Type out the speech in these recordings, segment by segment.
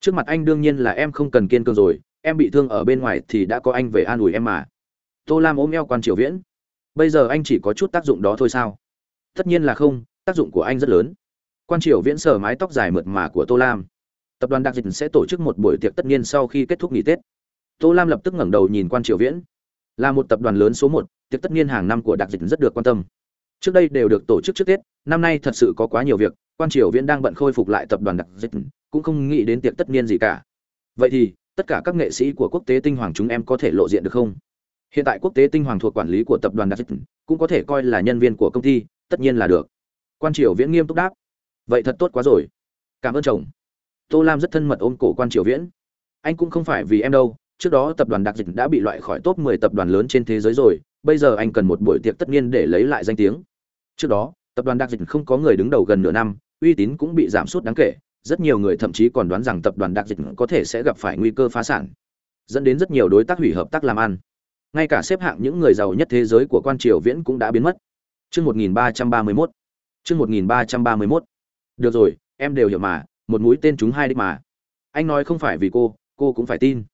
trước mặt anh đương nhiên là em không cần kiên cường rồi, em bị thương ở bên ngoài thì đã có anh về an ủi em mà. Tô lam ôm eo quan triều viễn. Bây giờ anh chỉ có chút tác dụng đó thôi sao? Tất nhiên là không, tác dụng của anh rất lớn. Quan triều viễn sờ mái tóc dài mượt mà của tô lam. Tập đoàn đặc dịch sẽ tổ chức một buổi tiệc tất niên sau khi kết thúc nghỉ tết. Tô lam lập tức ngẩng đầu nhìn quan triều viễn. Là một tập đoàn lớn số một, tiệc tất niên hàng năm của đặc dịch rất được quan tâm trước đây đều được tổ chức trước tết, năm nay thật sự có quá nhiều việc, quan triều viễn đang bận khôi phục lại tập đoàn đặc dịch, cũng không nghĩ đến tiệc tất niên gì cả. Vậy thì, tất cả các nghệ sĩ của quốc tế tinh hoàng chúng em có thể lộ diện được không? Hiện tại quốc tế tinh hoàng thuộc quản lý của tập đoàn đặc dịch, cũng có thể coi là nhân viên của công ty, tất nhiên là được. Quan triều viễn nghiêm túc đáp. Vậy thật tốt quá rồi. Cảm ơn chồng. Tô lam rất thân mật ôm cổ quan triều viễn. Anh cũng không phải vì em đâu, trước đó tập đoàn đặc dịch đã bị loại khỏi top 10 tập đoàn lớn trên thế giới rồi, bây giờ anh cần một buổi tiệc tất niên để lấy lại danh tiếng trước đó tập đoàn đặc dịch không có người đứng đầu gần nửa năm uy tín cũng bị giảm sút đáng kể rất nhiều người thậm chí còn đoán rằng tập đoàn đặc dịch có thể sẽ gặp phải nguy cơ phá sản dẫn đến rất nhiều đối tác hủy hợp tác làm ăn ngay cả xếp hạng những người giàu nhất thế giới của quan triều viễn cũng đã biến mất Chương 1331. Chương 1331. Được rồi, em đều hiểu mà, một mũi tên chúng hai đích mà. Anh nói không phải vì cô, cô cũng phải tin.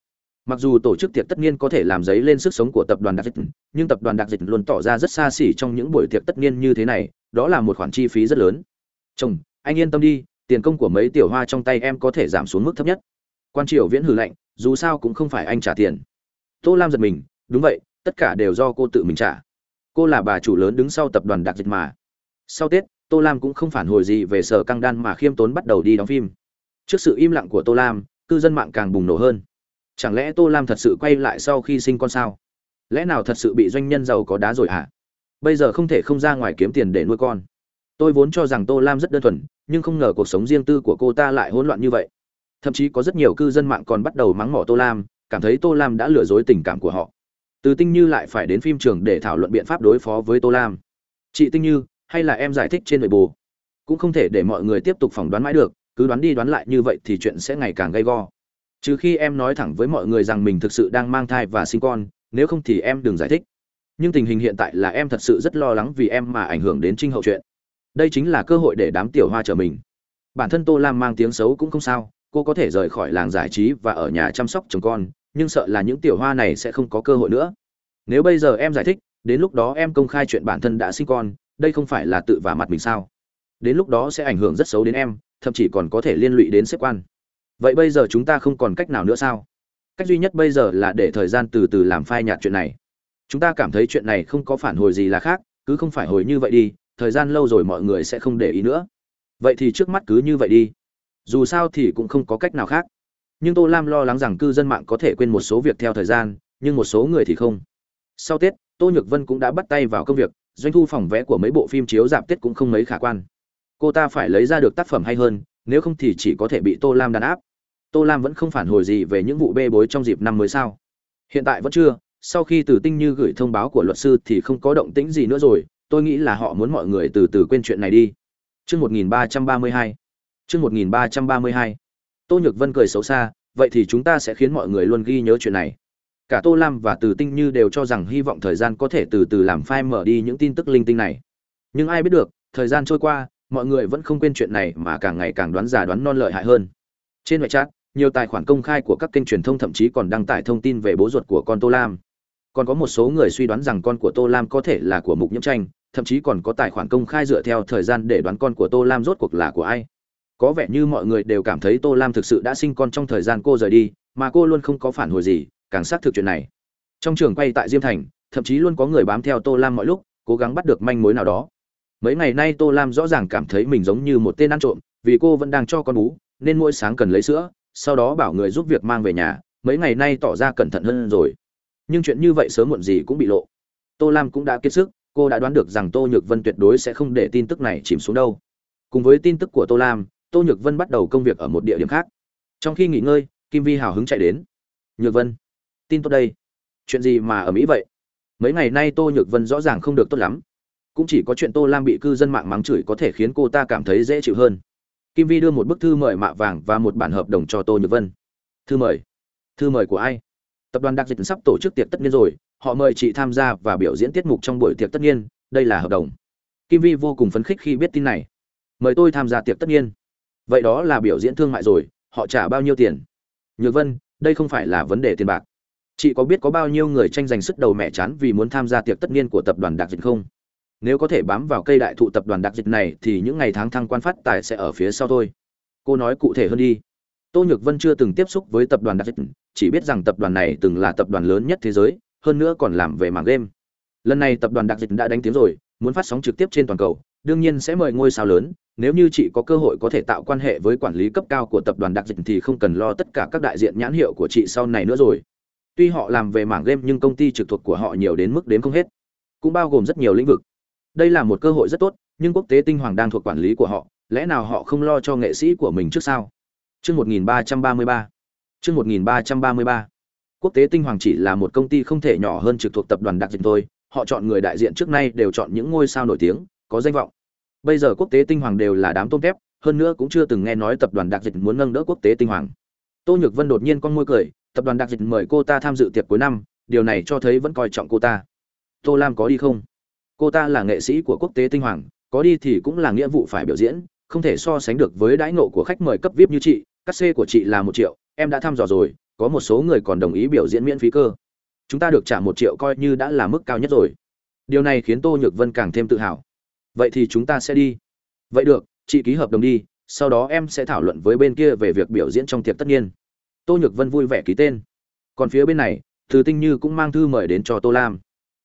Mặc dù tổ chức tiệc tất niên có thể làm dấy lên sức sống của tập đoàn Đặc Dịch, nhưng tập đoàn Đặc Dịch luôn tỏ ra rất xa xỉ trong những buổi tiệc tất niên như thế này, đó là một khoản chi phí rất lớn. Chồng, anh yên tâm đi, tiền công của mấy tiểu hoa trong tay em có thể giảm xuống mức thấp nhất. Quan Triều Viễn hừ lạnh, dù sao cũng không phải anh trả tiền. Tô Lam giật mình, đúng vậy, tất cả đều do cô tự mình trả cô là bà chủ lớn đứng sau tập đoàn đặc dịch mà sau tết tô lam cũng không phản hồi gì về sở căng đan mà khiêm tốn bắt đầu đi đóng phim trước sự im lặng của tô lam cư dân mạng càng bùng nổ hơn chẳng lẽ tô lam thật sự quay lại sau khi sinh con sao? Lẽ nào thật sự bị doanh nhân giàu có đá rồi hả? À? bây giờ không thể không ra ngoài kiếm tiền để nuôi con. Tôi vốn cho rằng tô lam rất đơn thuần, nhưng không ngờ cuộc sống riêng tư của cô ta lại hỗn loạn như vậy. Thậm chí có rất nhiều cư dân mạng còn bắt đầu mắng mỏ tô lam, cảm thấy tô lam đã lừa dối tình cảm của họ. Từ tinh như lại phải đến phim trường để thảo luận biện pháp đối phó với tô lam. Chị tinh như, hay là em giải thích trên nội bù cũng không thể để mọi người tiếp tục phỏng đoán mãi được, cứ đoán đi đoán lại như vậy thì chuyện sẽ ngày càng gay go trừ khi em nói thẳng với mọi người rằng mình thực sự đang mang thai và sinh con, nếu không thì em đừng giải thích. Nhưng tình hình hiện tại là em thật sự rất lo lắng vì em mà ảnh hưởng đến trinh hậu chuyện. Đây chính là cơ hội để đám tiểu hoa chở mình. Bản thân tô lam mang tiếng xấu cũng không sao, cô có thể rời khỏi làng giải trí và ở nhà chăm sóc chồng con, nhưng sợ là những tiểu hoa này sẽ không có cơ hội nữa. Nếu bây giờ em giải thích, đến lúc đó em công khai chuyện bản thân đã sinh con, đây không phải là tự vả mặt mình sao? Đến lúc đó sẽ ảnh hưởng rất xấu đến em, thậm chí còn có thể liên lụy đến xếp quan vậy bây giờ chúng ta không còn cách nào nữa sao? Cách duy nhất bây giờ là để thời gian từ từ làm phai nhạt chuyện này. Chúng ta cảm thấy chuyện này không có phản hồi gì là khác, cứ không phải hồi như vậy đi, thời gian lâu rồi mọi người sẽ không để ý nữa. Vậy thì trước mắt cứ như vậy đi. Dù sao thì cũng không có cách nào khác. Nhưng tô lam lo lắng rằng cư dân mạng có thể quên một số việc theo thời gian, nhưng một số người thì không. Sau tết, tô nhược vân cũng đã bắt tay vào công việc, doanh thu phòng vẽ của mấy bộ phim chiếu dạp tết cũng không mấy khả quan. Cô ta phải lấy ra được tác phẩm hay hơn, nếu không thì chỉ có thể bị tô lam đàn áp tô lam vẫn không phản hồi gì về những vụ bê bối trong dịp năm mới sao? Hiện tại vẫn chưa, sau khi từ tinh như gửi thông báo của luật sư thì không có động tĩnh gì nữa rồi, tôi nghĩ là họ muốn mọi người từ từ quên chuyện này đi. Chương 1332. Chương 1332 tô nhược vân cười xấu xa, vậy thì chúng ta sẽ khiến mọi người luôn ghi nhớ chuyện này. Cả tô lam và từ tinh như đều cho rằng hy vọng thời gian có thể từ từ làm phai mở đi những tin tức linh tinh này. Nhưng ai biết được, thời gian trôi qua, mọi người vẫn không quên chuyện này mà càng ngày càng đoán giả đoán non lợi hại hơn. Trên ngoại chat nhiều tài khoản công khai của các kênh truyền thông thậm chí còn đăng tải thông tin về bố ruột của con tô lam. Còn có một số người suy đoán rằng con của tô lam có thể là của mục nhiễm tranh, thậm chí còn có tài khoản công khai dựa theo thời gian để đoán con của tô lam rốt cuộc là của ai. Có vẻ như mọi người đều cảm thấy tô lam thực sự đã sinh con trong thời gian cô rời đi, mà cô luôn không có phản hồi gì, càng xác thực chuyện này. Trong trường quay tại diêm thành, thậm chí luôn có người bám theo tô lam mọi lúc, cố gắng bắt được manh mối nào đó. Mấy ngày nay tô lam rõ ràng cảm thấy mình giống như một tên ăn trộm, vì cô vẫn đang cho con bú, nên mỗi sáng cần lấy sữa sau đó bảo người giúp việc mang về nhà, mấy ngày nay tỏ ra cẩn thận hơn rồi. Nhưng chuyện như vậy sớm muộn gì cũng bị lộ. Tô lam cũng đã kiệt sức, cô đã đoán được rằng tô nhược vân tuyệt đối sẽ không để tin tức này chìm xuống đâu. Cùng với tin tức của tô lam, tô nhược vân bắt đầu công việc ở một địa điểm khác. Trong khi nghỉ ngơi, kim vi hào hứng chạy đến. Nhược vân, tin tốt đây. Chuyện gì mà ở mỹ vậy? Mấy ngày nay tô nhược vân rõ ràng không được tốt lắm. Cũng chỉ có chuyện tô lam bị cư dân mạng mắng chửi có thể khiến cô ta cảm thấy dễ chịu hơn kim vi đưa một bức thư mời mạ vàng và một bản hợp đồng cho tô nhược vân. Thư mời? Thư mời của ai? Tập đoàn đặc dịch sắp tổ chức tiệc tất niên rồi, họ mời chị tham gia và biểu diễn tiết mục trong buổi tiệc tất niên, đây là hợp đồng. Kim vi vô cùng phấn khích khi biết tin này. Mời tôi tham gia tiệc tất niên. Vậy đó là biểu diễn thương mại rồi, họ trả bao nhiêu tiền? Nhược vân, đây không phải là vấn đề tiền bạc. Chị có biết có bao nhiêu người tranh giành sức đầu mẹ chán vì muốn tham gia tiệc tất niên của tập đoàn đặc dịch không? Nếu có thể bám vào cây đại thụ tập đoàn đặc dịch này, thì những ngày tháng thăng quan phát tài sẽ ở phía sau thôi. Cô nói cụ thể hơn đi. Tô nhược vân chưa từng tiếp xúc với tập đoàn đặc dịch, chỉ biết rằng tập đoàn này từng là tập đoàn lớn nhất thế giới, hơn nữa còn làm về mảng game. Lần này tập đoàn đặc dịch đã đánh tiếng rồi, muốn phát sóng trực tiếp trên toàn cầu, đương nhiên sẽ mời ngôi sao lớn. Nếu như chị có cơ hội có thể tạo quan hệ với quản lý cấp cao của tập đoàn đặc dịch thì không cần lo tất cả các đại diện nhãn hiệu của chị sau này nữa rồi. Tuy họ làm về mảng game nhưng công ty trực thuộc của họ nhiều đến mức đến không hết, cũng bao gồm rất nhiều lĩnh vực đây là một cơ hội rất tốt, nhưng quốc tế tinh hoàng đang thuộc quản lý của họ, lẽ nào họ không lo cho nghệ sĩ của mình trước sao? Chương 1333 chương 1333 quốc tế tinh hoàng chỉ là một công ty không thể nhỏ hơn trực thuộc tập đoàn đặc dịch thôi, họ chọn người đại diện trước nay đều chọn những ngôi sao nổi tiếng, có danh vọng. Bây giờ quốc tế tinh hoàng đều là đám tôm tép, hơn nữa cũng chưa từng nghe nói tập đoàn đặc dịch muốn nâng đỡ quốc tế tinh hoàng. Tô nhược vân đột nhiên con môi cười, tập đoàn đặc dịch mời cô ta tham dự tiệc cuối năm, điều này cho thấy vẫn coi trọng cô ta. Tô lam có đi không? Cô ta là nghệ sĩ của quốc tế tinh hoàng, có đi thì cũng là nghĩa vụ phải biểu diễn, không thể so sánh được với đãi ngộ của khách mời cấp vip như chị, cắt xê của chị là một triệu, em đã thăm dò rồi, có một số người còn đồng ý biểu diễn miễn phí cơ. Chúng ta được trả một triệu coi như đã là mức cao nhất rồi. Điều này khiến tô nhược vân càng thêm tự hào. Vậy thì chúng ta sẽ đi. Vậy được, chị ký hợp đồng đi, sau đó em sẽ thảo luận với bên kia về việc biểu diễn trong tiệc tất nhiên tô nhược vân vui vẻ ký tên. Còn phía bên này thư tinh như cũng mang thư mời đến cho tô lam.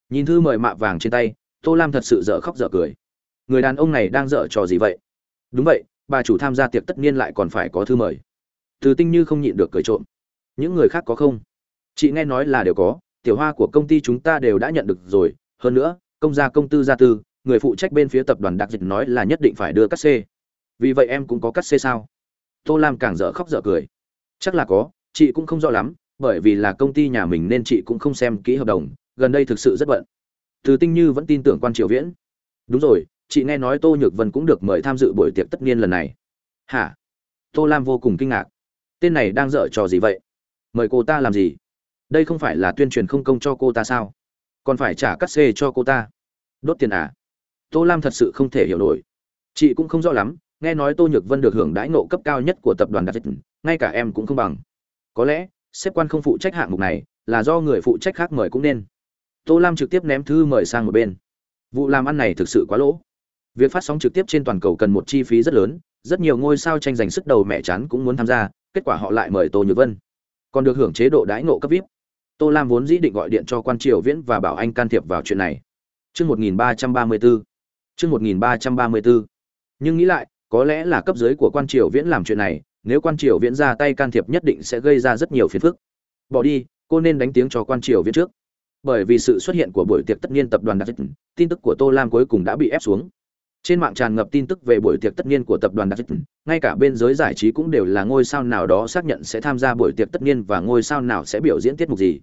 Nhìn thư mời mạ vàng trên tay tô lam thật sự dở khóc dở cười. Người đàn ông này đang dở trò gì vậy? Đúng vậy, bà chủ tham gia tiệc tất niên lại còn phải có thư mời. Từ tinh như không nhịn được cười trộm. Những người khác có không? Chị nghe nói là đều có, tiểu hoa của công ty chúng ta đều đã nhận được rồi. Hơn nữa, công gia công tư gia tư, người phụ trách bên phía tập đoàn đặc dịch nói là nhất định phải đưa cắt xê vì vậy em cũng có cắt xê sao? Tô lam càng dở khóc dở cười. Chắc là có, chị cũng không rõ lắm, bởi vì là công ty nhà mình nên chị cũng không xem kỹ hợp đồng, gần đây thực sự rất bận từ tinh như vẫn tin tưởng quan triều viễn. Đúng rồi, chị nghe nói tô nhược vân cũng được mời tham dự buổi tiệc tất niên lần này. Hả? Tô lam vô cùng kinh ngạc. Tên này đang dở trò gì vậy? Mời cô ta làm gì? Đây không phải là tuyên truyền không công cho cô ta sao? Còn phải trả cắt xê cho cô ta. Đốt tiền à? Tô lam thật sự không thể hiểu nổi. Chị cũng không rõ lắm, nghe nói tô nhược vân được hưởng đãi ngộ cấp cao nhất của tập đoàn đặc dịch, ngay cả em cũng không bằng. Có lẽ, xếp quan không phụ trách hạng mục này, là do người phụ trách khác mời cũng nên tô lam trực tiếp ném thư mời sang một bên vụ làm ăn này thực sự quá lỗ việc phát sóng trực tiếp trên toàn cầu cần một chi phí rất lớn rất nhiều ngôi sao tranh giành sức đầu mẹ chán cũng muốn tham gia kết quả họ lại mời tô nhược vân còn được hưởng chế độ đãi ngộ cấp vip tô lam vốn dĩ định gọi điện cho quan triều viễn và bảo anh can thiệp vào chuyện này Trước 1334. Trước 1334. Nhưng nghĩ lại, có lẽ là cấp dưới của quan triều viễn làm chuyện này, nếu quan triều viễn ra tay can thiệp nhất định sẽ gây ra rất nhiều phiền phức. Bỏ đi, cô nên đánh tiếng cho quan triều viễn trước. Bởi vì sự xuất hiện của buổi tiệc tất niên tập đoàn Đặc Dịch, tin tức của Tô Lam cuối cùng đã bị ép xuống. Trên mạng tràn ngập tin tức về buổi tiệc tất niên của tập đoàn Đặc Dịch, ngay cả bên giới giải trí cũng đều là ngôi sao nào đó xác nhận sẽ tham gia buổi tiệc tất niên và ngôi sao nào sẽ biểu diễn tiết mục gì.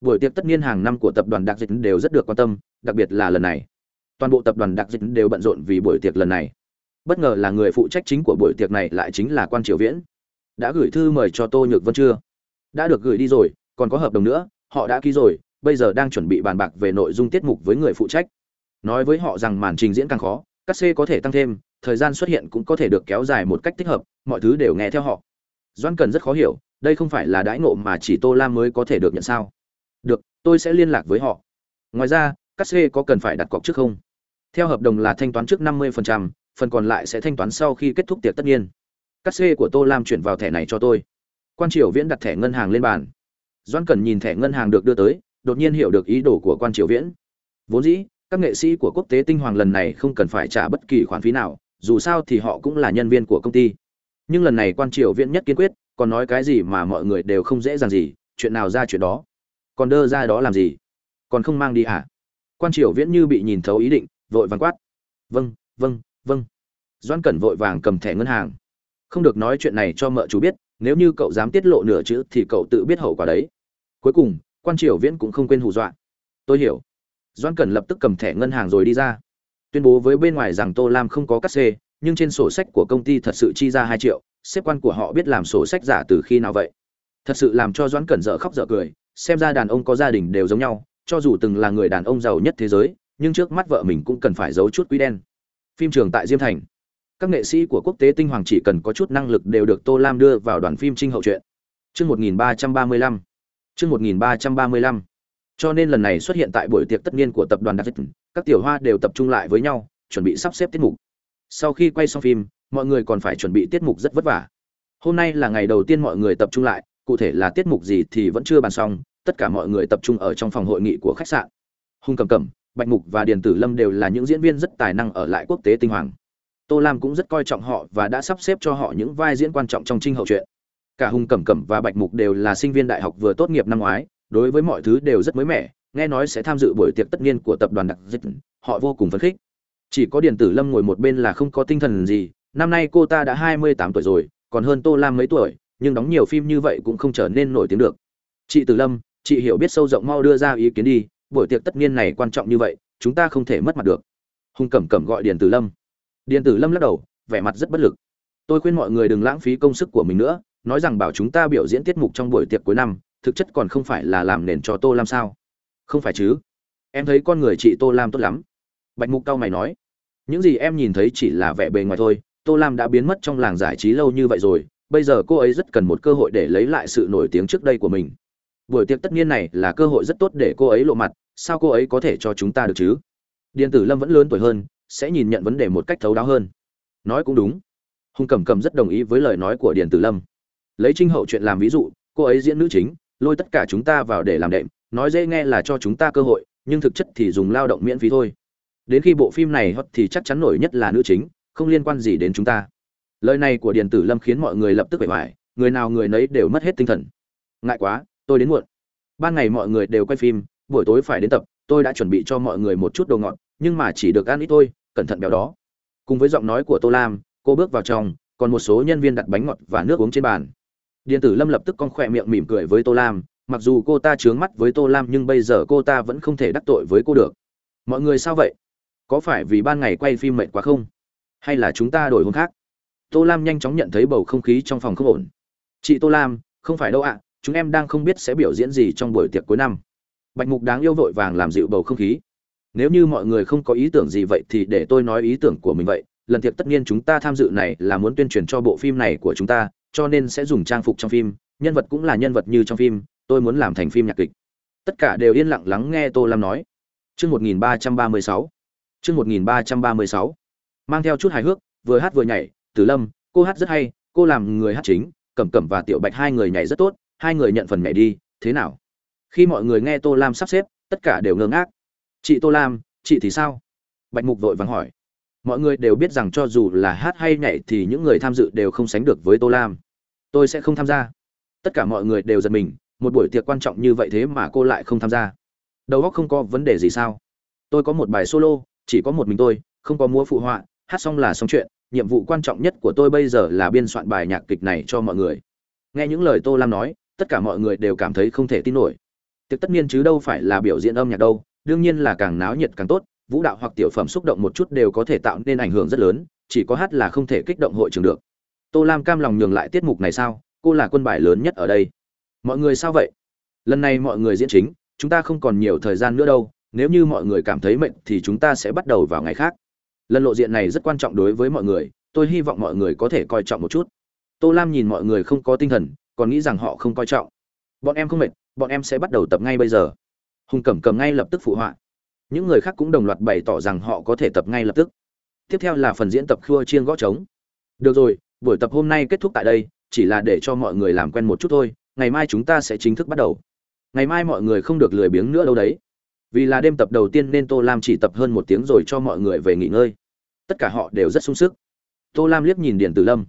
Buổi tiệc tất niên hàng năm của tập đoàn đặc dịch đều rất được quan tâm đặc biệt là lần này. Toàn bộ tập đoàn đặc dịch đều bận rộn vì buổi tiệc lần này. Bất ngờ là người phụ trách chính của buổi tiệc này lại chính là quan triều viễn. Đã gửi thư mời cho tô nhược vân chưa? Đã được gửi đi rồi còn có hợp đồng nữa họ đã ký rồi bây giờ đang chuẩn bị bàn bạc về nội dung tiết mục với người phụ trách. Nói với họ rằng màn trình diễn càng khó các c có thể tăng thêm thời gian xuất hiện cũng có thể được kéo dài một cách thích hợp mọi thứ đều nghe theo họ. Doan cần rất khó hiểu đây không phải là đãi ngộ mà chỉ tô lam mới có thể được nhận sao? Được tôi sẽ liên lạc với họ. Ngoài ra các c có cần phải đặt cọc trước không? Theo hợp đồng là thanh toán trước 50%, phần còn lại sẽ thanh toán sau khi kết thúc tiệc tất nhiên các c của tô lam chuyển vào thẻ này cho tôi. Quan triều viễn đặt thẻ ngân hàng lên bàn. Doan cần nhìn thẻ ngân hàng được đưa tới đột nhiên hiểu được ý đồ của quan triều viễn. Vốn dĩ, các nghệ sĩ của quốc tế tinh hoàng lần này không cần phải trả bất kỳ khoản phí nào, dù sao thì họ cũng là nhân viên của công ty. Nhưng lần này quan triều viễn nhất kiên quyết, còn nói cái gì mà mọi người đều không dễ dàng gì, chuyện nào ra chuyện đó? Còn đơ ra đó làm gì? Còn không mang đi à? Quan triều viễn như bị nhìn thấu ý định, vội vàng quát. Vâng vâng vâng. Doan cẩn vội vàng cầm thẻ ngân hàng. Không được nói chuyện này cho mợ chú biết, nếu như cậu dám tiết lộ nửa chữ thì cậu tự biết hậu quả đấy. Cuối cùng quan triều viễn cũng không quên hù dọa. Tôi hiểu. Doan cẩn lập tức cầm thẻ ngân hàng rồi đi ra. Tuyên bố với bên ngoài rằng tô lam không có cắt xê, nhưng trên sổ sách của công ty thật sự chi ra hai triệu. Xếp quan của họ biết làm sổ sách giả từ khi nào vậy. Thật sự làm cho doãn cẩn dở khóc dở cười, xem ra đàn ông có gia đình đều giống nhau, cho dù từng là người đàn ông giàu nhất thế giới, nhưng trước mắt vợ mình cũng cần phải giấu chút quý đen. Phim trường tại diêm thành. Các nghệ sĩ của quốc tế tinh hoàng chỉ cần có chút năng lực đều được tô lam đưa vào đoàn phim trinh hậu truyện. Chương một nghìn ba trăm ba mươi lăm chương một nghìn ba trăm ba mươi lăm. Cho nên lần này xuất hiện tại buổi tiệc tất niên của tập đoàn David, các tiểu hoa đều tập trung lại với nhau chuẩn bị sắp xếp tiết mục. Sau khi quay xong phim mọi người còn phải chuẩn bị tiết mục rất vất vả. Hôm nay là ngày đầu tiên mọi người tập trung lại cụ thể là tiết mục gì thì vẫn chưa bàn xong tất cả mọi người tập trung ở trong phòng hội nghị của khách sạn. Hung cầm cẩm bạch mục và điền tử lâm đều là những diễn viên rất tài năng ở lại quốc tế tinh hoàng. Tô lam cũng rất coi trọng họ và đã sắp xếp cho họ những vai diễn quan trọng trong trinh hậu truyện cả hung cẩm cẩm và bạch mục đều là sinh viên đại học vừa tốt nghiệp năm ngoái, đối với mọi thứ đều rất mới mẻ, nghe nói sẽ tham dự buổi tiệc tất niên của tập đoàn đặc dịch, họ vô cùng phấn khích. Chỉ có điền tử lâm ngồi một bên là không có tinh thần gì, năm nay cô ta đã hai mươi tám tuổi rồi, còn hơn tô lam mấy tuổi, nhưng đóng nhiều phim như vậy cũng không trở nên nổi tiếng được. Chị tử lâm, chị hiểu biết sâu rộng mau đưa ra ý kiến đi, buổi tiệc tất niên này quan trọng như vậy, chúng ta không thể mất mặt được. Hùng cẩm cẩm gọi điền tử lâm. Điền tử lâm lắc đầu, vẻ mặt rất bất lực. Tôi khuyên mọi người đừng lãng phí công sức của mình nữa nói rằng bảo chúng ta biểu diễn tiết mục trong buổi tiệc cuối năm, thực chất còn không phải là làm nền cho tô lam sao? Không phải chứ. Em thấy con người chị tô lam tốt lắm. Bạch mục cao mày nói. Những gì em nhìn thấy chỉ là vẻ bề ngoài thôi. Tô lam đã biến mất trong làng giải trí lâu như vậy rồi. Bây giờ cô ấy rất cần một cơ hội để lấy lại sự nổi tiếng trước đây của mình. Buổi tiệc tất nhiên này là cơ hội rất tốt để cô ấy lộ mặt. Sao cô ấy có thể cho chúng ta được chứ? Điện tử lâm vẫn lớn tuổi hơn, sẽ nhìn nhận vấn đề một cách thấu đáo hơn. Nói cũng đúng. Hùng cẩm cẩm rất đồng ý với lời nói của điện tử lâm lấy trinh hậu chuyện làm ví dụ, cô ấy diễn nữ chính, lôi tất cả chúng ta vào để làm đệm, nói dễ nghe là cho chúng ta cơ hội, nhưng thực chất thì dùng lao động miễn phí thôi. Đến khi bộ phim này hot thì chắc chắn nổi nhất là nữ chính, không liên quan gì đến chúng ta. Lời này của điện tử lâm khiến mọi người lập tức bể hoài người nào người nấy đều mất hết tinh thần. Ngại quá, tôi đến muộn. Ban ngày mọi người đều quay phim, buổi tối phải đến tập, tôi đã chuẩn bị cho mọi người một chút đồ ngọt, nhưng mà chỉ được ăn ít thôi, cẩn thận béo đó. Cùng với giọng nói của tô lam, cô bước vào trong, còn một số nhân viên đặt bánh ngọt và nước uống trên bàn điện tử lâm lập tức con khỏe miệng mỉm cười với tô lam, mặc dù cô ta trướng mắt với tô lam nhưng bây giờ cô ta vẫn không thể đắc tội với cô được. Mọi người sao vậy? Có phải vì ban ngày quay phim mệt quá không? Hay là chúng ta đổi hôm khác? Tô lam nhanh chóng nhận thấy bầu không khí trong phòng không ổn. Chị tô lam, không phải đâu ạ, chúng em đang không biết sẽ biểu diễn gì trong buổi tiệc cuối năm. Bạch mục đáng yêu vội vàng làm dịu bầu không khí. Nếu như mọi người không có ý tưởng gì vậy thì để tôi nói ý tưởng của mình vậy. Lần tiệc tất nhiên chúng ta tham dự này là muốn tuyên truyền cho bộ phim này của chúng ta cho nên sẽ dùng trang phục trong phim, nhân vật cũng là nhân vật như trong phim, tôi muốn làm thành phim nhạc kịch. Tất cả đều yên lặng lắng nghe tô lam nói. Chương một nghìn ba trăm ba mươi sáu. Chương một nghìn ba trăm ba mươi sáu. Mang theo chút hài hước, vừa hát vừa nhảy, tử lâm, cô hát rất hay, cô làm người hát chính, cẩm cẩm và tiểu bạch hai người nhảy rất tốt, hai người nhận phần nhảy đi, thế nào? Khi mọi người nghe tô lam sắp xếp, tất cả đều ngơ ngác. Chị tô lam, chị thì sao? Bạch mục vội vàng hỏi mọi người đều biết rằng cho dù là hát hay nhảy thì những người tham dự đều không sánh được với tô lam. Tôi sẽ không tham gia. Tất cả mọi người đều giật mình, một buổi tiệc quan trọng như vậy thế mà cô lại không tham gia. Đầu óc không có vấn đề gì sao? Tôi có một bài solo, chỉ có một mình tôi, không có múa phụ họa, hát xong là xong chuyện, nhiệm vụ quan trọng nhất của tôi bây giờ là biên soạn bài nhạc kịch này cho mọi người. Nghe những lời tô lam nói, tất cả mọi người đều cảm thấy không thể tin nổi. Tiệc tất nhiên chứ đâu phải là biểu diễn âm nhạc đâu, đương nhiên là càng náo nhiệt càng tốt vũ đạo hoặc tiểu phẩm xúc động một chút đều có thể tạo nên ảnh hưởng rất lớn, chỉ có hát là không thể kích động hội trường được. Tô lam cam lòng nhường lại tiết mục này sao? Cô là quân bài lớn nhất ở đây. Mọi người sao vậy? Lần này mọi người diễn chính, chúng ta không còn nhiều thời gian nữa đâu, nếu như mọi người cảm thấy mệnh thì chúng ta sẽ bắt đầu vào ngày khác. Lần lộ diện này rất quan trọng đối với mọi người, tôi hy vọng mọi người có thể coi trọng một chút. Tô lam nhìn mọi người không có tinh thần, còn nghĩ rằng họ không coi trọng. Bọn em không mệt, bọn em sẽ bắt đầu tập ngay bây giờ. Hùng cẩm cầm ngay lập tức phụ họa những người khác cũng đồng loạt bày tỏ rằng họ có thể tập ngay lập tức. Tiếp theo là phần diễn tập khua chiên gõ trống. Được rồi, buổi tập hôm nay kết thúc tại đây, chỉ là để cho mọi người làm quen một chút thôi, ngày mai chúng ta sẽ chính thức bắt đầu. Ngày mai mọi người không được lười biếng nữa đâu đấy. Vì là đêm tập đầu tiên nên tô lam chỉ tập hơn một tiếng rồi cho mọi người về nghỉ ngơi. Tất cả họ đều rất sung sức. Tô lam liếc nhìn điện tử lâm.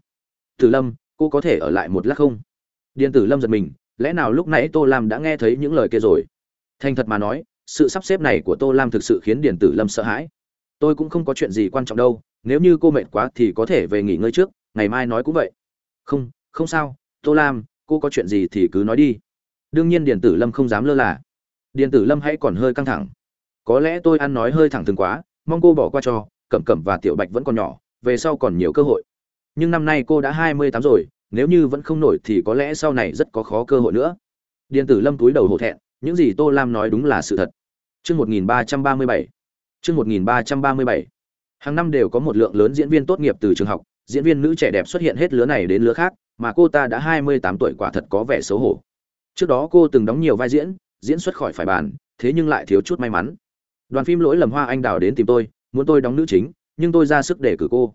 Tử lâm, cô có thể ở lại một lát không? Điện tử lâm giật mình, lẽ nào lúc nãy tô lam đã nghe thấy những lời kia rồi? Thành thật mà nói sự sắp xếp này của tô lam thực sự khiến điện tử lâm sợ hãi. Tôi cũng không có chuyện gì quan trọng đâu, nếu như cô mệt quá thì có thể về nghỉ ngơi trước, ngày mai nói cũng vậy. Không không sao, tô lam, cô có chuyện gì thì cứ nói đi. Đương nhiên điện tử lâm không dám lơ là. Điện tử lâm hãy còn hơi căng thẳng. Có lẽ tôi ăn nói hơi thẳng thừng quá, mong cô bỏ qua cho, cẩm cẩm và tiểu bạch vẫn còn nhỏ, về sau còn nhiều cơ hội. Nhưng năm nay cô đã hai mươi tám rồi, nếu như vẫn không nổi thì có lẽ sau này rất có khó cơ hội nữa. Điện tử lâm túi đầu hổ thẹn, những gì tô lam nói đúng là sự thật chương một nghìn ba trăm ba mươi bảy. Chương một nghìn ba trăm ba mươi bảy. Hàng năm đều có một lượng lớn diễn viên tốt nghiệp từ trường học, diễn viên nữ trẻ đẹp xuất hiện hết lứa này đến lứa khác, mà cô ta đã hai mươi tám tuổi quả thật có vẻ xấu hổ. Trước đó cô từng đóng nhiều vai diễn diễn xuất khỏi phải bàn, thế nhưng lại thiếu chút may mắn. Đoàn phim lỗi lầm hoa anh đào đến tìm tôi, muốn tôi đóng nữ chính, nhưng tôi ra sức để cử cô.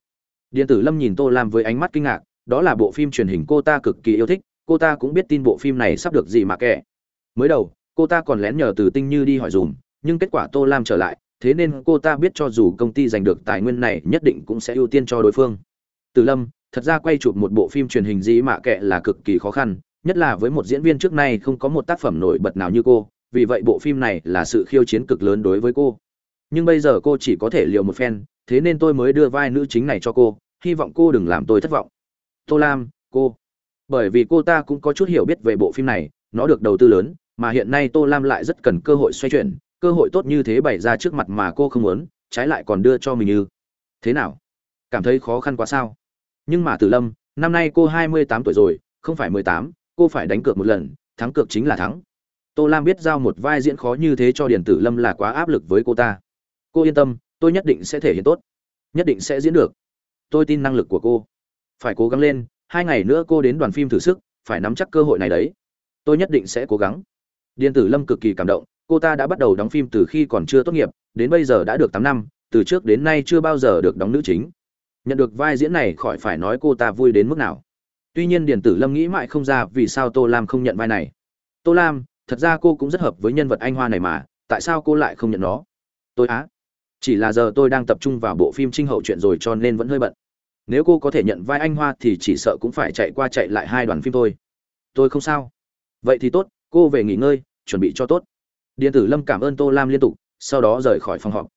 Điện tử lâm nhìn tô lam với ánh mắt kinh ngạc, đó là bộ phim truyền hình cô ta cực kỳ yêu thích, cô ta cũng biết tin bộ phim này sắp được gì mà kệ. Mới đầu, cô ta còn lén nhờ từ tinh như đi hỏi dùm nhưng kết quả tô lam trở lại, thế nên cô ta biết cho dù công ty giành được tài nguyên này nhất định cũng sẽ ưu tiên cho đối phương. Từ lâm, thật ra quay chụp một bộ phim truyền hình gì mà kệ là cực kỳ khó khăn, nhất là với một diễn viên trước nay không có một tác phẩm nổi bật nào như cô, vì vậy bộ phim này là sự khiêu chiến cực lớn đối với cô. Nhưng bây giờ cô chỉ có thể liều một phen, thế nên tôi mới đưa vai nữ chính này cho cô, hy vọng cô đừng làm tôi thất vọng. Tô lam, cô. Bởi vì cô ta cũng có chút hiểu biết về bộ phim này, nó được đầu tư lớn, mà hiện nay tô lam lại rất cần cơ hội xoay chuyển cơ hội tốt như thế bày ra trước mặt mà cô không muốn, trái lại còn đưa cho mình như thế nào? Cảm thấy khó khăn quá sao? Nhưng mà tử lâm, năm nay cô hai mươi tám tuổi rồi, không phải mười tám, cô phải đánh cược một lần, thắng cược chính là thắng. Tô lam biết giao một vai diễn khó như thế cho điền tử lâm là quá áp lực với cô ta. Cô yên tâm, tôi nhất định sẽ thể hiện tốt. Nhất định sẽ diễn được. Tôi tin năng lực của cô. Phải cố gắng lên, hai ngày nữa cô đến đoàn phim thử sức, phải nắm chắc cơ hội này đấy. Tôi nhất định sẽ cố gắng. Điền tử lâm cực kỳ cảm động cô ta đã bắt đầu đóng phim từ khi còn chưa tốt nghiệp, đến bây giờ đã được tám năm, từ trước đến nay chưa bao giờ được đóng nữ chính. Nhận được vai diễn này khỏi phải nói cô ta vui đến mức nào. Tuy nhiên điền tử lâm nghĩ mãi không ra vì sao tô lam không nhận vai này. Tô lam, thật ra cô cũng rất hợp với nhân vật anh hoa này mà, tại sao cô lại không nhận nó? Tôi á. Chỉ là giờ tôi đang tập trung vào bộ phim trinh hậu chuyện rồi cho nên vẫn hơi bận. Nếu cô có thể nhận vai anh hoa thì chỉ sợ cũng phải chạy qua chạy lại hai đoàn phim thôi. Tôi không sao. Vậy thì tốt, cô về nghỉ ngơi, chuẩn bị cho tốt điện tử lâm cảm ơn tô lam liên tục sau đó rời khỏi phòng họp.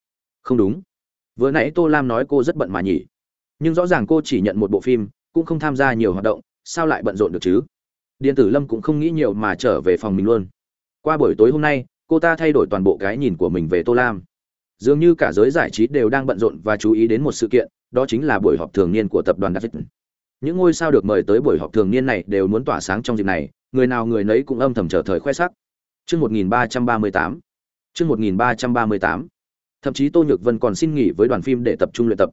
Không đúng. Vừa nãy tô lam nói cô rất bận mà nhỉ. Nhưng rõ ràng cô chỉ nhận một bộ phim cũng không tham gia nhiều hoạt động sao lại bận rộn được chứ? Điện tử lâm cũng không nghĩ nhiều mà trở về phòng mình luôn. Qua buổi tối hôm nay cô ta thay đổi toàn bộ cái nhìn của mình về tô lam. Dường như cả giới giải trí đều đang bận rộn và chú ý đến một sự kiện đó chính là buổi họp thường niên của tập đoàn David. Những ngôi sao được mời tới buổi họp thường niên này đều muốn tỏa sáng trong dịp này, người nào người nấy cũng âm thầm chờ thời khoe sắc. Chương 1338. Chương 1338. Thậm chí Tô Nhược Vân còn xin nghỉ với đoàn phim để tập trung luyện tập.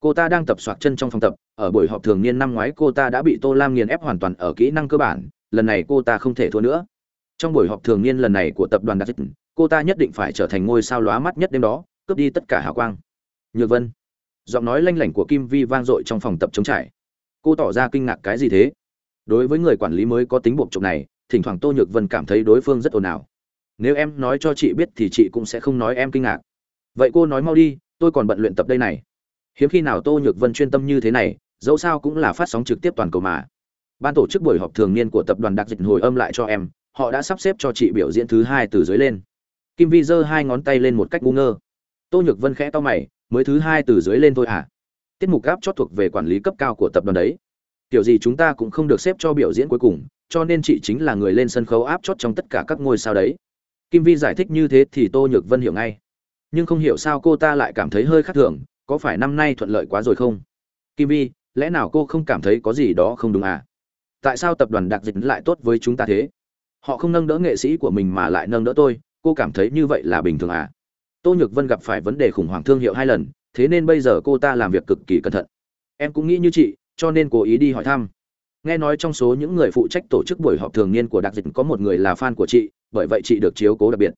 Cô ta đang tập soạc chân trong phòng tập, ở buổi họp thường niên năm ngoái cô ta đã bị Tô Lam nghiền ép hoàn toàn ở kỹ năng cơ bản, lần này cô ta không thể thua nữa. Trong buổi họp thường niên lần này của tập đoàn David, cô ta nhất định phải trở thành ngôi sao lóa mắt nhất đêm đó, cướp đi tất cả hào quang. Nhược Vân giọng nói lanh lảnh của kim vi vang dội trong phòng tập trống trải cô tỏ ra kinh ngạc cái gì thế đối với người quản lý mới có tính buộc trục này thỉnh thoảng tô nhược vân cảm thấy đối phương rất ồn ào. Nếu em nói cho chị biết thì chị cũng sẽ không nói em kinh ngạc. Vậy cô nói mau đi, tôi còn bận luyện tập đây này. Hiếm khi nào tô nhược vân chuyên tâm như thế này, dẫu sao cũng là phát sóng trực tiếp toàn cầu mà. Ban tổ chức buổi họp thường niên của tập đoàn đặc dịch hồi âm lại cho em, họ đã sắp xếp cho chị biểu diễn thứ hai từ dưới lên. Kim vi giơ hai ngón tay lên một cách ngu ngơ. Tô nhược vân khẽ to mày, mới thứ hai từ dưới lên thôi à? Tiết mục gáp chót thuộc về quản lý cấp cao của tập đoàn đấy. Kiểu gì chúng ta cũng không được xếp cho biểu diễn cuối cùng cho nên chị chính là người lên sân khấu áp chót trong tất cả các ngôi sao đấy. Kim vi giải thích như thế thì tô nhược vân hiểu ngay. Nhưng không hiểu sao cô ta lại cảm thấy hơi khác thường, có phải năm nay thuận lợi quá rồi không? Kim vi, lẽ nào cô không cảm thấy có gì đó không đúng à? Tại sao tập đoàn đặc dịch lại tốt với chúng ta thế? Họ không nâng đỡ nghệ sĩ của mình mà lại nâng đỡ tôi, cô cảm thấy như vậy là bình thường à? Tô nhược vân gặp phải vấn đề khủng hoảng thương hiệu hai lần, thế nên bây giờ cô ta làm việc cực kỳ cẩn thận. Em cũng nghĩ như chị, cho nên cố ý đi hỏi thăm nghe nói trong số những người phụ trách tổ chức buổi họp thường niên của đặc dịch có một người là fan của chị, bởi vậy chị được chiếu cố đặc biệt.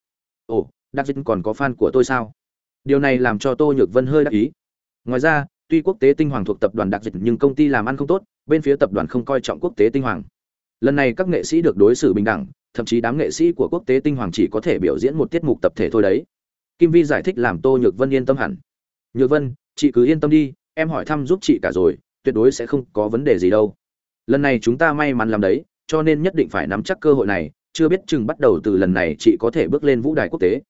Ồ, đặc dịch còn có fan của tôi sao? Điều này làm cho tô nhược vân hơi đắc ý. Ngoài ra, tuy quốc tế tinh hoàng thuộc tập đoàn đặc dịch nhưng công ty làm ăn không tốt, bên phía tập đoàn không coi trọng quốc tế tinh hoàng. Lần này các nghệ sĩ được đối xử bình đẳng, thậm chí đám nghệ sĩ của quốc tế tinh hoàng chỉ có thể biểu diễn một tiết mục tập thể thôi đấy. Kim vi giải thích làm tô nhược vân yên tâm hẳn. Nhược vân, chị cứ yên tâm đi, em hỏi thăm giúp chị cả rồi, tuyệt đối sẽ không có vấn đề gì đâu lần này chúng ta may mắn làm đấy, cho nên nhất định phải nắm chắc cơ hội này, chưa biết chừng bắt đầu từ lần này chị có thể bước lên vũ đài quốc tế.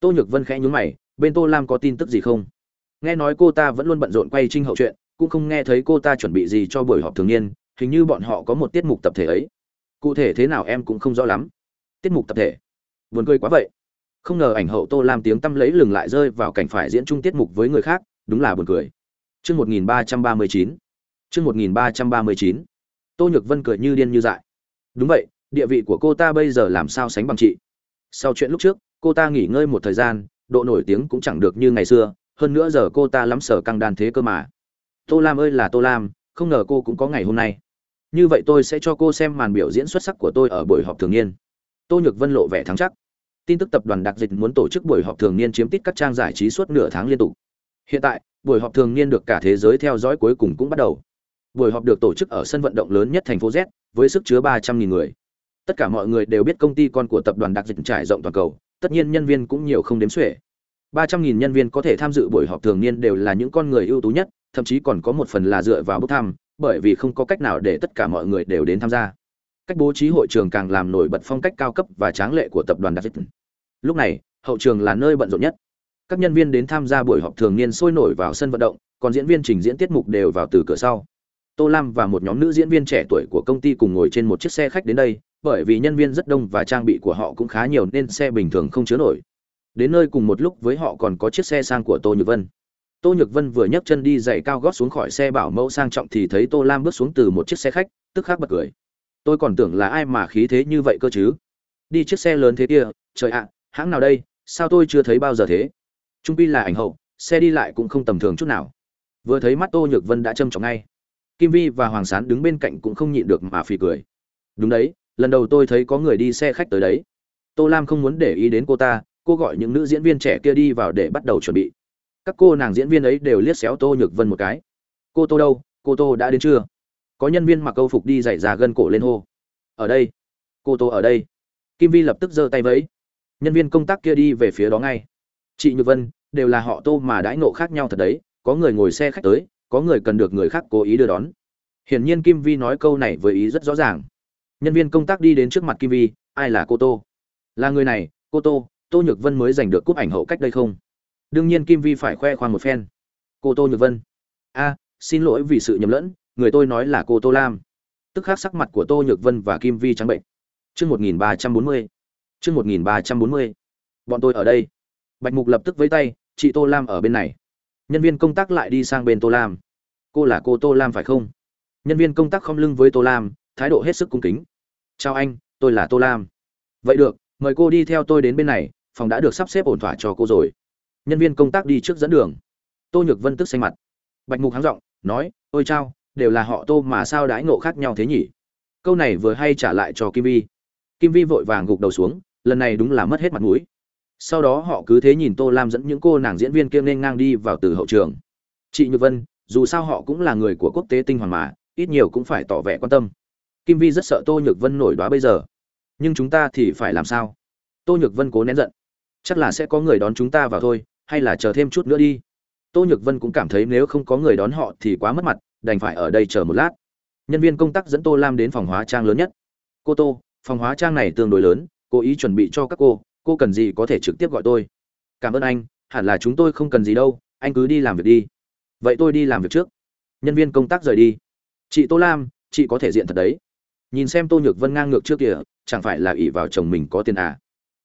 Tô nhược vân khẽ nhún mày, bên tô lam có tin tức gì không? Nghe nói cô ta vẫn luôn bận rộn quay trinh hậu chuyện, cũng không nghe thấy cô ta chuẩn bị gì cho buổi họp thường niên, hình như bọn họ có một tiết mục tập thể ấy. Cụ thể thế nào em cũng không rõ lắm. Tiết mục tập thể? Buồn cười quá vậy. Không ngờ ảnh hậu tô lam tiếng tăm lấy lừng lại rơi vào cảnh phải diễn chung tiết mục với người khác, đúng là buồn cười. Chương một nghìn ba trăm ba mươi chín. Chương một nghìn ba trăm ba mươi chín tô nhược vân cười như điên như dại. Đúng vậy, địa vị của cô ta bây giờ làm sao sánh bằng chị? Sau chuyện lúc trước, cô ta nghỉ ngơi một thời gian, độ nổi tiếng cũng chẳng được như ngày xưa, hơn nữa giờ cô ta lắm sở căng đàn thế cơ mà. Tô lam ơi là tô lam, không ngờ cô cũng có ngày hôm nay. Như vậy tôi sẽ cho cô xem màn biểu diễn xuất sắc của tôi ở buổi họp thường niên. Tô nhược vân lộ vẻ thắng chắc. Tin tức tập đoàn đặc dịch muốn tổ chức buổi họp thường niên chiếm tít các trang giải trí suốt nửa tháng liên tục. Hiện tại, buổi họp thường niên được cả thế giới theo dõi cuối cùng cũng bắt đầu buổi họp được tổ chức ở sân vận động lớn nhất thành phố z, với sức chứa ba trăm nghìn người. Tất cả mọi người đều biết công ty con của tập đoàn đặc dịch trải rộng toàn cầu, tất nhiên nhân viên cũng nhiều không đếm xuể. ba trăm nghìn nhân viên có thể tham dự buổi họp thường niên đều là những con người ưu tú nhất, thậm chí còn có một phần là dựa vào bốc thăm, bởi vì không có cách nào để tất cả mọi người đều đến tham gia. Cách bố trí hội trường càng làm nổi bật phong cách cao cấp và tráng lệ của tập đoàn đặc dịch. Lúc này, hậu trường là nơi bận rộn nhất. Các nhân viên đến tham gia buổi họp thường niên sôi nổi vào sân vận động, còn diễn viên trình diễn tiết mục đều vào từ cửa sau tô lam và một nhóm nữ diễn viên trẻ tuổi của công ty cùng ngồi trên một chiếc xe khách đến đây, bởi vì nhân viên rất đông và trang bị của họ cũng khá nhiều nên xe bình thường không chứa nổi. Đến nơi cùng một lúc với họ còn có chiếc xe sang của tô nhược vân. Tô nhược vân vừa nhấc chân đi giày cao gót xuống khỏi xe bảo mẫu sang trọng thì thấy tô lam bước xuống từ một chiếc xe khách, tức khắc bật cười. Tôi còn tưởng là ai mà khí thế như vậy cơ chứ? Đi chiếc xe lớn thế kia, trời ạ, hãng nào đây? Sao tôi chưa thấy bao giờ thế? Trung quy là ảnh hậu, xe đi lại cũng không tầm thường chút nào. Vừa thấy mắt tô nhược vân đã châm trọng ngay kim vi và hoàng sán đứng bên cạnh cũng không nhịn được mà phì cười. Đúng đấy, lần đầu tôi thấy có người đi xe khách tới đấy. Tô lam không muốn để ý đến cô ta, cô gọi những nữ diễn viên trẻ kia đi vào để bắt đầu chuẩn bị. Các cô nàng diễn viên ấy đều liếc xéo tô nhược vân một cái. Cô tô đâu? Cô tô đã đến chưa? Có nhân viên mặc câu phục đi dày ra gân cổ lên hô. Ở đây. Cô tô ở đây. Kim vi lập tức giơ tay vẫy. Nhân viên công tác kia đi về phía đó ngay. Chị nhược vân, đều là họ tô mà đãi ngộ khác nhau thật đấy. Có người ngồi xe khách tới có người cần được người khác cố ý đưa đón. Hiển nhiên kim vi nói câu này với ý rất rõ ràng. Nhân viên công tác đi đến trước mặt kim vi, ai là cô tô? Là người này, cô tô tô nhược vân mới giành được cúp ảnh hậu cách đây không? Đương nhiên kim vi phải khoe khoang một phen. Cô tô nhược vân. A, xin lỗi vì sự nhầm lẫn, người tôi nói là cô tô lam. Tức khắc sắc mặt của tô nhược vân và kim vi trắng bệnh chương một nghìn ba trăm bốn mươi. Chương một nghìn ba trăm bốn mươi. Bọn tôi ở đây. Bạch mục lập tức với tay, chị tô lam ở bên này nhân viên công tác lại đi sang bên tô lam. Cô là cô tô lam phải không? Nhân viên công tác không lưng với tô lam, thái độ hết sức cung kính. Chào anh, tôi là tô lam. Vậy được, mời cô đi theo tôi đến bên này, phòng đã được sắp xếp ổn thỏa cho cô rồi. Nhân viên công tác đi trước dẫn đường. Tô nhược vân tức xanh mặt. Bạch mục háng r ộ n g nói, ôi chao, đều là họ tô mà sao đãi ngộ khác nhau thế nhỉ? Câu này vừa hay trả lại cho kim vi. Kim vi vội vàng gục đầu xuống, lần này đúng là mất hết mặt mũi sau đó họ cứ thế nhìn tô lam dẫn những cô nàng diễn viên kia nên ngang đi vào từ hậu trường. Chị nhược vân, dù sao họ cũng là người của quốc tế tinh hoàng mà, ít nhiều cũng phải tỏ vẻ quan tâm. Kim vi rất sợ tô nhược vân nổi đoá bây giờ. Nhưng chúng ta thì phải làm sao? Tô nhược vân cố nén giận. Chắc là sẽ có người đón chúng ta vào thôi, hay là chờ thêm chút nữa đi? Tô nhược vân cũng cảm thấy nếu không có người đón họ thì quá mất mặt, đành phải ở đây chờ một lát. Nhân viên công tác dẫn tô lam đến phòng hóa trang lớn nhất. Cô tô, phòng hóa trang này tương đối lớn cố ý chuẩn bị cho các cô cô cần gì có thể trực tiếp gọi tôi? Cảm ơn anh, hẳn là chúng tôi không cần gì đâu, anh cứ đi làm việc đi. Vậy tôi đi làm việc trước. Nhân viên công tác rời đi. Chị tô lam, chị có thể diện thật đấy. Nhìn xem tô nhược vân ngang ngược trước kìa, chẳng phải là ỷ vào chồng mình có tiền à?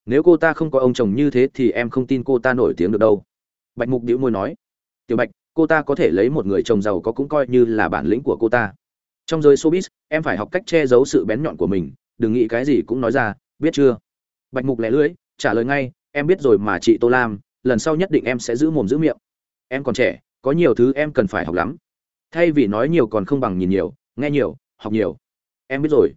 Nếu cô ta không có ông chồng như thế thì em không tin cô ta nổi tiếng được đâu. Bạch mục đĩu môi nói. Tiểu bạch, cô ta có thể lấy một người chồng giàu có cũng coi như là bản lĩnh của cô ta. Trong giới showbiz, em phải học cách che giấu sự bén nhọn của mình, đừng nghĩ cái gì cũng nói ra, biết chưa? Bạch mục lẻ lưỡi trả lời ngay, em biết rồi mà chị tô lam, lần sau nhất định em sẽ giữ mồm giữ miệng. Em còn trẻ, có nhiều thứ em cần phải học lắm. Thay vì nói nhiều còn không bằng nhìn nhiều, nghe nhiều, học nhiều. Em biết rồi.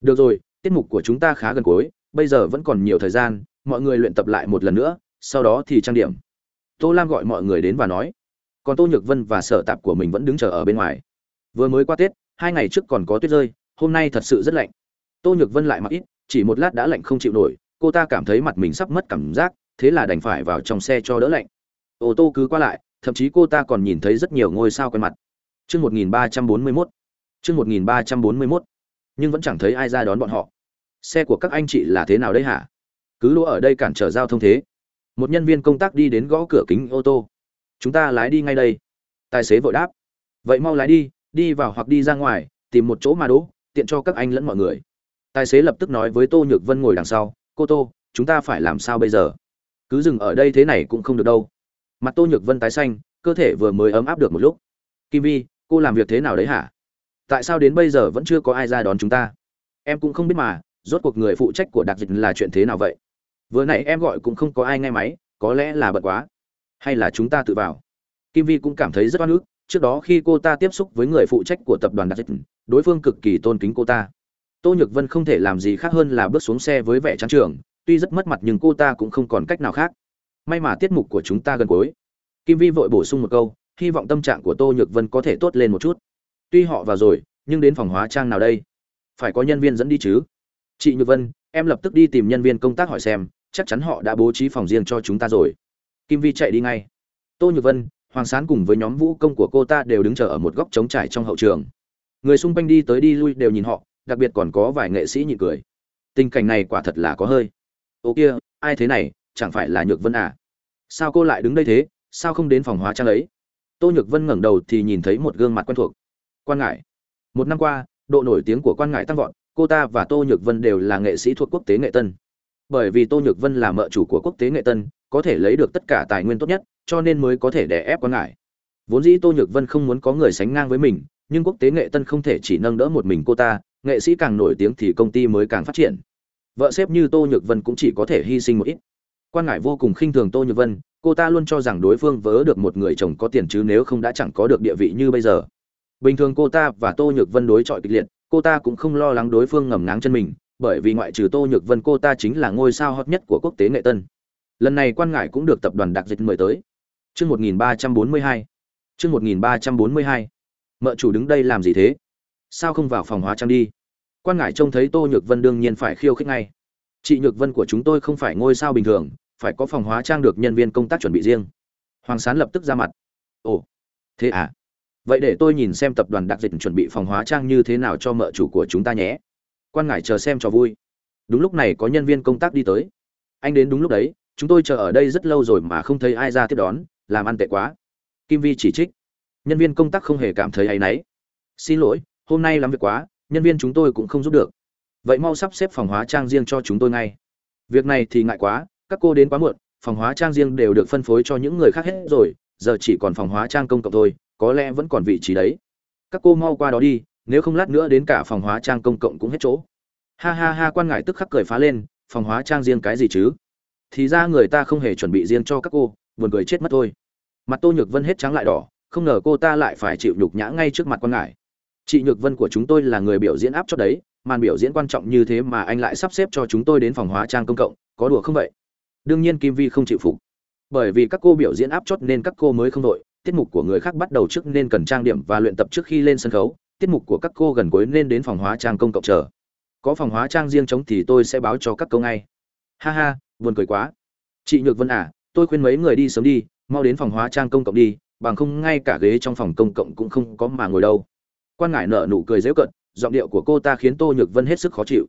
Được rồi, tiết mục của chúng ta khá gần cuối, bây giờ vẫn còn nhiều thời gian, mọi người luyện tập lại một lần nữa, sau đó thì trang điểm. Tô lam gọi mọi người đến và nói, còn tô nhược vân và sở tạp của mình vẫn đứng chờ ở bên ngoài. Vừa mới qua tết, hai ngày trước còn có tuyết rơi, hôm nay thật sự rất lạnh. Tô nhược vân lại mặc ít, chỉ một lát đã lạnh không chịu nổi cô ta cảm thấy mặt mình sắp mất cảm giác, thế là đành phải vào trong xe cho đỡ lạnh. Ô tô cứ qua lại, thậm chí cô ta còn nhìn thấy rất nhiều ngôi sao quen mặt. Chương một nghìn ba trăm bốn mươi mốt. Chương một nghìn ba trăm bốn mươi mốt. Nhưng vẫn chẳng thấy ai ra đón bọn họ. Xe của các anh chị là thế nào đấy hả? Cứ lỗ ở đây cản trở giao thông thế. Một nhân viên công tác đi đến gõ cửa kính ô tô. Chúng ta lái đi ngay đây. Tài xế vội đáp. Vậy mau lái đi đi vào hoặc đi ra ngoài, tìm một chỗ mà đỗ, tiện cho các anh lẫn mọi người. Tài xế lập tức nói với tô nhược vân ngồi đằng sau cô tô, chúng ta phải làm sao bây giờ? Cứ dừng ở đây thế này cũng không được đâu. Mặt tô nhược vân tái xanh, cơ thể vừa mới ấm áp được một lúc. Kim vi, cô làm việc thế nào đấy hả? Tại sao đến bây giờ vẫn chưa có ai ra đón chúng ta? Em cũng không biết mà, rốt cuộc người phụ trách của đặc dịch là chuyện thế nào vậy? Vừa nãy em gọi cũng không có ai nghe máy, có lẽ là bận quá. Hay là chúng ta tự vào? Kim vi cũng cảm thấy rất oan ức, trước đó khi cô ta tiếp xúc với người phụ trách của tập đoàn đặc dịch, đối phương cực kỳ tôn kính cô ta tô nhược vân không thể làm gì khác hơn là bước xuống xe với vẻ trắng trường, tuy rất mất mặt nhưng cô ta cũng không còn cách nào khác. May mà tiết mục của chúng ta gần cuối. Kim vi vội bổ sung một câu, hy vọng tâm trạng của tô nhược vân có thể tốt lên một chút. Tuy họ vào rồi, nhưng đến phòng hóa trang nào đây? Phải có nhân viên dẫn đi chứ. Chị nhược vân, em lập tức đi tìm nhân viên công tác hỏi xem, chắc chắn họ đã bố trí phòng riêng cho chúng ta rồi. Kim vi chạy đi ngay. Tô nhược vân, hoàng sán cùng với nhóm vũ công của cô ta đều đứng chờ ở một góc trống trải trong hậu trường. Người xung quanh đi tới đi lui đều nhìn họ đặc biệt còn có vài nghệ sĩ nhịn cười. Tình cảnh này quả thật là có hơi. Ô kia, ai thế này, chẳng phải là nhược vân à? Sao cô lại đứng đây thế, sao không đến phòng hóa trang ấy? Tô nhược vân ngẩng đầu thì nhìn thấy một gương mặt quen thuộc. Quan ngại một năm qua, độ nổi tiếng của quan ngại tăng vọt, cô ta và tô nhược vân đều là nghệ sĩ thuộc quốc tế nghệ tân. Bởi vì tô nhược vân là mợ chủ của quốc tế nghệ tân, có thể lấy được tất cả tài nguyên tốt nhất, cho nên mới có thể đè ép quan ngại vốn dĩ tô nhược vân không muốn có người sánh ngang với mình, nhưng quốc tế nghệ tân không thể chỉ nâng đỡ một mình cô ta nghệ sĩ càng nổi tiếng thì công ty mới càng phát triển. Vợ xếp như tô nhược vân cũng chỉ có thể hy sinh một ít. Quan ngại vô cùng khinh thường tô nhược vân, cô ta luôn cho rằng đối phương vớ được một người chồng có tiền chứ nếu không đã chẳng có được địa vị như bây giờ. Bình thường cô ta và tô nhược vân đối chọi kịch liệt, cô ta cũng không lo lắng đối phương ngầm ngáng chân mình, bởi vì ngoại trừ tô nhược vân cô ta chính là ngôi sao hot nhất của quốc tế nghệ tân. Lần này quan ngại cũng được tập đoàn đặc dịch mời tới. Chương một nghìn ba trăm bốn mươi hai. Chương một nghìn ba trăm bốn mươi hai. Mợ chủ đứng đây làm gì thế? Sao không vào phòng hóa trang đi? Quan ngại trông thấy tô nhược vân đương nhiên phải khiêu khích ngay. Chị nhược vân của chúng tôi không phải ngôi sao bình thường, phải có phòng hóa trang được nhân viên công tác chuẩn bị riêng. Hoàng sán lập tức ra mặt. Ồ, thế à? Vậy để tôi nhìn xem tập đoàn đặc dịch chuẩn bị phòng hóa trang như thế nào cho mợ chủ của chúng ta nhé. Quan ngại chờ xem cho vui. Đúng lúc này có nhân viên công tác đi tới. Anh đến đúng lúc đấy, chúng tôi chờ ở đây rất lâu rồi mà không thấy ai ra tiếp đón, làm ăn tệ quá. Kim vi chỉ trích. Nhân viên công tác không hề cảm thấy áy náy. Xin lỗi hôm nay làm việc quá, nhân viên chúng tôi cũng không giúp được. Vậy mau sắp xếp phòng hóa trang riêng cho chúng tôi ngay. Việc này thì ngại quá, các cô đến quá muộn, phòng hóa trang riêng đều được phân phối cho những người khác hết rồi, giờ chỉ còn phòng hóa trang công cộng thôi, có lẽ vẫn còn vị trí đấy. Các cô mau qua đó đi, nếu không lát nữa đến cả phòng hóa trang công cộng cũng hết chỗ. Ha ha ha, quan ngại tức khắc cười phá lên, phòng hóa trang riêng cái gì chứ? Thì ra người ta không hề chuẩn bị riêng cho các cô, buồn cười chết mất thôi. Mặt tô nhược vân hết trắng lại đỏ, không ngờ cô ta lại phải chịu nhục nhã ngay trước mặt quan ngại chị nhược vân của chúng tôi là người biểu diễn áp cho đấy, màn biểu diễn quan trọng như thế mà anh lại sắp xếp cho chúng tôi đến phòng hóa trang công cộng, có đùa không vậy? Đương nhiên kim vi không chịu phục. Bởi vì các cô biểu diễn áp chót nên các cô mới không đội, tiết mục của người khác bắt đầu trước nên cần trang điểm và luyện tập trước khi lên sân khấu, tiết mục của các cô gần cuối nên đến phòng hóa trang công cộng chờ. Có phòng hóa trang riêng chống thì tôi sẽ báo cho các cô ngay. Ha ha, buồn cười quá. Chị nhược vân à tôi khuyên mấy người đi sớm đi, mau đến phòng hóa trang công cộng đi, bằng không ngay cả ghế trong phòng công cộng cũng không có mà ngồi đâu quan ngại nở nụ cười dễu cận giọng điệu của cô ta khiến tô nhược vân hết sức khó chịu.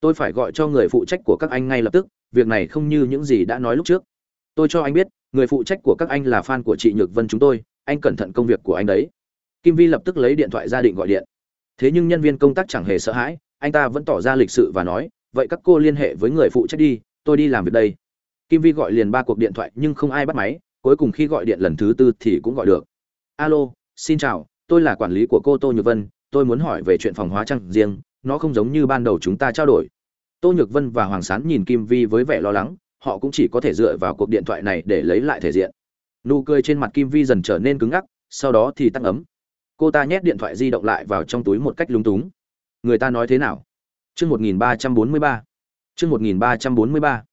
Tôi phải gọi cho người phụ trách của các anh ngay lập tức, việc này không như những gì đã nói lúc trước. Tôi cho anh biết, người phụ trách của các anh là fan của chị nhược vân chúng tôi, anh cẩn thận công việc của anh đấy. Kim vi lập tức lấy điện thoại gia định gọi điện. Thế nhưng nhân viên công tác chẳng hề sợ hãi, anh ta vẫn tỏ ra lịch sự và nói, vậy các cô liên hệ với người phụ trách đi, tôi đi làm việc đây. Kim vi gọi liền ba cuộc điện thoại nhưng không ai bắt máy, cuối cùng khi gọi điện lần thứ tư thì cũng gọi được. Alo, xin chào tôi là quản lý của cô tô nhược vân, tôi muốn hỏi về chuyện phòng hóa trang riêng, nó không giống như ban đầu chúng ta trao đổi. Tô nhược vân và hoàng sán nhìn kim vi với vẻ lo lắng, họ cũng chỉ có thể dựa vào cuộc điện thoại này để lấy lại thể diện. Nụ cười trên mặt kim vi dần trở nên cứng ngắc, sau đó thì tăng ấm. Cô ta nhét điện thoại di động lại vào trong túi một cách lúng túng. Người ta nói thế nào? Chương một nghìn ba trăm bốn mươi ba. Chương một nghìn ba trăm bốn mươi ba.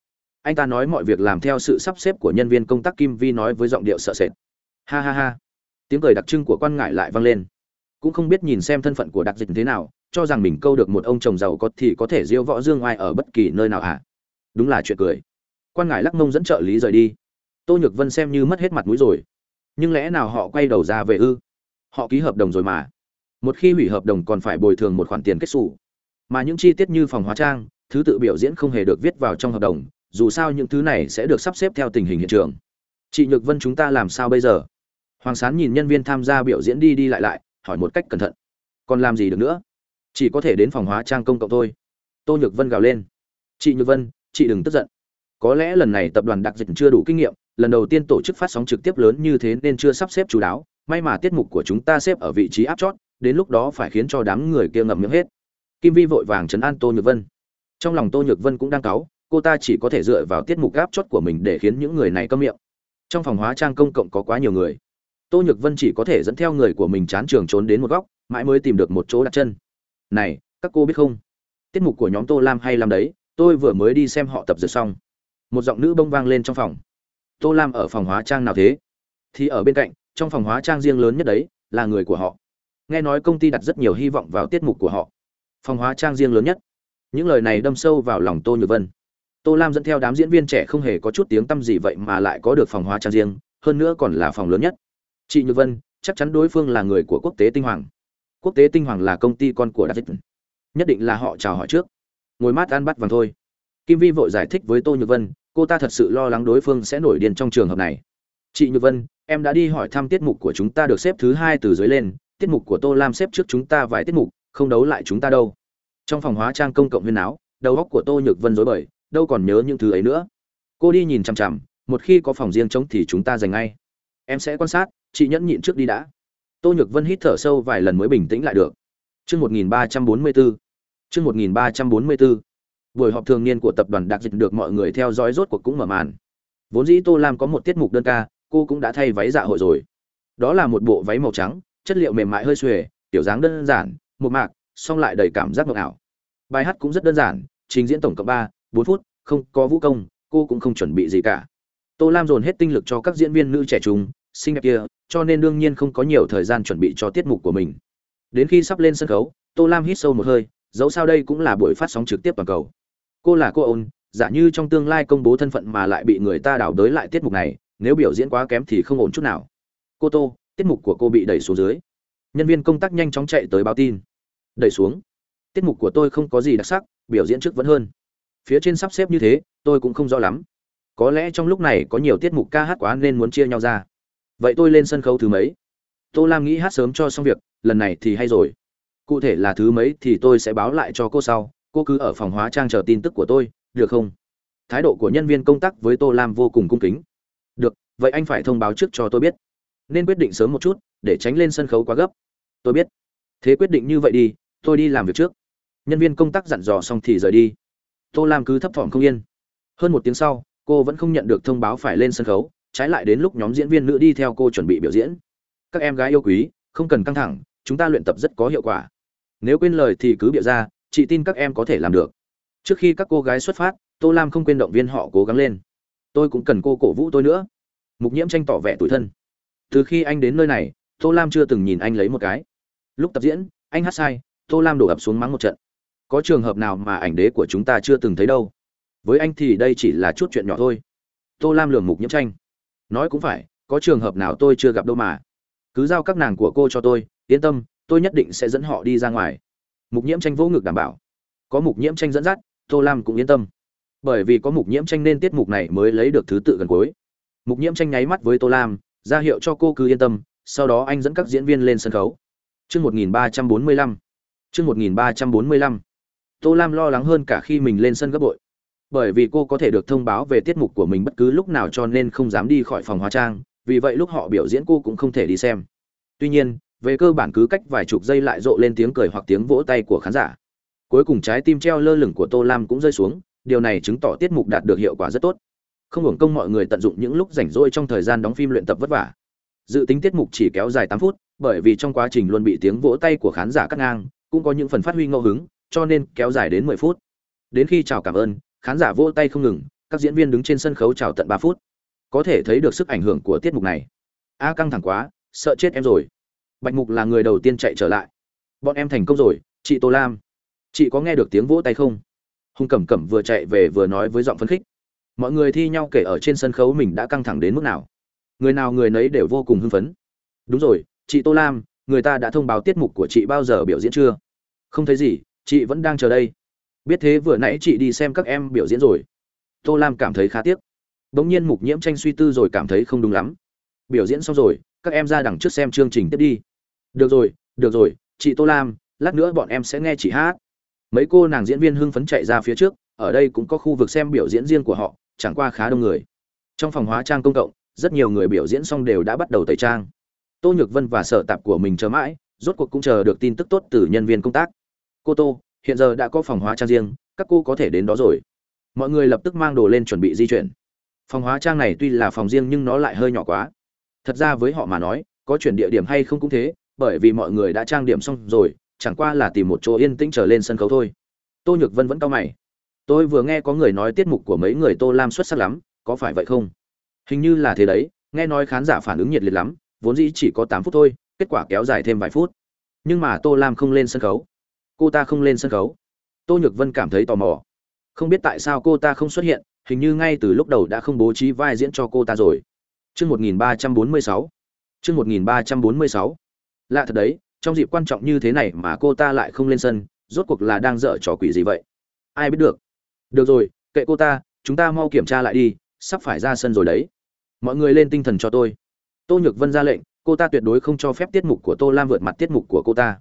Anh ta nói mọi việc làm theo sự sắp xếp của nhân viên công tác kim vi nói với giọng điệu sợ sệt. Ha ha ha tiếng cười đặc trưng của quan ngại lại vang lên. Cũng không biết nhìn xem thân phận của đặc dịch thế nào, cho rằng mình câu được một ông chồng giàu có thì có thể diêu võ dương oai ở bất kỳ nơi nào ạ à? đúng là chuyện cười. Quan ngại lắc mông dẫn trợ lý rời đi. Tô nhược vân xem như mất hết mặt mũi rồi. Nhưng lẽ nào họ quay đầu ra về ư? Họ ký hợp đồng rồi mà. Một khi hủy hợp đồng còn phải bồi thường một khoản tiền kết xù. Mà những chi tiết như phòng hóa trang, thứ tự biểu diễn không hề được viết vào trong hợp đồng, dù sao những thứ này sẽ được sắp xếp theo tình hình hiện trường. Chị nhược vân chúng ta làm sao bây giờ? Hoàng sán nhìn nhân viên tham gia biểu diễn đi đi lại lại, hỏi một cách cẩn thận. Còn làm gì được nữa? Chỉ có thể đến phòng hóa trang công cộng thôi. Tô nhược vân gào lên. Chị nhược vân, chị đừng tức giận. Có lẽ lần này tập đoàn đặc dịch chưa đủ kinh nghiệm, lần đầu tiên tổ chức phát sóng trực tiếp lớn như thế nên chưa sắp xếp chú đáo. May mà tiết mục của chúng ta xếp ở vị trí áp chót, đến lúc đó phải khiến cho đám người kia ngậm miệng hết. Kim vi vội vàng chấn an tô nhược vân. Trong lòng tô nhược vân cũng đang cáu, cô ta chỉ có thể dựa vào tiết mục áp chót của mình để khiến những người này câm miệng. Trong phòng hóa trang công cộng có quá nhiều người tô nhược vân chỉ có thể dẫn theo người của mình chán trường trốn đến một góc, mãi mới tìm được một chỗ đặt chân. Này, các cô biết không? Tiết mục của nhóm tô lam hay làm đấy, tôi vừa mới đi xem họ tập dượt xong. Một giọng nữ bông vang lên trong phòng. Tô lam ở phòng hóa trang nào thế? Thì ở bên cạnh, trong phòng hóa trang riêng lớn nhất đấy, là người của họ. Nghe nói công ty đặt rất nhiều hy vọng vào tiết mục của họ. Phòng hóa trang riêng lớn nhất. Những lời này đâm sâu vào lòng tô nhược vân. Tô lam dẫn theo đám diễn viên trẻ không hề có chút tiếng tăm gì vậy mà lại có được phòng hóa trang riêng, hơn nữa còn là phòng lớn nhất chị nhược vân, chắc chắn đối phương là người của quốc tế tinh hoàng. Quốc tế tinh hoàng là công ty con của david. Nhất định là họ chào hỏi trước. Ngồi mát ăn bắt vàng thôi. Kim vi vội giải thích với tô nhược vân, cô ta thật sự lo lắng đối phương sẽ nổi điên trong trường hợp này. Chị nhược vân, em đã đi hỏi thăm tiết mục của chúng ta được xếp thứ hai từ dưới lên, tiết mục của tô lam xếp trước chúng ta vài tiết mục, không đấu lại chúng ta đâu. Trong phòng hóa trang công cộng huyên áo, đầu óc của tô nhược vân rối bời, đâu còn nhớ những thứ ấy nữa. Cô đi nhìn chằm chằm, một khi có phòng riêng trống thì chúng ta dành ngay. Em sẽ quan sát chị nhẫn nhịn trước đi đã. Tô nhược vân hít thở sâu vài lần mới bình tĩnh lại được. Chương một nghìn ba trăm bốn mươi bốn chương một nghìn ba trăm bốn mươi bốn buổi họp thường niên của tập đoàn đặc dịch được mọi người theo dõi rốt cuộc cũng mở màn. Vốn dĩ tô lam có một tiết mục đơn ca, cô cũng đã thay váy dạ hội rồi. Đó là một bộ váy màu trắng, chất liệu mềm mại hơi xuề, kiểu dáng đơn giản một mạc, song lại đầy cảm giác ngọt ảo. Bài hát cũng rất đơn giản, trình diễn tổng cộng ba, bốn phút, không có vũ công, cô cũng không chuẩn bị gì cả. Tô lam dồn hết tinh lực cho các diễn viên nữ trẻ trung xinh đẹp kia, cho nên đương nhiên không có nhiều thời gian chuẩn bị cho tiết mục của mình. Đến khi sắp lên sân khấu, tô lam hít sâu một hơi, dẫu sao đây cũng là buổi phát sóng trực tiếp toàn cầu. Cô là cô ôn, giả như trong tương lai công bố thân phận mà lại bị người ta đảo đới lại tiết mục này, nếu biểu diễn quá kém thì không ổn chút nào. Cô tô, tiết mục của cô bị đẩy xuống dưới. Nhân viên công tác nhanh chóng chạy tới báo tin. Đẩy xuống. Tiết mục của tôi không có gì đặc sắc, biểu diễn trước vẫn hơn. Phía trên sắp xếp như thế, tôi cũng không rõ lắm. Có lẽ trong lúc này có nhiều tiết mục ca hát quá nên muốn chia nhau ra vậy tôi lên sân khấu thứ mấy? Tô lam nghĩ hát sớm cho xong việc, lần này thì hay rồi. Cụ thể là thứ mấy thì tôi sẽ báo lại cho cô sau. Cô cứ ở phòng hóa trang chờ tin tức của tôi, được không? Thái độ của nhân viên công tác với tô lam vô cùng cung kính. Được, vậy anh phải thông báo trước cho tôi biết. Nên quyết định sớm một chút, để tránh lên sân khấu quá gấp. Tôi biết. Thế quyết định như vậy đi, tôi đi làm việc trước. Nhân viên công tác dặn dò xong thì rời đi. Tô lam cứ thấp thỏm không yên. Hơn một tiếng sau, cô vẫn không nhận được thông báo phải lên sân khấu trái lại đến lúc nhóm diễn viên nữ đi theo cô chuẩn bị biểu diễn. Các em gái yêu quý, không cần căng thẳng, chúng ta luyện tập rất có hiệu quả. Nếu quên lời thì cứ bịa ra, chị tin các em có thể làm được. Trước khi các cô gái xuất phát, tô lam không quên động viên họ cố gắng lên. Tôi cũng cần cô cổ vũ tôi nữa. Mục nhiễm tranh tỏ vẻ tủi thân. Từ khi anh đến nơi này, tô lam chưa từng nhìn anh lấy một cái. Lúc tập diễn, anh hát sai, tô lam đổ ập xuống mắng một trận. Có trường hợp nào mà ảnh đế của chúng ta chưa từng thấy đâu. Với anh thì đây chỉ là chút chuyện nhỏ thôi. Tô lam lường mục nhiễm tranh nói cũng phải, có trường hợp nào tôi chưa gặp đâu mà. Cứ giao các nàng của cô cho tôi, yên tâm, tôi nhất định sẽ dẫn họ đi ra ngoài. Mục nhiễm tranh vỗ ngực đảm bảo. Có mục nhiễm tranh dẫn dắt, tô lam cũng yên tâm. Bởi vì có mục nhiễm tranh nên tiết mục này mới lấy được thứ tự gần cuối. Mục nhiễm tranh nháy mắt với tô lam, ra hiệu cho cô cứ yên tâm, sau đó anh dẫn các diễn viên lên sân khấu. Chương một nghìn ba trăm bốn mươi lăm. Chương một nghìn ba trăm bốn mươi lăm. Tô lam lo lắng hơn cả khi mình lên sân gấp bội bởi vì cô có thể được thông báo về tiết mục của mình bất cứ lúc nào cho nên không dám đi khỏi phòng hóa trang, vì vậy lúc họ biểu diễn cô cũng không thể đi xem. Tuy nhiên, về cơ bản cứ cách vài chục giây lại rộ lên tiếng cười hoặc tiếng vỗ tay của khán giả. Cuối cùng trái tim treo lơ lửng của tô lam cũng rơi xuống, điều này chứng tỏ tiết mục đạt được hiệu quả rất tốt. Không hưởng công mọi người tận dụng những lúc rảnh rỗi trong thời gian đóng phim luyện tập vất vả. Dự tính tiết mục chỉ kéo dài tám phút, bởi vì trong quá trình luôn bị tiếng vỗ tay của khán giả cắt ngang, cũng có những phần phát huy ngẫu hứng, cho nên kéo dài đến mười phút. Đến khi chào cảm ơn khán giả vỗ tay không ngừng, các diễn viên đứng trên sân khấu chào tận ba phút. Có thể thấy được sức ảnh hưởng của tiết mục này. A căng thẳng quá, sợ chết em rồi. Bạch mục là người đầu tiên chạy trở lại. Bọn em thành công rồi, chị tô lam. Chị có nghe được tiếng vỗ tay không? Hùng cẩm cẩm vừa chạy về vừa nói với giọng phấn khích. Mọi người thi nhau kể ở trên sân khấu mình đã căng thẳng đến mức nào. Người nào người nấy đều vô cùng hưng phấn. Đúng rồi, chị tô lam, người ta đã thông báo tiết mục của chị bao giờ biểu diễn chưa? Không thấy gì, chị vẫn đang chờ đây biết thế vừa nãy chị đi xem các em biểu diễn rồi. Tô lam cảm thấy khá tiếc. Đ ỗ n g nhiên mục nhiễm tranh suy tư rồi cảm thấy không đúng lắm. Biểu diễn xong rồi, các em ra đằng trước xem chương trình tiếp đi. Được rồi được rồi, chị tô lam, lát nữa bọn em sẽ nghe chị hát. Mấy cô nàng diễn viên hưng phấn chạy ra phía trước, ở đây cũng có khu vực xem biểu diễn riêng của họ, chẳng qua khá đông người. Trong phòng hóa trang công cộng, rất nhiều người biểu diễn xong đều đã bắt đầu tẩy trang. Tô nhược vân và sở tạp của mình chờ mãi, rốt cuộc cũng chờ được tin tức tốt từ nhân viên công tác. Cô tô hiện giờ đã có phòng hóa trang riêng, các cô có thể đến đó rồi. Mọi người lập tức mang đồ lên chuẩn bị di chuyển. Phòng hóa trang này tuy là phòng riêng nhưng nó lại hơi nhỏ quá. Thật ra với họ mà nói, có chuyển địa điểm hay không cũng thế, bởi vì mọi người đã trang điểm xong rồi, chẳng qua là tìm một chỗ yên tĩnh trở lên sân khấu thôi. Tô nhược vân vẫn cau mày. Tôi vừa nghe có người nói tiết mục của mấy người tô lam xuất sắc lắm, có phải vậy không? Hình như là thế đấy, nghe nói khán giả phản ứng nhiệt liệt lắm, vốn dĩ chỉ có tám phút thôi, kết quả kéo dài thêm vài phút. Nhưng mà tô lam không lên sân khấu cô ta không lên sân khấu. Tô nhược vân cảm thấy tò mò. Không biết tại sao cô ta không xuất hiện, hình như ngay từ lúc đầu đã không bố trí vai diễn cho cô ta rồi. Chương một nghìn ba trăm bốn mươi sáu. Chương một nghìn ba trăm bốn mươi sáu. Lạ thật đấy, trong dịp quan trọng như thế này mà cô ta lại không lên sân, rốt cuộc là đang dở trò quỷ gì vậy? Ai biết được? Được rồi, kệ cô ta, chúng ta mau kiểm tra lại đi, sắp phải ra sân rồi đấy. Mọi người lên tinh thần cho tôi. Tô nhược vân ra lệnh, cô ta tuyệt đối không cho phép tiết mục của tô lam vượt mặt tiết mục của cô ta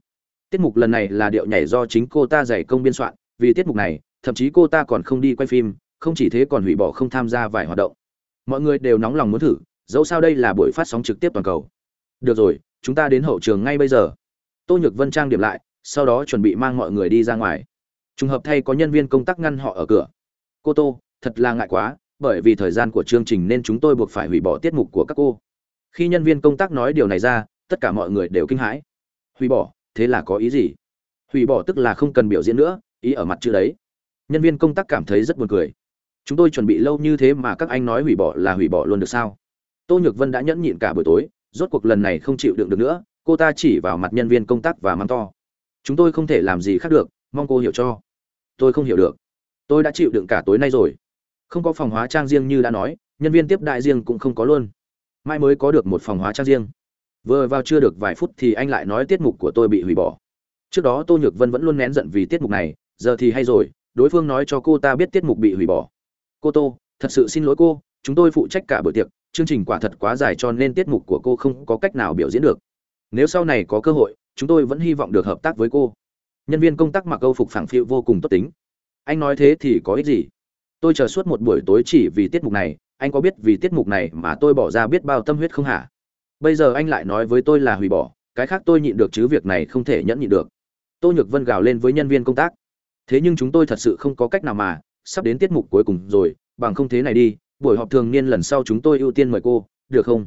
tiết mục lần này là điệu nhảy do chính cô ta dạy công biên soạn, vì tiết mục này, thậm chí cô ta còn không đi quay phim, không chỉ thế còn hủy bỏ không tham gia vài hoạt động. Mọi người đều nóng lòng muốn thử, dẫu sao đây là buổi phát sóng trực tiếp toàn cầu. Được rồi, chúng ta đến hậu trường ngay bây giờ. Tô nhược vân trang điểm lại, sau đó chuẩn bị mang mọi người đi ra ngoài. Trùng hợp thay có nhân viên công tác ngăn họ ở cửa. Cô tô, thật là ngại quá, bởi vì thời gian của chương trình nên chúng tôi buộc phải hủy bỏ tiết mục của các cô. Khi nhân viên công tác nói điều này ra, tất cả mọi người đều kinh hãi. Hủy bỏ? Thế là có ý gì? Hủy bỏ tức là không cần biểu diễn nữa, ý ở mặt chữ đấy. Nhân viên công tác cảm thấy rất buồn cười. Chúng tôi chuẩn bị lâu như thế mà các anh nói hủy bỏ là hủy bỏ luôn được sao? Tô nhược vân đã nhẫn nhịn cả buổi tối, rốt cuộc lần này không chịu đựng được nữa, cô ta chỉ vào mặt nhân viên công tác và mắng to. Chúng tôi không thể làm gì khác được, mong cô hiểu cho. Tôi không hiểu được. Tôi đã chịu đựng cả tối nay rồi. Không có phòng hóa trang riêng như đã nói, nhân viên tiếp đại riêng cũng không có luôn. Mai mới có được một phòng hóa trang riêng vừa vào chưa được vài phút thì anh lại nói tiết mục của tôi bị hủy bỏ. Trước đó tô nhược vân vẫn luôn nén giận vì tiết mục này, giờ thì hay rồi, đối phương nói cho cô ta biết tiết mục bị hủy bỏ. Cô tô, thật sự xin lỗi cô, chúng tôi phụ trách cả buổi tiệc, chương trình quả thật quá dài cho nên tiết mục của cô không có cách nào biểu diễn được. Nếu sau này có cơ hội, chúng tôi vẫn hy vọng được hợp tác với cô. Nhân viên công tác mặc câu phục phẳng phiu vô cùng tốt tính. Anh nói thế thì có ích gì? Tôi chờ suốt một buổi tối chỉ vì tiết mục này, anh có biết vì tiết mục này mà tôi bỏ ra biết bao tâm huyết không hả? Bây giờ anh lại nói với tôi là hủy bỏ, cái khác tôi nhịn được chứ việc này không thể nhẫn nhịn được. Tô nhược vân gào lên với nhân viên công tác. Thế nhưng chúng tôi thật sự không có cách nào mà, sắp đến tiết mục cuối cùng rồi, bằng không thế này đi, buổi họp thường niên lần sau chúng tôi ưu tiên mời cô, được không?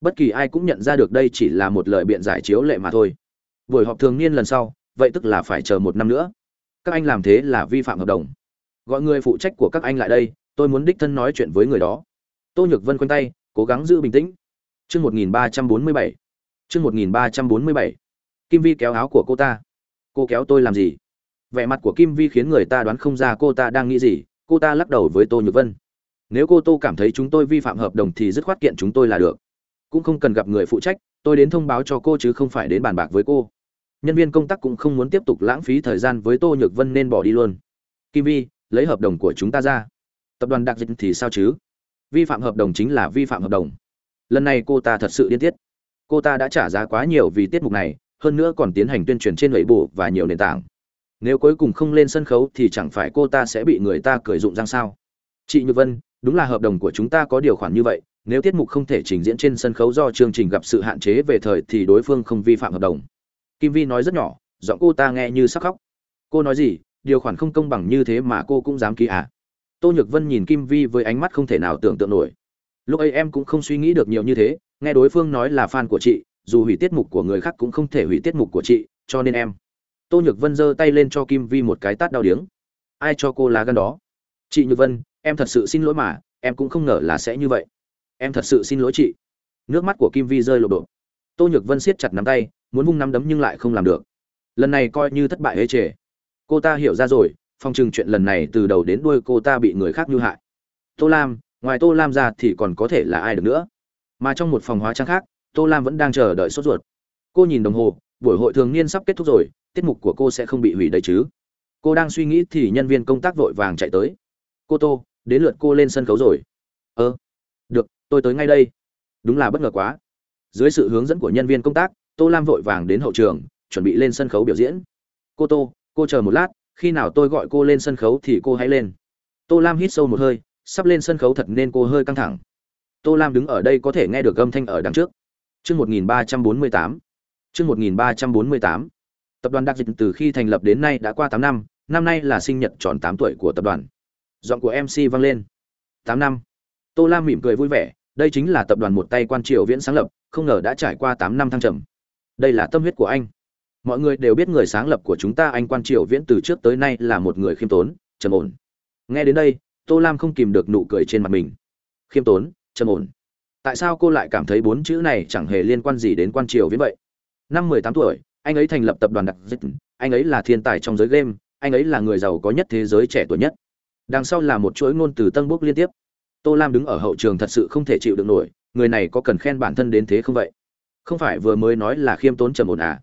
Bất kỳ ai cũng nhận ra được đây chỉ là một lời biện giải chiếu lệ mà thôi. Buổi họp thường niên lần sau, vậy tức là phải chờ một năm nữa. Các anh làm thế là vi phạm hợp đồng. Gọi người phụ trách của các anh lại đây, tôi muốn đích thân nói chuyện với người đó. Tô nhược vân quanh tay, cố gắng giữ bình tĩnh chương một nghìn ba trăm bốn mươi bảy. Chương một nghìn ba trăm bốn mươi bảy. Kim vi kéo áo của cô ta. Cô kéo tôi làm gì? Vẻ mặt của kim vi khiến người ta đoán không ra cô ta đang nghĩ gì. Cô ta lắc đầu với tô nhược vân. Nếu cô tô cảm thấy chúng tôi vi phạm hợp đồng thì dứt khoát kiện chúng tôi là được. Cũng không cần gặp người phụ trách, tôi đến thông báo cho cô chứ không phải đến bàn bạc với cô. Nhân viên công tác cũng không muốn tiếp tục lãng phí thời gian với tô nhược vân nên bỏ đi luôn. Kim vi, lấy hợp đồng của chúng ta ra. Tập đoàn đặc dịch thì sao chứ? Vi phạm hợp đồng chính là vi phạm hợp đồng lần này cô ta thật sự điên tiết. Cô ta đã trả giá quá nhiều vì tiết mục này, hơn nữa còn tiến hành tuyên truyền trên lưỡi bù và nhiều nền tảng. Nếu cuối cùng không lên sân khấu thì chẳng phải cô ta sẽ bị người ta cười dụng răng sao? Chị nhược vân, đúng là hợp đồng của chúng ta có điều khoản như vậy, nếu tiết mục không thể trình diễn trên sân khấu do chương trình gặp sự hạn chế về thời thì đối phương không vi phạm hợp đồng. Kim vi nói rất nhỏ, giọng cô ta nghe như sắc khóc. Cô nói gì? Điều khoản không công bằng như thế mà cô cũng dám ký à? Tô nhược vân nhìn kim vi với ánh mắt không thể nào tưởng tượng nổi lúc ấy em cũng không suy nghĩ được nhiều như thế, nghe đối phương nói là fan của chị, dù hủy tiết mục của người khác cũng không thể hủy tiết mục của chị, cho nên em. Tô nhược vân giơ tay lên cho kim vi một cái tát đau điếng. Ai cho cô lá gan đó? Chị nhược vân, em thật sự xin lỗi mà, em cũng không ngờ là sẽ như vậy. Em thật sự xin lỗi chị. Nước mắt của kim vi rơi lộp độ tô nhược vân siết chặt nắm tay, muốn vung nắm đấm nhưng lại không làm được. Lần này coi như thất bại hê trề. Cô ta hiểu ra rồi phong trừng chuyện lần này từ đầu đến đuôi cô ta bị người khác như hại. Tô lam ngoài tô lam ra thì còn có thể là ai được nữa? Mà trong một phòng hóa trang khác, tô lam vẫn đang chờ đợi sốt ruột. Cô nhìn đồng hồ, buổi hội thường niên sắp kết thúc rồi, tiết mục của cô sẽ không bị hủy đấy chứ? Cô đang suy nghĩ thì nhân viên công tác vội vàng chạy tới. Cô tô, đến lượt cô lên sân khấu rồi. Ơ, được, tôi tới ngay đây. Đúng là bất ngờ quá. Dưới sự hướng dẫn của nhân viên công tác, tô lam vội vàng đến hậu trường, chuẩn bị lên sân khấu biểu diễn. Cô tô, cô chờ một lát, khi nào tôi gọi cô lên sân khấu thì cô hãy lên. Tô lam hít sâu một hơi sắp lên sân khấu thật nên cô hơi căng thẳng. Tô lam đứng ở đây có thể nghe được âm thanh ở đằng trước. Chương một nghìn ba trăm bốn mươi tám. Chương một nghìn ba trăm bốn mươi tám. Tập đoàn đặc dịch từ khi thành lập đến nay đã qua tám năm năm nay là sinh nhật tròn tám tuổi của tập đoàn. Giọng của mc vang lên. Tám năm. Tô lam mỉm cười vui vẻ, đây chính là tập đoàn một tay quan triều viễn sáng lập, không ngờ đã trải qua tám năm thăng trầm. Đây là tâm huyết của anh. Mọi người đều biết người sáng lập của chúng ta anh quan triều viễn từ trước tới nay là một người khiêm tốn, trầm ổn. Nghe đến đây tô lam không kìm được nụ cười trên mặt mình. Khiêm tốn, trầm ổn. Tại sao cô lại cảm thấy bốn chữ này chẳng hề liên quan gì đến quan triều viễn vậy? Năm mười tám tuổi, anh ấy thành lập tập đoàn đặc dịch. Anh ấy là thiên tài trong giới game, anh ấy là người giàu có nhất thế giới trẻ tuổi nhất. Đằng sau là một chuỗi ngôn từ tân bốc liên tiếp. Tô lam đứng ở hậu trường thật sự không thể chịu được nổi, người này có cần khen bản thân đến thế không vậy? Không phải vừa mới nói là khiêm tốn trầm ổn à?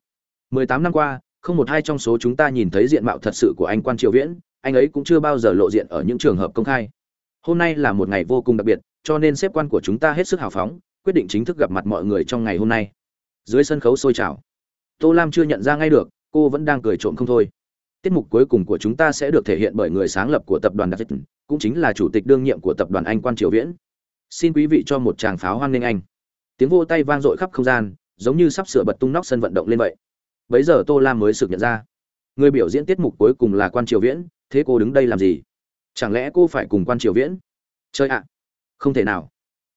Mười tám năm qua, không một hai trong số chúng ta nhìn thấy diện mạo thật sự của anh quan triều viễn anh ấy cũng chưa bao giờ lộ diện ở những trường hợp công khai. Hôm nay là một ngày vô cùng đặc biệt, cho nên xếp quan của chúng ta hết sức hào phóng, quyết định chính thức gặp mặt mọi người trong ngày hôm nay. Dưới sân khấu sôi trào. Tô lam chưa nhận ra ngay được, cô vẫn đang cười trộm không thôi. Tiết mục cuối cùng của chúng ta sẽ được thể hiện bởi người sáng lập của tập đoàn đặc dịch cũng chính là chủ tịch đương nhiệm của tập đoàn anh quan triều viễn. Xin quý vị cho một tràng pháo hoan nghênh anh. Tiếng vô tay vang dội khắp không gian, giống như sắp sửa bật tung nóc sân vận động lên vậy. Bấy giờ tô lam mới sực nhận ra. Người biểu diễn tiết mục cuối cùng là quan triều viễn thế cô đứng đây làm gì? Chẳng lẽ cô phải cùng quan triều viễn? Chơi ạ! Không thể nào.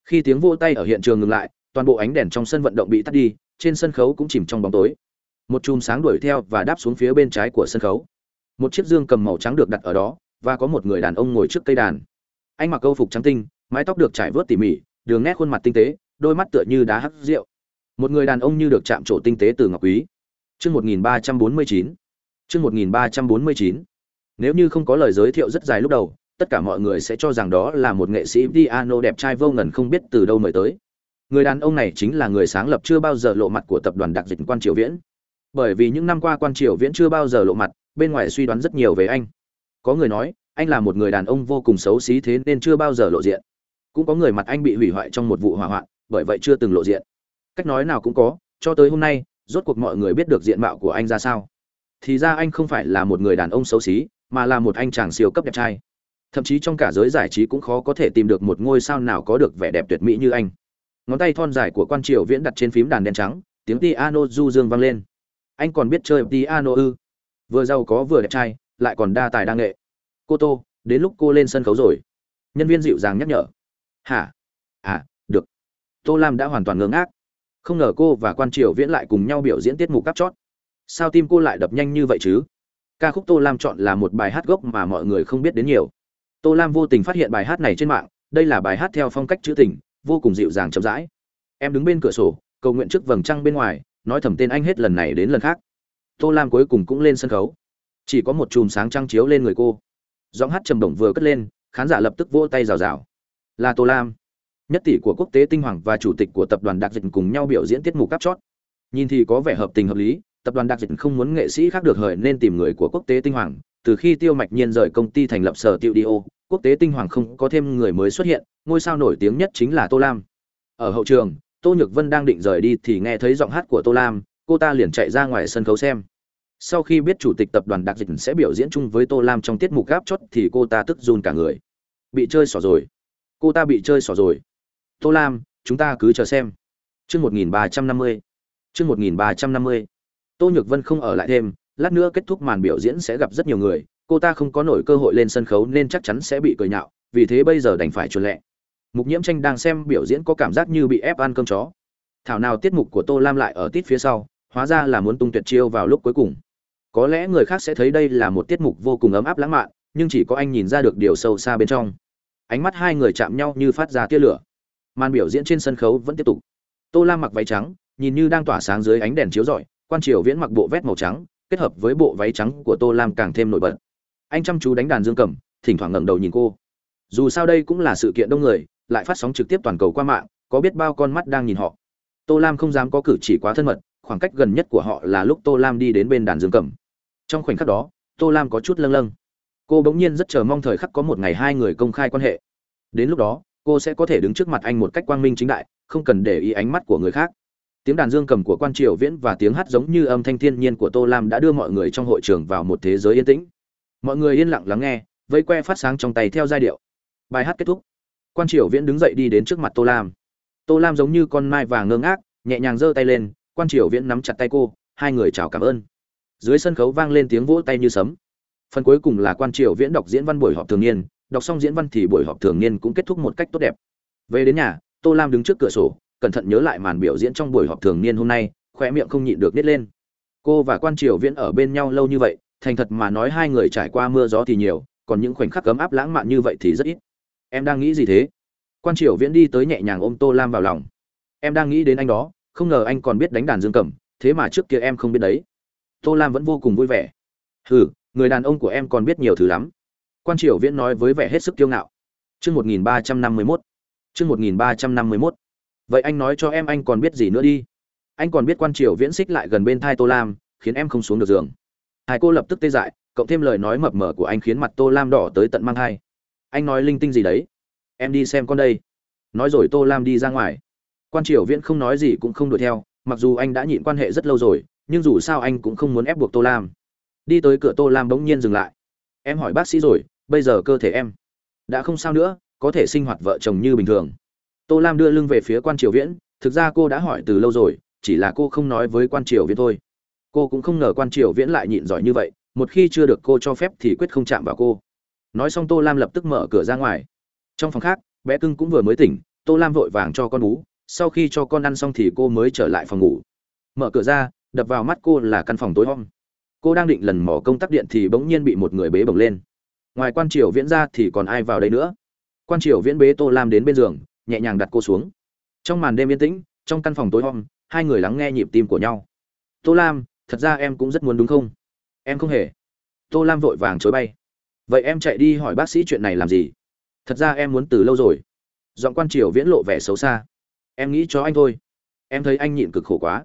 Khi tiếng vô tay ở hiện trường ngừng lại, toàn bộ ánh đèn trong sân vận động bị tắt đi, trên sân khấu cũng chìm trong bóng tối. Một chùm sáng đuổi theo và đáp xuống phía bên trái của sân khấu. Một chiếc dương cầm màu trắng được đặt ở đó, và có một người đàn ông ngồi trước cây đàn. Anh mặc câu phục trắng tinh, mái tóc được trải vớt tỉ mỉ, đường nét khuôn mặt tinh tế, đôi mắt tựa như đá hắt rượu. Một người đàn ông như được chạm trổ tinh tế từ ngọc quý. Chương một nghìn ba trăm bốn mươi chín. Chương một nghìn ba trăm bốn mươi chín nếu như không có lời giới thiệu rất dài lúc đầu, tất cả mọi người sẽ cho rằng đó là một nghệ sĩ piano đẹp trai vô ngần không biết từ đâu mời tới. Người đàn ông này chính là người sáng lập chưa bao giờ lộ mặt của tập đoàn đặc dịch quan triều viễn. Bởi vì những năm qua quan triều viễn chưa bao giờ lộ mặt, bên ngoài suy đoán rất nhiều về anh. Có người nói, anh là một người đàn ông vô cùng xấu xí thế nên chưa bao giờ lộ diện. Cũng có người mặt anh bị hủy hoại trong một vụ hỏa hoạn, bởi vậy chưa từng lộ diện. Cách nói nào cũng có, cho tới hôm nay, rốt cuộc mọi người biết được diện mạo của anh ra sao. Thì ra anh không phải là một người đàn ông xấu xí mà là một anh chàng siêu cấp đẹp trai. Thậm chí trong cả giới giải trí cũng khó có thể tìm được một ngôi sao nào có được vẻ đẹp tuyệt mỹ như anh. Ngón tay thon dài của quan triều viễn đặt trên phím đàn đen trắng, tiếng piano du dương vang lên. Anh còn biết chơi piano ư? Vừa giàu có vừa đẹp trai, lại còn đa tài đa nghệ. Cô tô, đến lúc cô lên sân khấu rồi. Nhân viên dịu dàng nhắc nhở. Hả? À được. Tô lam đã hoàn toàn ngơ ngác. Không ngờ cô và quan triều viễn lại cùng nhau biểu diễn tiết mục cắp chót. Sao tim cô lại đập nhanh như vậy chứ? Ca khúc tô lam chọn là một bài hát gốc mà mọi người không biết đến nhiều. Tô lam vô tình phát hiện bài hát này trên mạng, đây là bài hát theo phong cách trữ tình, vô cùng dịu dàng chậm rãi. Em đứng bên cửa sổ, cầu nguyện trước vầng trăng bên ngoài, nói thầm tên anh hết lần này đến lần khác. Tô lam cuối cùng cũng lên sân khấu. Chỉ có một chùm sáng trăng chiếu lên người cô. Giọng hát trầm bổng vừa cất lên, khán giả lập tức vỗ tay rào rào. Là tô lam. Nhất tỷ của quốc tế tinh hoàng và chủ tịch của tập đoàn đặc dịch cùng nhau biểu diễn tiết mục cắp chót. Nhìn thì có vẻ hợp tình hợp lý tập đoàn đặc dịch không muốn nghệ sĩ khác được hời nên tìm người của quốc tế tinh hoàng. Từ khi tiêu mạch nhiên rời công ty thành lập sở tiêu dio quốc tế tinh hoàng không có thêm người mới xuất hiện, ngôi sao nổi tiếng nhất chính là tô lam. Ở hậu trường, tô nhược vân đang định rời đi thì nghe thấy giọng hát của tô lam, cô ta liền chạy ra ngoài sân khấu xem. Sau khi biết chủ tịch tập đoàn đặc dịch sẽ biểu diễn chung với tô lam trong tiết mục gáp chót thì cô ta tức run cả người. Bị chơi xỏ rồi. Cô ta bị chơi xỏ rồi. Tô lam, chúng ta cứ chờ xem. Chương một nghìn ba trăm năm mươi. Chương một nghìn ba trăm năm mươi tô nhược vân không ở lại thêm, lát nữa kết thúc màn biểu diễn sẽ gặp rất nhiều người, cô ta không có nổi cơ hội lên sân khấu nên chắc chắn sẽ bị cười nhạo, vì thế bây giờ đành phải chuẩn lẹ. Mục nhiễm tranh đang xem biểu diễn có cảm giác như bị ép ăn cơm chó. Thảo nào tiết mục của tô lam lại ở tít phía sau, hóa ra là muốn tung tuyệt chiêu vào lúc cuối cùng. Có lẽ người khác sẽ thấy đây là một tiết mục vô cùng ấm áp lãng mạn, nhưng chỉ có anh nhìn ra được điều sâu xa bên trong. Ánh mắt hai người chạm nhau như phát ra tia lửa. Màn biểu diễn trên sân khấu vẫn tiếp tục. Tô lam mặc váy trắng, nhìn như đang tỏa sáng dưới ánh đèn chiếu rọi quan triều viễn mặc bộ vét màu trắng, kết hợp với bộ váy trắng của tô lam càng thêm nổi bật. Anh chăm chú đánh đàn dương cầm, thỉnh thoảng ngẩng đầu nhìn cô. Dù sao đây cũng là sự kiện đông người, lại phát sóng trực tiếp toàn cầu qua mạng, có biết bao con mắt đang nhìn họ. Tô lam không dám có cử chỉ quá thân mật, khoảng cách gần nhất của họ là lúc tô lam đi đến bên đàn dương cầm. Trong khoảnh khắc đó, tô lam có chút lâng lâng. Cô bỗng nhiên rất chờ mong thời khắc có một ngày hai người công khai quan hệ. Đến lúc đó, cô sẽ có thể đứng trước mặt anh một cách quang minh chính đại, không cần để ý ánh mắt của người khác tiếng đàn dương cầm của quan triều viễn và tiếng hát giống như âm thanh thiên nhiên của tô lam đã đưa mọi người trong hội trường vào một thế giới yên tĩnh. Mọi người yên lặng lắng nghe vây que phát sáng trong tay theo giai điệu. Bài hát kết thúc. Quan triều viễn đứng dậy đi đến trước mặt tô lam. Tô lam giống như con mai vàng ngơ ngác, nhẹ nhàng giơ tay lên, quan triều viễn nắm chặt tay cô, hai người chào cảm ơn. Dưới sân khấu vang lên tiếng vỗ tay như sấm. Phần cuối cùng là quan triều viễn đọc diễn văn buổi họp thường niên, đọc xong diễn văn thì buổi họp thường niên cũng kết thúc một cách tốt đẹp. Về đến nhà, tô lam đứng trước cửa sổ cẩn thận nhớ lại màn biểu diễn trong buổi họp thường niên hôm nay khoe miệng không nhịn được nít lên. Cô và quan triều viễn ở bên nhau lâu như vậy, thành thật mà nói hai người trải qua mưa gió thì nhiều, còn những khoảnh khắc ấm áp lãng mạn như vậy thì rất ít. Em đang nghĩ gì thế? Quan triều viễn đi tới nhẹ nhàng ôm tô lam vào lòng. Em đang nghĩ đến anh đó, không ngờ anh còn biết đánh đàn dương cầm, thế mà trước kia em không biết đấy. Tô lam vẫn vô cùng vui vẻ. Hừ, người đàn ông của em còn biết nhiều thứ lắm. Quan triều viễn nói với vẻ hết sức kiêu ngạo. Chương một nghìn ba trăm năm mươi mốt. Chương một nghìn ba trăm năm mươi mốt vậy anh nói cho em anh còn biết gì nữa đi. Anh còn biết quan triều viễn xích lại gần bên thai tô lam, khiến em không xuống được giường. Hai cô lập tức tê dại, cộng thêm lời nói mập mờ của anh khiến mặt tô lam đỏ tới tận mang thai. Anh nói linh tinh gì đấy? Em đi xem con đây. Nói rồi tô lam đi ra ngoài. Quan triều viễn không nói gì cũng không đuổi theo, mặc dù anh đã nhịn quan hệ rất lâu rồi, nhưng dù sao anh cũng không muốn ép buộc tô lam. Đi tới cửa tô lam bỗng nhiên dừng lại. Em hỏi bác sĩ rồi, bây giờ cơ thể em đã không sao nữa, có thể sinh hoạt vợ chồng như bình thường tô lam đưa lưng về phía quan triều viễn, thực ra cô đã hỏi từ lâu rồi, chỉ là cô không nói với quan triều viễn thôi. Cô cũng không ngờ quan triều viễn lại nhịn giỏi như vậy, một khi chưa được cô cho phép thì quyết không chạm vào cô. Nói xong tô lam lập tức mở cửa ra ngoài. Trong phòng khác, bé cưng cũng vừa mới tỉnh, tô lam vội vàng cho con bú, sau khi cho con ăn xong thì cô mới trở lại phòng ngủ. Mở cửa ra, đập vào mắt cô là căn phòng tối om. Cô đang định lần mò công tắc điện thì bỗng nhiên bị một người bế bồng lên. Ngoài quan triều viễn ra thì còn ai vào đây nữa? Quan triều viễn bế tô lam đến bên giường nhẹ nhàng đặt cô xuống. Trong màn đêm yên tĩnh, trong căn phòng tối om, hai người lắng nghe nhịp tim của nhau. Tô lam, thật ra em cũng rất muốn đúng không? Em không hề. Tô lam vội vàng chối bay. Vậy em chạy đi hỏi bác sĩ chuyện này làm gì? Thật ra em muốn từ lâu rồi. Giọng quan triều viễn lộ vẻ xấu xa. Em nghĩ cho anh thôi. Em thấy anh nhịn cực khổ quá.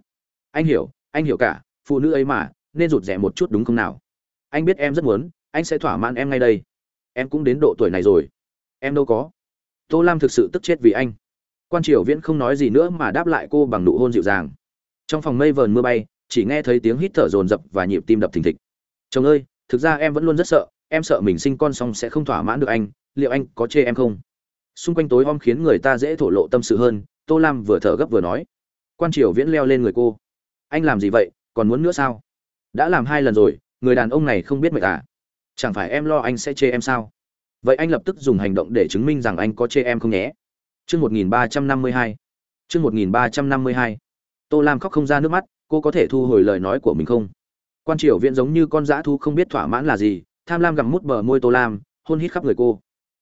Anh hiểu anh hiểu cả, phụ nữ ấy mà, nên rụt rẻ một chút đúng không nào? Anh biết em rất muốn, anh sẽ thỏa mãn em ngay đây. Em cũng đến độ tuổi này rồi. Em đâu có tô lam thực sự tức chết vì anh. Quan triều viễn không nói gì nữa mà đáp lại cô bằng nụ hôn dịu dàng. Trong phòng mây vờn mưa bay, chỉ nghe thấy tiếng hít thở dồn dập và nhịp tim đập thình thịch. Chồng ơi, thực ra em vẫn luôn rất sợ, em sợ mình sinh con xong sẽ không thỏa mãn được anh, liệu anh có chê em không? Xung quanh tối om khiến người ta dễ thổ lộ tâm sự hơn, tô lam vừa thở gấp vừa nói. Quan triều viễn leo lên người cô. Anh làm gì vậy, còn muốn nữa sao? Đã làm hai lần rồi, người đàn ông này không biết mệt à? Chẳng phải em lo anh sẽ chê em sao? Vậy anh lập tức dùng hành động để chứng minh rằng anh có chê em không nhé. Chương một nghìn ba trăm năm mươi hai. Chương một nghìn ba trăm năm mươi hai. Tô lam khóc không ra nước mắt, cô có thể thu hồi lời nói của mình không? Quan triều viễn giống như con dã thu không biết thỏa mãn là gì, tham lam gặm mút bờ môi tô lam, hôn hít khắp người cô.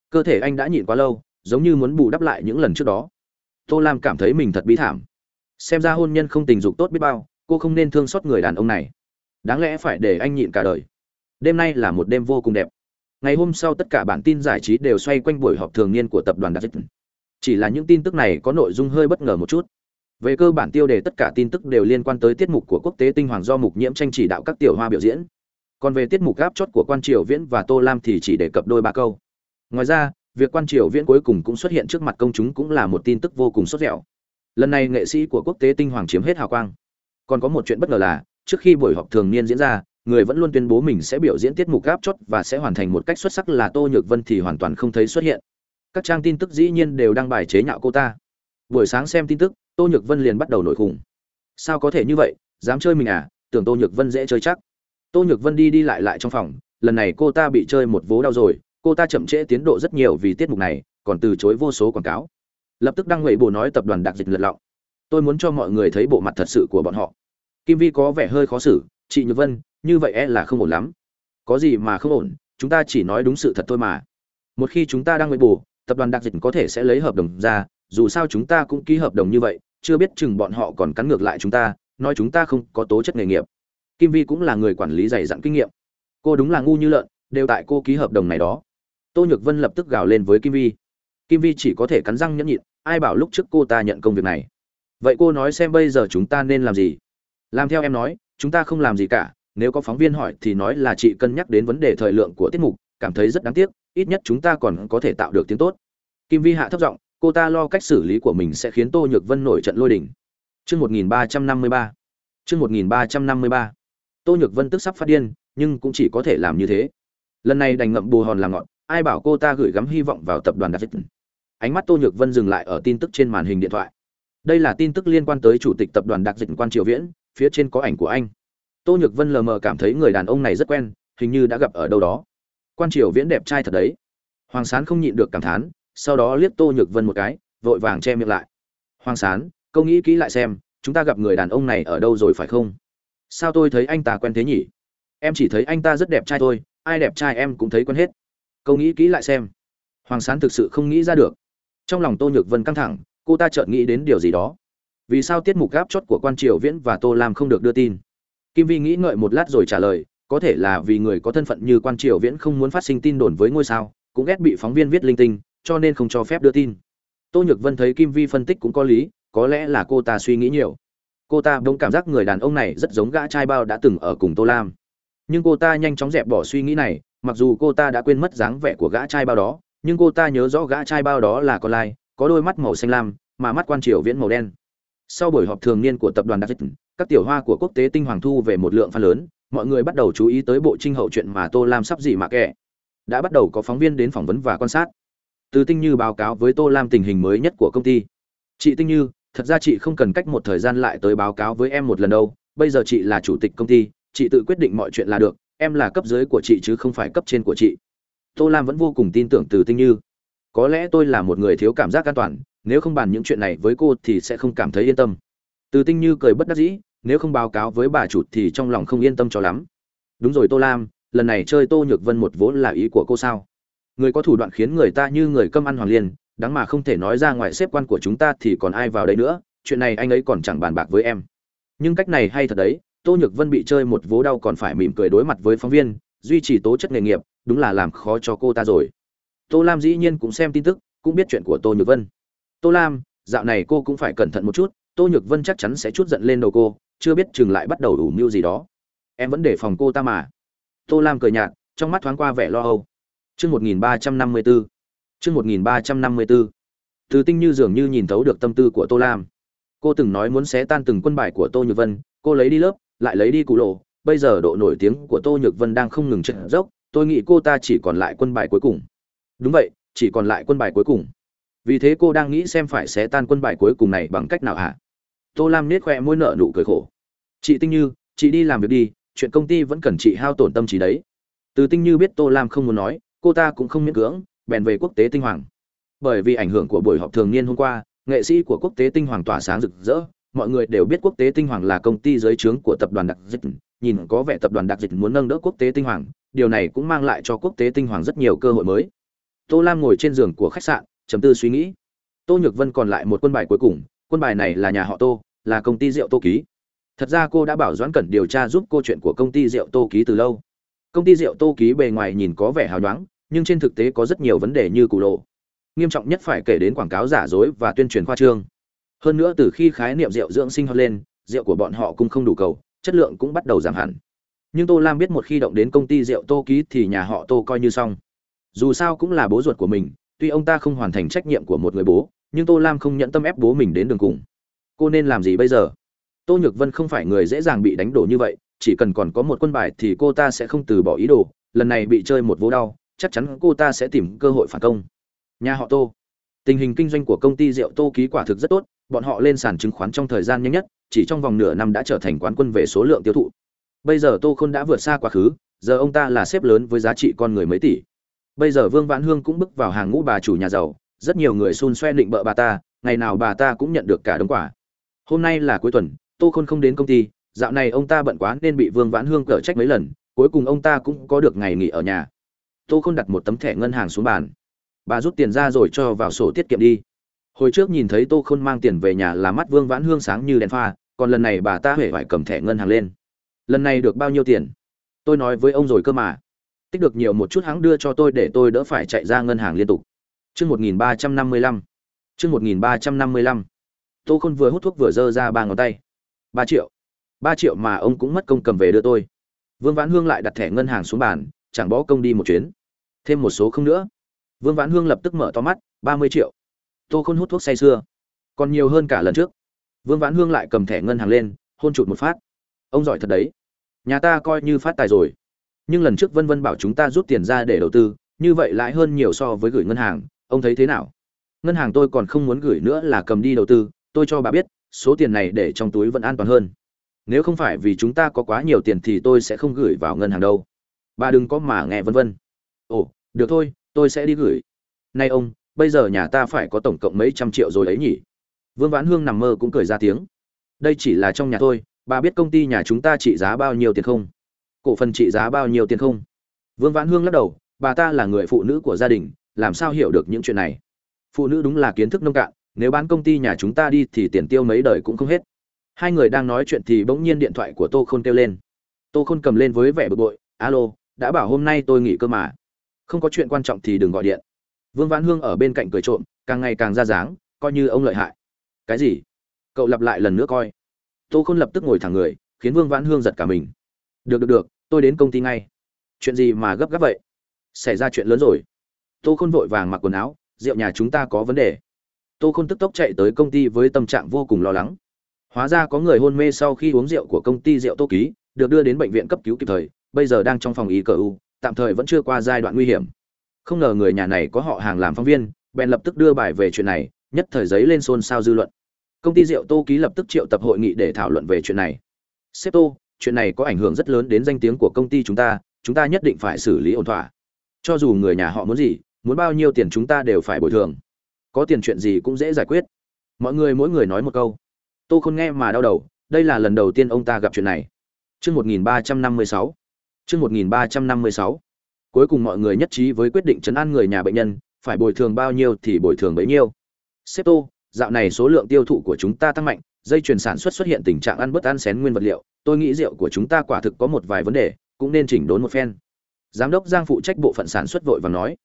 Cơ thể anh đã nhịn quá lâu, giống như muốn bù đắp lại những lần trước đó. Tô lam cảm thấy mình thật bí thảm. Xem ra hôn nhân không tình dục tốt biết bao, cô không nên thương xót người đàn ông này. Đáng lẽ phải để anh nhịn cả đời. Đêm nay là một đêm vô cùng đẹp ngày hôm sau tất cả bản tin giải trí đều xoay quanh buổi họp thường niên của tập đoàn đặc chỉ là những tin tức này có nội dung hơi bất ngờ một chút. Về cơ bản tiêu đề tất cả tin tức đều liên quan tới tiết mục của quốc tế tinh hoàng do mục nhiễm tranh chỉ đạo các tiểu hoa biểu diễn. Còn về tiết mục gáp chót của quan triều viễn và tô lam thì chỉ đề cập đôi ba câu. Ngoài ra, việc quan triều viễn cuối cùng cũng xuất hiện trước mặt công chúng cũng là một tin tức vô cùng sốt dẻo. Lần này nghệ sĩ của quốc tế tinh hoàng chiếm hết hào quang. Còn có một chuyện bất ngờ là, trước khi buổi họp thường niên diễn ra người vẫn luôn tuyên bố mình sẽ biểu diễn tiết mục gáp chót và sẽ hoàn thành một cách xuất sắc là tô nhược vân thì hoàn toàn không thấy xuất hiện. Các trang tin tức dĩ nhiên đều đăng bài chế nhạo cô ta. Buổi sáng xem tin tức, tô nhược vân liền bắt đầu nổi khủng sao có thể như vậy? Dám chơi mình à? Tưởng tô nhược vân dễ chơi chắc. Tô nhược vân đi đi lại lại trong phòng, lần này cô ta bị chơi một vố đau rồi, cô ta chậm trễ tiến độ rất nhiều vì tiết mục này, còn từ chối vô số quảng cáo. Lập tức đăng ngụy bộ nói tập đoàn đặc dịch lật lọng. Tôi muốn cho mọi người thấy bộ mặt thật sự của bọn họ. Kim vi có vẻ hơi khó xử, chị nhược vân như vậy e là không ổn lắm. Có gì mà không ổn, chúng ta chỉ nói đúng sự thật thôi mà. Một khi chúng ta đang bị bù, tập đoàn đặc dịch có thể sẽ lấy hợp đồng ra, dù sao chúng ta cũng ký hợp đồng như vậy, chưa biết chừng bọn họ còn cắn ngược lại chúng ta, nói chúng ta không có tố chất nghề nghiệp. Kim vi cũng là người quản lý dày dặn kinh nghiệm. Cô đúng là ngu như lợn, đều tại cô ký hợp đồng này đó. Tô nhược vân lập tức gào lên với kim vi. Kim vi chỉ có thể cắn răng nhẫn nhịn, ai bảo lúc trước cô ta nhận công việc này? Vậy cô nói xem bây giờ chúng ta nên làm gì? Làm theo em nói, chúng ta không làm gì cả nếu có phóng viên hỏi thì nói là chị cân nhắc đến vấn đề thời lượng của tiết mục cảm thấy rất đáng tiếc ít nhất chúng ta còn có thể tạo được tiếng tốt kim vi hạ thấp giọng cô ta lo cách xử lý của mình sẽ khiến tô nhược vân nổi trận lôi đỉnh chương một nghìn ba trăm năm mươi ba chương một nghìn ba trăm năm mươi ba tô nhược vân tức sắp phát điên nhưng cũng chỉ có thể làm như thế lần này đành ngậm bù hòn làm ngọn ai bảo cô ta gửi gắm hy vọng vào tập đoàn David. Ánh mắt Tô Nhược Vân dừng lại ở tin tức trên màn hình điện thoại. Đây là tin tức liên quan tới chủ tịch tập đoàn Đặc Dịch Quan Triều Viễn, phía trên có ảnh của anh. Tô Nhược Vân lờ mờ cảm thấy người đàn ông này rất quen, hình như đã gặp ở đâu đó. Quan Triều Viễn đẹp trai thật đấy. Hoàng Sán không nhịn được cảm thán, sau đó liếc Tô Nhược Vân một cái, vội vàng che miệng lại. Hoàng sán câu nghĩ kỹ lại xem chúng ta gặp người đàn ông này ở đâu rồi phải không? Sao tôi thấy anh ta quen thế nhỉ? Em chỉ thấy anh ta rất đẹp trai thôi ai đẹp trai em cũng thấy quen hết. Câu nghĩ kỹ lại xem. Hoàng sán thực sự không nghĩ ra được. Trong lòng tô nhược vân căng thẳng cô ta chợt nghĩ đến điều gì đó. Vì sao tiết mục gáp chót của quan triều viễn và tô lam không được đưa tin? Kim vi nghĩ ngợi một lát rồi trả lời, có thể là vì người có thân phận như quan triều viễn không muốn phát sinh tin đồn với ngôi sao, cũng ghét bị phóng viên viết linh tinh, cho nên không cho phép đưa tin. Tô nhược vân thấy kim vi phân tích cũng có lý, có lẽ là cô ta suy nghĩ nhiều. Cô ta bỗng cảm giác người đàn ông này rất giống gã trai bao đã từng ở cùng tô lam. Nhưng cô ta nhanh chóng dẹp bỏ suy nghĩ này, mặc dù cô ta đã quên mất dáng vẻ của gã trai bao đó, nhưng cô ta nhớ rõ gã trai bao đó là con lai, có đôi mắt màu xanh lam, mà mắt quan triều viễn màu đen. Sau buổi họp thường niên của tập đoàn đặc dịch các tiểu hoa của quốc tế tinh hoàng thu về một lượng fan lớn, mọi người bắt đầu chú ý tới bộ trinh hậu chuyện mà tô lam sắp gì mà kệ đã bắt đầu có phóng viên đến phỏng vấn và quan sát. Từ tinh như báo cáo với tô lam tình hình mới nhất của công ty. Chị tinh như, thật ra chị không cần cách một thời gian lại tới báo cáo với em một lần đâu, bây giờ chị là chủ tịch công ty, chị tự quyết định mọi chuyện là được, em là cấp dưới của chị chứ không phải cấp trên của chị. Tô lam vẫn vô cùng tin tưởng từ tinh như. Có lẽ tôi là một người thiếu cảm giác an toàn, nếu không bàn những chuyện này với cô thì sẽ không cảm thấy yên tâm. Từ tinh như cười bất đắc dĩ nếu không báo cáo với bà chủ thì trong lòng không yên tâm cho lắm. Đúng rồi tô lam, lần này chơi tô nhược vân một vốn là ý của cô sao? Người có thủ đoạn khiến người ta như người câm ăn hoàng liên đáng mà không thể nói ra ngoài xếp quan của chúng ta thì còn ai vào đây nữa, chuyện này anh ấy còn chẳng bàn bạc với em. Nhưng cách này hay thật đấy, tô nhược vân bị chơi một vố đau còn phải mỉm cười đối mặt với phóng viên, duy trì tố chất nghề nghiệp, đúng là làm khó cho cô ta rồi. Tô lam dĩ nhiên cũng xem tin tức, cũng biết chuyện của tô nhược vân. Tô lam, dạo này cô cũng phải cẩn thận một chút, tô nhược vân chắc chắn sẽ chút giận lên đầu cô chưa biết chừng lại bắt đầu ủ mưu gì đó. Em vẫn để phòng cô ta mà. Tô lam cười nhạt, trong mắt thoáng qua vẻ lo âu. Chương một nghìn ba trăm năm mươi bốn chương một nghìn ba trăm năm mươi bốn từ tinh như dường như nhìn thấu được tâm tư của tô lam. Cô từng nói muốn xé tan từng quân bài của tô nhược vân, cô lấy đi lớp, lại lấy đi cụ lộ. Bây giờ độ nổi tiếng của tô nhược vân đang không ngừng trận dốc, tôi nghĩ cô ta chỉ còn lại quân bài cuối cùng. Đúng vậy, chỉ còn lại quân bài cuối cùng. Vì thế cô đang nghĩ xem phải xé tan quân bài cuối cùng này bằng cách nào hả? Tô lam nết khoe môi nợ nụ cười khổ. Chị tinh như, chị đi làm việc đi, chuyện công ty vẫn cần chị hao tổn tâm trí đấy. Từ tinh như biết tô lam không muốn nói, cô ta cũng không miễn cưỡng, bèn về quốc tế tinh hoàng. Bởi vì ảnh hưởng của buổi họp thường niên hôm qua, nghệ sĩ của quốc tế tinh hoàng tỏa sáng rực rỡ. Mọi người đều biết quốc tế tinh hoàng là công ty dưới trướng của tập đoàn đặc dịch. Nhìn có vẻ tập đoàn đặc dịch muốn nâng đỡ quốc tế tinh hoàng, điều này cũng mang lại cho quốc tế tinh hoàng rất nhiều cơ hội mới. Tô lam ngồi trên giường của khách sạn chấm tư suy nghĩ. Tô nhược vân còn lại một quân bài cuối cùng, quân bài này là nhà họ tô là công ty rượu tô ký. Thật ra cô đã bảo doãn cẩn điều tra giúp cô chuyện của công ty rượu tô ký từ lâu. Công ty rượu tô ký bề ngoài nhìn có vẻ hào nhoáng, nhưng trên thực tế có rất nhiều vấn đề như cụ lộ. Nghiêm trọng nhất phải kể đến quảng cáo giả dối và tuyên truyền khoa trương. Hơn nữa từ khi khái niệm rượu dưỡng sinh hot lên, rượu của bọn họ cũng không đủ cầu, chất lượng cũng bắt đầu giảm hẳn. Nhưng tô lam biết một khi động đến công ty rượu tô ký thì nhà họ tô coi như xong. Dù sao cũng là bố ruột của mình, tuy ông ta không hoàn thành trách nhiệm của một người bố, nhưng tô lam không nhận tâm ép bố mình đến đường cùng cô nên làm gì bây giờ? Tô nhược vân không phải người dễ dàng bị đánh đổ như vậy, chỉ cần còn có một quân bài thì cô ta sẽ không từ bỏ ý đồ, lần này bị chơi một vô đau, chắc chắn cô ta sẽ tìm cơ hội phản công. Nhà họ tô. Tình hình kinh doanh của công ty rượu tô ký quả thực rất tốt, bọn họ lên sàn chứng khoán trong thời gian nhanh nhất, chỉ trong vòng nửa năm đã trở thành quán quân về số lượng tiêu thụ. Bây giờ tô khôn đã vượt xa quá khứ, giờ ông ta là xếp lớn với giá trị con người mấy tỷ. Bây giờ vương vãn hương cũng bước vào hàng ngũ bà chủ nhà giàu, rất nhiều người xun xoe định bợ bà ta, ngày nào bà ta cũng nhận được cả đống quả hôm nay là cuối tuần, tô khôn không đến công ty, dạo này ông ta bận quá nên bị vương vãn hương cở trách mấy lần, cuối cùng ông ta cũng có được ngày nghỉ ở nhà. Tô khôn đặt một tấm thẻ ngân hàng xuống bàn. Bà rút tiền ra rồi cho vào sổ tiết kiệm đi. Hồi trước nhìn thấy tô khôn mang tiền về nhà là mắt vương vãn hương sáng như đèn pha, còn lần này bà ta huệ phải cầm thẻ ngân hàng lên. Lần này được bao nhiêu tiền? Tôi nói với ông rồi cơ mà. Tích được nhiều một chút hắn đưa cho tôi để tôi đỡ phải chạy ra ngân hàng liên tục. Chương một nghìn ba trăm năm mươi lăm. Chương một nghìn ba trăm năm mươi lăm tô khôn vừa hút thuốc vừa giơ ra ba ngón tay. Ba triệu. Ba triệu mà ông cũng mất công cầm về đưa tôi. Vương vãn hương lại đặt thẻ ngân hàng xuống bàn, chẳng bỏ công đi một chuyến. Thêm một số không nữa. Vương vãn hương lập tức mở to mắt, ba mươi triệu. Tô khôn hút thuốc say sưa. Còn nhiều hơn cả lần trước. Vương vãn hương lại cầm thẻ ngân hàng lên, hôn chụt một phát. Ông giỏi thật đấy. Nhà ta coi như phát tài rồi. Nhưng lần trước vân vân bảo chúng ta rút tiền ra để đầu tư, như vậy lãi hơn nhiều so với gửi ngân hàng. Ông thấy thế nào? Ngân hàng tôi còn không muốn gửi nữa là cầm đi đầu tư tôi cho bà biết, số tiền này để trong túi vẫn an toàn hơn. Nếu không phải vì chúng ta có quá nhiều tiền thì tôi sẽ không gửi vào ngân hàng đâu. Bà đừng có mà nghe vân vân. Ồ, được thôi, tôi sẽ đi gửi. Nay ông, bây giờ nhà ta phải có tổng cộng mấy trăm triệu rồi ấy nhỉ? Vương vãn hương nằm mơ cũng cười ra tiếng. Đây chỉ là trong nhà thôi, bà biết công ty nhà chúng ta trị giá bao nhiêu tiền không? Cổ phần trị giá bao nhiêu tiền không? Vương vãn hương lắc đầu, bà ta là người phụ nữ của gia đình, làm sao hiểu được những chuyện này? Phụ nữ đúng là kiến thức nông cạn nếu bán công ty nhà chúng ta đi thì tiền tiêu mấy đời cũng không hết. Hai người đang nói chuyện thì bỗng nhiên điện thoại của tô khôn kêu lên. Tô khôn cầm lên với vẻ bực bội, alo, đã bảo hôm nay tôi nghỉ cơ mà. Không có chuyện quan trọng thì đừng gọi điện. Vương vãn hương ở bên cạnh cười trộm, càng ngày càng ra dáng, coi như ông lợi hại. Cái gì? Cậu lặp lại lần nữa coi. Tô khôn lập tức ngồi thẳng người, khiến vương vãn hương giật cả mình. Được được được, tôi đến công ty ngay. Chuyện gì mà gấp gáp vậy? Xảy ra chuyện lớn rồi. Tô khôn vội vàng mặc quần áo, rượu nhà chúng ta có vấn đề tô khôn tức tốc chạy tới công ty với tâm trạng vô cùng lo lắng. Hóa ra có người hôn mê sau khi uống rượu của công ty rượu tô ký, được đưa đến bệnh viện cấp cứu kịp thời, bây giờ đang trong phòng y cờ u, tạm thời vẫn chưa qua giai đoạn nguy hiểm. Không ngờ người nhà này có họ hàng làm phóng viên, bèn lập tức đưa bài về chuyện này, nhất thời giấy lên xôn xao dư luận. Công ty rượu tô ký lập tức triệu tập hội nghị để thảo luận về chuyện này. Sếp tô, chuyện này có ảnh hưởng rất lớn đến danh tiếng của công ty chúng ta chúng ta nhất định phải xử lý ổn thỏa. Cho dù người nhà họ muốn gì, muốn bao nhiêu tiền chúng ta đều phải bồi thường có tiền chuyện gì cũng dễ giải quyết mọi người mỗi người nói một câu tô không nghe mà đau đầu đây là lần đầu tiên ông ta gặp chuyện này Chương 1356. Chương 1356. Cuối cùng mọi người nhất trí với quyết định chấn an người nhà bệnh nhân, phải bồi thường bao nhiêu thì bồi thường bấy nhiêu. Xếp Tô, dạo này số lượng tiêu thụ của chúng ta tăng mạnh, dây chuyền sản xuất xuất hiện tình trạng ăn bất ăn xén nguyên vật liệu, tôi nghĩ rượu của chúng ta quả thực có một vài vấn đề, cũng nên chỉnh đốn một phen. Giám đốc Giang phụ trách bộ phận sản xuất vội vàng nói,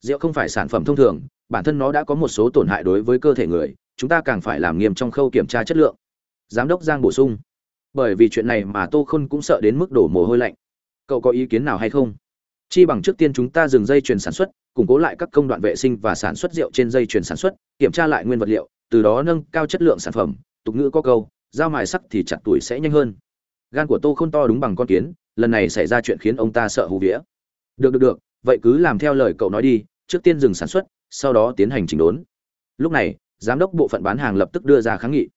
rượu không phải sản phẩm thông thường, bản thân nó đã có một số tổn hại đối với cơ thể người, chúng ta càng phải làm nghiêm trong khâu kiểm tra chất lượng. Giám đốc Giang bổ sung, bởi vì chuyện này mà tô khôn cũng sợ đến mức đổ mồ hôi lạnh. Cậu có ý kiến nào hay không? Chi bằng trước tiên chúng ta dừng dây chuyền sản xuất củng cố lại các công đoạn vệ sinh và sản xuất rượu trên dây chuyền sản xuất kiểm tra lại nguyên vật liệu từ đó nâng cao chất lượng sản phẩm tục ngữ có câu dao mài sắc thì chặt tuổi sẽ nhanh hơn. Gan của tô khôn to đúng bằng con kiến lần này xảy ra chuyện khiến ông ta sợ hù vía. Được được được vậy cứ làm theo lời cậu nói đi trước tiên dừng sản xuất sau đó tiến hành chỉnh đốn. Lúc này, giám đốc bộ phận bán hàng lập tức đưa ra kháng nghị.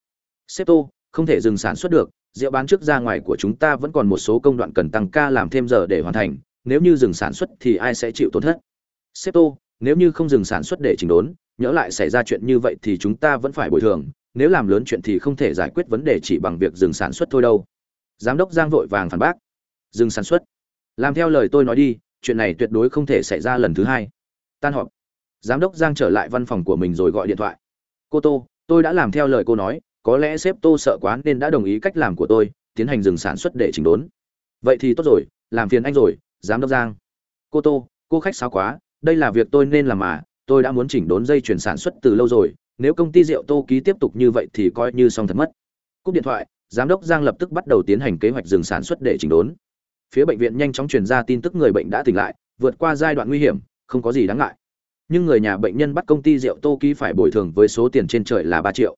Sếp tô, không thể dừng sản xuất được, rượu bán trước ra ngoài của chúng ta vẫn còn một số công đoạn cần tăng ca làm thêm giờ để hoàn thành, nếu như dừng sản xuất thì ai sẽ chịu tổn thất? Sếp tô, nếu như không dừng sản xuất để chỉnh đốn nhớ lại xảy ra chuyện như vậy thì chúng ta vẫn phải bồi thường, nếu làm lớn chuyện thì không thể giải quyết vấn đề chỉ bằng việc dừng sản xuất thôi đâu. Giám đốc giang vội vàng phản bác. Dừng sản xuất. Làm theo lời tôi nói đi, chuyện này tuyệt đối không thể xảy ra lần thứ hai. Tan họp giám đốc giang trở lại văn phòng của mình rồi gọi điện thoại. Cô tô, tôi đã làm theo lời cô nói, có lẽ sếp tô sợ quá nên đã đồng ý cách làm của tôi, tiến hành dừng sản xuất để chỉnh đốn. Vậy thì tốt rồi, làm phiền anh rồi, giám đốc giang. Cô tô, cô khách sao quá, đây là việc tôi nên làm mà, tôi đã muốn chỉnh đốn dây chuyển sản xuất từ lâu rồi, nếu công ty rượu tô ký tiếp tục như vậy thì coi như xong thật mất. Cúp điện thoại, giám đốc giang lập tức bắt đầu tiến hành kế hoạch dừng sản xuất để chỉnh đốn. Phía bệnh viện nhanh chóng truyền ra tin tức người bệnh đã tỉnh lại, vượt qua giai đoạn nguy hiểm, không có gì đáng ngại nhưng người nhà bệnh nhân bắt công ty rượu tô ký phải bồi thường với số tiền trên trời là ba triệu.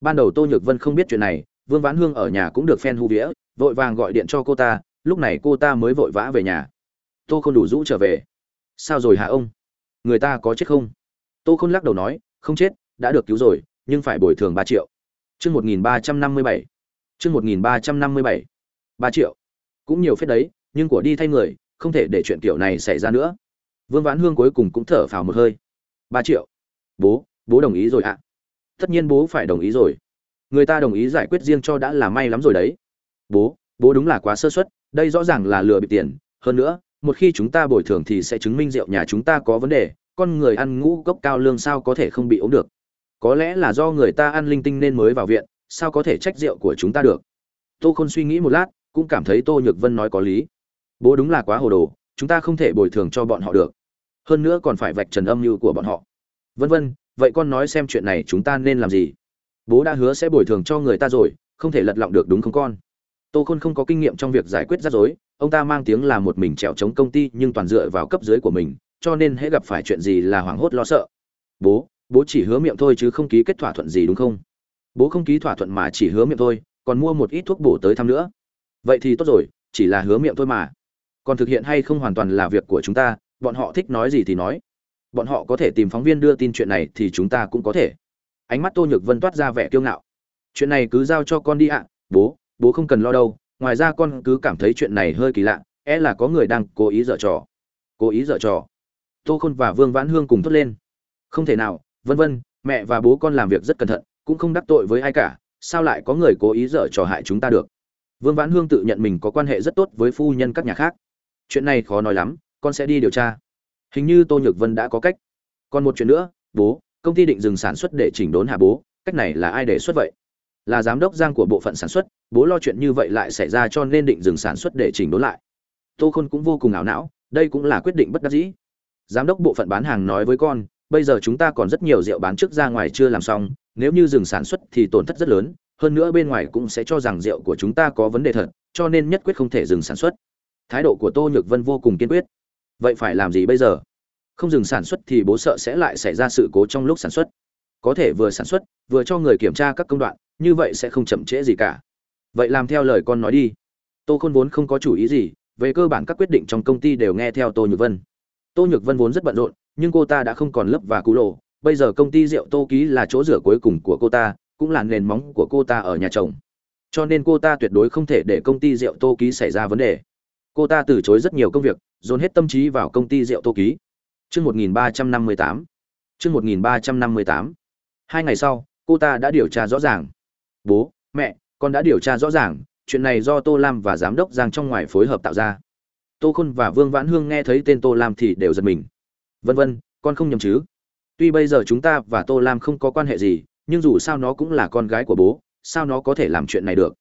Ban đầu tô nhược vân không biết chuyện này, vương vãn hương ở nhà cũng được phen hu vía, vội vàng gọi điện cho cô ta, lúc này cô ta mới vội vã về nhà. Tô không đủ rũ trở về. Sao rồi hả ông? Người ta có chết không? Tô không lắc đầu nói, không chết, đã được cứu rồi, nhưng phải bồi thường ba triệu. Chương một nghìn ba trăm năm mươi bảy. Chương một nghìn ba trăm năm mươi bảy. Ba triệu. Cũng nhiều phết đấy, nhưng của đi thay người, không thể để chuyện kiểu này xảy ra nữa vương vãn hương cuối cùng cũng thở phào một hơi. Ba triệu. Bố bố đồng ý rồi ạ. Tất nhiên bố phải đồng ý rồi. Người ta đồng ý giải quyết riêng cho đã là may lắm rồi đấy. Bố bố đúng là quá sơ suất, đây rõ ràng là lừa bị tiền. Hơn nữa, một khi chúng ta bồi thường thì sẽ chứng minh rượu nhà chúng ta có vấn đề. Con người ăn ngũ cốc cao lương sao có thể không bị ốm được? Có lẽ là do người ta ăn linh tinh nên mới vào viện, sao có thể trách rượu của chúng ta được? Tô khôn suy nghĩ một lát, cũng cảm thấy tô nhược vân nói có lý. Bố đúng là quá hồ đồ, chúng ta không thể bồi thường cho bọn họ được hơn nữa còn phải vạch trần âm mưu của bọn họ. Vân vân, vậy con nói xem chuyện này chúng ta nên làm gì? Bố đã hứa sẽ bồi thường cho người ta rồi, không thể lật lọng được đúng không con? Tô khôn không có kinh nghiệm trong việc giải quyết rắc rối, ông ta mang tiếng là một mình trèo chống công ty nhưng toàn dựa vào cấp dưới của mình, cho nên hễ gặp phải chuyện gì là hoảng hốt lo sợ. Bố bố chỉ hứa miệng thôi chứ không ký kết thỏa thuận gì đúng không? Bố không ký thỏa thuận mà chỉ hứa miệng thôi, còn mua một ít thuốc bổ tới thăm nữa. Vậy thì tốt rồi, chỉ là hứa miệng thôi mà. Còn thực hiện hay không hoàn toàn là việc của chúng ta bọn họ thích nói gì thì nói. Bọn họ có thể tìm phóng viên đưa tin chuyện này thì chúng ta cũng có thể. Ánh mắt tô nhược vân toát ra vẻ kiêu ngạo. Chuyện này cứ giao cho con đi ạ, bố bố không cần lo đâu. Ngoài ra con cứ cảm thấy chuyện này hơi kỳ lạ é e là có người đang cố ý dở trò. Cố ý dở trò. Tô khôn và vương vãn hương cùng thốt lên. Không thể nào, vân vân, mẹ và bố con làm việc rất cẩn thận, cũng không đắc tội với ai cả. Sao lại có người cố ý dở trò hại chúng ta được? Vương vãn hương tự nhận mình có quan hệ rất tốt với phu nhân các nhà khác. Chuyện này khó nói lắm con sẽ đi điều tra. Hình như tô nhược vân đã có cách. Còn một chuyện nữa, bố, công ty định dừng sản xuất để chỉnh đốn hạ bố, cách này là ai đề xuất vậy? Là giám đốc giang của bộ phận sản xuất, bố lo chuyện như vậy lại xảy ra cho nên định dừng sản xuất để chỉnh đốn lại. Tô khôn cũng vô cùng ảo não, đây cũng là quyết định bất đắc dĩ. Giám đốc bộ phận bán hàng nói với con, bây giờ chúng ta còn rất nhiều rượu bán trước ra ngoài chưa làm xong, nếu như dừng sản xuất thì tổn thất rất lớn, hơn nữa bên ngoài cũng sẽ cho rằng rượu của chúng ta có vấn đề thật, cho nên nhất quyết không thể dừng sản xuất. Thái độ của tô nhược vân vô cùng kiên quyết vậy phải làm gì bây giờ? Không dừng sản xuất thì bố sợ sẽ lại xảy ra sự cố trong lúc sản xuất. Có thể vừa sản xuất, vừa cho người kiểm tra các công đoạn, như vậy sẽ không chậm trễ gì cả. Vậy làm theo lời con nói đi. Tô khôn vốn không có chủ ý gì, về cơ bản các quyết định trong công ty đều nghe theo tô nhược vân. Tô nhược vân vốn rất bận rộn, nhưng cô ta đã không còn lớp và cú lộ. Bây giờ công ty rượu tô ký là chỗ rửa cuối cùng của cô ta, cũng là nền móng của cô ta ở nhà chồng. Cho nên cô ta tuyệt đối không thể để công ty rượu tô ký xảy ra vấn đề. Cô ta từ chối rất nhiều công việc dồn hết tâm trí vào công ty rượu tô ký Chương 1358. Chương 1358. Hai ngày sau, cô ta đã điều tra rõ ràng. Bố, mẹ, con đã điều tra rõ ràng, chuyện này do Tô Lam và giám đốc Giang trong ngoài phối hợp tạo ra. Tô Khôn và Vương Vãn Hương nghe thấy tên Tô Lam thì đều giật mình. Vân vân, con không nhầm chứ? Tuy bây giờ chúng ta và Tô Lam không có quan hệ gì, nhưng dù sao nó cũng là con gái của bố, sao nó có thể làm chuyện này được?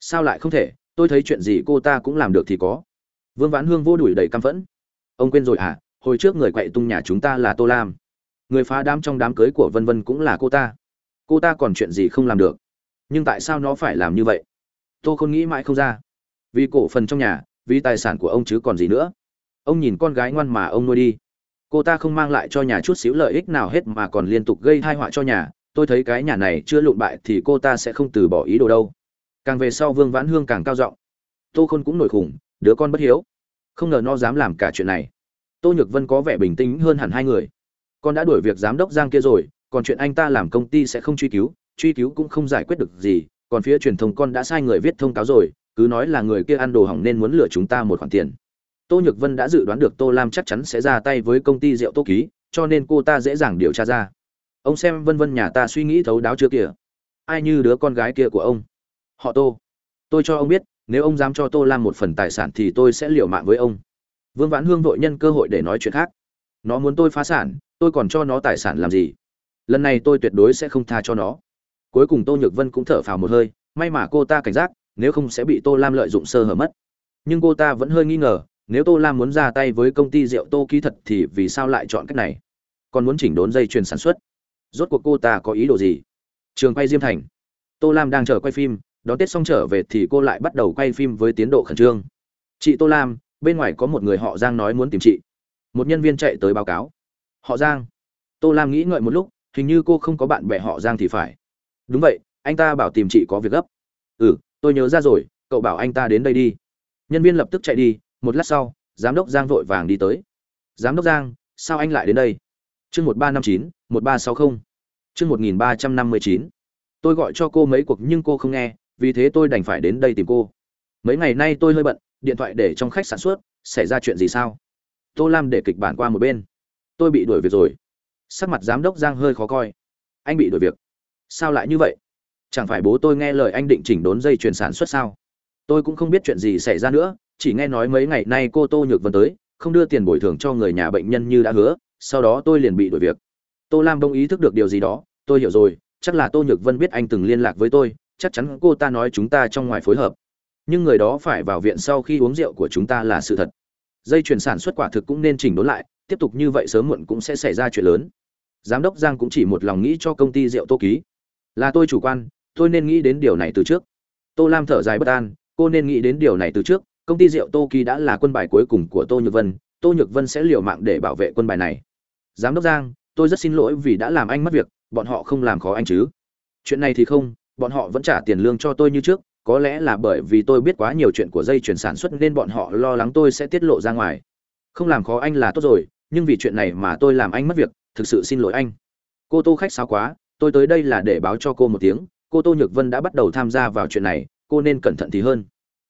Sao lại không thể? Tôi thấy chuyện gì cô ta cũng làm được thì có. Vương Vãn Hương vô đuổi đầy căm phẫn. Ông quên rồi à? hồi trước người quậy tung nhà chúng ta là tô lam. Người phá đám trong đám cưới của vân vân cũng là cô ta. Cô ta còn chuyện gì không làm được? Nhưng tại sao nó phải làm như vậy? Tô không nghĩ mãi không ra. Vì cổ phần trong nhà, vì tài sản của ông chứ còn gì nữa. Ông nhìn con gái ngoan mà ông nuôi đi. Cô ta không mang lại cho nhà chút xíu lợi ích nào hết mà còn liên tục gây thai họa cho nhà. Tôi thấy cái nhà này chưa lụn bại thì cô ta sẽ không từ bỏ ý đồ đâu. Càng về sau vương vãn hương càng cao giọng. Tô khôn cũng nổi khủng đứa con bất hiếu. Không ngờ nó dám làm cả chuyện này. Tô nhược vân có vẻ bình tĩnh hơn hẳn hai người. Con đã đuổi việc giám đốc giang kia rồi, còn chuyện anh ta làm công ty sẽ không truy cứu truy cứu cũng không giải quyết được gì, còn phía truyền thông con đã sai người viết thông cáo rồi, cứ nói là người kia ăn đồ hỏng nên muốn lừa chúng ta một khoản tiền. Tô nhược vân đã dự đoán được tô lam chắc chắn sẽ ra tay với công ty rượu tô ký, cho nên cô ta dễ dàng điều tra ra. Ông xem vân vân nhà ta suy nghĩ thấu đáo chưa kìa? Ai như đứa con gái kia của ông? Họ tô. Tôi cho ông biết nếu ông dám cho tô lam một phần tài sản thì tôi sẽ liều mạng với ông. Vương vãn hương vội nhân cơ hội để nói chuyện khác. Nó muốn tôi phá sản, tôi còn cho nó tài sản làm gì? Lần này tôi tuyệt đối sẽ không tha cho nó. Cuối cùng tô nhược vân cũng thở phào một hơi, may mà cô ta cảnh giác, nếu không sẽ bị tô lam lợi dụng sơ hở mất. Nhưng cô ta vẫn hơi nghi ngờ, nếu tô lam muốn ra tay với công ty rượu tô ký thật thì vì sao lại chọn cách này? Còn muốn chỉnh đốn dây chuyền sản xuất. Rốt cuộc cô ta có ý đồ gì? Trường quay diêm thành. Tô lam đang chờ quay phim đón tết xong trở về thì cô lại bắt đầu quay phim với tiến độ khẩn trương. Chị tô lam, bên ngoài có một người họ giang nói muốn tìm chị. Một nhân viên chạy tới báo cáo. Họ giang. Tô lam nghĩ ngợi một lúc, hình như cô không có bạn bè họ giang thì phải. Đúng vậy, anh ta bảo tìm chị có việc gấp. Ừ tôi nhớ ra rồi, cậu bảo anh ta đến đây đi. Nhân viên lập tức chạy đi, một lát sau, giám đốc giang vội vàng đi tới. Giám đốc giang, sao anh lại đến đây? Chương một ba năm chín, một ba sáu mươi chương một nghìn ba trăm năm mươi chín. Tôi gọi cho cô mấy cuộc nhưng cô không nghe vì thế tôi đành phải đến đây tìm cô. Mấy ngày nay tôi hơi bận, điện thoại để trong khách sản xuất xảy ra chuyện gì sao? Tô lam để kịch bản qua một bên. Tôi bị đuổi việc rồi. Sắc mặt giám đốc giang hơi khó coi. Anh bị đuổi việc. Sao lại như vậy? Chẳng phải bố tôi nghe lời anh định chỉnh đốn dây chuyền sản xuất sao? Tôi cũng không biết chuyện gì xảy ra nữa, chỉ nghe nói mấy ngày nay cô tô nhược vân tới, không đưa tiền bồi thường cho người nhà bệnh nhân như đã hứa, sau đó tôi liền bị đuổi việc. Tô lam đông ý thức được điều gì đó, tôi hiểu rồi, chắc là tô nhược vân biết anh từng liên lạc với tôi chắc chắn cô ta nói chúng ta trong ngoài phối hợp. Nhưng người đó phải vào viện sau khi uống rượu của chúng ta là sự thật. Dây chuyển sản xuất quả thực cũng nên chỉnh đốn lại, tiếp tục như vậy sớm muộn cũng sẽ xảy ra chuyện lớn. Giám đốc giang cũng chỉ một lòng nghĩ cho công ty rượu tô ký. Là tôi chủ quan, tôi nên nghĩ đến điều này từ trước. Tô lam thở dài bất an, cô nên nghĩ đến điều này từ trước. Công ty rượu tô ký đã là quân bài cuối cùng của tô nhược vân, tô nhược vân sẽ liều mạng để bảo vệ quân bài này. Giám đốc giang, tôi rất xin lỗi vì đã làm anh mất việc, bọn họ không làm khó anh chứ. Chuyện này thì không bọn họ vẫn trả tiền lương cho tôi như trước, có lẽ là bởi vì tôi biết quá nhiều chuyện của dây chuyển sản xuất nên bọn họ lo lắng tôi sẽ tiết lộ ra ngoài. Không làm khó anh là tốt rồi, nhưng vì chuyện này mà tôi làm anh mất việc, thực sự xin lỗi anh. Cô tô khách sáo quá, tôi tới đây là để báo cho cô một tiếng, cô tô nhược vân đã bắt đầu tham gia vào chuyện này, cô nên cẩn thận thì hơn.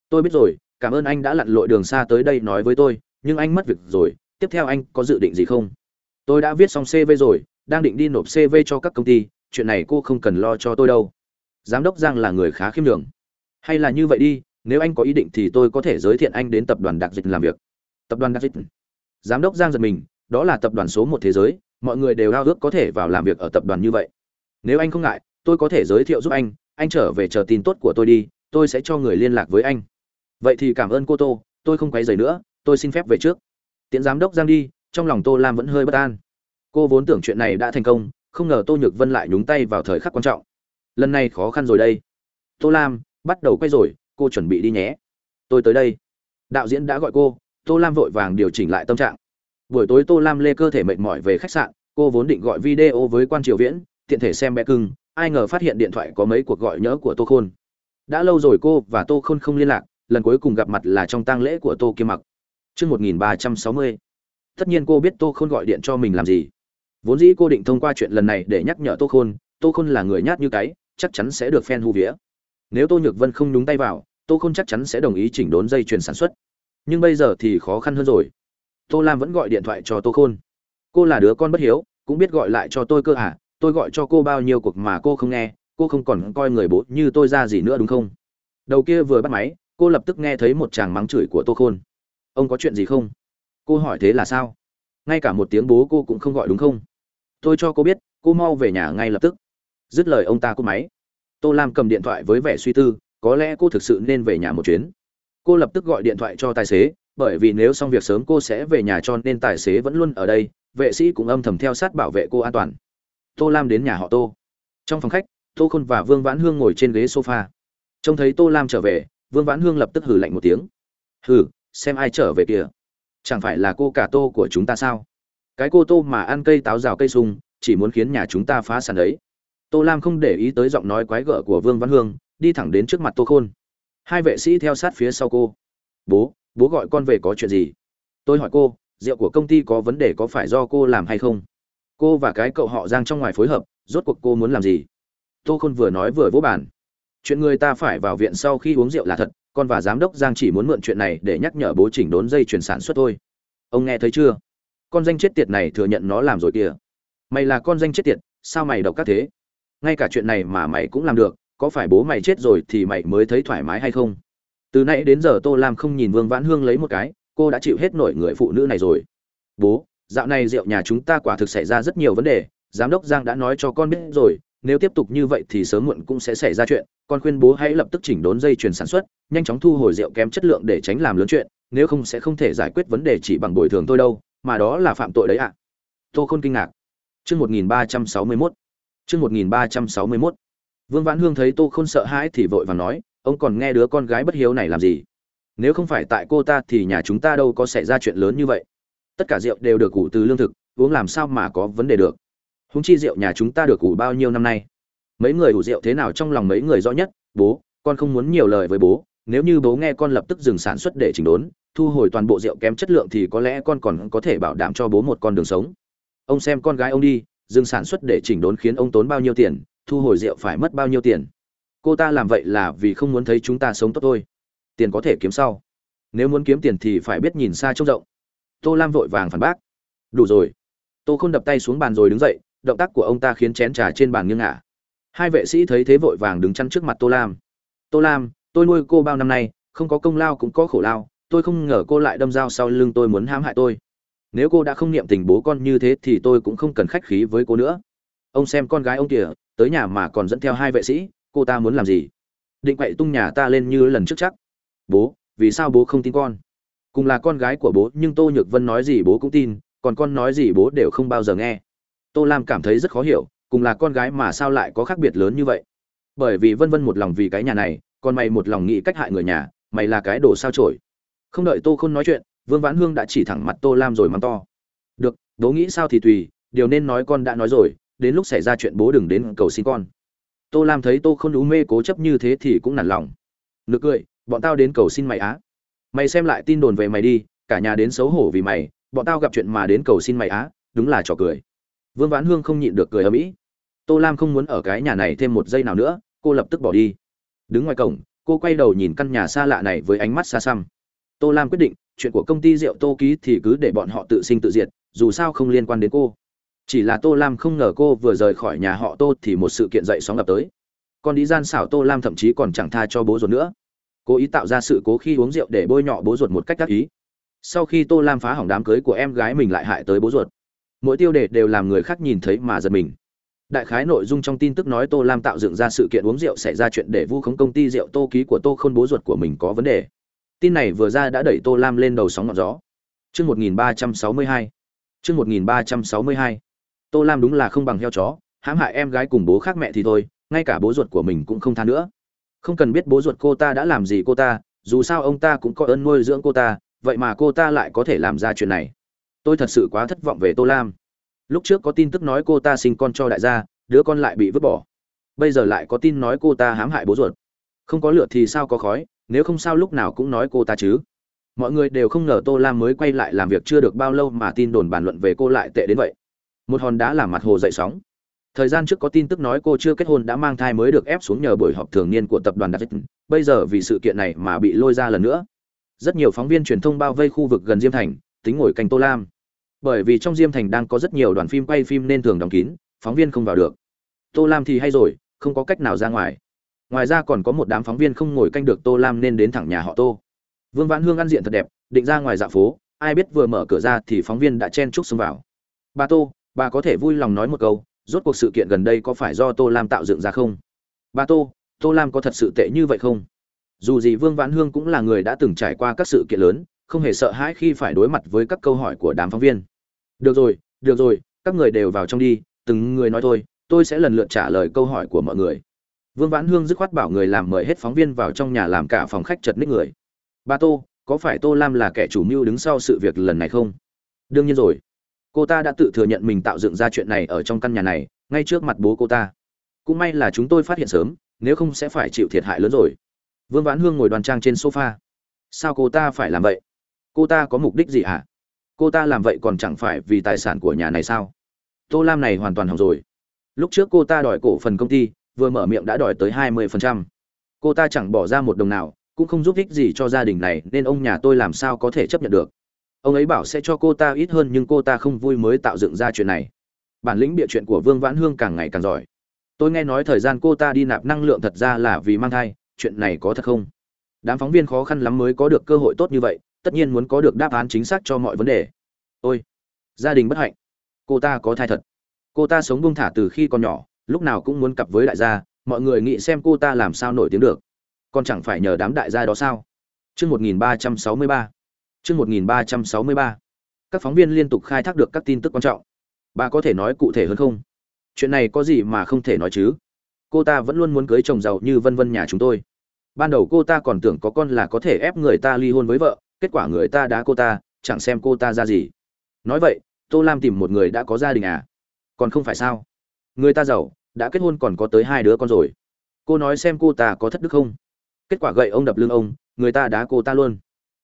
Tôi biết rồi, cảm ơn anh đã lặn lội đường xa tới đây nói với tôi, nhưng anh mất việc rồi, tiếp theo anh có dự định gì không? Tôi đã viết xong cv rồi, đang định đi nộp cv cho các công ty, chuyện này cô không cần lo cho tôi đâu giám đốc giang là người khá khiêm đường hay là như vậy đi, nếu anh có ý định thì tôi có thể giới thiệu anh đến tập đoàn đặc dịch làm việc. Tập đoàn đặc dịch. Giám đốc giang giật mình, đó là tập đoàn số một thế giới, mọi người đều ao ước có thể vào làm việc ở tập đoàn như vậy. Nếu anh không ngại, tôi có thể giới thiệu giúp anh anh trở về chờ tin tốt của tôi đi, tôi sẽ cho người liên lạc với anh. Vậy thì cảm ơn cô tô, tôi không quấy dày nữa, tôi xin phép về trước. Tiễn giám đốc giang đi, trong lòng tô lam vẫn hơi bất an. Cô vốn tưởng chuyện này đã thành công, không ngờ tô nhược vân lại nhúng tay vào thời khắc quan trọng lần này khó khăn rồi đây. Tô lam, bắt đầu quay rồi, cô chuẩn bị đi nhé. Tôi tới đây. Đạo diễn đã gọi cô, tô lam vội vàng điều chỉnh lại tâm trạng. Buổi tối tô lam lê cơ thể mệt mỏi về khách sạn, cô vốn định gọi video với quan triều viễn, tiện thể xem bé cưng, ai ngờ phát hiện điện thoại có mấy cuộc gọi nhớ của tô khôn. Đã lâu rồi cô và tô khôn không liên lạc, lần cuối cùng gặp mặt là trong tang lễ của tô kim mặc. Chương một nghìn ba trăm sáu mươi. Tất nhiên cô biết tô khôn gọi điện cho mình làm gì. Vốn dĩ cô định thông qua chuyện lần này để nhắc nhở tô khôn tô khôn là người nhát như cái chắc chắn sẽ được fan hù vía. Nếu tô nhược vân không nhúng tay vào, tô khôn chắc chắn sẽ đồng ý chỉnh đốn dây chuyền sản xuất. Nhưng bây giờ thì khó khăn hơn rồi. Tô lam vẫn gọi điện thoại cho tô khôn. Cô là đứa con bất hiếu, cũng biết gọi lại cho tôi cơ à? Tôi gọi cho cô bao nhiêu cuộc mà cô không nghe, cô không còn coi người bố như tôi ra gì nữa đúng không? Đầu kia vừa bắt máy, cô lập tức nghe thấy một chàng mắng chửi của tô khôn. Ông có chuyện gì không? Cô hỏi thế là sao? Ngay cả một tiếng bố cô cũng không gọi đúng không? Tôi cho cô biết, cô mau về nhà ngay lập tức dứt lời ông ta cúp máy. Tô lam cầm điện thoại với vẻ suy tư, có lẽ cô thực sự nên về nhà một chuyến. Cô lập tức gọi điện thoại cho tài xế, bởi vì nếu xong việc sớm cô sẽ về nhà cho nên tài xế vẫn luôn ở đây, vệ sĩ cũng âm thầm theo sát bảo vệ cô an toàn. Tô lam đến nhà họ tô. Trong phòng khách, tô khôn và vương vãn hương ngồi trên ghế sofa. Trông thấy tô lam trở về, vương vãn hương lập tức hử lạnh một tiếng. Hử xem ai trở về kìa. Chẳng phải là cô cả tô của chúng ta sao? Cái cô tô mà ăn cây táo rào cây sung, chỉ muốn khiến nhà chúng ta phá sản đấy tô lam không để ý tới giọng nói quái gở của vương văn hương, đi thẳng đến trước mặt tô khôn. Hai vệ sĩ theo sát phía sau cô. Bố bố gọi con về có chuyện gì? Tôi hỏi cô, rượu của công ty có vấn đề có phải do cô làm hay không? Cô và cái cậu họ giang trong ngoài phối hợp, rốt cuộc cô muốn làm gì? Tô khôn vừa nói vừa vỗ bàn. Chuyện người ta phải vào viện sau khi uống rượu là thật, con và giám đốc giang chỉ muốn mượn chuyện này để nhắc nhở bố chỉnh đốn dây chuyển sản xuất thôi. Ông nghe thấy chưa? Con danh chết tiệt này thừa nhận nó làm rồi kìa. Mày là con danh chết tiệt, sao mày độc các thế? Ngay cả chuyện này mà mày cũng làm được, có phải bố mày chết rồi thì mày mới thấy thoải mái hay không? Từ nãy đến giờ tô lam không nhìn vương vãn hương lấy một cái, cô đã chịu hết nổi người phụ nữ này rồi. Bố, dạo này rượu nhà chúng ta quả thực xảy ra rất nhiều vấn đề, giám đốc giang đã nói cho con biết rồi, nếu tiếp tục như vậy thì sớm muộn cũng sẽ xảy ra chuyện, con khuyên bố hãy lập tức chỉnh đốn dây chuyền sản xuất, nhanh chóng thu hồi rượu kém chất lượng để tránh làm lớn chuyện, nếu không sẽ không thể giải quyết vấn đề chỉ bằng bồi thường tôi đâu, mà đó là phạm tội đấy ạ. Tô khôn kinh ngạc. Chương một nghìn ba trăm sáu mươi mốt chương một nghìn ba trăm sáu mươi mốt. Vương vãn hương thấy tô khôn sợ hãi thì vội vàng nói, ông còn nghe đứa con gái bất hiếu này làm gì? Nếu không phải tại cô ta thì nhà chúng ta đâu có xảy ra chuyện lớn như vậy. Tất cả rượu đều được ủ từ lương thực, uống làm sao mà có vấn đề được? Húng chi rượu nhà chúng ta được ủ bao nhiêu năm nay? Mấy người ủ rượu thế nào trong lòng mấy người rõ nhất? Bố, con không muốn nhiều lời với bố. Nếu như bố nghe con lập tức dừng sản xuất để chỉnh đốn, thu hồi toàn bộ rượu kém chất lượng thì có lẽ con còn có thể bảo đảm cho bố một con đường sống. Ông xem con gái ông đi dừng sản xuất để chỉnh đốn khiến ông tốn bao nhiêu tiền, thu hồi rượu phải mất bao nhiêu tiền. Cô ta làm vậy là vì không muốn thấy chúng ta sống tốt thôi. Tiền có thể kiếm sau. Nếu muốn kiếm tiền thì phải biết nhìn xa trông rộng. Tô lam vội vàng phản bác. Đủ rồi. Tô không đập tay xuống bàn rồi đứng dậy, động tác của ông ta khiến chén trà trên bàn nghiêng ngả. Hai vệ sĩ thấy thế vội vàng đứng chắn trước mặt tô lam. Tô lam, tôi nuôi cô bao năm nay, không có công lao cũng có khổ lao, tôi không ngờ cô lại đâm dao sau lưng tôi muốn hãm hại tôi nếu cô đã không niệm tình bố con như thế thì tôi cũng không cần khách khí với cô nữa. Ông xem con gái ông kìa, tới nhà mà còn dẫn theo hai vệ sĩ, cô ta muốn làm gì? Định quậy tung nhà ta lên như lần trước chắc. Bố, vì sao bố không tin con? Cùng là con gái của bố, nhưng tô nhược vân nói gì bố cũng tin, còn con nói gì bố đều không bao giờ nghe. Tô lam cảm thấy rất khó hiểu, cùng là con gái mà sao lại có khác biệt lớn như vậy? Bởi vì vân vân một lòng vì cái nhà này, còn mày một lòng nghĩ cách hại người nhà, mày là cái đồ sao trổi không đợi tô khôn nói chuyện vương vãn hương đã chỉ thẳng mặt tô lam rồi mắng to. Được, bố nghĩ sao thì tùy, điều nên nói con đã nói rồi, đến lúc xảy ra chuyện bố đừng đến cầu xin con. Tô lam thấy tô không đúng mê cố chấp như thế thì cũng nản lòng. Nực cười, bọn tao đến cầu xin mày á. Mày xem lại tin đồn về mày đi, cả nhà đến xấu hổ vì mày, bọn tao gặp chuyện mà đến cầu xin mày á, đúng là trò cười. Vương vãn hương không nhịn được cười ở mỹ tô lam không muốn ở cái nhà này thêm một giây nào nữa, cô lập tức bỏ đi. Đứng ngoài cổng, cô quay đầu nhìn căn nhà xa lạ này với ánh mắt xa xăm. Tô lam quyết định chuyện của công ty rượu tô ký thì cứ để bọn họ tự sinh tự diệt, dù sao không liên quan đến cô. Chỉ là tô lam không ngờ cô vừa rời khỏi nhà họ tô thì một sự kiện dậy sóng ngập tới. Con đi gian xảo tô lam thậm chí còn chẳng tha cho bố ruột nữa. Cố ý tạo ra sự cố khi uống rượu để bôi nhọ bố ruột một cách đắc ý. Sau khi tô lam phá hỏng đám cưới của em gái mình lại hại tới bố ruột. Mỗi tiêu đề đều làm người khác nhìn thấy mà giật mình. Đại khái nội dung trong tin tức nói tô lam tạo dựng ra sự kiện uống rượu xảy ra chuyện để vu khống công ty rượu tô ký của tô khôn bố ruột của mình có vấn đề tin này vừa ra đã đẩy tô lam lên đầu sóng ngọn gió Chương 1362. Chương 1362. Tô Lam đúng là không bằng heo chó, hãm hại em gái cùng bố khác mẹ thì thôi, ngay cả bố ruột của mình cũng không tha nữa. Không cần biết bố ruột cô ta đã làm gì cô ta, dù sao ông ta cũng có ơn nuôi dưỡng cô ta, vậy mà cô ta lại có thể làm ra chuyện này. Tôi thật sự quá thất vọng về Tô Lam. Lúc trước có tin tức nói cô ta sinh con cho đại gia, đứa con lại bị vứt bỏ. Bây giờ lại có tin nói cô ta hãm hại bố ruột. Không có lửa thì sao có khói, nếu không sao lúc nào cũng nói cô ta chứ. Mọi người đều không ngờ tô lam mới quay lại làm việc chưa được bao lâu mà tin đồn bàn luận về cô lại tệ đến vậy. Một hòn đá làm mặt hồ dậy sóng. Thời gian trước có tin tức nói cô chưa kết hôn đã mang thai mới được ép xuống nhờ buổi họp thường niên của tập đoàn đặc bây giờ vì sự kiện này mà bị lôi ra lần nữa. Rất nhiều phóng viên truyền thông bao vây khu vực gần diêm thành, tính ngồi cạnh tô lam. Bởi vì trong diêm thành đang có rất nhiều đoàn phim quay phim nên thường đóng kín, phóng viên không vào được. Tô lam thì hay rồi, không có cách nào ra ngoài ngoài ra còn có một đám phóng viên không ngồi canh được tô lam nên đến thẳng nhà họ tô Vương Vãn Hương ăn diện thật đẹp, định ra ngoài dạ phố, ai biết vừa mở cửa ra thì phóng viên đã chen chúc xông vào. "Bà Tô, bà có thể vui lòng nói một câu, rốt cuộc sự kiện gần đây có phải do Tô Lam tạo dựng ra không?" "Bà Tô, Tô Lam có thật sự tệ như vậy không?" Dù gì Vương Vãn Hương cũng là người đã từng trải qua các sự kiện lớn, không hề sợ hãi khi phải đối mặt với các câu hỏi của đám phóng viên. "Được rồi, được rồi, các người đều vào trong đi, từng người nói thôi, tôi sẽ lần lượt trả lời câu hỏi của mọi người." Vương Vãn Hương dứt khoát bảo người làm mời hết phóng viên vào trong nhà làm cả phòng khách chật ních người. Ba tô, có phải tô lam là kẻ chủ mưu đứng sau sự việc lần này không? Đương nhiên rồi. Cô ta đã tự thừa nhận mình tạo dựng ra chuyện này ở trong căn nhà này, ngay trước mặt bố cô ta. Cũng may là chúng tôi phát hiện sớm, nếu không sẽ phải chịu thiệt hại lớn rồi. Vương vãn hương ngồi đoàn trang trên sofa. Sao cô ta phải làm vậy? Cô ta có mục đích gì hả? Cô ta làm vậy còn chẳng phải vì tài sản của nhà này sao? Tô lam này hoàn toàn hỏng rồi. Lúc trước cô ta đòi cổ phần công ty vừa mở miệng đã đòi tới hai mươi phần trăm. Cô ta chẳng bỏ ra một đồng nào, cũng không giúp ích gì cho gia đình này, nên ông nhà tôi làm sao có thể chấp nhận được. Ông ấy bảo sẽ cho cô ta ít hơn nhưng cô ta không vui mới tạo dựng ra chuyện này. Bản lĩnh bịa chuyện của vương vãn hương càng ngày càng giỏi. Tôi nghe nói thời gian cô ta đi nạp năng lượng thật ra là vì mang thai, chuyện này có thật không? Đám phóng viên khó khăn lắm mới có được cơ hội tốt như vậy, tất nhiên muốn có được đáp án chính xác cho mọi vấn đề. Ôi, gia đình bất hạnh. Cô ta có thai thật. Cô ta sống buông thả từ khi còn nhỏ lúc nào cũng muốn cặp với đại gia, mọi người nghĩ xem cô ta làm sao nổi tiếng được. Còn chẳng phải nhờ đám đại gia đó sao? Chương 1363 chương 1363 các phóng viên liên tục khai thác được các tin tức quan trọng. Bà có thể nói cụ thể hơn không? Chuyện này có gì mà không thể nói chứ? Cô ta vẫn luôn muốn cưới chồng giàu như vân vân nhà chúng tôi. Ban đầu cô ta còn tưởng có con là có thể ép người ta ly hôn với vợ, kết quả người ta đá cô ta, chẳng xem cô ta ra gì. Nói vậy, tô lam tìm một người đã có gia đình à? Còn không phải sao? Người ta giàu đã kết hôn còn có tới hai đứa con rồi. Cô nói xem cô ta có thất đức không? Kết quả gậy ông đập lưng ông, người ta đá cô ta luôn.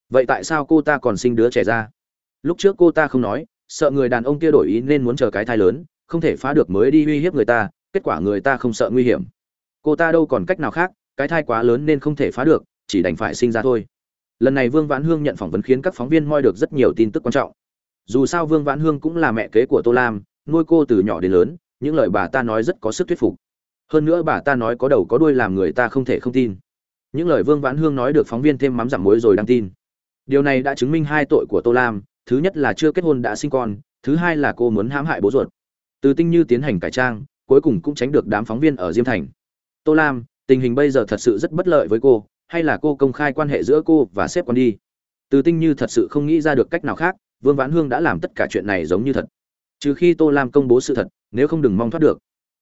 Vậy tại sao cô ta còn sinh đứa trẻ ra? Lúc trước cô ta không nói, sợ người đàn ông kia đổi ý nên muốn chờ cái thai lớn, không thể phá được mới đi uy hiếp người ta, kết quả người ta không sợ nguy hiểm. Cô ta đâu còn cách nào khác, cái thai quá lớn nên không thể phá được, chỉ đành phải sinh ra thôi. Lần này vương vãn hương nhận phỏng vấn khiến các phóng viên moi được rất nhiều tin tức quan trọng. Dù sao vương vãn hương cũng là mẹ kế của tô lam, nuôi cô từ nhỏ đến lớn những lời bà ta nói rất có sức thuyết phục. Hơn nữa bà ta nói có đầu có đuôi làm người ta không thể không tin. Những lời vương vãn hương nói được phóng viên thêm mắm giảm muối rồi đăng tin. Điều này đã chứng minh hai tội của tô lam, thứ nhất là chưa kết hôn đã sinh con, thứ hai là cô muốn hãm hại bố ruột. Từ tinh như tiến hành cải trang, cuối cùng cũng tránh được đám phóng viên ở diêm thành. Tô lam, tình hình bây giờ thật sự rất bất lợi với cô, hay là cô công khai quan hệ giữa cô và sếp con đi? Từ tinh như thật sự không nghĩ ra được cách nào khác, vương vãn hương đã làm tất cả chuyện này giống như thật trừ khi tô lam công bố sự thật, nếu không đừng mong thoát được.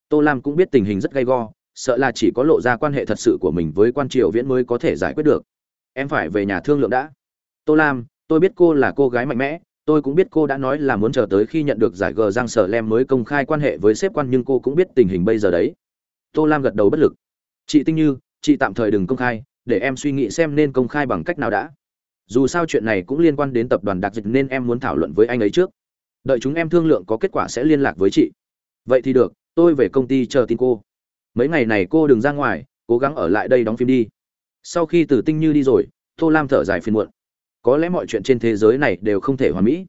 Tô lam cũng biết tình hình rất gay go, sợ là chỉ có lộ ra quan hệ thật sự của mình với quan triều viễn mới có thể giải quyết được. Em phải về nhà thương lượng đã. Tô lam, tôi biết cô là cô gái mạnh mẽ, tôi cũng biết cô đã nói là muốn chờ tới khi nhận được giải gờ giang sở lem mới công khai quan hệ với sếp quan nhưng cô cũng biết tình hình bây giờ đấy. Tô lam gật đầu bất lực. Chị tinh như, chị tạm thời đừng công khai, để em suy nghĩ xem nên công khai bằng cách nào đã. Dù sao chuyện này cũng liên quan đến tập đoàn đặc dịch nên em muốn thảo luận với anh ấy trước đợi chúng em thương lượng có kết quả sẽ liên lạc với chị. Vậy thì được, tôi về công ty chờ tin cô. Mấy ngày này cô đừng ra ngoài, cố gắng ở lại đây đóng phim đi. Sau khi tử tinh như đi rồi, tô lam thở dài phiền muộn. Có lẽ mọi chuyện trên thế giới này đều không thể hoàn mỹ.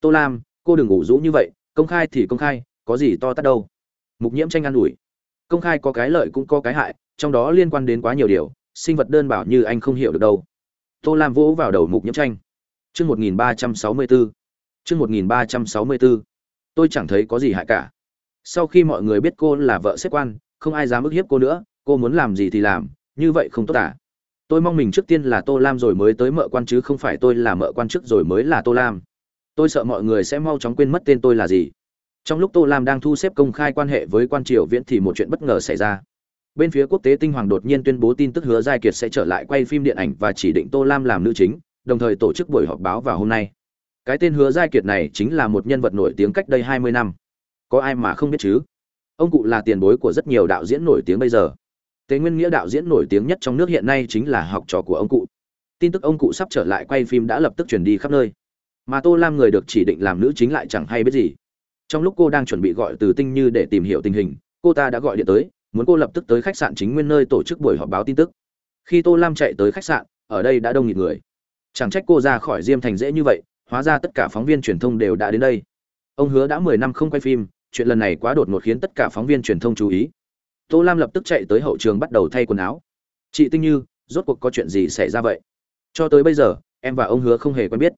Tô lam, cô đừng ngủ rũ như vậy, công khai thì công khai, có gì to tát đâu. Mục nhiễm tranh an ủi. Công khai có cái lợi cũng có cái hại, trong đó liên quan đến quá nhiều điều, sinh vật đơn bảo như anh không hiểu được đâu. Tô lam vỗ vào đầu mục nhiễm tranh. Chương một nghìn ba trăm sáu mươi bốn chương một nghìn ba trăm sáu mươi bốn. Tôi chẳng thấy có gì hại cả. Sau khi mọi người biết cô là vợ xếp quan, không ai dám ức hiếp cô nữa, cô muốn làm gì thì làm, như vậy không tốt à? Tôi mong mình trước tiên là tô lam rồi mới tới mợ quan chứ không phải tôi là mợ quan trước rồi mới là tô lam. Tôi sợ mọi người sẽ mau chóng quên mất tên tôi là gì. Trong lúc tô lam đang thu xếp công khai quan hệ với quan triều viễn thì một chuyện bất ngờ xảy ra. Bên phía quốc tế tinh hoàng đột nhiên tuyên bố tin tức hứa giai kiệt sẽ trở lại quay phim điện ảnh và chỉ định tô lam làm nữ chính, đồng thời tổ chức buổi họp báo vào hôm nay cái tên hứa giai kiệt này chính là một nhân vật nổi tiếng cách đây hai mươi năm. Có ai mà không biết chứ? Ông cụ là tiền bối của rất nhiều đạo diễn nổi tiếng bây giờ. Tế nguyên nghĩa đạo diễn nổi tiếng nhất trong nước hiện nay chính là học trò của ông cụ. Tin tức ông cụ sắp trở lại quay phim đã lập tức chuyển đi khắp nơi. Mà tô lam người được chỉ định làm nữ chính lại chẳng hay biết gì. Trong lúc cô đang chuẩn bị gọi từ tinh như để tìm hiểu tình hình, cô ta đã gọi điện tới, muốn cô lập tức tới khách sạn chính nguyên nơi tổ chức buổi họp báo tin tức. Khi tô lam chạy tới khách sạn, ở đây đã đông nghịt người. Chẳng trách cô ra khỏi diêm thành dễ như vậy hóa ra tất cả phóng viên truyền thông đều đã đến đây. Ông hứa đã mười năm không quay phim, chuyện lần này quá đột ngột khiến tất cả phóng viên truyền thông chú ý. Tô lam lập tức chạy tới hậu trường bắt đầu thay quần áo. Chị tinh như, rốt cuộc có chuyện gì xảy ra vậy? Cho tới bây giờ, em và ông hứa không hề quen biết.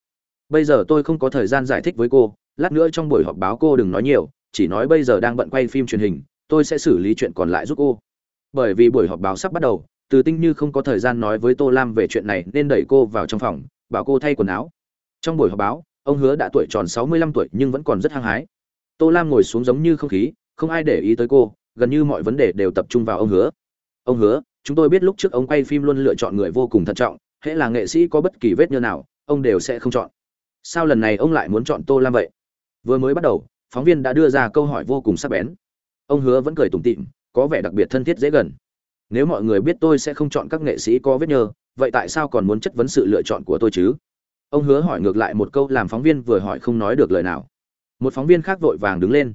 Bây giờ tôi không có thời gian giải thích với cô, lát nữa trong buổi họp báo cô đừng nói nhiều, chỉ nói bây giờ đang bận quay phim truyền hình, tôi sẽ xử lý chuyện còn lại giúp cô. Bởi vì buổi họp báo sắp bắt đầu, từ tinh như không có thời gian nói với tô lam về chuyện này nên đẩy cô vào trong phòng, bảo cô thay quần áo trong buổi họp báo, ông hứa đã tuổi tròn sáu mươi lăm tuổi nhưng vẫn còn rất hăng hái. Tô lam ngồi xuống giống như không khí, không ai để ý tới cô, gần như mọi vấn đề đều tập trung vào ông hứa. Ông hứa, chúng tôi biết lúc trước ông quay phim luôn lựa chọn người vô cùng thận trọng, hễ là nghệ sĩ có bất kỳ vết nhơ nào, ông đều sẽ không chọn. Sao lần này ông lại muốn chọn tô lam vậy? Vừa mới bắt đầu, phóng viên đã đưa ra câu hỏi vô cùng sắc bén. Ông hứa vẫn cười tủm tỉm, có vẻ đặc biệt thân thiết dễ gần. Nếu mọi người biết tôi sẽ không chọn các nghệ sĩ có vết nhơ, vậy tại sao còn muốn chất vấn sự lựa chọn của tôi chứ? Ông hứa hỏi ngược lại một câu làm phóng viên vừa hỏi không nói được lời nào một phóng viên khác vội vàng đứng lên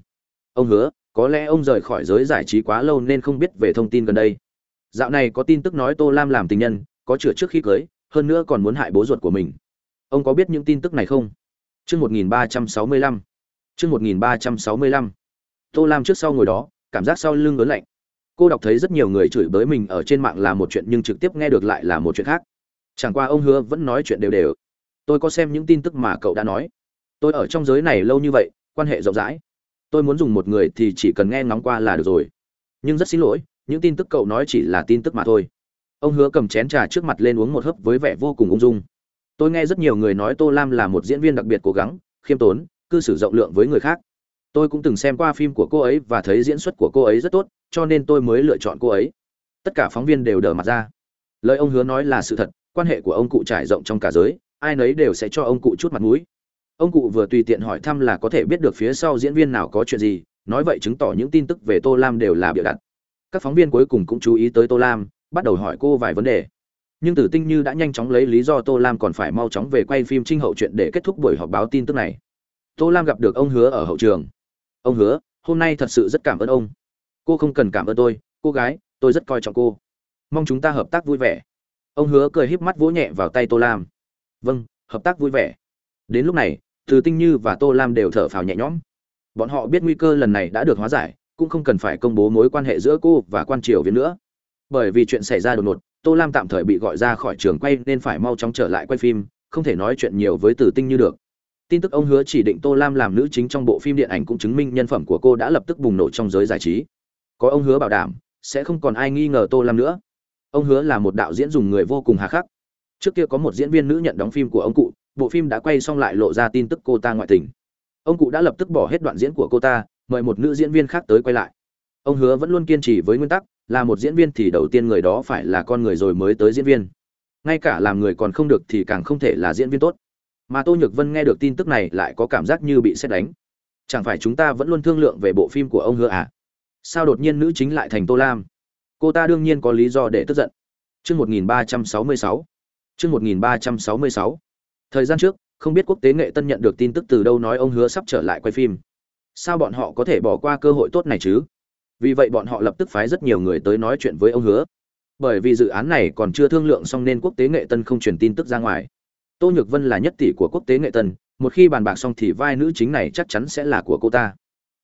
ông hứa có lẽ ông rời khỏi giới giải trí quá lâu nên không biết về thông tin gần đây dạo này có tin tức nói tô lam làm tình nhân có chữa trước khi cưới hơn nữa còn muốn hại bố ruột của mình ông có biết những tin tức này không Chương 1365. Chương 1365. Tô Lam trước sau ngồi đó, cảm giác sau lưng ớn lạnh. Cô đọc thấy rất nhiều người chửi bới mình ở trên mạng là một chuyện nhưng trực tiếp nghe được lại là một chuyện khác. Chẳng qua ông Hứa vẫn nói chuyện đều đều. Tôi có xem những tin tức mà cậu đã nói. Tôi ở trong giới này lâu như vậy, quan hệ rộng rãi. Tôi muốn dùng một người thì chỉ cần nghe ngóng qua là được rồi. Nhưng rất xin lỗi, những tin tức cậu nói chỉ là tin tức mà thôi. Ông Hứa cầm chén trà trước mặt lên uống một hớp với vẻ vô cùng ung dung tôi nghe rất nhiều người nói tô lam là một diễn viên đặc biệt cố gắng khiêm tốn cư xử rộng lượng với người khác tôi cũng từng xem qua phim của cô ấy và thấy diễn xuất của cô ấy rất tốt cho nên tôi mới lựa chọn cô ấy tất cả phóng viên đều đờ mặt ra lời ông hứa nói là sự thật quan hệ của ông cụ trải rộng trong cả giới ai nấy đều sẽ cho ông cụ chút mặt mũi. Ông cụ vừa tùy tiện hỏi thăm là có thể biết được phía sau diễn viên nào có chuyện gì, nói vậy chứng tỏ những tin tức về tô lam đều là bịa đặt. Các phóng viên cuối cùng cũng chú ý tới tô lam, bắt đầu hỏi cô vài vấn đề. Nhưng tử tinh như đã nhanh chóng lấy lý do tô lam còn phải mau chóng về quay phim trinh hậu chuyện để kết thúc buổi họp báo tin tức này. Tô lam gặp được ông hứa ở hậu trường. Ông hứa, hôm nay thật sự rất cảm ơn ông. Cô không cần cảm ơn tôi, cô gái, tôi rất coi trọng cô. Mong chúng ta hợp tác vui vẻ. Ông hứa cười híp mắt vỗ nhẹ vào tay tô lam vâng hợp tác vui vẻ. Đến lúc này, từ tinh như và tô lam đều thở phào nhẹ nhõm. Bọn họ biết nguy cơ lần này đã được hóa giải, cũng không cần phải công bố mối quan hệ giữa cô và quan triều viễn nữa. Bởi vì chuyện xảy ra đột ngột, tô lam tạm thời bị gọi ra khỏi trường quay nên phải mau chóng trở lại quay phim, không thể nói chuyện nhiều với Từ tinh như được. Tin tức ông hứa chỉ định tô lam làm nữ chính trong bộ phim điện ảnh cũng chứng minh nhân phẩm của cô đã lập tức bùng nổ trong giới giải trí. Có ông hứa bảo đảm, sẽ không còn ai nghi ngờ tô lam nữa. Ông hứa là một đạo diễn dùng người vô cùng hà khắc trước kia có một diễn viên nữ nhận đóng phim của ông cụ, bộ phim đã quay xong lại lộ ra tin tức cô ta ngoại tình. Ông cụ đã lập tức bỏ hết đoạn diễn của cô ta, mời một nữ diễn viên khác tới quay lại. Ông hứa vẫn luôn kiên trì với nguyên tắc, là một diễn viên thì đầu tiên người đó phải là con người rồi mới tới diễn viên. Ngay cả làm người còn không được thì càng không thể là diễn viên tốt. Mà tô nhược vân nghe được tin tức này lại có cảm giác như bị xét đánh. Chẳng phải chúng ta vẫn luôn thương lượng về bộ phim của ông hứa à? Sao đột nhiên nữ chính lại thành tô lam? Cô ta đương nhiên có lý do để tức giận. Chương 1366 chương 1366 thời gian trước, không biết quốc tế nghệ tân nhận được tin tức từ đâu nói ông hứa sắp trở lại quay phim. Sao bọn họ có thể bỏ qua cơ hội tốt này chứ? Vì vậy bọn họ lập tức phái rất nhiều người tới nói chuyện với ông hứa. Bởi vì dự án này còn chưa thương lượng xong nên quốc tế nghệ tân không truyền tin tức ra ngoài. Tô nhược vân là nhất tỷ của quốc tế nghệ tân, một khi bàn bạc xong thì vai nữ chính này chắc chắn sẽ là của cô ta.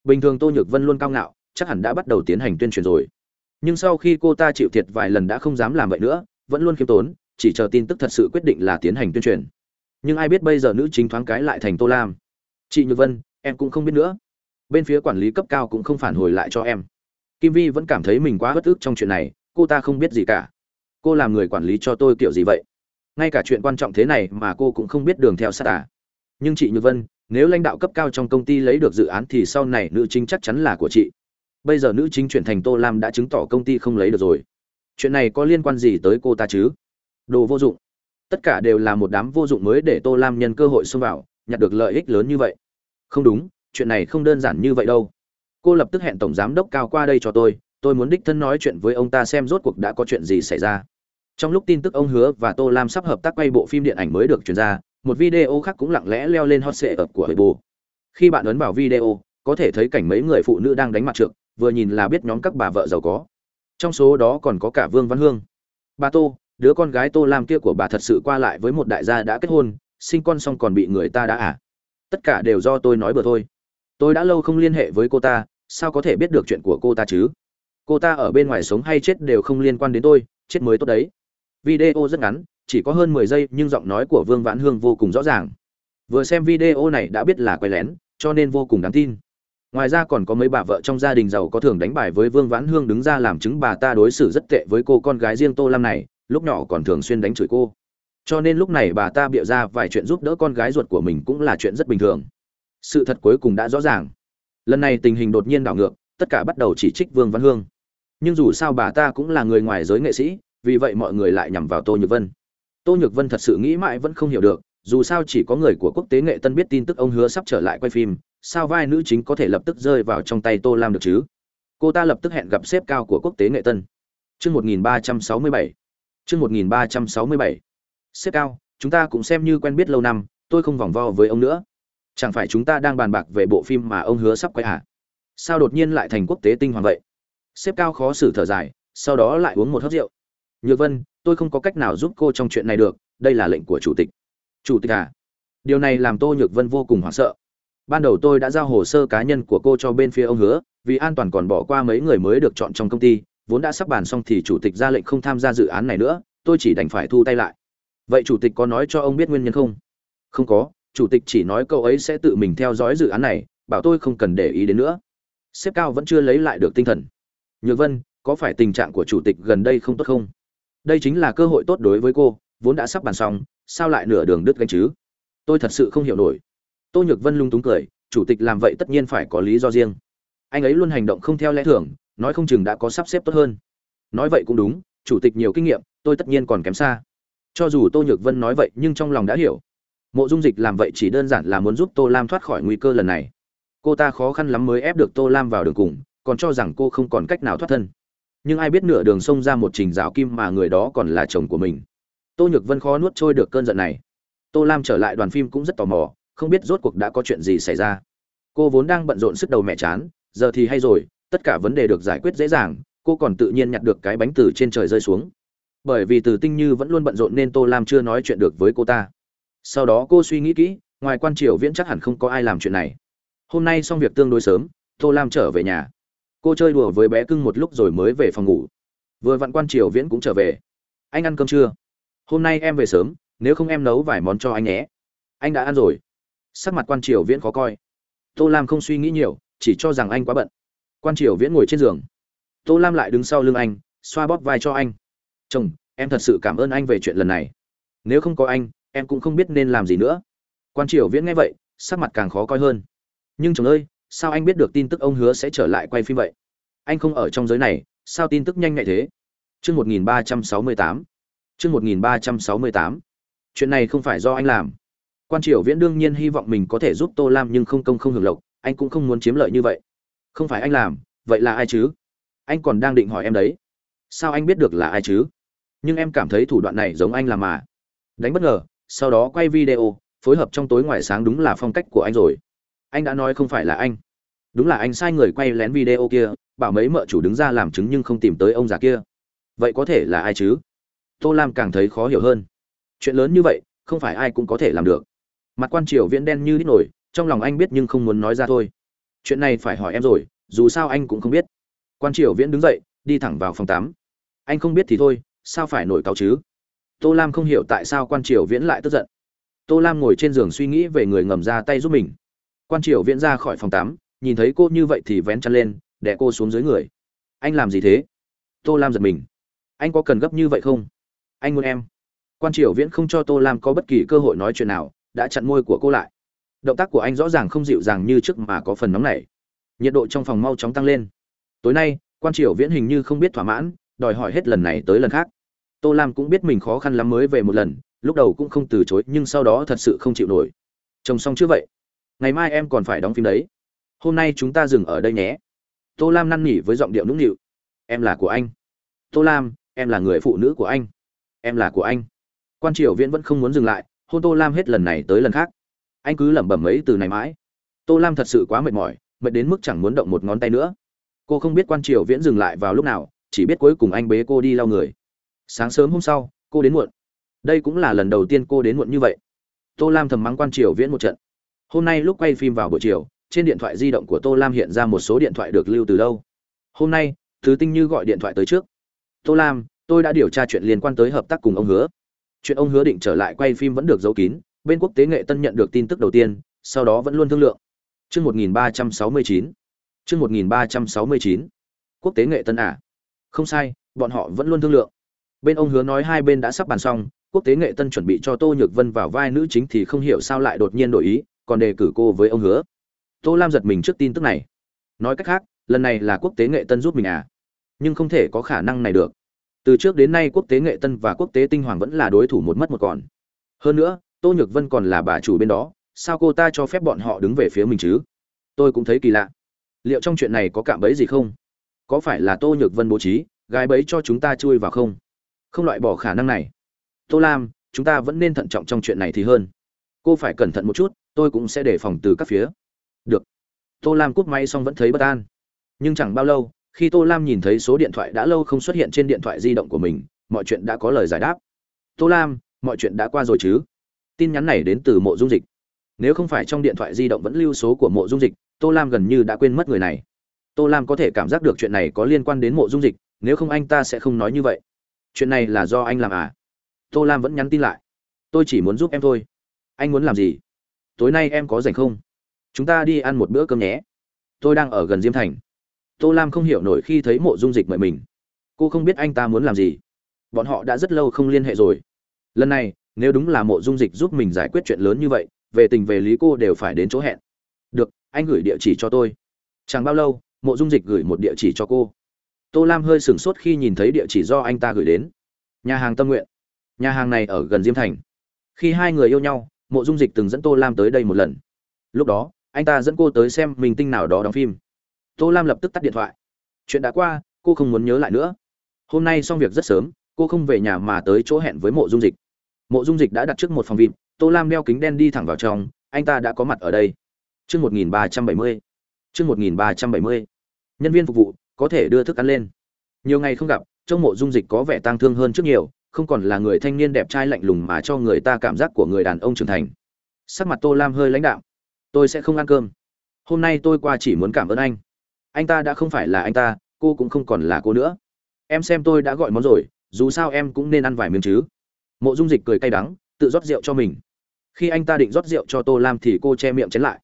Bình thường tô nhược vân luôn cao ngạo, chắc hẳn đã bắt đầu tiến hành tuyên truyền rồi. Nhưng sau khi cô ta chịu thiệt vài lần đã không dám làm vậy nữa, vẫn luôn khiêm tốn chỉ chờ tin tức thật sự quyết định là tiến hành tuyên truyền. Nhưng ai biết bây giờ nữ chính thoáng cái lại thành tô lam. Chị nhược vân, em cũng không biết nữa. Bên phía quản lý cấp cao cũng không phản hồi lại cho em. Kim vi vẫn cảm thấy mình quá bất ức trong chuyện này, cô ta không biết gì cả. Cô làm người quản lý cho tôi kiểu gì vậy? Ngay cả chuyện quan trọng thế này mà cô cũng không biết đường theo sát à. Nhưng chị nhược vân, nếu lãnh đạo cấp cao trong công ty lấy được dự án thì sau này nữ chính chắc chắn là của chị. Bây giờ nữ chính chuyển thành tô lam đã chứng tỏ công ty không lấy được rồi. Chuyện này có liên quan gì tới cô ta chứ? Đồ vô dụng. Tất cả đều là một đám vô dụng mới để tô lam nhân cơ hội xông vào, nhặt được lợi ích lớn như vậy. Không đúng, chuyện này không đơn giản như vậy đâu. Cô lập tức hẹn tổng giám đốc cao qua đây cho tôi tôi muốn đích thân nói chuyện với ông ta xem rốt cuộc đã có chuyện gì xảy ra. Trong lúc tin tức ông hứa và tô lam sắp hợp tác quay bộ phim điện ảnh mới được truyền ra, một video khác cũng lặng lẽ leo lên hot sệ ập của hệ bồ khi bạn ấn vào video, có thể thấy cảnh mấy người phụ nữ đang đánh mặt trượt vừa nhìn là biết nhóm các bà vợ giàu có. Trong số đó còn có cả vương văn hương. Bà tô đứa con gái tô lam kia của bà thật sự qua lại với một đại gia đã kết hôn, sinh con xong còn bị người ta đã ả à. tất cả đều do tôi nói bừa thôi. Tôi đã lâu không liên hệ với cô ta, sao có thể biết được chuyện của cô ta chứ? Cô ta ở bên ngoài sống hay chết đều không liên quan đến tôi, chết mới tốt đấy. Video rất ngắn, chỉ có hơn mười giây nhưng giọng nói của vương vãn hương vô cùng rõ ràng. Vừa xem video này đã biết là quay lén, cho nên vô cùng đáng tin. Ngoài ra còn có mấy bà vợ trong gia đình giàu có thường đánh bài với vương vãn hương đứng ra làm chứng bà ta đối xử rất tệ với cô con gái riêng tô lam này lúc nhỏ còn thường xuyên đánh chửi cô. Cho nên lúc này bà ta bịa ra vài chuyện giúp đỡ con gái ruột của mình cũng là chuyện rất bình thường. Sự thật cuối cùng đã rõ ràng. Lần này tình hình đột nhiên đảo ngược tất cả bắt đầu chỉ trích vương văn hương. Nhưng dù sao bà ta cũng là người ngoài giới nghệ sĩ vì vậy mọi người lại nhằm vào tô nhược vân. Tô nhược vân thật sự nghĩ mãi vẫn không hiểu được dù sao chỉ có người của quốc tế nghệ tân biết tin tức ông hứa sắp trở lại quay phim sao vai nữ chính có thể lập tức rơi vào trong tay tô lam được chứ? Cô ta lập tức hẹn gặp sếp cao của quốc tế nghệ tân. Trước 1367, chương một nghìn ba trăm sáu mươi bảy. Sếp cao, chúng ta cũng xem như quen biết lâu năm, tôi không vòng vo với ông nữa. Chẳng phải chúng ta đang bàn bạc về bộ phim mà ông hứa sắp quay à? sao đột nhiên lại thành quốc tế tinh hoàng vậy? Sếp cao khó xử thở dài, sau đó lại uống một hớp rượu. Nhược vân, tôi không có cách nào giúp cô trong chuyện này được, đây là lệnh của chủ tịch. Chủ tịch à? Điều này làm tô nhược vân vô cùng hoảng sợ. Ban đầu tôi đã giao hồ sơ cá nhân của cô cho bên phía ông hứa, vì an toàn còn bỏ qua mấy người mới được chọn trong công ty vốn đã sắp bàn xong thì chủ tịch ra lệnh không tham gia dự án này nữa, tôi chỉ đành phải thu tay lại. Vậy chủ tịch có nói cho ông biết nguyên nhân không? Không có, chủ tịch chỉ nói cậu ấy sẽ tự mình theo dõi dự án này, bảo tôi không cần để ý đến nữa. Sếp cao vẫn chưa lấy lại được tinh thần. Nhược vân, có phải tình trạng của chủ tịch gần đây không tốt không? Đây chính là cơ hội tốt đối với cô, vốn đã sắp bàn xong, sao lại nửa đường đứt gánh chứ? Tôi thật sự không hiểu nổi. Tô nhược vân lung túng cười, chủ tịch làm vậy tất nhiên phải có lý do riêng. Anh ấy luôn hành động không theo lẽ thường nói không chừng đã có sắp xếp tốt hơn. Nói vậy cũng đúng, chủ tịch nhiều kinh nghiệm, tôi tất nhiên còn kém xa. Cho dù tô nhược vân nói vậy nhưng trong lòng đã hiểu. Mộ dung dịch làm vậy chỉ đơn giản là muốn giúp tô lam thoát khỏi nguy cơ lần này. Cô ta khó khăn lắm mới ép được tô lam vào đường cùng, còn cho rằng cô không còn cách nào thoát thân. Nhưng ai biết nửa đường xông ra một trình rào kim mà người đó còn là chồng của mình. Tô nhược vân khó nuốt trôi được cơn giận này. Tô lam trở lại đoàn phim cũng rất tò mò, không biết rốt cuộc đã có chuyện gì xảy ra. Cô vốn đang bận rộn sức đầu mẹ chán, giờ thì hay rồi tất cả vấn đề được giải quyết dễ dàng, cô còn tự nhiên nhặt được cái bánh từ trên trời rơi xuống. Bởi vì từ tinh như vẫn luôn bận rộn nên tô lam chưa nói chuyện được với cô ta. Sau đó cô suy nghĩ kỹ, ngoài quan triều viễn chắc hẳn không có ai làm chuyện này. Hôm nay xong việc tương đối sớm, tô lam trở về nhà. Cô chơi đùa với bé cưng một lúc rồi mới về phòng ngủ. Vừa vặn quan triều viễn cũng trở về. Anh ăn cơm chưa? Hôm nay em về sớm, nếu không em nấu vài món cho anh nhé. Anh đã ăn rồi. Sắc mặt quan triều viễn khó coi. Tô lam không suy nghĩ nhiều, chỉ cho rằng anh quá bận quan triều viễn ngồi trên giường. Tô lam lại đứng sau lưng anh, xoa bóp vai cho anh. Chồng, em thật sự cảm ơn anh về chuyện lần này. Nếu không có anh, em cũng không biết nên làm gì nữa. Quan triều viễn nghe vậy, sắc mặt càng khó coi hơn. Nhưng chồng ơi, sao anh biết được tin tức ông hứa sẽ trở lại quay phim vậy? Anh không ở trong giới này, sao tin tức nhanh nhạy thế? Chương một nghìn ba trăm sáu mươi tám. Chương một nghìn ba trăm sáu mươi tám. Chuyện này không phải do anh làm. Quan triều viễn đương nhiên hy vọng mình có thể giúp tô lam nhưng không công không hưởng lộc, anh cũng không muốn chiếm lợi như vậy không phải anh làm, vậy là ai chứ? Anh còn đang định hỏi em đấy. Sao anh biết được là ai chứ? Nhưng em cảm thấy thủ đoạn này giống anh làm mà. Đánh bất ngờ, sau đó quay video, phối hợp trong tối ngoài sáng đúng là phong cách của anh rồi. Anh đã nói không phải là anh. Đúng là anh sai người quay lén video kia, bảo mấy mợ chủ đứng ra làm chứng nhưng không tìm tới ông già kia. Vậy có thể là ai chứ? Tô lam càng thấy khó hiểu hơn. Chuyện lớn như vậy, không phải ai cũng có thể làm được. Mặt quan triều viễn đen như đít nổi, trong lòng anh biết nhưng không muốn nói ra thôi chuyện này phải hỏi em rồi, dù sao anh cũng không biết. Quan triều viễn đứng dậy, đi thẳng vào phòng tám. Anh không biết thì thôi, sao phải nổi cáo chứ? Tô lam không hiểu tại sao quan triều viễn lại tức giận. Tô lam ngồi trên giường suy nghĩ về người ngầm ra tay giúp mình. Quan triều viễn ra khỏi phòng tắm nhìn thấy cô như vậy thì vén chăn lên đẻ cô xuống dưới người. Anh làm gì thế? Tô lam giật mình. Anh có cần gấp như vậy không? Anh muốn em. Quan triều viễn không cho tô lam có bất kỳ cơ hội nói chuyện nào, đã chặn môi của cô lại động tác của anh rõ ràng không dịu dàng như trước mà có phần nóng nảy. Nhiệt độ trong phòng mau chóng tăng lên. Tối nay, quan triều viễn hình như không biết thỏa mãn, đòi hỏi hết lần này tới lần khác. Tô lam cũng biết mình khó khăn lắm mới về một lần, lúc đầu cũng không từ chối, nhưng sau đó thật sự không chịu nổi. Chồng xong chưa vậy? Ngày mai em còn phải đóng phim đấy. Hôm nay chúng ta dừng ở đây nhé. Tô lam năn nỉ với giọng điệu nũng nịu. Em là của anh. Tô lam, em là người phụ nữ của anh. Em là của anh. Quan triều viễn vẫn không muốn dừng lại, hôn tô lam hết lần này tới lần khác anh cứ lẩm bẩm ấy từ này mãi. Tô lam thật sự quá mệt mỏi, mệt đến mức chẳng muốn động một ngón tay nữa. Cô không biết quan triều viễn dừng lại vào lúc nào, chỉ biết cuối cùng anh bế cô đi lau người. Sáng sớm hôm sau, cô đến muộn. Đây cũng là lần đầu tiên cô đến muộn như vậy. Tô lam thầm mắng quan triều viễn một trận. Hôm nay lúc quay phim vào buổi chiều, trên điện thoại di động của tô lam hiện ra một số điện thoại được lưu từ lâu. Hôm nay, thứ tinh như gọi điện thoại tới trước. Tô lam, tôi đã điều tra chuyện liên quan tới hợp tác cùng ông hứa. Chuyện ông hứa định trở lại quay phim vẫn được giấu kín bên quốc tế nghệ tân nhận được tin tức đầu tiên, sau đó vẫn luôn thương lượng. Chương 1369 chương 1369 quốc tế nghệ tân à? Không sai, bọn họ vẫn luôn thương lượng. Bên ông hứa nói hai bên đã sắp bàn xong, quốc tế nghệ tân chuẩn bị cho tô nhược vân vào vai nữ chính thì không hiểu sao lại đột nhiên đổi ý, còn đề cử cô với ông hứa. Tô lam giật mình trước tin tức này. Nói cách khác, lần này là quốc tế nghệ tân giúp mình à? Nhưng không thể có khả năng này được. Từ trước đến nay quốc tế nghệ tân và quốc tế tinh hoàng vẫn là đối thủ một mất một còn. Hơn nữa tô nhược vân còn là bà chủ bên đó, sao cô ta cho phép bọn họ đứng về phía mình chứ? Tôi cũng thấy kỳ lạ. Liệu trong chuyện này có cạm bẫy gì không? Có phải là tô nhược vân bố trí, gái bẫy cho chúng ta chui vào không? Không loại bỏ khả năng này. Tô lam, chúng ta vẫn nên thận trọng trong chuyện này thì hơn. Cô phải cẩn thận một chút, tôi cũng sẽ đề phòng từ các phía. Được. Tô lam cúp máy xong vẫn thấy bất an. Nhưng chẳng bao lâu, khi tô lam nhìn thấy số điện thoại đã lâu không xuất hiện trên điện thoại di động của mình, mọi chuyện đã có lời giải đáp. Tô lam, mọi chuyện đã qua rồi chứ? Tin nhắn này đến từ mộ dung dịch. Nếu không phải trong điện thoại di động vẫn lưu số của mộ dung dịch, tô lam gần như đã quên mất người này. Tô lam có thể cảm giác được chuyện này có liên quan đến mộ dung dịch, nếu không anh ta sẽ không nói như vậy. Chuyện này là do anh làm à? Tô lam vẫn nhắn tin lại. Tôi chỉ muốn giúp em thôi. Anh muốn làm gì? Tối nay em có rảnh không? Chúng ta đi ăn một bữa cơm nhé. Tôi đang ở gần diêm thành. Tô lam không hiểu nổi khi thấy mộ dung dịch mời mình. Cô không biết anh ta muốn làm gì. Bọn họ đã rất lâu không liên hệ rồi. Lần này nếu đúng là mộ dung dịch giúp mình giải quyết chuyện lớn như vậy, về tình về lý cô đều phải đến chỗ hẹn. Được, anh gửi địa chỉ cho tôi. Chẳng bao lâu, mộ dung dịch gửi một địa chỉ cho cô. Tô lam hơi sửng sốt khi nhìn thấy địa chỉ do anh ta gửi đến. Nhà hàng tâm nguyện. Nhà hàng này ở gần diêm thành. Khi hai người yêu nhau, mộ dung dịch từng dẫn tô lam tới đây một lần. Lúc đó, anh ta dẫn cô tới xem mình tinh nào đó đóng phim. Tô lam lập tức tắt điện thoại. Chuyện đã qua, cô không muốn nhớ lại nữa. Hôm nay xong việc rất sớm, cô không về nhà mà tới chỗ hẹn với mộ dung dịch mộ dung dịch đã đặt trước một phòng vịt, tô lam đeo kính đen đi thẳng vào trong, anh ta đã có mặt ở đây. Chương một nghìn ba trăm bảy mươi. Chương một nghìn ba trăm bảy mươi. Nhân viên phục vụ, có thể đưa thức ăn lên. Nhiều ngày không gặp trong mộ dung dịch có vẻ tang thương hơn trước nhiều, không còn là người thanh niên đẹp trai lạnh lùng mà cho người ta cảm giác của người đàn ông trưởng thành. Sắc mặt tô lam hơi lãnh đạo tôi sẽ không ăn cơm. Hôm nay tôi qua chỉ muốn cảm ơn anh. Anh ta đã không phải là anh ta, cô cũng không còn là cô nữa. Em xem tôi đã gọi món rồi, dù sao em cũng nên ăn vài miếng chứ mộ dung dịch cười cay đắng, tự rót rượu cho mình. Khi anh ta định rót rượu cho tô lam thì cô che miệng chén lại.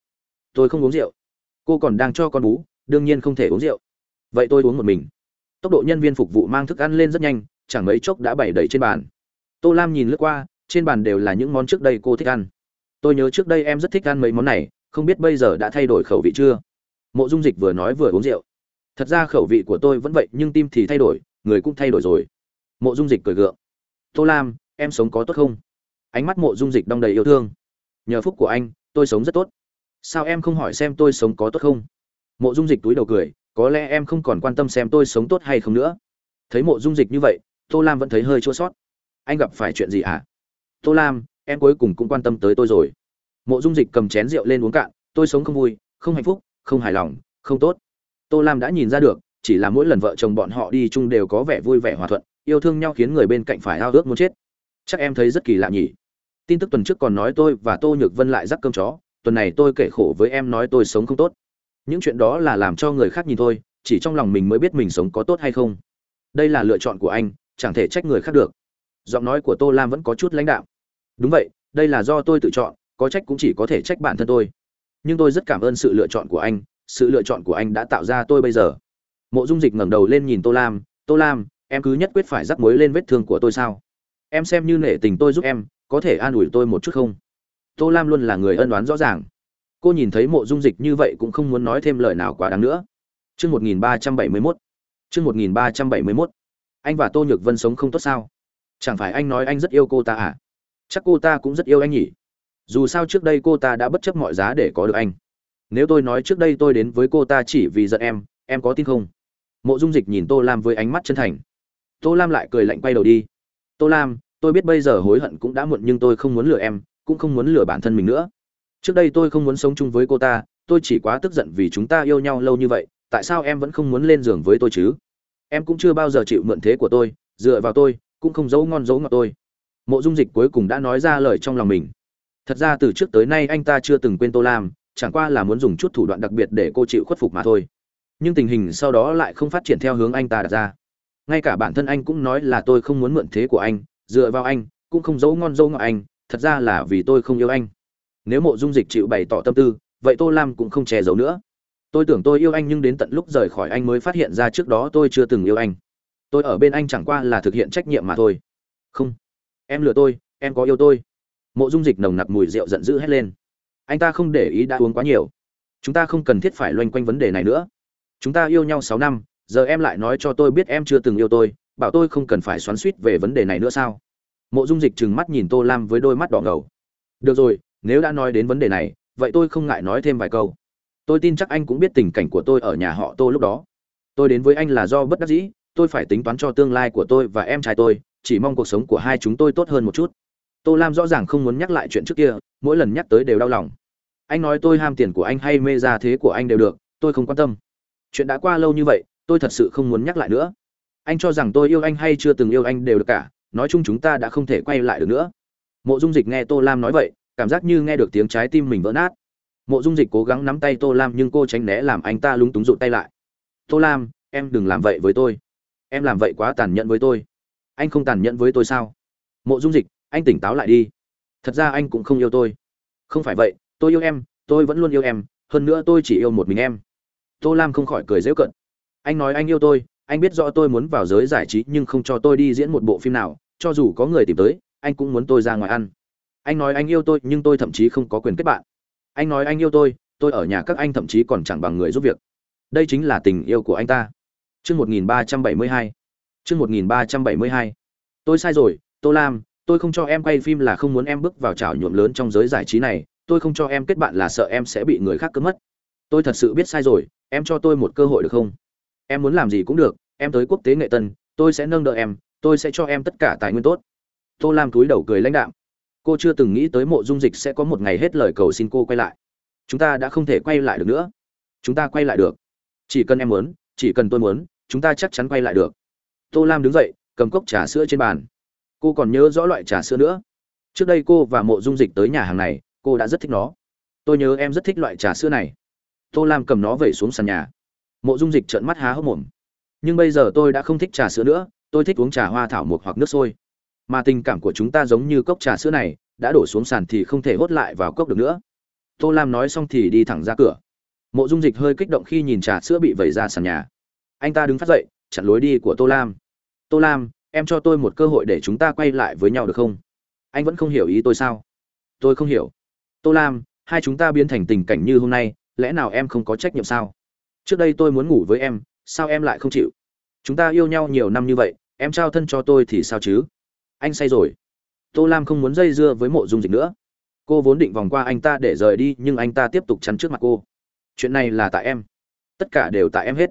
Tôi không uống rượu. Cô còn đang cho con bú, đương nhiên không thể uống rượu. Vậy tôi uống một mình. Tốc độ nhân viên phục vụ mang thức ăn lên rất nhanh, chẳng mấy chốc đã bày đầy trên bàn. Tô lam nhìn lướt qua, trên bàn đều là những món trước đây cô thích ăn. Tôi nhớ trước đây em rất thích ăn mấy món này, không biết bây giờ đã thay đổi khẩu vị chưa? Mộ dung dịch vừa nói vừa uống rượu. Thật ra khẩu vị của tôi vẫn vậy, nhưng tim thì thay đổi, người cũng thay đổi rồi. Mộ dung dịch cười gượng. Tô lam em sống có tốt không? Ánh mắt mộ dung dịch đong đầy yêu thương. Nhờ phúc của anh, tôi sống rất tốt. Sao em không hỏi xem tôi sống có tốt không? Mộ dung dịch túi đầu cười, có lẽ em không còn quan tâm xem tôi sống tốt hay không nữa. Thấy mộ dung dịch như vậy, tô lam vẫn thấy hơi chua sót. Anh gặp phải chuyện gì à? tô lam, em cuối cùng cũng quan tâm tới tôi rồi. Mộ dung dịch cầm chén rượu lên uống cạn, tôi sống không vui, không hạnh phúc, không hài lòng, không tốt. Tô lam đã nhìn ra được, chỉ là mỗi lần vợ chồng bọn họ đi chung đều có vẻ vui vẻ hòa thuận, yêu thương nhau khiến người bên cạnh phải ao ước muốn chết chắc em thấy rất kỳ lạ nhỉ. Tin tức tuần trước còn nói tôi và tô nhược vân lại dắt cơm chó, tuần này tôi kể khổ với em nói tôi sống không tốt. Những chuyện đó là làm cho người khác nhìn thôi, chỉ trong lòng mình mới biết mình sống có tốt hay không. Đây là lựa chọn của anh, chẳng thể trách người khác được. Giọng nói của tô lam vẫn có chút lãnh đạo đúng vậy, đây là do tôi tự chọn, có trách cũng chỉ có thể trách bản thân tôi. Nhưng tôi rất cảm ơn sự lựa chọn của anh, sự lựa chọn của anh đã tạo ra tôi bây giờ. Mộ dung dịch ngẩng đầu lên nhìn tô lam tô lam, em cứ nhất quyết phải rắc mối lên vết thương của tôi sao? Em xem như nể tình tôi giúp em có thể an ủi tôi một chút không tô lam luôn là người ân đoán rõ ràng cô nhìn thấy mộ dung dịch như vậy cũng không muốn nói thêm lời nào quá đáng nữa Chương 1371. Chương 1371. Anh và Tô Nhược Vân sống không tốt sao? Chẳng phải anh nói anh rất yêu cô ta à? Chắc cô ta cũng rất yêu anh nhỉ? Dù sao trước đây cô ta đã bất chấp mọi giá để có được anh. Nếu tôi nói trước đây tôi đến với cô ta chỉ vì giận em, em có tin không? Mộ Dung Dịch nhìn Tô Lam với ánh mắt chân thành. Tô Lam lại cười lạnh quay đầu đi. Tô Lam, tôi biết bây giờ hối hận cũng đã muộn nhưng tôi không muốn lừa em, cũng không muốn lừa bản thân mình nữa. Trước đây tôi không muốn sống chung với cô ta, tôi chỉ quá tức giận vì chúng ta yêu nhau lâu như vậy, tại sao em vẫn không muốn lên giường với tôi chứ? Em cũng chưa bao giờ chịu mượn thế của tôi dựa vào tôi cũng không giấu ngon giấu ngọt tôi. Mộ dung dịch cuối cùng đã nói ra lời trong lòng mình. Thật ra từ trước tới nay anh ta chưa từng quên tô lam chẳng qua là muốn dùng chút thủ đoạn đặc biệt để cô chịu khuất phục mà thôi. Nhưng tình hình sau đó lại không phát triển theo hướng anh ta đặt ra. Ngay cả bản thân anh cũng nói là tôi không muốn mượn thế của anh dựa vào anh, cũng không giấu ngon giấu ngọ anh, thật ra là vì tôi không yêu anh. Nếu mộ dung dịch chịu bày tỏ tâm tư, vậy tô lam cũng không che giấu nữa. Tôi tưởng tôi yêu anh nhưng đến tận lúc rời khỏi anh mới phát hiện ra trước đó tôi chưa từng yêu anh. Tôi ở bên anh chẳng qua là thực hiện trách nhiệm mà thôi. Không. Em lừa tôi, em có yêu tôi. Mộ dung dịch nồng nặc mùi rượu giận dữ hét lên. Anh ta không để ý đã uống quá nhiều. Chúng ta không cần thiết phải loanh quanh vấn đề này nữa. Chúng ta yêu nhau sáu năm, giờ em lại nói cho tôi biết em chưa từng yêu tôi bảo tôi không cần phải xoắn suýt về vấn đề này nữa sao? Mộ dung dịch trừng mắt nhìn tô lam với đôi mắt đỏ ngầu. Được rồi, nếu đã nói đến vấn đề này, vậy tôi không ngại nói thêm vài câu. Tôi tin chắc anh cũng biết tình cảnh của tôi ở nhà họ tô lúc đó. Tôi đến với anh là do bất đắc dĩ, tôi phải tính toán cho tương lai của tôi và em trai tôi, chỉ mong cuộc sống của hai chúng tôi tốt hơn một chút. Tô lam rõ ràng không muốn nhắc lại chuyện trước kia, mỗi lần nhắc tới đều đau lòng. Anh nói tôi ham tiền của anh hay mê ra thế của anh đều được, tôi không quan tâm. Chuyện đã qua lâu như vậy, tôi thật sự không muốn nhắc lại nữa anh cho rằng tôi yêu anh hay chưa từng yêu anh đều được cả, nói chung chúng ta đã không thể quay lại được nữa. Mộ dung dịch nghe tô lam nói vậy, cảm giác như nghe được tiếng trái tim mình vỡ nát. Mộ dung dịch cố gắng nắm tay tô lam nhưng cô tránh né làm anh ta lúng túng rụt tay lại. Tô lam, em đừng làm vậy với tôi. Em làm vậy quá tàn nhẫn với tôi. Anh không tàn nhẫn với tôi sao? Mộ dung dịch, anh tỉnh táo lại đi. Thật ra anh cũng không yêu tôi. Không phải vậy, tôi yêu em, tôi vẫn luôn yêu em, hơn nữa tôi chỉ yêu một mình em. Tô lam không khỏi cười dễu cận anh nói anh yêu tôi anh biết rõ tôi muốn vào giới giải trí nhưng không cho tôi đi diễn một bộ phim nào, cho dù có người tìm tới, anh cũng muốn tôi ra ngoài ăn. Anh nói anh yêu tôi nhưng tôi thậm chí không có quyền kết bạn. Anh nói anh yêu tôi tôi ở nhà các anh thậm chí còn chẳng bằng người giúp việc. Đây chính là tình yêu của anh ta. Chương một nghìn ba trăm bảy mươi hai. Chương một nghìn ba trăm bảy mươi hai. Tôi sai rồi, tô lam, tôi không cho em quay phim là không muốn em bước vào trào nhuộm lớn trong giới giải trí này, tôi không cho em kết bạn là sợ em sẽ bị người khác cướp mất. Tôi thật sự biết sai rồi, em cho tôi một cơ hội được không? Em muốn làm gì cũng được, em tới quốc tế nghệ tân, tôi sẽ nâng đỡ em, tôi sẽ cho em tất cả tài nguyên tốt. Tô lam túi đầu cười lãnh đạm. Cô chưa từng nghĩ tới mộ dung dịch sẽ có một ngày hết lời cầu xin cô quay lại. Chúng ta đã không thể quay lại được nữa. Chúng ta quay lại được. Chỉ cần em muốn, chỉ cần tôi muốn, chúng ta chắc chắn quay lại được. Tô lam đứng dậy, cầm cốc trà sữa trên bàn. Cô còn nhớ rõ loại trà sữa nữa. Trước đây cô và mộ dung dịch tới nhà hàng này, cô đã rất thích nó. Tôi nhớ em rất thích loại trà sữa này. Tô lam cầm nó vẩy xuống sàn nhà mộ dung dịch trợn mắt há hốc mồm. Nhưng bây giờ tôi đã không thích trà sữa nữa, tôi thích uống trà hoa thảo mộc hoặc nước sôi. Mà tình cảm của chúng ta giống như cốc trà sữa này, đã đổ xuống sàn thì không thể hốt lại vào cốc được nữa. Tô lam nói xong thì đi thẳng ra cửa. Mộ dung dịch hơi kích động khi nhìn trà sữa bị vẩy ra sàn nhà. Anh ta đứng phát dậy, chặn lối đi của tô lam. Tô lam, em cho tôi một cơ hội để chúng ta quay lại với nhau được không? Anh vẫn không hiểu ý tôi sao? Tôi không hiểu. Tô lam, hai chúng ta biến thành tình cảnh như hôm nay, lẽ nào em không có trách nhiệm sao? Trước đây tôi muốn ngủ với em, sao em lại không chịu? Chúng ta yêu nhau nhiều năm như vậy, em trao thân cho tôi thì sao chứ? Anh say rồi. Tô lam không muốn dây dưa với mộ dung dịch nữa. Cô vốn định vòng qua anh ta để rời đi, nhưng anh ta tiếp tục chắn trước mặt cô. Chuyện này là tại em. Tất cả đều tại em hết.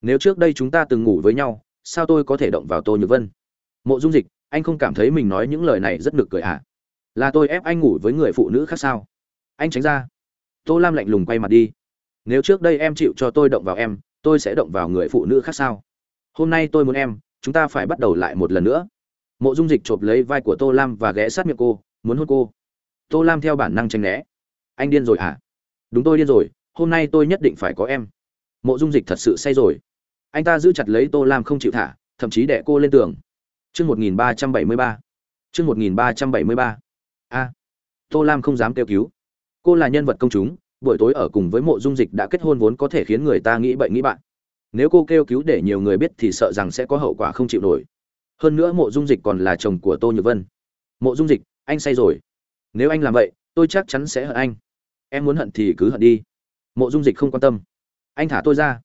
Nếu trước đây chúng ta từng ngủ với nhau, sao tôi có thể động vào tô nhược vân? Mộ dung dịch, anh không cảm thấy mình nói những lời này rất nực cười à? Là tôi ép anh ngủ với người phụ nữ khác sao? Anh tránh ra. Tô lam lạnh lùng quay mặt đi nếu trước đây em chịu cho tôi động vào em, tôi sẽ động vào người phụ nữ khác sao? Hôm nay tôi muốn em, chúng ta phải bắt đầu lại một lần nữa. Mộ dung dịch chộp lấy vai của tô lam và ghé sát miệng cô, muốn hôn cô. Tô lam theo bản năng tranh né. Anh điên rồi hả? Đúng tôi điên rồi, hôm nay tôi nhất định phải có em. Mộ dung dịch thật sự say rồi. Anh ta giữ chặt lấy tô lam không chịu thả, thậm chí đẻ cô lên tường. Chương một nghìn ba trăm bảy mươi ba. Chương một nghìn ba trăm bảy mươi ba. A. Tô lam không dám kêu cứu. Cô là nhân vật công chúng buổi tối ở cùng với mộ dung dịch đã kết hôn vốn có thể khiến người ta nghĩ bậy nghĩ bạn. Nếu cô kêu cứu để nhiều người biết thì sợ rằng sẽ có hậu quả không chịu nổi. Hơn nữa mộ dung dịch còn là chồng của tô nhược vân. Mộ dung dịch, anh say rồi. Nếu anh làm vậy, tôi chắc chắn sẽ hận anh. Em muốn hận thì cứ hận đi. Mộ dung dịch không quan tâm. Anh thả tôi ra.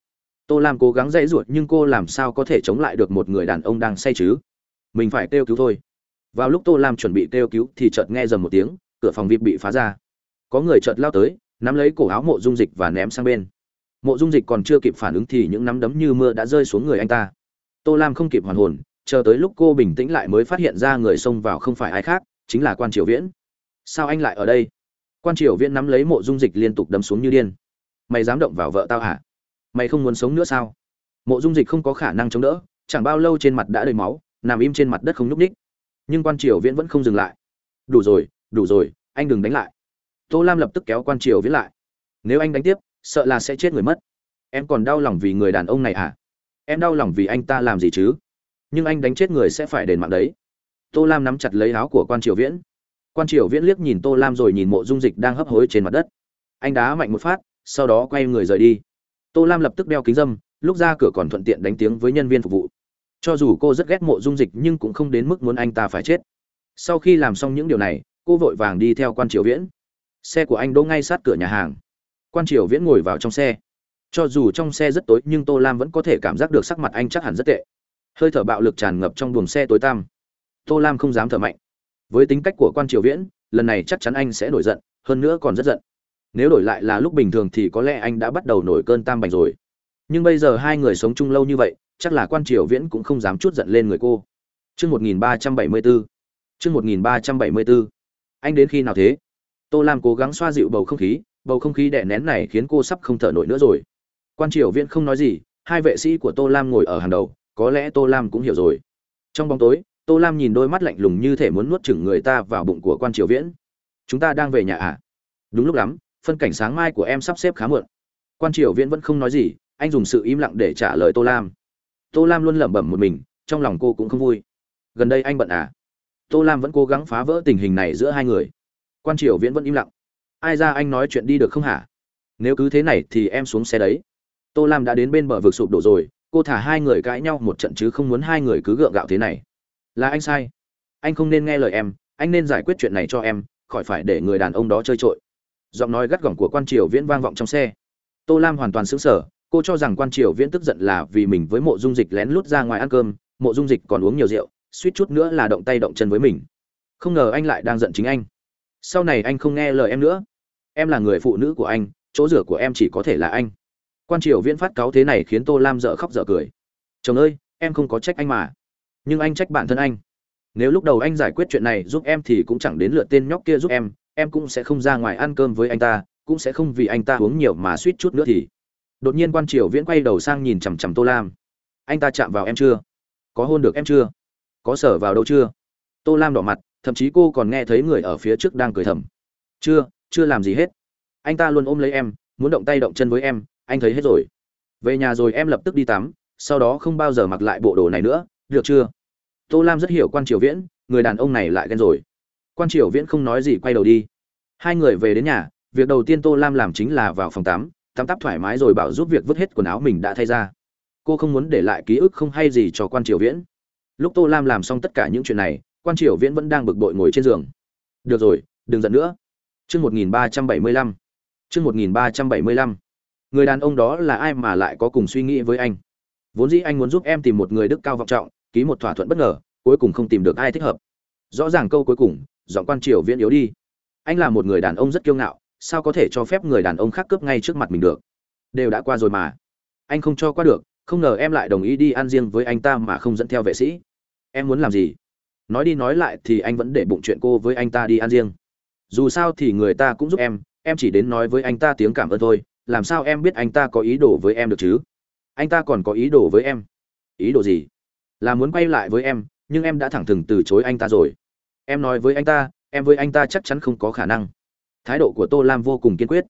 Tô lam cố gắng dãy ruột nhưng cô làm sao có thể chống lại được một người đàn ông đang say chứ? Mình phải kêu cứu thôi. Vào lúc tô lam chuẩn bị kêu cứu thì chợt nghe dầm một tiếng, cửa phòng vip bị phá ra. Có người chợt lao tới nắm lấy cổ áo mộ dung dịch và ném sang bên. Mộ dung dịch còn chưa kịp phản ứng thì những nắm đấm như mưa đã rơi xuống người anh ta. Tô lam không kịp hoàn hồn, chờ tới lúc cô bình tĩnh lại mới phát hiện ra người xông vào không phải ai khác, chính là quan triều viễn. Sao anh lại ở đây? Quan triều viễn nắm lấy mộ dung dịch liên tục đấm xuống như điên. Mày dám động vào vợ tao hả? Mày không muốn sống nữa sao? Mộ dung dịch không có khả năng chống đỡ, chẳng bao lâu trên mặt đã đầy máu, nằm im trên mặt đất không nhúc ních nhưng quan triều viễn vẫn không dừng lại. Đủ rồi đủ rồi, anh đừng đánh lại tô lam lập tức kéo quan triều viễn lại. Nếu anh đánh tiếp, sợ là sẽ chết người mất. Em còn đau lòng vì người đàn ông này à? Em đau lòng vì anh ta làm gì chứ? Nhưng anh đánh chết người sẽ phải đền mạng đấy. Tô lam nắm chặt lấy áo của quan triều viễn. Quan triều viễn liếc nhìn tô lam rồi nhìn mộ dung dịch đang hấp hối trên mặt đất. Anh đá mạnh một phát, sau đó quay người rời đi. Tô lam lập tức đeo kính dâm, lúc ra cửa còn thuận tiện đánh tiếng với nhân viên phục vụ. Cho dù cô rất ghét mộ dung dịch nhưng cũng không đến mức muốn anh ta phải chết. Sau khi làm xong những điều này, cô vội vàng đi theo quan triều viễn xe của anh đỗ ngay sát cửa nhà hàng. Quan triều viễn ngồi vào trong xe. Cho dù trong xe rất tối, nhưng tô lam vẫn có thể cảm giác được sắc mặt anh chắc hẳn rất tệ. Hơi thở bạo lực tràn ngập trong buồng xe tối tăm. Tô lam không dám thở mạnh. Với tính cách của quan triều viễn, lần này chắc chắn anh sẽ nổi giận, hơn nữa còn rất giận. Nếu đổi lại là lúc bình thường thì có lẽ anh đã bắt đầu nổi cơn tam bành rồi. Nhưng bây giờ hai người sống chung lâu như vậy, chắc là quan triều viễn cũng không dám chút giận lên người cô. Chương một nghìn ba trăm bảy mươi bốn chương một nghìn ba trăm bảy mươi bốn anh đến khi nào thế? Tô lam cố gắng xoa dịu bầu không khí, bầu không khí đè nén này khiến cô sắp không thở nổi nữa rồi. Quan triều viễn không nói gì, hai vệ sĩ của tô lam ngồi ở hàng đầu, có lẽ tô lam cũng hiểu rồi. Trong bóng tối, tô lam nhìn đôi mắt lạnh lùng như thể muốn nuốt chửng người ta vào bụng của quan triều viễn chúng ta đang về nhà à? Đúng lúc lắm, phân cảnh sáng mai của em sắp xếp khá muộn. Quan triều viễn vẫn không nói gì, anh dùng sự im lặng để trả lời tô lam. Tô lam luôn lẩm bẩm một mình, trong lòng cô cũng không vui. Gần đây anh bận à? Tô lam vẫn cố gắng phá vỡ tình hình này giữa hai người quan triều viễn vẫn im lặng. Ai ra anh nói chuyện đi được không hả? Nếu cứ thế này thì em xuống xe đấy. Tô lam đã đến bên bờ vực sụp đổ rồi, cô thả hai người cãi nhau một trận chứ không muốn hai người cứ gượng gạo thế này. Là anh sai. Anh không nên nghe lời em, anh nên giải quyết chuyện này cho em, khỏi phải để người đàn ông đó chơi trội. Giọng nói gắt gỏng của quan triều viễn vang vọng trong xe. Tô lam hoàn toàn xứng sở cô cho rằng quan triều viễn tức giận là vì mình với mộ dung dịch lén lút ra ngoài ăn cơm, mộ dung dịch còn uống nhiều rượu, suýt chút nữa là động tay động chân với mình. Không ngờ anh lại đang giận chính anh sau này anh không nghe lời em nữa. Em là người phụ nữ của anh, chỗ rửa của em chỉ có thể là anh. Quan triều viễn phát cáo thế này khiến tô lam dở khóc dở cười. Chồng ơi, em không có trách anh mà. Nhưng anh trách bản thân anh. Nếu lúc đầu anh giải quyết chuyện này giúp em thì cũng chẳng đến lượt tên nhóc kia giúp em em cũng sẽ không ra ngoài ăn cơm với anh ta, cũng sẽ không vì anh ta uống nhiều mà suýt chút nữa thì. Đột nhiên quan triều viễn quay đầu sang nhìn chằm chằm tô lam. Anh ta chạm vào em chưa? Có hôn được em chưa? Có sở vào đâu chưa? Tô lam đỏ mặt thậm chí cô còn nghe thấy người ở phía trước đang cười thầm. Chưa chưa làm gì hết. Anh ta luôn ôm lấy em, muốn động tay động chân với em, anh thấy hết rồi. Về nhà rồi em lập tức đi tắm, sau đó không bao giờ mặc lại bộ đồ này nữa, được chưa? Tô lam rất hiểu quan triều viễn, người đàn ông này lại ghen rồi. Quan triều viễn không nói gì quay đầu đi. Hai người về đến nhà, việc đầu tiên tô lam làm chính là vào phòng tắm tắm tắp thoải mái rồi bảo giúp việc vứt hết quần áo mình đã thay ra. Cô không muốn để lại ký ức không hay gì cho quan triều viễn. Lúc tô lam làm xong tất cả những chuyện này quan triều viễn vẫn đang bực bội ngồi trên giường. Được rồi, đừng giận nữa. Chương một nghìn ba trăm bảy mươi lăm. Chương một nghìn ba trăm bảy mươi lăm. Người đàn ông đó là ai mà lại có cùng suy nghĩ với anh? Vốn dĩ anh muốn giúp em tìm một người đức cao vọng trọng, ký một thỏa thuận bất ngờ, cuối cùng không tìm được ai thích hợp. Rõ ràng câu cuối cùng, giọng quan triều viễn yếu đi. Anh là một người đàn ông rất kiêu ngạo, sao có thể cho phép người đàn ông khác cướp ngay trước mặt mình được? Đều đã qua rồi mà. Anh không cho qua được, không ngờ em lại đồng ý đi ăn riêng với anh ta mà không dẫn theo vệ sĩ. Em muốn làm gì? Nói đi nói lại thì anh vẫn để bụng chuyện cô với anh ta đi ăn riêng. Dù sao thì người ta cũng giúp em em chỉ đến nói với anh ta tiếng cảm ơn thôi, làm sao em biết anh ta có ý đồ với em được chứ? Anh ta còn có ý đồ với em. Ý đồ gì? Là muốn quay lại với em, nhưng em đã thẳng thừng từ chối anh ta rồi. Em nói với anh ta, em với anh ta chắc chắn không có khả năng. Thái độ của tô lam vô cùng kiên quyết.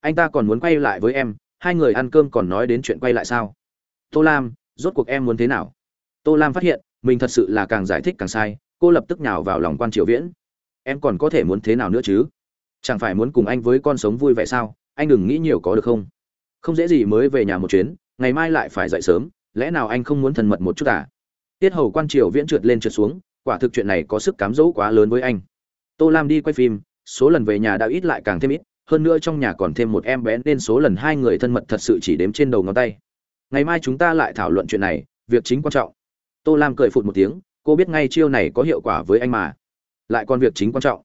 Anh ta còn muốn quay lại với em, hai người ăn cơm còn nói đến chuyện quay lại sao? Tô lam, rốt cuộc em muốn thế nào? Tô lam phát hiện mình thật sự là càng giải thích càng sai, cô lập tức nhào vào lòng quan triều viễn. Em còn có thể muốn thế nào nữa chứ? Chẳng phải muốn cùng anh với con sống vui vẻ sao? Anh đừng nghĩ nhiều có được không? Không dễ gì mới về nhà một chuyến, ngày mai lại phải dậy sớm, lẽ nào anh không muốn thân mật một chút à? Tiết hầu quan triều viễn trượt lên trượt xuống, quả thực chuyện này có sức cám dỗ quá lớn với anh. Tô lam đi quay phim, số lần về nhà đã ít lại càng thêm ít, hơn nữa trong nhà còn thêm một em bé nên số lần hai người thân mật thật sự chỉ đếm trên đầu ngón tay. Ngày mai chúng ta lại thảo luận chuyện này, việc chính quan trọng tô lam cười phụt một tiếng, cô biết ngay chiêu này có hiệu quả với anh mà. Lại còn việc chính quan trọng.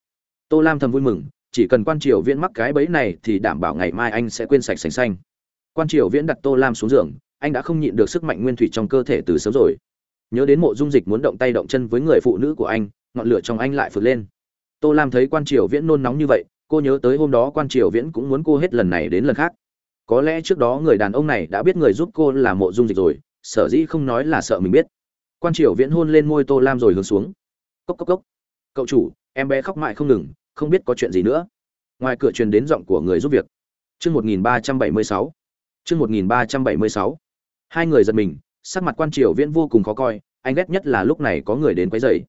Tô lam thầm vui mừng, chỉ cần quan triều viễn mắc cái bẫy này thì đảm bảo ngày mai anh sẽ quên sạch sành xanh. Quan triều viễn đặt tô lam xuống giường, anh đã không nhịn được sức mạnh nguyên thủy trong cơ thể từ sớm rồi. Nhớ đến mộ dung dịch muốn động tay động chân với người phụ nữ của anh, ngọn lửa trong anh lại phượt lên. Tô lam thấy quan triều viễn nôn nóng như vậy, cô nhớ tới hôm đó quan triều viễn cũng muốn cô hết lần này đến lần khác. Có lẽ trước đó người đàn ông này đã biết người giúp cô là mộ dung dịch rồi, sở dĩ không nói là sợ mình biết quan triều viễn hôn lên môi tô lam rồi hướng xuống. Cốc cốc cốc. Cậu chủ, em bé khóc mãi không ngừng, không biết có chuyện gì nữa. Ngoài cửa truyền đến giọng của người giúp việc. Chương một nghìn ba trăm bảy mươi sáu. Chương một nghìn ba trăm bảy mươi sáu. Hai người giật mình, sắc mặt quan triều viễn vô cùng khó coi, anh ghét nhất là lúc này có người đến quấy rầy.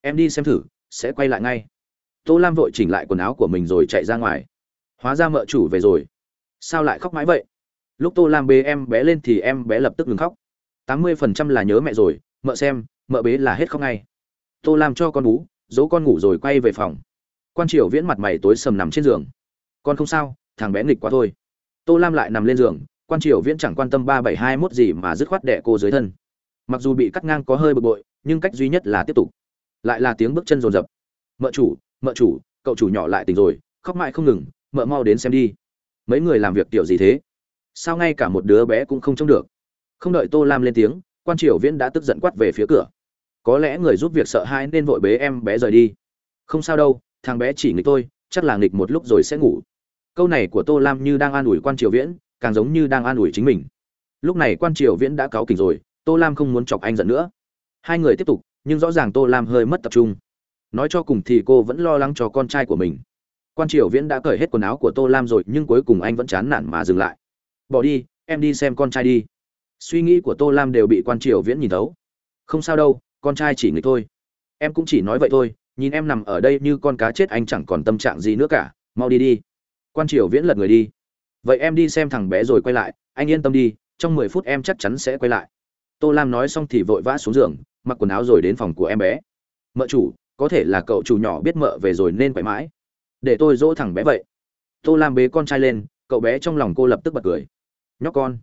Em đi xem thử, sẽ quay lại ngay. Tô lam vội chỉnh lại quần áo của mình rồi chạy ra ngoài. Hóa ra mợ chủ về rồi. Sao lại khóc mãi vậy? Lúc tô lam bế em bé lên thì em bé lập tức ngừng khóc. Tám mươi phần trăm là nhớ mẹ rồi mợ xem, mợ bế là hết không ngay. Tô lam cho con bú dỗ con ngủ rồi quay về phòng. Quan triều viễn mặt mày tối sầm nằm trên giường. Con không sao, thằng bé nghịch quá thôi. Tô lam lại nằm lên giường, quan triều viễn chẳng quan tâm ba bảy hai mốt gì mà dứt khoát đẻ cô dưới thân. Mặc dù bị cắt ngang có hơi bực bội, nhưng cách duy nhất là tiếp tục. Lại là tiếng bước chân rồn rập mợ chủ mợ chủ, cậu chủ nhỏ lại tỉnh rồi, khóc mãi không ngừng, mợ mau đến xem đi. Mấy người làm việc kiểu gì thế? Sao ngay cả một đứa bé cũng không trông được? Không đợi tô lam lên tiếng quan triều viễn đã tức giận quát về phía cửa. Có lẽ người giúp việc sợ hãi nên vội bế em bé rời đi. Không sao đâu, thằng bé chỉ nghịch tôi, chắc là nghịch một lúc rồi sẽ ngủ. Câu này của tô lam như đang an ủi quan triều viễn, càng giống như đang an ủi chính mình. Lúc này quan triều viễn đã cáu kỉnh rồi, tô lam không muốn chọc anh giận nữa. Hai người tiếp tục, nhưng rõ ràng tô lam hơi mất tập trung. Nói cho cùng thì cô vẫn lo lắng cho con trai của mình. Quan triều viễn đã cởi hết quần áo của tô lam rồi, nhưng cuối cùng anh vẫn chán nản mà dừng lại. Bỏ đi, em đi xem con trai đi suy nghĩ của tô lam đều bị quan triều viễn nhìn thấu. Không sao đâu, con trai chỉ nghịch thôi. Em cũng chỉ nói vậy thôi, nhìn em nằm ở đây như con cá chết anh chẳng còn tâm trạng gì nữa cả, mau đi đi. Quan triều viễn lật người đi. Vậy em đi xem thằng bé rồi quay lại, anh yên tâm đi, trong mười phút em chắc chắn sẽ quay lại. Tô lam nói xong thì vội vã xuống giường, mặc quần áo rồi đến phòng của em bé. Mợ chủ, có thể là cậu chủ nhỏ biết mợ về rồi nên quậy mãi. Để tôi dỗ thằng bé vậy. Tô lam bế con trai lên, cậu bé trong lòng cô lập tức bật cười. Nhóc con.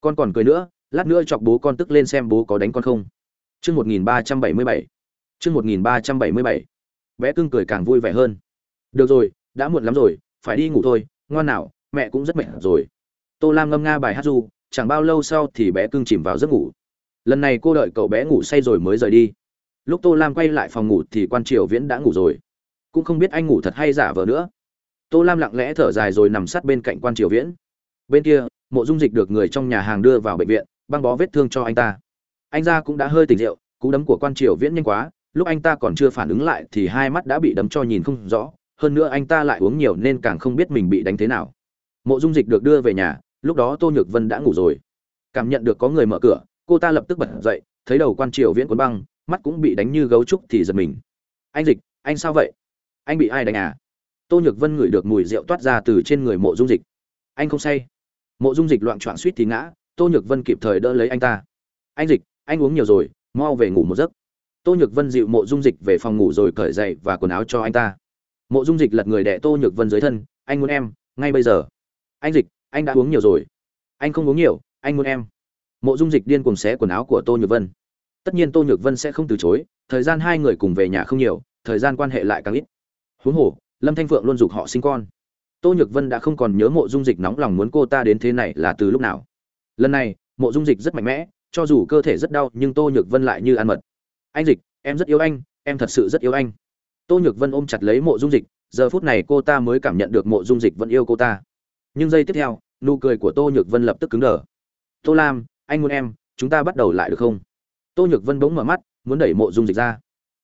Con còn cười nữa lát nữa chọc bố con tức lên xem bố có đánh con không. Chương một nghìn ba trăm bảy mươi bảy. Chương một nghìn ba trăm bảy mươi bảy. Bé cưng cười càng vui vẻ hơn. Được rồi, đã muộn lắm rồi, phải đi ngủ thôi, ngoan nào, mẹ cũng rất mệt rồi. Tô lam ngâm nga bài hát du, chẳng bao lâu sau thì bé cưng chìm vào giấc ngủ. Lần này cô đợi cậu bé ngủ say rồi mới rời đi. Lúc tô lam quay lại phòng ngủ thì quan triều viễn đã ngủ rồi. Cũng không biết anh ngủ thật hay giả vờ nữa. Tô lam lặng lẽ thở dài rồi nằm sát bên cạnh quan triều viễn. Bên kia, mộ dung dịch được người trong nhà hàng đưa vào bệnh viện băng bó vết thương cho anh ta. Anh ra cũng đã hơi tỉnh rượu, cú đấm của quan triều viễn nhanh quá, lúc anh ta còn chưa phản ứng lại thì hai mắt đã bị đấm cho nhìn không rõ, hơn nữa anh ta lại uống nhiều nên càng không biết mình bị đánh thế nào. Mộ dung dịch được đưa về nhà, lúc đó tô nhược vân đã ngủ rồi. Cảm nhận được có người mở cửa, cô ta lập tức bật dậy, thấy đầu quan triều viễn cuốn băng, mắt cũng bị đánh như gấu trúc thì giật mình. Anh dịch, anh sao vậy? Anh bị ai đánh à? Tô nhược vân ngửi được mùi rượu toát ra từ trên người mộ dung dịch. Anh không say. Mộ dung dịch loạn trọn suýt thì ngã tô nhược vân kịp thời đỡ lấy anh ta. Anh dịch, anh uống nhiều rồi, mau về ngủ một giấc. Tô nhược vân dịu mộ dung dịch về phòng ngủ rồi cởi dậy và quần áo cho anh ta. Mộ dung dịch lật người đẻ tô nhược vân dưới thân, anh muốn em, ngay bây giờ. Anh dịch, anh đã uống nhiều rồi. Anh không uống nhiều, anh muốn em. Mộ dung dịch điên cùng xé quần áo của tô nhược vân. Tất nhiên tô nhược vân sẽ không từ chối, thời gian hai người cùng về nhà không nhiều, thời gian quan hệ lại càng ít. Huống hồ, lâm thanh phượng luôn giục họ sinh con. Tô nhược vân đã không còn nhớ mộ dung dịch nóng lòng muốn cô ta đến thế này là từ lúc nào lần này, mộ dung dịch rất mạnh mẽ, cho dù cơ thể rất đau, nhưng tô nhược vân lại như ăn mật. Anh dịch, em rất yêu anh, em thật sự rất yêu anh. Tô nhược vân ôm chặt lấy mộ dung dịch, giờ phút này cô ta mới cảm nhận được mộ dung dịch vẫn yêu cô ta. Nhưng giây tiếp theo, nụ cười của tô nhược vân lập tức cứng đờ. Tô lam, anh muốn em, chúng ta bắt đầu lại được không? Tô nhược vân bỗng mở mắt, muốn đẩy mộ dung dịch ra.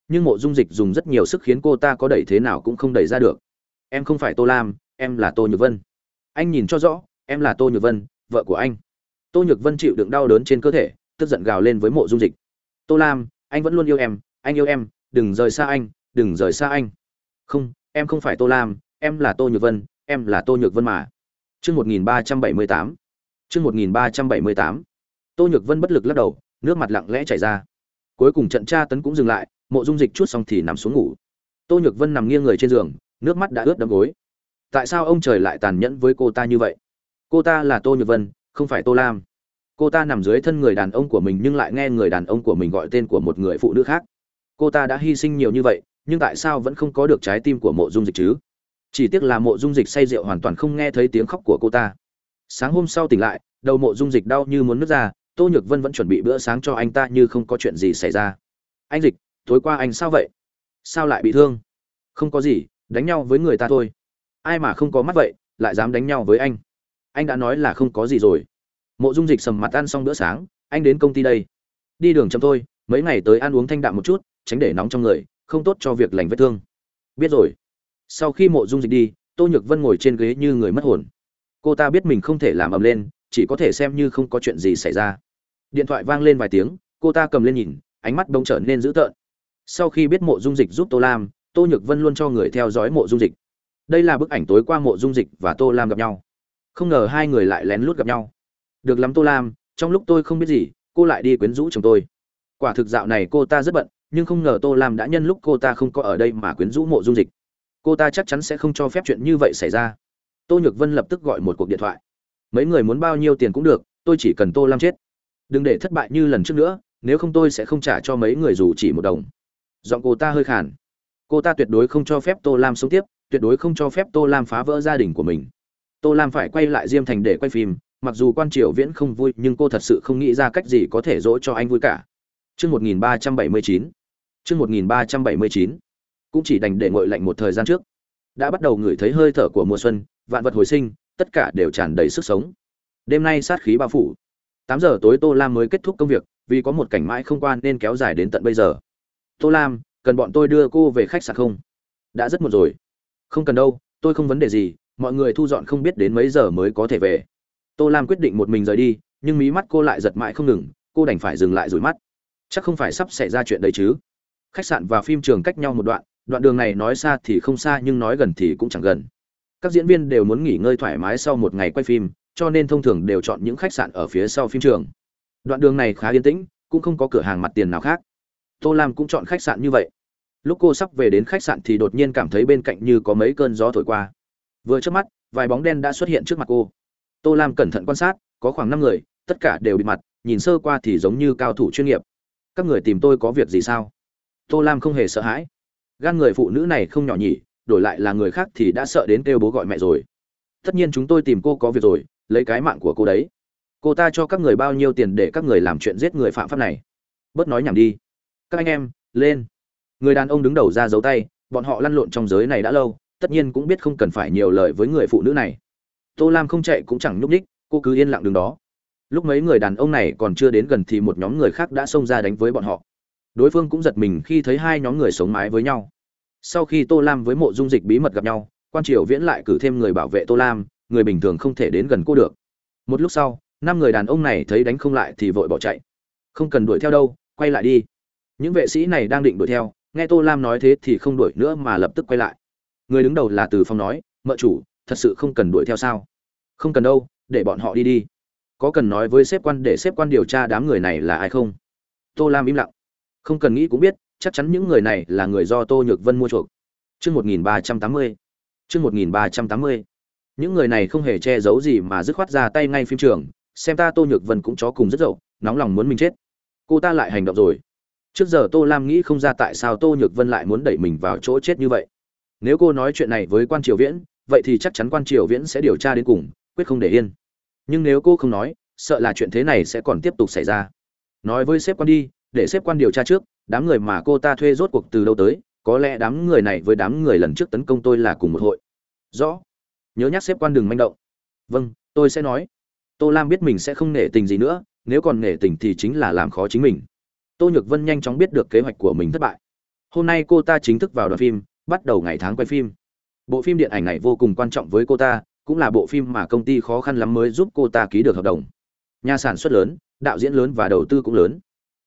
Nhưng mộ dung dịch dùng rất nhiều sức khiến cô ta có đẩy thế nào cũng không đẩy ra được. Em không phải tô lam, em là tô nhược vân. Anh nhìn cho rõ, em là tô nhược vân, vợ của anh tô nhược vân chịu đựng đau đớn trên cơ thể, tức giận gào lên với mộ dung dịch. Tô lam, anh vẫn luôn yêu em, anh yêu em, đừng rời xa anh, đừng rời xa anh. Không, em không phải tô lam, em là tô nhược vân, em là tô nhược vân mà. Chương một nghìn ba trăm bảy mươi tám. Chương một nghìn ba trăm bảy mươi tám. Tô nhược vân bất lực lắc đầu, nước mặt lặng lẽ chảy ra. Cuối cùng trận tra tấn cũng dừng lại, mộ dung dịch chút xong thì nằm xuống ngủ. Tô nhược vân nằm nghiêng người trên giường, nước mắt đã ướt đẫm gối. Tại sao ông trời lại tàn nhẫn với cô ta như vậy? Cô ta là tô nhược vân không phải tô lam. Cô ta nằm dưới thân người đàn ông của mình nhưng lại nghe người đàn ông của mình gọi tên của một người phụ nữ khác. Cô ta đã hy sinh nhiều như vậy, nhưng tại sao vẫn không có được trái tim của mộ dung dịch chứ? Chỉ tiếc là mộ dung dịch say rượu hoàn toàn không nghe thấy tiếng khóc của cô ta. Sáng hôm sau tỉnh lại, đầu mộ dung dịch đau như muốn nứt ra, tô nhược vân vẫn chuẩn bị bữa sáng cho anh ta như không có chuyện gì xảy ra. Anh dịch, tối qua anh sao vậy? Sao lại bị thương? Không có gì, đánh nhau với người ta thôi. Ai mà không có mắt vậy, lại dám đánh nhau với anh anh đã nói là không có gì rồi. Mộ dung dịch sầm mặt ăn xong bữa sáng, anh đến công ty đây. Đi đường chậm thôi, mấy ngày tới ăn uống thanh đạm một chút, tránh để nóng trong người, không tốt cho việc lành vết thương. Biết rồi. Sau khi mộ dung dịch đi, tô nhược vân ngồi trên ghế như người mất hồn. Cô ta biết mình không thể làm ầm lên, chỉ có thể xem như không có chuyện gì xảy ra. Điện thoại vang lên vài tiếng, cô ta cầm lên nhìn, ánh mắt bỗng trở nên dữ tợn. Sau khi biết mộ dung dịch giúp tô lam, tô nhược vân luôn cho người theo dõi mộ dung dịch. Đây là bức ảnh tối qua mộ dung dịch và tô lam gặp nhau không ngờ hai người lại lén lút gặp nhau. Được lắm tô lam, trong lúc tôi không biết gì, cô lại đi quyến rũ chồng tôi. Quả thực dạo này cô ta rất bận, nhưng không ngờ tô lam đã nhân lúc cô ta không có ở đây mà quyến rũ mộ dung dịch. Cô ta chắc chắn sẽ không cho phép chuyện như vậy xảy ra. Tô nhược vân lập tức gọi một cuộc điện thoại. Mấy người muốn bao nhiêu tiền cũng được, tôi chỉ cần tô lam chết. Đừng để thất bại như lần trước nữa, nếu không tôi sẽ không trả cho mấy người dù chỉ một đồng. Giọng cô ta hơi khàn. Cô ta tuyệt đối không cho phép tô lam sống tiếp, tuyệt đối không cho phép tô lam phá vỡ gia đình của mình tô lam phải quay lại diêm thành để quay phim mặc dù quan triều viễn không vui nhưng cô thật sự không nghĩ ra cách gì có thể dỗ cho anh vui cả Chương 1379. Chương 1379. Cũng chỉ đành để nguội lạnh một thời gian trước. Đã bắt đầu ngửi thấy hơi thở của mùa xuân, vạn vật hồi sinh, tất cả đều tràn đầy sức sống. Đêm nay sát khí bao phủ. 8 giờ tối Tô Lam mới kết thúc công việc, vì có một cảnh mãi không quan nên kéo dài đến tận bây giờ. Tô Lam, cần bọn tôi đưa cô về khách sạn không? Đã rất muộn rồi. Không cần đâu, tôi không vấn đề gì, mọi người thu dọn không biết đến mấy giờ mới có thể về. Tô Lam quyết định một mình rời đi, nhưng mí mắt cô lại giật mãi không ngừng, cô đành phải dừng lại rủi mắt. Chắc không phải sắp xảy ra chuyện đấy chứ. Khách sạn và phim trường cách nhau một đoạn đoạn đường này nói xa thì không xa nhưng nói gần thì cũng chẳng gần. Các diễn viên đều muốn nghỉ ngơi thoải mái sau một ngày quay phim cho nên thông thường đều chọn những khách sạn ở phía sau phim trường. Đoạn đường này khá yên tĩnh cũng không có cửa hàng mặt tiền nào khác. Tô lam cũng chọn khách sạn như vậy. Lúc cô sắp về đến khách sạn thì đột nhiên cảm thấy bên cạnh như có mấy cơn gió thổi qua vừa trước mắt, vài bóng đen đã xuất hiện trước mặt cô. Tô lam cẩn thận quan sát, có khoảng năm người, tất cả đều bị mặt, nhìn sơ qua thì giống như cao thủ chuyên nghiệp. Các người tìm tôi có việc gì sao? Tô lam không hề sợ hãi. Gan người phụ nữ này không nhỏ nhỉ, đổi lại là người khác thì đã sợ đến kêu bố gọi mẹ rồi. Tất nhiên chúng tôi tìm cô có việc rồi, lấy cái mạng của cô đấy. Cô ta cho các người bao nhiêu tiền để các người làm chuyện giết người phạm pháp này? Bớt nói nhảm đi. Các anh em, lên. Người đàn ông đứng đầu ra giấu tay, bọn họ lăn lộn trong giới này đã lâu tất nhiên cũng biết không cần phải nhiều lời với người phụ nữ này. Tô lam không chạy cũng chẳng nhúc ních cô cứ yên lặng đứng đó. Lúc mấy người đàn ông này còn chưa đến gần thì một nhóm người khác đã xông ra đánh với bọn họ. Đối phương cũng giật mình khi thấy hai nhóm người sống mái với nhau. Sau khi tô lam với mộ dung dịch bí mật gặp nhau, quan triều viễn lại cử thêm người bảo vệ tô lam, người bình thường không thể đến gần cô được. Một lúc sau, năm người đàn ông này thấy đánh không lại thì vội bỏ chạy. Không cần đuổi theo đâu, quay lại đi. Những vệ sĩ này đang định đuổi theo, nghe tô lam nói thế thì không đuổi nữa mà lập tức quay lại người đứng đầu là từ phong nói, mợ chủ, thật sự không cần đuổi theo sao? Không cần đâu, để bọn họ đi đi. Có cần nói với sếp quan để sếp quan điều tra đám người này là ai không? Tô lam im lặng. Không cần nghĩ cũng biết, chắc chắn những người này là người do tô nhược vân mua chuộc. Chương một nghìn ba trăm tám mươi. Chương một nghìn ba trăm tám mươi. Những người này không hề che giấu gì mà dứt khoát ra tay ngay phim trường, xem ta tô nhược vân cũng chó cùng rất dậu, nóng lòng muốn mình chết. Cô ta lại hành động rồi. Trước giờ tô lam nghĩ không ra tại sao tô nhược vân lại muốn đẩy mình vào chỗ chết như vậy nếu cô nói chuyện này với quan triều viễn, vậy thì chắc chắn quan triều viễn sẽ điều tra đến cùng, quyết không để yên. Nhưng nếu cô không nói, sợ là chuyện thế này sẽ còn tiếp tục xảy ra. Nói với sếp quan đi, để sếp quan điều tra trước, đám người mà cô ta thuê rốt cuộc từ đâu tới, có lẽ đám người này với đám người lần trước tấn công tôi là cùng một hội. Rõ. Nhớ nhắc sếp quan đừng manh động. Vâng tôi sẽ nói. Tô lam biết mình sẽ không nể tình gì nữa, nếu còn nể tình thì chính là làm khó chính mình. Tô nhược vân nhanh chóng biết được kế hoạch của mình thất bại. Hôm nay cô ta chính thức vào đoàn phim bắt đầu ngày tháng quay phim. Bộ phim điện ảnh này vô cùng quan trọng với cô ta, cũng là bộ phim mà công ty khó khăn lắm mới giúp cô ta ký được hợp đồng. Nhà sản xuất lớn, đạo diễn lớn và đầu tư cũng lớn.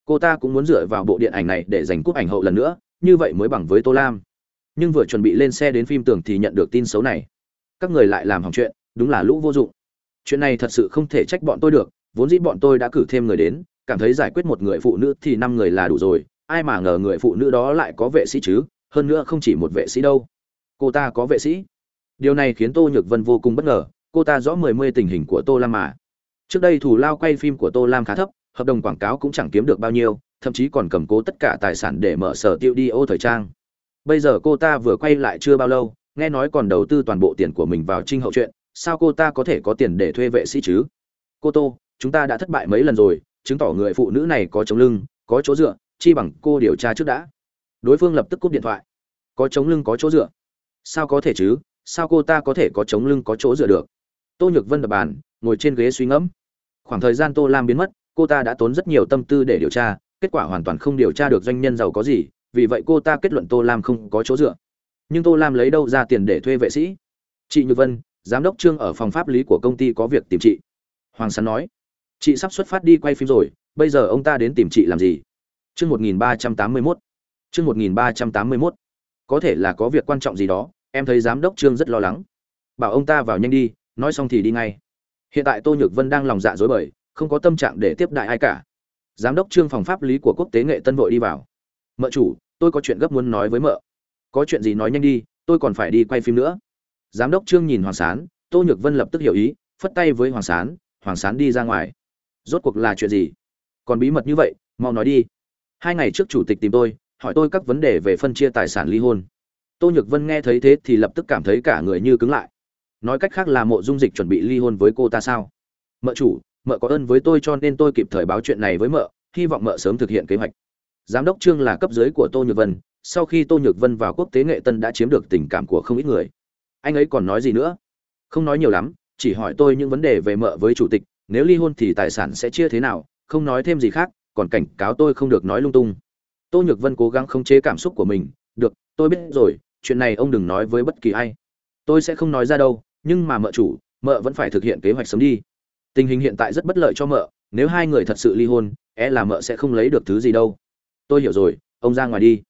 Cô ta cũng muốn dựa vào bộ điện ảnh này để giành cúp ảnh hậu lần nữa, như vậy mới bằng với tô lam. Nhưng vừa chuẩn bị lên xe đến phim tường thì nhận được tin xấu này. Các người lại làm hỏng chuyện, đúng là lũ vô dụng. Chuyện này thật sự không thể trách bọn tôi được, vốn dĩ bọn tôi đã cử thêm người đến, cảm thấy giải quyết một người phụ nữ thì năm người là đủ rồi, ai mà ngờ người phụ nữ đó lại có vệ sĩ chứ? Hơn nữa không chỉ một vệ sĩ đâu. Cô ta có vệ sĩ. Điều này khiến tô nhược vân vô cùng bất ngờ, cô ta rõ mười mươi tình hình của tô lam mà. Trước đây thủ lao quay phim của tô lam khá thấp, hợp đồng quảng cáo cũng chẳng kiếm được bao nhiêu, thậm chí còn cầm cố tất cả tài sản để mở sở tiêu đi ô thời trang. Bây giờ cô ta vừa quay lại chưa bao lâu, nghe nói còn đầu tư toàn bộ tiền của mình vào trinh hậu chuyện sao cô ta có thể có tiền để thuê vệ sĩ chứ? Cô tô, chúng ta đã thất bại mấy lần rồi, chứng tỏ người phụ nữ này có chống lưng, có chỗ dựa, chi bằng cô điều tra trước đã đối phương lập tức cúp điện thoại. Có chống lưng có chỗ dựa. Sao có thể chứ? Sao cô ta có thể có chống lưng có chỗ dựa được? Tô nhược vân đập bàn, ngồi trên ghế suy ngẫm. Khoảng thời gian tô lam biến mất, cô ta đã tốn rất nhiều tâm tư để điều tra, kết quả hoàn toàn không điều tra được doanh nhân giàu có gì, vì vậy cô ta kết luận tô lam không có chỗ dựa. Nhưng tô lam lấy đâu ra tiền để thuê vệ sĩ? Chị nhược vân, giám đốc trương ở phòng pháp lý của công ty có việc tìm chị. Hoàng sán nói. Chị sắp xuất phát đi quay phim rồi, bây giờ ông ta đến tìm chị làm gì? Chương một nghìn ba trăm tám mươi mốt chương một nghìn ba trăm tám mươi mốt. Có thể là có việc quan trọng gì đó, em thấy giám đốc trương rất lo lắng. Bảo ông ta vào nhanh đi, nói xong thì đi ngay. Hiện tại tô nhược vân đang lòng dạ rối bời, không có tâm trạng để tiếp đại ai cả. Giám đốc trương phòng pháp lý của quốc tế nghệ tân vội đi vào. Mợ chủ, tôi có chuyện gấp muốn nói với mợ. Có chuyện gì nói nhanh đi, tôi còn phải đi quay phim nữa. Giám đốc trương nhìn hoàng sán, tô nhược vân lập tức hiểu ý, phất tay với hoàng sán hoàng sán đi ra ngoài. Rốt cuộc là chuyện gì? Còn bí mật như vậy, mau nói đi. Hai ngày trước chủ tịch tìm tôi hỏi tôi các vấn đề về phân chia tài sản ly hôn. Tô nhược vân nghe thấy thế thì lập tức cảm thấy cả người như cứng lại. Nói cách khác là mộ dung dịch chuẩn bị ly hôn với cô ta sao? Mợ chủ, mợ có ơn với tôi cho nên tôi kịp thời báo chuyện này với mợ, hy vọng mợ sớm thực hiện kế hoạch. Giám đốc trương là cấp dưới của tô nhược vân, sau khi tô nhược vân vào quốc tế nghệ tân đã chiếm được tình cảm của không ít người. Anh ấy còn nói gì nữa? Không nói nhiều lắm, chỉ hỏi tôi những vấn đề về mợ với chủ tịch, nếu ly hôn thì tài sản sẽ chia thế nào, không nói thêm gì khác, còn cảnh cáo tôi không được nói lung tung tô nhược vân cố gắng khống chế cảm xúc của mình, được, tôi biết rồi, chuyện này ông đừng nói với bất kỳ ai. Tôi sẽ không nói ra đâu, nhưng mà mợ chủ, mợ vẫn phải thực hiện kế hoạch sớm đi. Tình hình hiện tại rất bất lợi cho mợ, nếu hai người thật sự ly hôn é là mợ sẽ không lấy được thứ gì đâu. Tôi hiểu rồi, ông ra ngoài đi.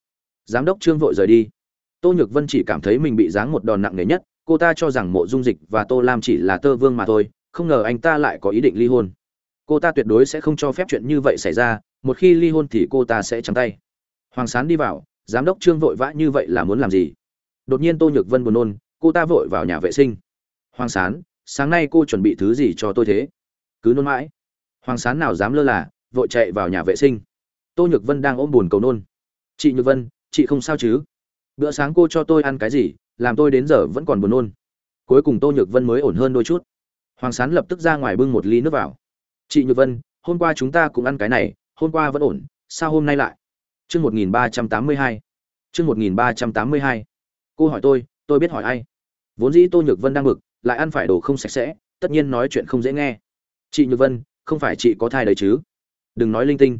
Giám đốc trương vội rời đi. Tô nhược vân chỉ cảm thấy mình bị giáng một đòn nặng nề nhất, cô ta cho rằng mộ dung dịch và tô lam chỉ là tơ vương mà thôi, không ngờ anh ta lại có ý định ly hôn. Cô ta tuyệt đối sẽ không cho phép chuyện như vậy xảy ra, một khi ly hôn thì cô ta sẽ trắng tay hoàng sán đi vào, giám đốc trương vội vã như vậy là muốn làm gì? Đột nhiên tô nhược vân buồn nôn, cô ta vội vào nhà vệ sinh. Hoàng sán, sáng nay cô chuẩn bị thứ gì cho tôi thế? Cứ nôn mãi. Hoàng sán nào dám lơ là, vội chạy vào nhà vệ sinh. Tô nhược vân đang ôm buồn cầu nôn. Chị nhược vân, chị không sao chứ? Bữa sáng cô cho tôi ăn cái gì, làm tôi đến giờ vẫn còn buồn nôn. Cuối cùng tô nhược vân mới ổn hơn đôi chút. Hoàng sán lập tức ra ngoài bưng một ly nước vào. Chị nhược vân, hôm qua chúng ta cũng ăn cái này, hôm qua vẫn ổn, sao hôm nay lại? Chương một nghìn ba trăm tám mươi hai. Chương một nghìn ba trăm tám mươi hai. Cô hỏi tôi tôi biết hỏi ai? Vốn dĩ tô nhược vân đang bực, lại ăn phải đồ không sạch sẽ, tất nhiên nói chuyện không dễ nghe. Chị nhược vân, không phải chị có thai đấy chứ? Đừng nói linh tinh.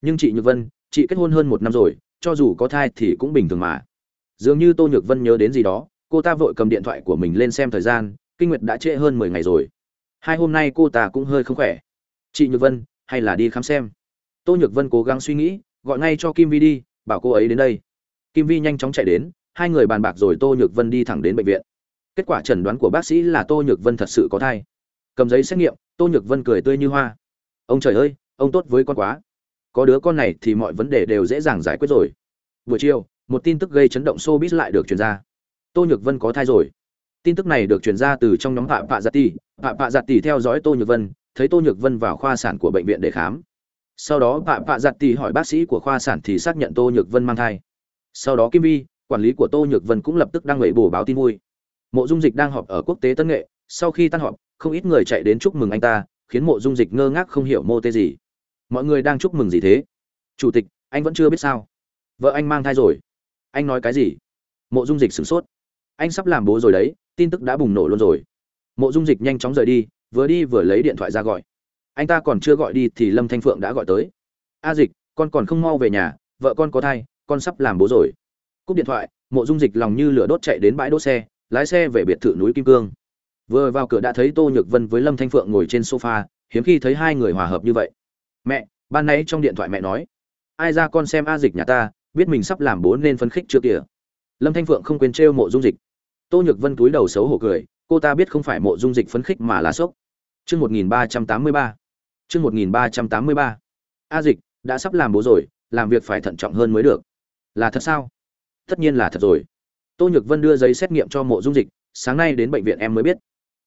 Nhưng chị nhược vân, chị kết hôn hơn một năm rồi, cho dù có thai thì cũng bình thường mà. Dường như tô nhược vân nhớ đến gì đó, cô ta vội cầm điện thoại của mình lên xem thời gian, kinh nguyệt đã trễ hơn mười ngày rồi. Hai hôm nay cô ta cũng hơi không khỏe. Chị nhược vân, hay là đi khám xem? Tô nhược vân cố gắng suy nghĩ gọi ngay cho kim vi đi, bảo cô ấy đến đây. Kim vi nhanh chóng chạy đến, hai người bàn bạc rồi tô nhược vân đi thẳng đến bệnh viện. Kết quả chẩn đoán của bác sĩ là tô nhược vân thật sự có thai. Cầm giấy xét nghiệm, tô nhược vân cười tươi như hoa. Ông trời ơi, ông tốt với con quá. Có đứa con này thì mọi vấn đề đều dễ dàng giải quyết rồi. Buổi chiều, một tin tức gây chấn động showbiz lại được truyền ra. Tô nhược vân có thai rồi. Tin tức này được truyền ra từ trong nhóm phạm pạ giặt tỷ. Phạm pạ giặt tỷ theo dõi tô nhược vân, thấy tô nhược vân vào khoa sản của bệnh viện để khám sau đó bạ bạ giặt tỷ hỏi bác sĩ của khoa sản thì xác nhận tô nhược vân mang thai. Sau đó kim vi, quản lý của tô nhược vân cũng lập tức đăng lẩy bổ báo tin vui. Mộ dung dịch đang họp ở quốc tế tân nghệ. Sau khi tan họp, không ít người chạy đến chúc mừng anh ta, khiến mộ dung dịch ngơ ngác không hiểu mô tê gì. Mọi người đang chúc mừng gì thế? Chủ tịch, anh vẫn chưa biết sao? Vợ anh mang thai rồi. Anh nói cái gì? Mộ dung dịch sửng sốt. Anh sắp làm bố rồi đấy, tin tức đã bùng nổ luôn rồi. Mộ dung dịch nhanh chóng rời đi, vừa đi vừa lấy điện thoại ra gọi anh ta còn chưa gọi đi thì lâm thanh phượng đã gọi tới. A dịch con còn không mau về nhà vợ con có thai con sắp làm bố rồi. Cúp điện thoại mộ dung dịch lòng như lửa đốt chạy đến bãi đỗ xe lái xe về biệt thự núi kim cương. Vừa vào cửa đã thấy tô nhược vân với lâm thanh phượng ngồi trên sofa hiếm khi thấy hai người hòa hợp như vậy. Mẹ ban nãy trong điện thoại mẹ nói ai ra con xem a dịch nhà ta biết mình sắp làm bố nên phấn khích chưa kìa. Lâm thanh phượng không quên trêu mộ dung dịch. Tô nhược vân cúi đầu xấu hổ cười cô ta biết không phải mộ dung dịch phấn khích mà là sốc. Trước 1383, chương một nghìn ba trăm tám mươi ba. A dịch, đã sắp làm bố rồi, làm việc phải thận trọng hơn mới được. Là thật sao? Tất nhiên là thật rồi. Tô nhược vân đưa giấy xét nghiệm cho mộ dung dịch, sáng nay đến bệnh viện em mới biết.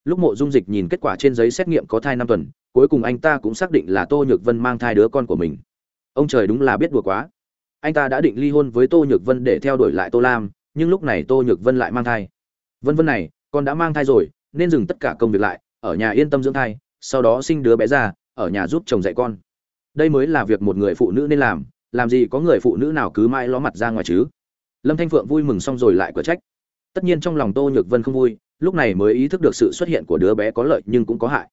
Lúc mộ dung dịch nhìn kết quả trên giấy xét nghiệm có thai năm tuần, cuối cùng anh ta cũng xác định là tô nhược vân mang thai đứa con của mình. Ông trời đúng là biết đùa quá. Anh ta đã định ly hôn với tô nhược vân để theo đuổi lại tô lam, nhưng lúc này tô nhược vân lại mang thai. Vân vân này, con đã mang thai rồi, nên dừng tất cả công việc lại, ở nhà yên tâm dưỡng thai, sau đó sinh đứa bé ra ở nhà giúp chồng dạy con. Đây mới là việc một người phụ nữ nên làm làm gì có người phụ nữ nào cứ mãi ló mặt ra ngoài chứ? Lâm thanh phượng vui mừng xong rồi lại cửa trách. Tất nhiên trong lòng tô nhược vân không vui, lúc này mới ý thức được sự xuất hiện của đứa bé có lợi nhưng cũng có hại.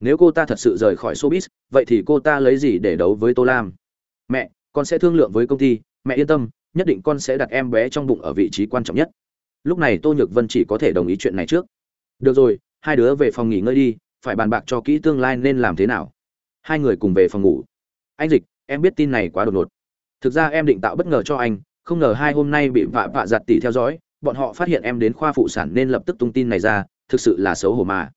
Nếu cô ta thật sự rời khỏi showbiz, vậy thì cô ta lấy gì để đấu với tô lam? Mẹ, con sẽ thương lượng với công ty, mẹ yên tâm, nhất định con sẽ đặt em bé trong bụng ở vị trí quan trọng nhất. Lúc này tô nhược vân chỉ có thể đồng ý chuyện này trước. Được rồi, hai đứa về phòng nghỉ ngơi đi, phải bàn bạc cho kỹ tương lai nên làm thế nào hai người cùng về phòng ngủ. Anh dịch, em biết tin này quá đột ngột. Thực ra em định tạo bất ngờ cho anh, không ngờ hai hôm nay bị vạ vạ giặt tỉ theo dõi, bọn họ phát hiện em đến khoa phụ sản nên lập tức tung tin này ra, thực sự là xấu hổ mà.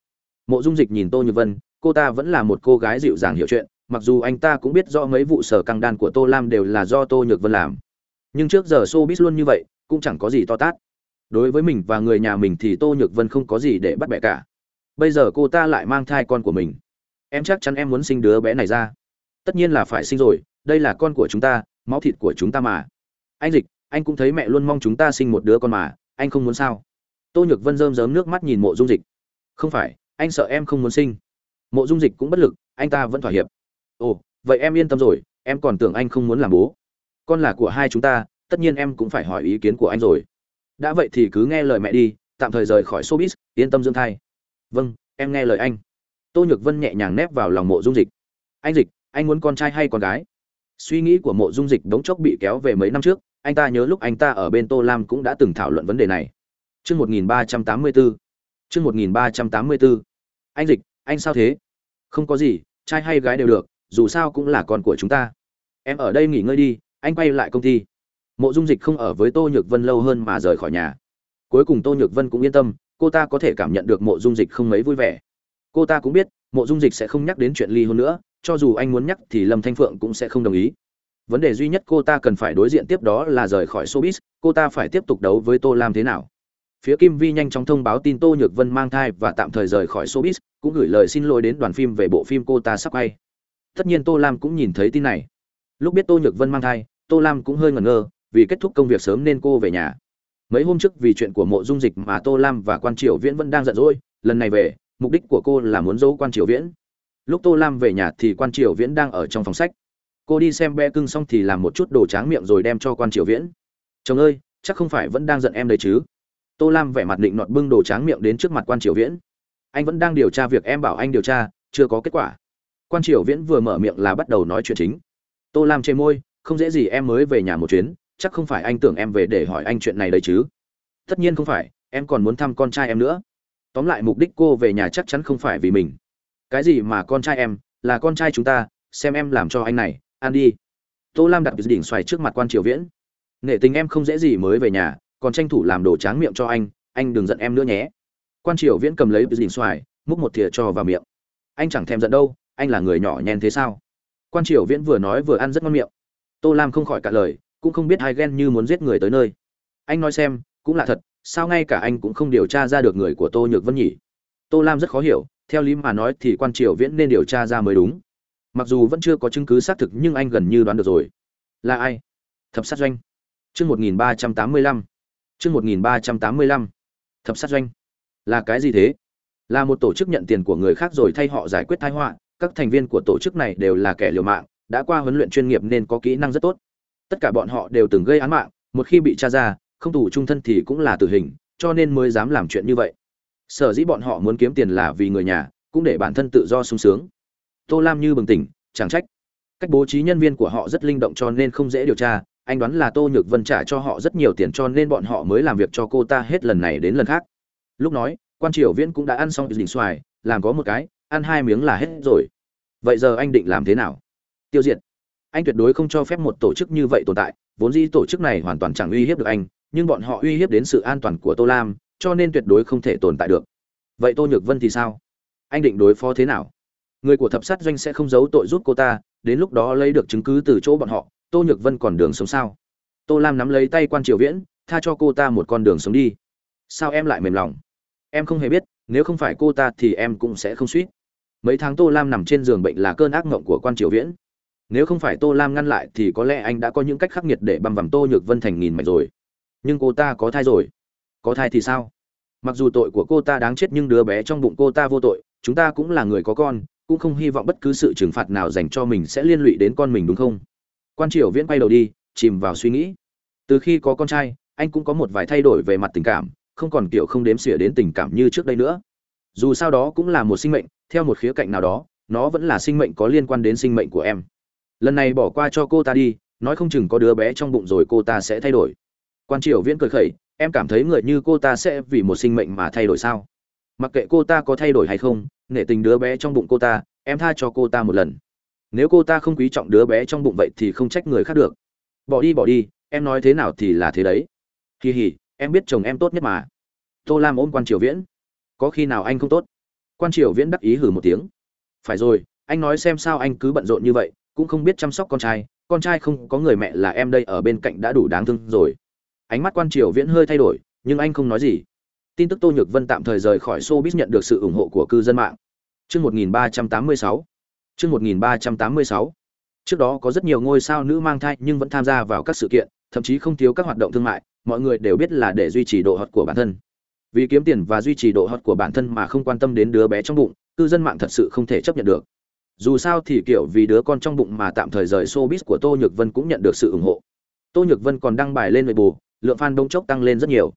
Mộ dung dịch nhìn tô như vân, cô ta vẫn là một cô gái dịu dàng hiểu chuyện, mặc dù anh ta cũng biết rõ mấy vụ sở căng đan của tô lam đều là do tô nhược vân làm. Nhưng trước giờ showbiz luôn như vậy, cũng chẳng có gì to tát. Đối với mình và người nhà mình thì tô nhược vân không có gì để bắt bẻ cả. Bây giờ cô ta lại mang thai con của mình em chắc chắn em muốn sinh đứa bé này ra. Tất nhiên là phải sinh rồi, đây là con của chúng ta, máu thịt của chúng ta mà. Anh dịch, anh cũng thấy mẹ luôn mong chúng ta sinh một đứa con mà, anh không muốn sao? Tô nhược vân rơm rớm nước mắt nhìn mộ dung dịch. Không phải, anh sợ em không muốn sinh. Mộ dung dịch cũng bất lực, anh ta vẫn thỏa hiệp. Ồ, vậy em yên tâm rồi, em còn tưởng anh không muốn làm bố. Con là của hai chúng ta, tất nhiên em cũng phải hỏi ý kiến của anh rồi. Đã vậy thì cứ nghe lời mẹ đi, tạm thời rời khỏi showbiz, yên tâm dưỡng thai. Vâng em nghe lời anh tô nhược vân nhẹ nhàng nép vào lòng mộ dung dịch. Anh dịch, anh muốn con trai hay con gái? Suy nghĩ của mộ dung dịch đống chốc bị kéo về mấy năm trước, anh ta nhớ lúc anh ta ở bên tô lam cũng đã từng thảo luận vấn đề này. Chương một nghìn ba trăm tám mươi bốn chương một nghìn ba trăm tám mươi bốn anh dịch, anh sao thế? Không có gì, trai hay gái đều được, dù sao cũng là con của chúng ta. Em ở đây nghỉ ngơi đi, anh quay lại công ty. Mộ dung dịch không ở với tô nhược vân lâu hơn mà rời khỏi nhà. Cuối cùng tô nhược vân cũng yên tâm, cô ta có thể cảm nhận được mộ dung dịch không mấy vui vẻ cô ta cũng biết, mộ dung dịch sẽ không nhắc đến chuyện ly hôn nữa, cho dù anh muốn nhắc thì lâm thanh phượng cũng sẽ không đồng ý. Vấn đề duy nhất cô ta cần phải đối diện tiếp đó là rời khỏi showbiz, cô ta phải tiếp tục đấu với tô lam thế nào? Phía kim vi nhanh chóng thông báo tin tô nhược vân mang thai và tạm thời rời khỏi showbiz, cũng gửi lời xin lỗi đến đoàn phim về bộ phim cô ta sắp quay. Tất nhiên tô lam cũng nhìn thấy tin này. Lúc biết tô nhược vân mang thai, tô lam cũng hơi ngẩn ngơ, vì kết thúc công việc sớm nên cô về nhà. Mấy hôm trước vì chuyện của mộ dung dịch mà tô lam và quan triều viễn vẫn đang giận dỗi, lần này về mục đích của cô là muốn dỗ quan triều viễn. Lúc tô lam về nhà thì quan triều viễn đang ở trong phòng sách. Cô đi xem be cưng xong thì làm một chút đồ tráng miệng rồi đem cho quan triều viễn. Chồng ơi, chắc không phải vẫn đang giận em đấy chứ? Tô lam vẻ mặt định nọt bưng đồ tráng miệng đến trước mặt quan triều viễn. Anh vẫn đang điều tra việc em bảo anh điều tra, chưa có kết quả. Quan triều viễn vừa mở miệng là bắt đầu nói chuyện chính. Tô lam chê môi, không dễ gì em mới về nhà một chuyến, chắc không phải anh tưởng em về để hỏi anh chuyện này đấy chứ? Tất nhiên không phải, em còn muốn thăm con trai em nữa tóm lại mục đích cô về nhà chắc chắn không phải vì mình. Cái gì mà con trai em? Là con trai chúng ta, xem em làm cho anh này, ăn đi. Tô lam đặt đỉnh xoài trước mặt quan triều viễn. Nể tình em không dễ gì mới về nhà, còn tranh thủ làm đồ tráng miệng cho anh anh đừng giận em nữa nhé. Quan triều viễn cầm lấy đỉnh xoài, múc một thìa cho vào miệng. Anh chẳng thèm giận đâu, anh là người nhỏ nhen thế sao? Quan triều viễn vừa nói vừa ăn rất ngon miệng. Tô lam không khỏi cả lời, cũng không biết hai ghen như muốn giết người tới nơi. Anh nói xem, cũng là thật sao ngay cả anh cũng không điều tra ra được người của tô nhược vân nhỉ? Tô lam rất khó hiểu, theo lý mà nói thì quan triều viễn nên điều tra ra mới đúng. Mặc dù vẫn chưa có chứng cứ xác thực nhưng anh gần như đoán được rồi. Là ai? Thập sát doanh. Chương một nghìn ba trăm tám mươi lăm. Chương một nghìn ba trăm tám mươi lăm. Thập sát doanh. Là cái gì thế? Là một tổ chức nhận tiền của người khác rồi thay họ giải quyết tai họa. Các thành viên của tổ chức này đều là kẻ liều mạng, đã qua huấn luyện chuyên nghiệp nên có kỹ năng rất tốt. Tất cả bọn họ đều từng gây án mạng, một khi bị tra ra không tù trung thân thì cũng là tử hình, cho nên mới dám làm chuyện như vậy. Sở dĩ bọn họ muốn kiếm tiền là vì người nhà, cũng để bản thân tự do sung sướng. Tô lam như bừng tỉnh, chẳng trách. Cách bố trí nhân viên của họ rất linh động cho nên không dễ điều tra, anh đoán là tô nhược vân trả cho họ rất nhiều tiền cho nên bọn họ mới làm việc cho cô ta hết lần này đến lần khác. Lúc nói, quan triều viễn cũng đã ăn xong đỉnh xoài, làm có một cái, ăn hai miếng là hết rồi. Vậy giờ anh định làm thế nào? Tiêu diệt. Anh tuyệt đối không cho phép một tổ chức như vậy tồn tại, vốn dĩ tổ chức này hoàn toàn chẳng uy hiếp được anh nhưng bọn họ uy hiếp đến sự an toàn của tô lam, cho nên tuyệt đối không thể tồn tại được. Vậy tô nhược vân thì sao? Anh định đối phó thế nào? Người của thập sát doanh sẽ không giấu tội giúp cô ta, đến lúc đó lấy được chứng cứ từ chỗ bọn họ, tô nhược vân còn đường sống sao? Tô lam nắm lấy tay quan triều viễn, tha cho cô ta một con đường sống đi. Sao em lại mềm lòng? Em không hề biết, nếu không phải cô ta thì em cũng sẽ không suýt. Mấy tháng tô lam nằm trên giường bệnh là cơn ác mộng của quan triều viễn. Nếu không phải tô lam ngăn lại thì có lẽ anh đã có những cách khắc nghiệt để băm vằm tô nhược vân thành nghìn mạch rồi nhưng cô ta có thai rồi. Có thai thì sao? Mặc dù tội của cô ta đáng chết nhưng đứa bé trong bụng cô ta vô tội, chúng ta cũng là người có con, cũng không hy vọng bất cứ sự trừng phạt nào dành cho mình sẽ liên lụy đến con mình đúng không? Quan triều viễn quay đầu đi, chìm vào suy nghĩ. Từ khi có con trai, anh cũng có một vài thay đổi về mặt tình cảm, không còn kiểu không đếm xỉa đến tình cảm như trước đây nữa. Dù sao đó cũng là một sinh mệnh, theo một khía cạnh nào đó, nó vẫn là sinh mệnh có liên quan đến sinh mệnh của em. Lần này bỏ qua cho cô ta đi, nói không chừng có đứa bé trong bụng rồi cô ta sẽ thay đổi quan triều viễn cười khẩy, em cảm thấy người như cô ta sẽ vì một sinh mệnh mà thay đổi sao? Mặc kệ cô ta có thay đổi hay không, nể tình đứa bé trong bụng cô ta, em tha cho cô ta một lần. Nếu cô ta không quý trọng đứa bé trong bụng vậy thì không trách người khác được. Bỏ đi bỏ đi, em nói thế nào thì là thế đấy. Kỳ hỉ em biết chồng em tốt nhất mà. Tô lam ôm quan triều viễn. Có khi nào anh không tốt? Quan triều viễn đắc ý hử một tiếng. Phải rồi, anh nói xem sao anh cứ bận rộn như vậy, cũng không biết chăm sóc con trai con trai không có người mẹ là em đây ở bên cạnh đã đủ đáng thương rồi ánh mắt quan triều viễn hơi thay đổi nhưng anh không nói gì tin tức tô nhược vân tạm thời rời khỏi showbiz nhận được sự ủng hộ của cư dân mạng Chương 1386. Chương 1386. Trước đó có rất nhiều ngôi sao nữ mang thai nhưng vẫn tham gia vào các sự kiện, thậm chí không thiếu các hoạt động thương mại, mọi người đều biết là để duy trì độ hot của bản thân. Vì kiếm tiền và duy trì độ hot của bản thân mà không quan tâm đến đứa bé trong bụng, cư dân mạng thật sự không thể chấp nhận được. Dù sao thì kiểu vì đứa con trong bụng mà tạm thời rời showbiz của Tô Nhược Vân cũng nhận được sự ủng hộ. Tô Nhược Vân còn đăng bài lên Weibo, lượng fan đông chốc tăng lên rất nhiều.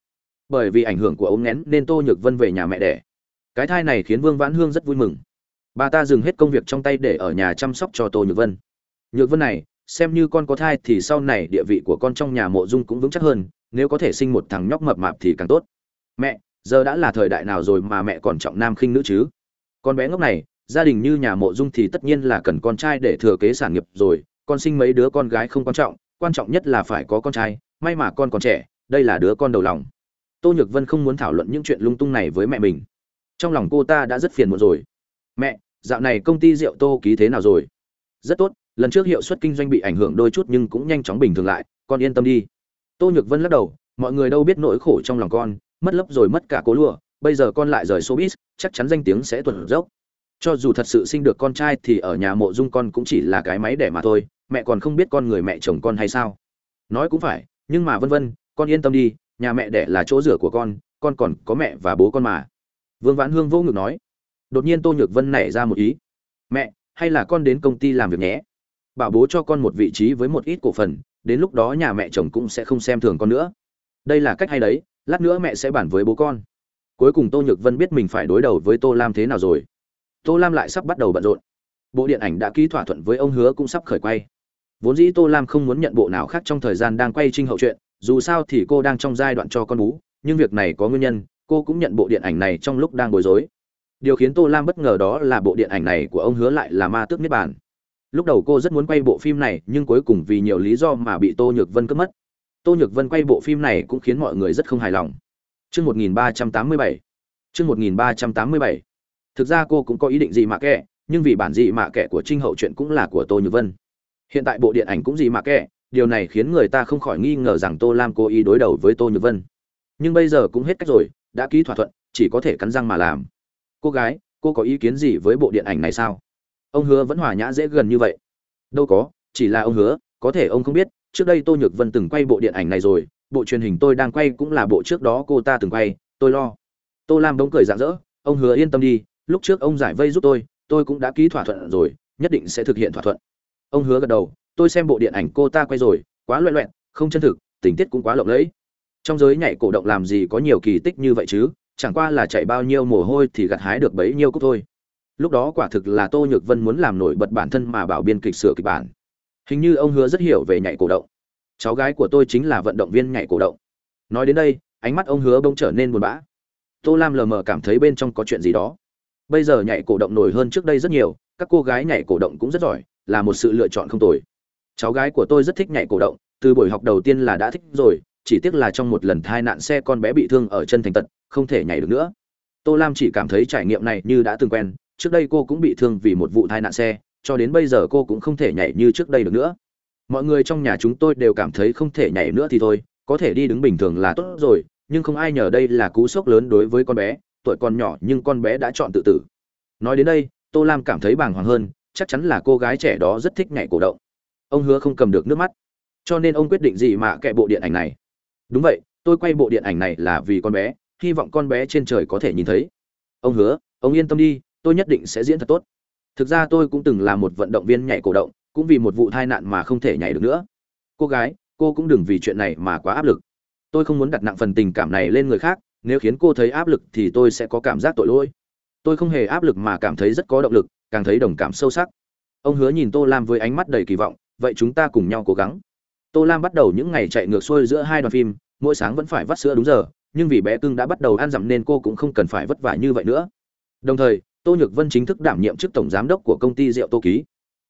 Bởi vì ảnh hưởng của ống nghén nên Tô Nhược Vân về nhà mẹ đẻ. Cái thai này khiến vương vãn hương rất vui mừng. Bà ta dừng hết công việc trong tay để ở nhà chăm sóc cho tô nhược vân. Nhược vân này, xem như con có thai thì sau này địa vị của con trong nhà mộ dung cũng vững chắc hơn, nếu có thể sinh một thằng nhóc mập mạp thì càng tốt. Mẹ, giờ đã là thời đại nào rồi mà mẹ còn trọng nam khinh nữ chứ? Con bé ngốc này, gia đình như nhà mộ dung thì tất nhiên là cần con trai để thừa kế sản nghiệp rồi, con sinh mấy đứa con gái không quan trọng quan trọng nhất là phải có con trai may mà con còn trẻ, đây là đứa con đầu lòng. Tô nhược vân không muốn thảo luận những chuyện lung tung này với mẹ mình. Trong lòng cô ta đã rất phiền muộn rồi. Mẹ, dạo này công ty rượu tô ký thế nào rồi? Rất tốt, lần trước hiệu suất kinh doanh bị ảnh hưởng đôi chút nhưng cũng nhanh chóng bình thường lại, con yên tâm đi. Tô nhược vân lắc đầu, mọi người đâu biết nỗi khổ trong lòng con, mất lấp rồi mất cả cố lụa, bây giờ con lại rời showbiz, chắc chắn danh tiếng sẽ tuần dốc. Cho dù thật sự sinh được con trai thì ở nhà mộ dung con cũng chỉ là cái máy đẻ mà thôi, mẹ còn không biết con người mẹ chồng con hay sao. Nói cũng phải nhưng mà vân vân, con yên tâm đi, nhà mẹ đẻ là chỗ rửa của con con còn có mẹ và bố con mà. Vương vãn hương vô ngực nói. Đột nhiên tô nhược vân nảy ra một ý. Mẹ, hay là con đến công ty làm việc nhé. Bảo bố cho con một vị trí với một ít cổ phần, đến lúc đó nhà mẹ chồng cũng sẽ không xem thường con nữa. Đây là cách hay đấy, lát nữa mẹ sẽ bàn với bố con. Cuối cùng tô nhược vân biết mình phải đối đầu với tô lam thế nào rồi. Tô lam lại sắp bắt đầu bận rộn. Bộ điện ảnh đã ký thỏa thuận với ông hứa cũng sắp khởi quay vốn dĩ tô lam không muốn nhận bộ nào khác trong thời gian đang quay trinh hậu chuyện dù sao thì cô đang trong giai đoạn cho con bú nhưng việc này có nguyên nhân cô cũng nhận bộ điện ảnh này trong lúc đang bối rối điều khiến tô lam bất ngờ đó là bộ điện ảnh này của ông hứa lại là ma tước niết bàn lúc đầu cô rất muốn quay bộ phim này nhưng cuối cùng vì nhiều lý do mà bị tô nhược vân cướp mất tô nhược vân quay bộ phim này cũng khiến mọi người rất không hài lòng Trước 1387. Trước 1387. Thực ra cô cũng có ý định gì mà kệ, nhưng vì bản dị mạ kệ của Trinh Hậu chuyện cũng là của Tô Nhược Vân. Hiện tại bộ điện ảnh cũng gì mà kệ, điều này khiến người ta không khỏi nghi ngờ rằng Tô Lam cố ý đối đầu với Tô Nhược Vân. Nhưng bây giờ cũng hết cách rồi, đã ký thỏa thuận chỉ có thể cắn răng mà làm. Cô gái cô có ý kiến gì với bộ điện ảnh này sao? Ông hứa vẫn hòa nhã dễ gần như vậy. Đâu có chỉ là ông hứa có thể ông không biết trước đây tô nhược vân từng quay bộ điện ảnh này rồi bộ truyền hình tôi đang quay cũng là bộ trước đó cô ta từng quay tôi lo. Tô lam bỗng cười rạng rỡ ông hứa yên tâm đi lúc trước ông giải vây giúp tôi tôi cũng đã ký thỏa thuận rồi nhất định sẽ thực hiện thỏa thuận ông hứa gật đầu, tôi xem bộ điện ảnh cô ta quay rồi, quá loẹ loẹn không chân thực, tình tiết cũng quá lộng lẫy. Trong giới nhảy cổ động làm gì có nhiều kỳ tích như vậy chứ? Chẳng qua là chạy bao nhiêu mồ hôi thì gặt hái được bấy nhiêu cúc thôi. Lúc đó quả thực là tô nhược vân muốn làm nổi bật bản thân mà bảo biên kịch sửa kịch bản. Hình như ông hứa rất hiểu về nhảy cổ động. Cháu gái của tôi chính là vận động viên nhảy cổ động. Nói đến đây, ánh mắt ông hứa bỗng trở nên buồn bã. Tô lam lờ mờ cảm thấy bên trong có chuyện gì đó. Bây giờ nhảy cổ động nổi hơn trước đây rất nhiều, các cô gái nhảy cổ động cũng rất giỏi là một sự lựa chọn không tồi. Cháu gái của tôi rất thích nhảy cổ động, từ buổi học đầu tiên là đã thích rồi, chỉ tiếc là trong một lần thai nạn xe con bé bị thương ở chân thành tật, không thể nhảy được nữa. Tô lam chỉ cảm thấy trải nghiệm này như đã từng quen, trước đây cô cũng bị thương vì một vụ tai nạn xe, cho đến bây giờ cô cũng không thể nhảy như trước đây được nữa. Mọi người trong nhà chúng tôi đều cảm thấy không thể nhảy nữa thì thôi, có thể đi đứng bình thường là tốt rồi, nhưng không ai nhờ đây là cú sốc lớn đối với con bé, tuổi còn nhỏ nhưng con bé đã chọn tự tử. Nói đến đây, tô lam cảm thấy bàng hoàng hơn chắc chắn là cô gái trẻ đó rất thích nhảy cổ động. Ông hứa không cầm được nước mắt. Cho nên ông quyết định gì mà kệ bộ điện ảnh này. Đúng vậy, tôi quay bộ điện ảnh này là vì con bé, hy vọng con bé trên trời có thể nhìn thấy. Ông hứa, ông yên tâm đi, tôi nhất định sẽ diễn thật tốt. Thực ra tôi cũng từng là một vận động viên nhảy cổ động, cũng vì một vụ tai nạn mà không thể nhảy được nữa. Cô gái, cô cũng đừng vì chuyện này mà quá áp lực. Tôi không muốn đặt nặng phần tình cảm này lên người khác, nếu khiến cô thấy áp lực thì tôi sẽ có cảm giác tội lỗi. Tôi không hề áp lực mà cảm thấy rất có động lực càng thấy đồng cảm sâu sắc. Ông hứa nhìn tô lam với ánh mắt đầy kỳ vọng, vậy chúng ta cùng nhau cố gắng. Tô lam bắt đầu những ngày chạy ngược xuôi giữa hai đoàn phim, mỗi sáng vẫn phải vắt sữa đúng giờ, nhưng vì bé cưng đã bắt đầu ăn dặm nên cô cũng không cần phải vất vả như vậy nữa. Đồng thời, tô nhược vân chính thức đảm nhiệm chức tổng giám đốc của công ty rượu tô ký.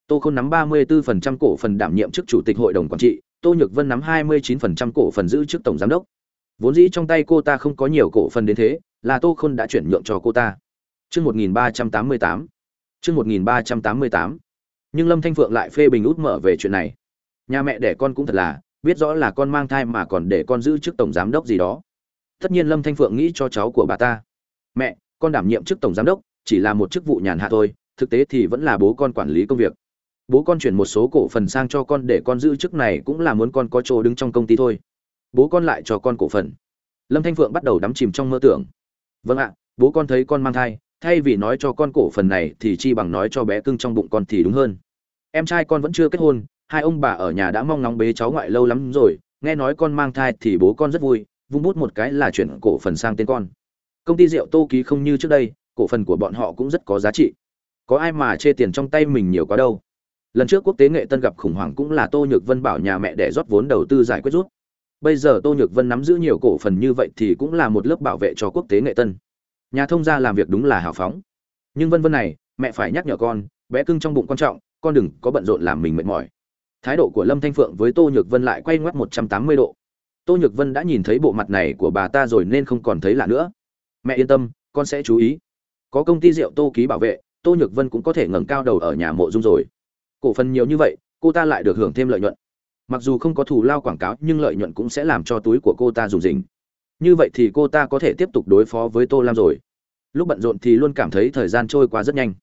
Tô khôn nắm 34% cổ phần đảm nhiệm chức chủ tịch hội đồng quản trị, tô nhược vân nắm 29% cổ phần giữ chức tổng giám đốc. Vốn dĩ trong tay cô ta không có nhiều cổ phần đến thế, là tô khôn đã chuyển nhượng cho cô ta. Chương 1388 chương 1388 nhưng lâm thanh phượng lại phê bình út mở về chuyện này. Nhà mẹ đẻ con cũng thật là, biết rõ là con mang thai mà còn để con giữ chức tổng giám đốc gì đó. Tất nhiên lâm thanh phượng nghĩ cho cháu của bà ta. Mẹ, con đảm nhiệm chức tổng giám đốc, chỉ là một chức vụ nhàn hạ thôi, thực tế thì vẫn là bố con quản lý công việc. Bố con chuyển một số cổ phần sang cho con để con giữ chức này cũng là muốn con có chỗ đứng trong công ty thôi. Bố con lại cho con cổ phần. Lâm thanh phượng bắt đầu đắm chìm trong mơ tưởng. Vâng ạ, bố con thấy con mang thai thay vì nói cho con cổ phần này thì chi bằng nói cho bé cưng trong bụng con thì đúng hơn. Em trai con vẫn chưa kết hôn, hai ông bà ở nhà đã mong ngóng bế cháu ngoại lâu lắm rồi, nghe nói con mang thai thì bố con rất vui, vung bút một cái là chuyển cổ phần sang tên con. Công ty rượu tô ký không như trước đây, cổ phần của bọn họ cũng rất có giá trị. Có ai mà chê tiền trong tay mình nhiều quá đâu. Lần trước quốc tế nghệ tân gặp khủng hoảng cũng là tô nhược vân bảo nhà mẹ để rót vốn đầu tư giải quyết rút. Bây giờ tô nhược vân nắm giữ nhiều cổ phần như vậy thì cũng là một lớp bảo vệ cho quốc tế nghệ tân nhà thông gia làm việc đúng là hào phóng. Nhưng vân vân này, mẹ phải nhắc nhở con, bé cưng trong bụng quan trọng, con đừng có bận rộn làm mình mệt mỏi. Thái độ của lâm thanh phượng với tô nhược vân lại quay ngoắt một trăm tám mươi độ. Tô nhược vân đã nhìn thấy bộ mặt này của bà ta rồi nên không còn thấy lạ nữa. Mẹ yên tâm, con sẽ chú ý. Có công ty rượu tô ký bảo vệ, tô nhược vân cũng có thể ngẩng cao đầu ở nhà mộ dung rồi. Cổ phần nhiều như vậy, cô ta lại được hưởng thêm lợi nhuận. Mặc dù không có thù lao quảng cáo, nhưng lợi nhuận cũng sẽ làm cho túi của cô ta dùng dình như vậy thì cô ta có thể tiếp tục đối phó với tô lam rồi. Lúc bận rộn thì luôn cảm thấy thời gian trôi qua rất nhanh.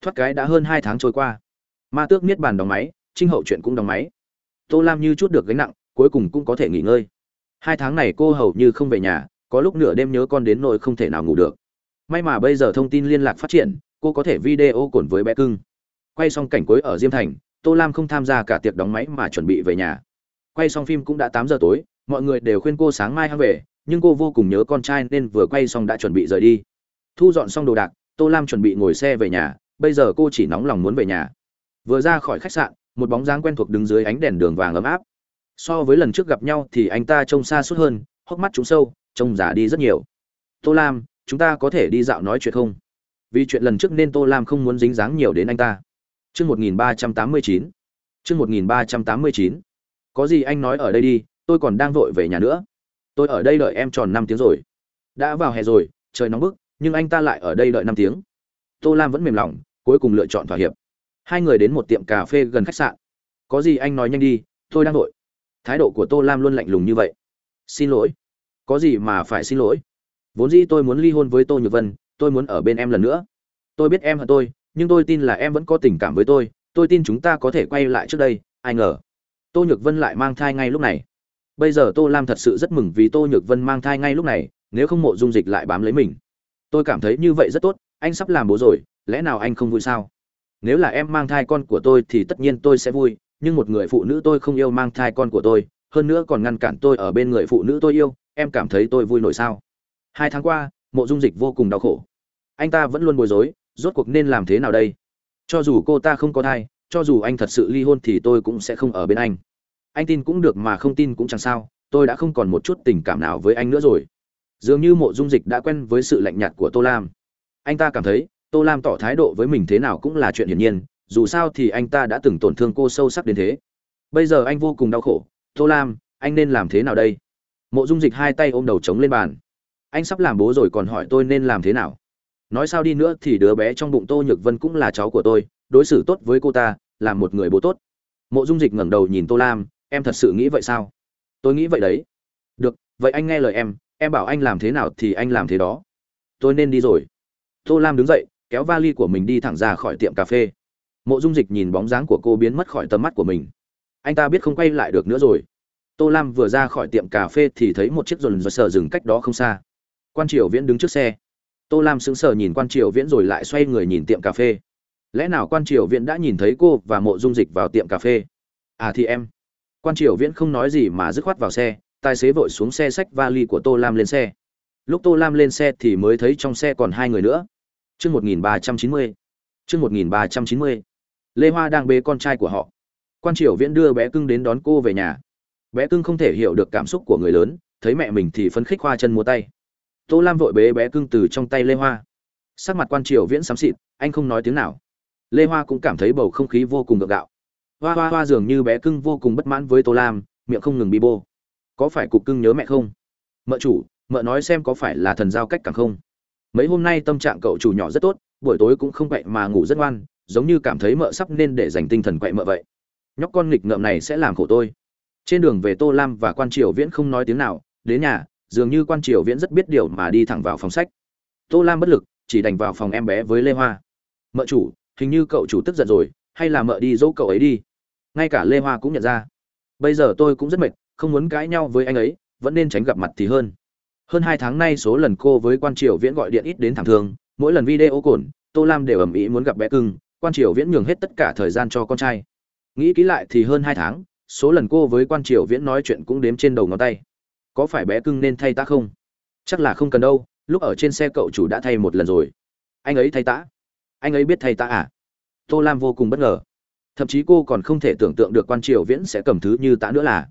Thoát cái đã hơn hai tháng trôi qua. Ma tước miết bàn đóng máy, trinh hậu chuyện cũng đóng máy. Tô lam như chút được gánh nặng, cuối cùng cũng có thể nghỉ ngơi. Hai tháng này cô hầu như không về nhà, có lúc nửa đêm nhớ con đến nỗi không thể nào ngủ được. May mà bây giờ thông tin liên lạc phát triển, cô có thể video cồn với bé cưng. Quay xong cảnh cuối ở diêm thành, tô lam không tham gia cả tiệc đóng máy mà chuẩn bị về nhà quay xong phim cũng đã tám giờ tối, mọi người đều khuyên cô sáng mai hăng về, nhưng cô vô cùng nhớ con trai nên vừa quay xong đã chuẩn bị rời đi. Thu dọn xong đồ đạc, tô lam chuẩn bị ngồi xe về nhà, bây giờ cô chỉ nóng lòng muốn về nhà. Vừa ra khỏi khách sạn, một bóng dáng quen thuộc đứng dưới ánh đèn đường vàng ấm áp. So với lần trước gặp nhau thì anh ta trông xa suốt hơn, hốc mắt trũng sâu, trông già đi rất nhiều. Tô lam, chúng ta có thể đi dạo nói chuyện không? Vì chuyện lần trước nên tô lam không muốn dính dáng nhiều đến anh ta. Trước 1389. Trước 1389 có gì anh nói ở đây đi, tôi còn đang vội về nhà nữa. Tôi ở đây đợi em tròn năm tiếng rồi. Đã vào hè rồi, trời nóng bức, nhưng anh ta lại ở đây đợi năm tiếng. Tô lam vẫn mềm lòng, cuối cùng lựa chọn thỏa hiệp. Hai người đến một tiệm cà phê gần khách sạn. Có gì anh nói nhanh đi, tôi đang vội. Thái độ của tô lam luôn lạnh lùng như vậy. Xin lỗi. Có gì mà phải xin lỗi? Vốn dĩ tôi muốn ly hôn với tô nhược vân, tôi muốn ở bên em lần nữa. Tôi biết em hận tôi, nhưng tôi tin là em vẫn có tình cảm với tôi. Tôi tin chúng ta có thể quay lại trước đây, ai ngờ tô nhược vân lại mang thai ngay lúc này. Bây giờ tô lam thật sự rất mừng vì tô nhược vân mang thai ngay lúc này, nếu không mộ dung dịch lại bám lấy mình. Tôi cảm thấy như vậy rất tốt, anh sắp làm bố rồi, lẽ nào anh không vui sao? Nếu là em mang thai con của tôi thì tất nhiên tôi sẽ vui, nhưng một người phụ nữ tôi không yêu mang thai con của tôi, hơn nữa còn ngăn cản tôi ở bên người phụ nữ tôi yêu, em cảm thấy tôi vui nổi sao? Hai tháng qua, mộ dung dịch vô cùng đau khổ. Anh ta vẫn luôn bối rối, rốt cuộc nên làm thế nào đây? Cho dù cô ta không có thai cho dù anh thật sự ly hôn thì tôi cũng sẽ không ở bên anh. Anh tin cũng được mà không tin cũng chẳng sao, tôi đã không còn một chút tình cảm nào với anh nữa rồi. Dường như mộ dung dịch đã quen với sự lạnh nhạt của tô lam. Anh ta cảm thấy, tô lam tỏ thái độ với mình thế nào cũng là chuyện hiển nhiên, dù sao thì anh ta đã từng tổn thương cô sâu sắc đến thế. Bây giờ anh vô cùng đau khổ, tô lam, anh nên làm thế nào đây? Mộ dung dịch hai tay ôm đầu trống lên bàn. Anh sắp làm bố rồi còn hỏi tôi nên làm thế nào. Nói sao đi nữa thì đứa bé trong bụng tô nhược vân cũng là cháu của tôi đối xử tốt với cô ta, là một người bố tốt. Mộ dung dịch ngẩng đầu nhìn tô lam, em thật sự nghĩ vậy sao? Tôi nghĩ vậy đấy. Được, vậy anh nghe lời em em bảo anh làm thế nào thì anh làm thế đó. Tôi nên đi rồi. Tô lam đứng dậy, kéo vali của mình đi thẳng ra khỏi tiệm cà phê. Mộ dung dịch nhìn bóng dáng của cô biến mất khỏi tầm mắt của mình. Anh ta biết không quay lại được nữa rồi. Tô lam vừa ra khỏi tiệm cà phê thì thấy một chiếc dồn dơ sờ dừng cách đó không xa. Quan triều viễn đứng trước xe. Tô lam sững sờ nhìn quan triều viễn rồi lại xoay người nhìn tiệm cà phê lẽ nào quan triều viễn đã nhìn thấy cô và mộ dung dịch vào tiệm cà phê? À thì em. Quan triều viễn không nói gì mà dứt khoát vào xe, tài xế vội xuống xe xách vali của tô lam lên xe. Lúc tô lam lên xe thì mới thấy trong xe còn hai người nữa. Chương một nghìn ba trăm chín mươi. Chương một nghìn ba trăm chín mươi. Lê hoa đang bế con trai của họ. Quan triều viễn đưa bé cưng đến đón cô về nhà. Bé cưng không thể hiểu được cảm xúc của người lớn, thấy mẹ mình thì phấn khích hoa chân múa tay. Tô lam vội bế bé cưng từ trong tay lê hoa. Sắc mặt quan triều viễn xám xịt, anh không nói tiếng nào lê hoa cũng cảm thấy bầu không khí vô cùng gượng gạo. Hoa hoa hoa dường như bé cưng vô cùng bất mãn với tô lam, miệng không ngừng bi bô. Có phải cục cưng nhớ mẹ không? Mợ chủ, mợ nói xem có phải là thần giao cách càng không? Mấy hôm nay tâm trạng cậu chủ nhỏ rất tốt, buổi tối cũng không quậy mà ngủ rất ngoan, giống như cảm thấy mợ sắp nên để dành tinh thần quậy mợ vậy. Nhóc con nghịch ngợm này sẽ làm khổ tôi. Trên đường về tô lam và quan triều viễn không nói tiếng nào, đến nhà, dường như quan triều viễn rất biết điều mà đi thẳng vào phòng sách. Tô lam bất lực, chỉ đành vào phòng em bé với lê hoa. Mợ chủ hình như cậu chủ tức giận rồi, hay là mợ đi dỗ cậu ấy đi. Ngay cả lê hoa cũng nhận ra. Bây giờ tôi cũng rất mệt, không muốn cãi nhau với anh ấy, vẫn nên tránh gặp mặt thì hơn. Hơn hai tháng nay số lần cô với quan triều viễn gọi điện ít đến thảm thương, mỗi lần video cồn, tô lam đều ầm ĩ muốn gặp bé cưng, quan triều viễn nhường hết tất cả thời gian cho con trai. Nghĩ kỹ lại thì hơn hai tháng, số lần cô với quan triều viễn nói chuyện cũng đếm trên đầu ngón tay. Có phải bé cưng nên thay ta không? Chắc là không cần đâu, lúc ở trên xe cậu chủ đã thay một lần rồi. Anh ấy thay tã anh ấy biết thay ta à? Tô lam vô cùng bất ngờ. Thậm chí cô còn không thể tưởng tượng được quan triều viễn sẽ cầm thứ như tã nữa là.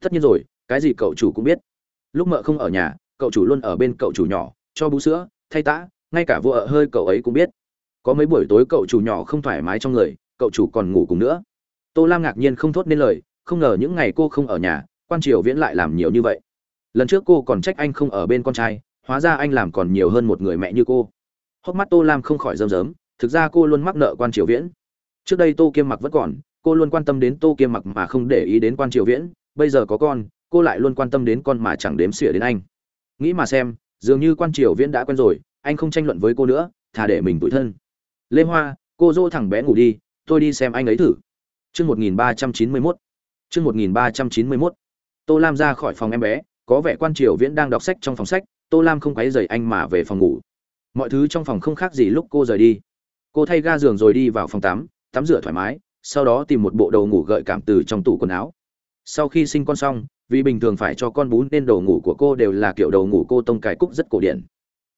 Tất nhiên rồi, cái gì cậu chủ cũng biết. Lúc mợ không ở nhà, cậu chủ luôn ở bên cậu chủ nhỏ, cho bú sữa, thay tã ngay cả vua ở hơi cậu ấy cũng biết. Có mấy buổi tối cậu chủ nhỏ không thoải mái trong người, cậu chủ còn ngủ cùng nữa. Tô lam ngạc nhiên không thốt nên lời, không ngờ những ngày cô không ở nhà, quan triều viễn lại làm nhiều như vậy. Lần trước cô còn trách anh không ở bên con trai, hóa ra anh làm còn nhiều hơn một người mẹ như cô. Hốc mắt tô lam không khỏi rơm rớm thực ra cô luôn mắc nợ quan triều viễn. Trước đây tô kiêm mặc vẫn còn, cô luôn quan tâm đến tô kiêm mặc mà không để ý đến quan triều viễn. Bây giờ có con, cô lại luôn quan tâm đến con mà chẳng đếm xỉa đến anh. Nghĩ mà xem, dường như quan triều viễn đã quen rồi, anh không tranh luận với cô nữa, thà để mình tủi thân. Lê hoa, cô dỗ thằng bé ngủ đi, tôi đi xem anh ấy thử. Chương một nghìn ba trăm chín mươi mốt. Chương một nghìn ba trăm chín mươi mốt. Tô lam ra khỏi phòng em bé, có vẻ quan triều viễn đang đọc sách trong phòng sách. Tô lam không quáy dày anh mà về phòng ngủ. Mọi thứ trong phòng không khác gì lúc cô rời đi cô thay ga giường rồi đi vào phòng tắm tắm rửa thoải mái, sau đó tìm một bộ đồ ngủ gợi cảm từ trong tủ quần áo. Sau khi sinh con xong, vì bình thường phải cho con bú nên đồ ngủ của cô đều là kiểu đồ ngủ cô tông cài cúc rất cổ điển.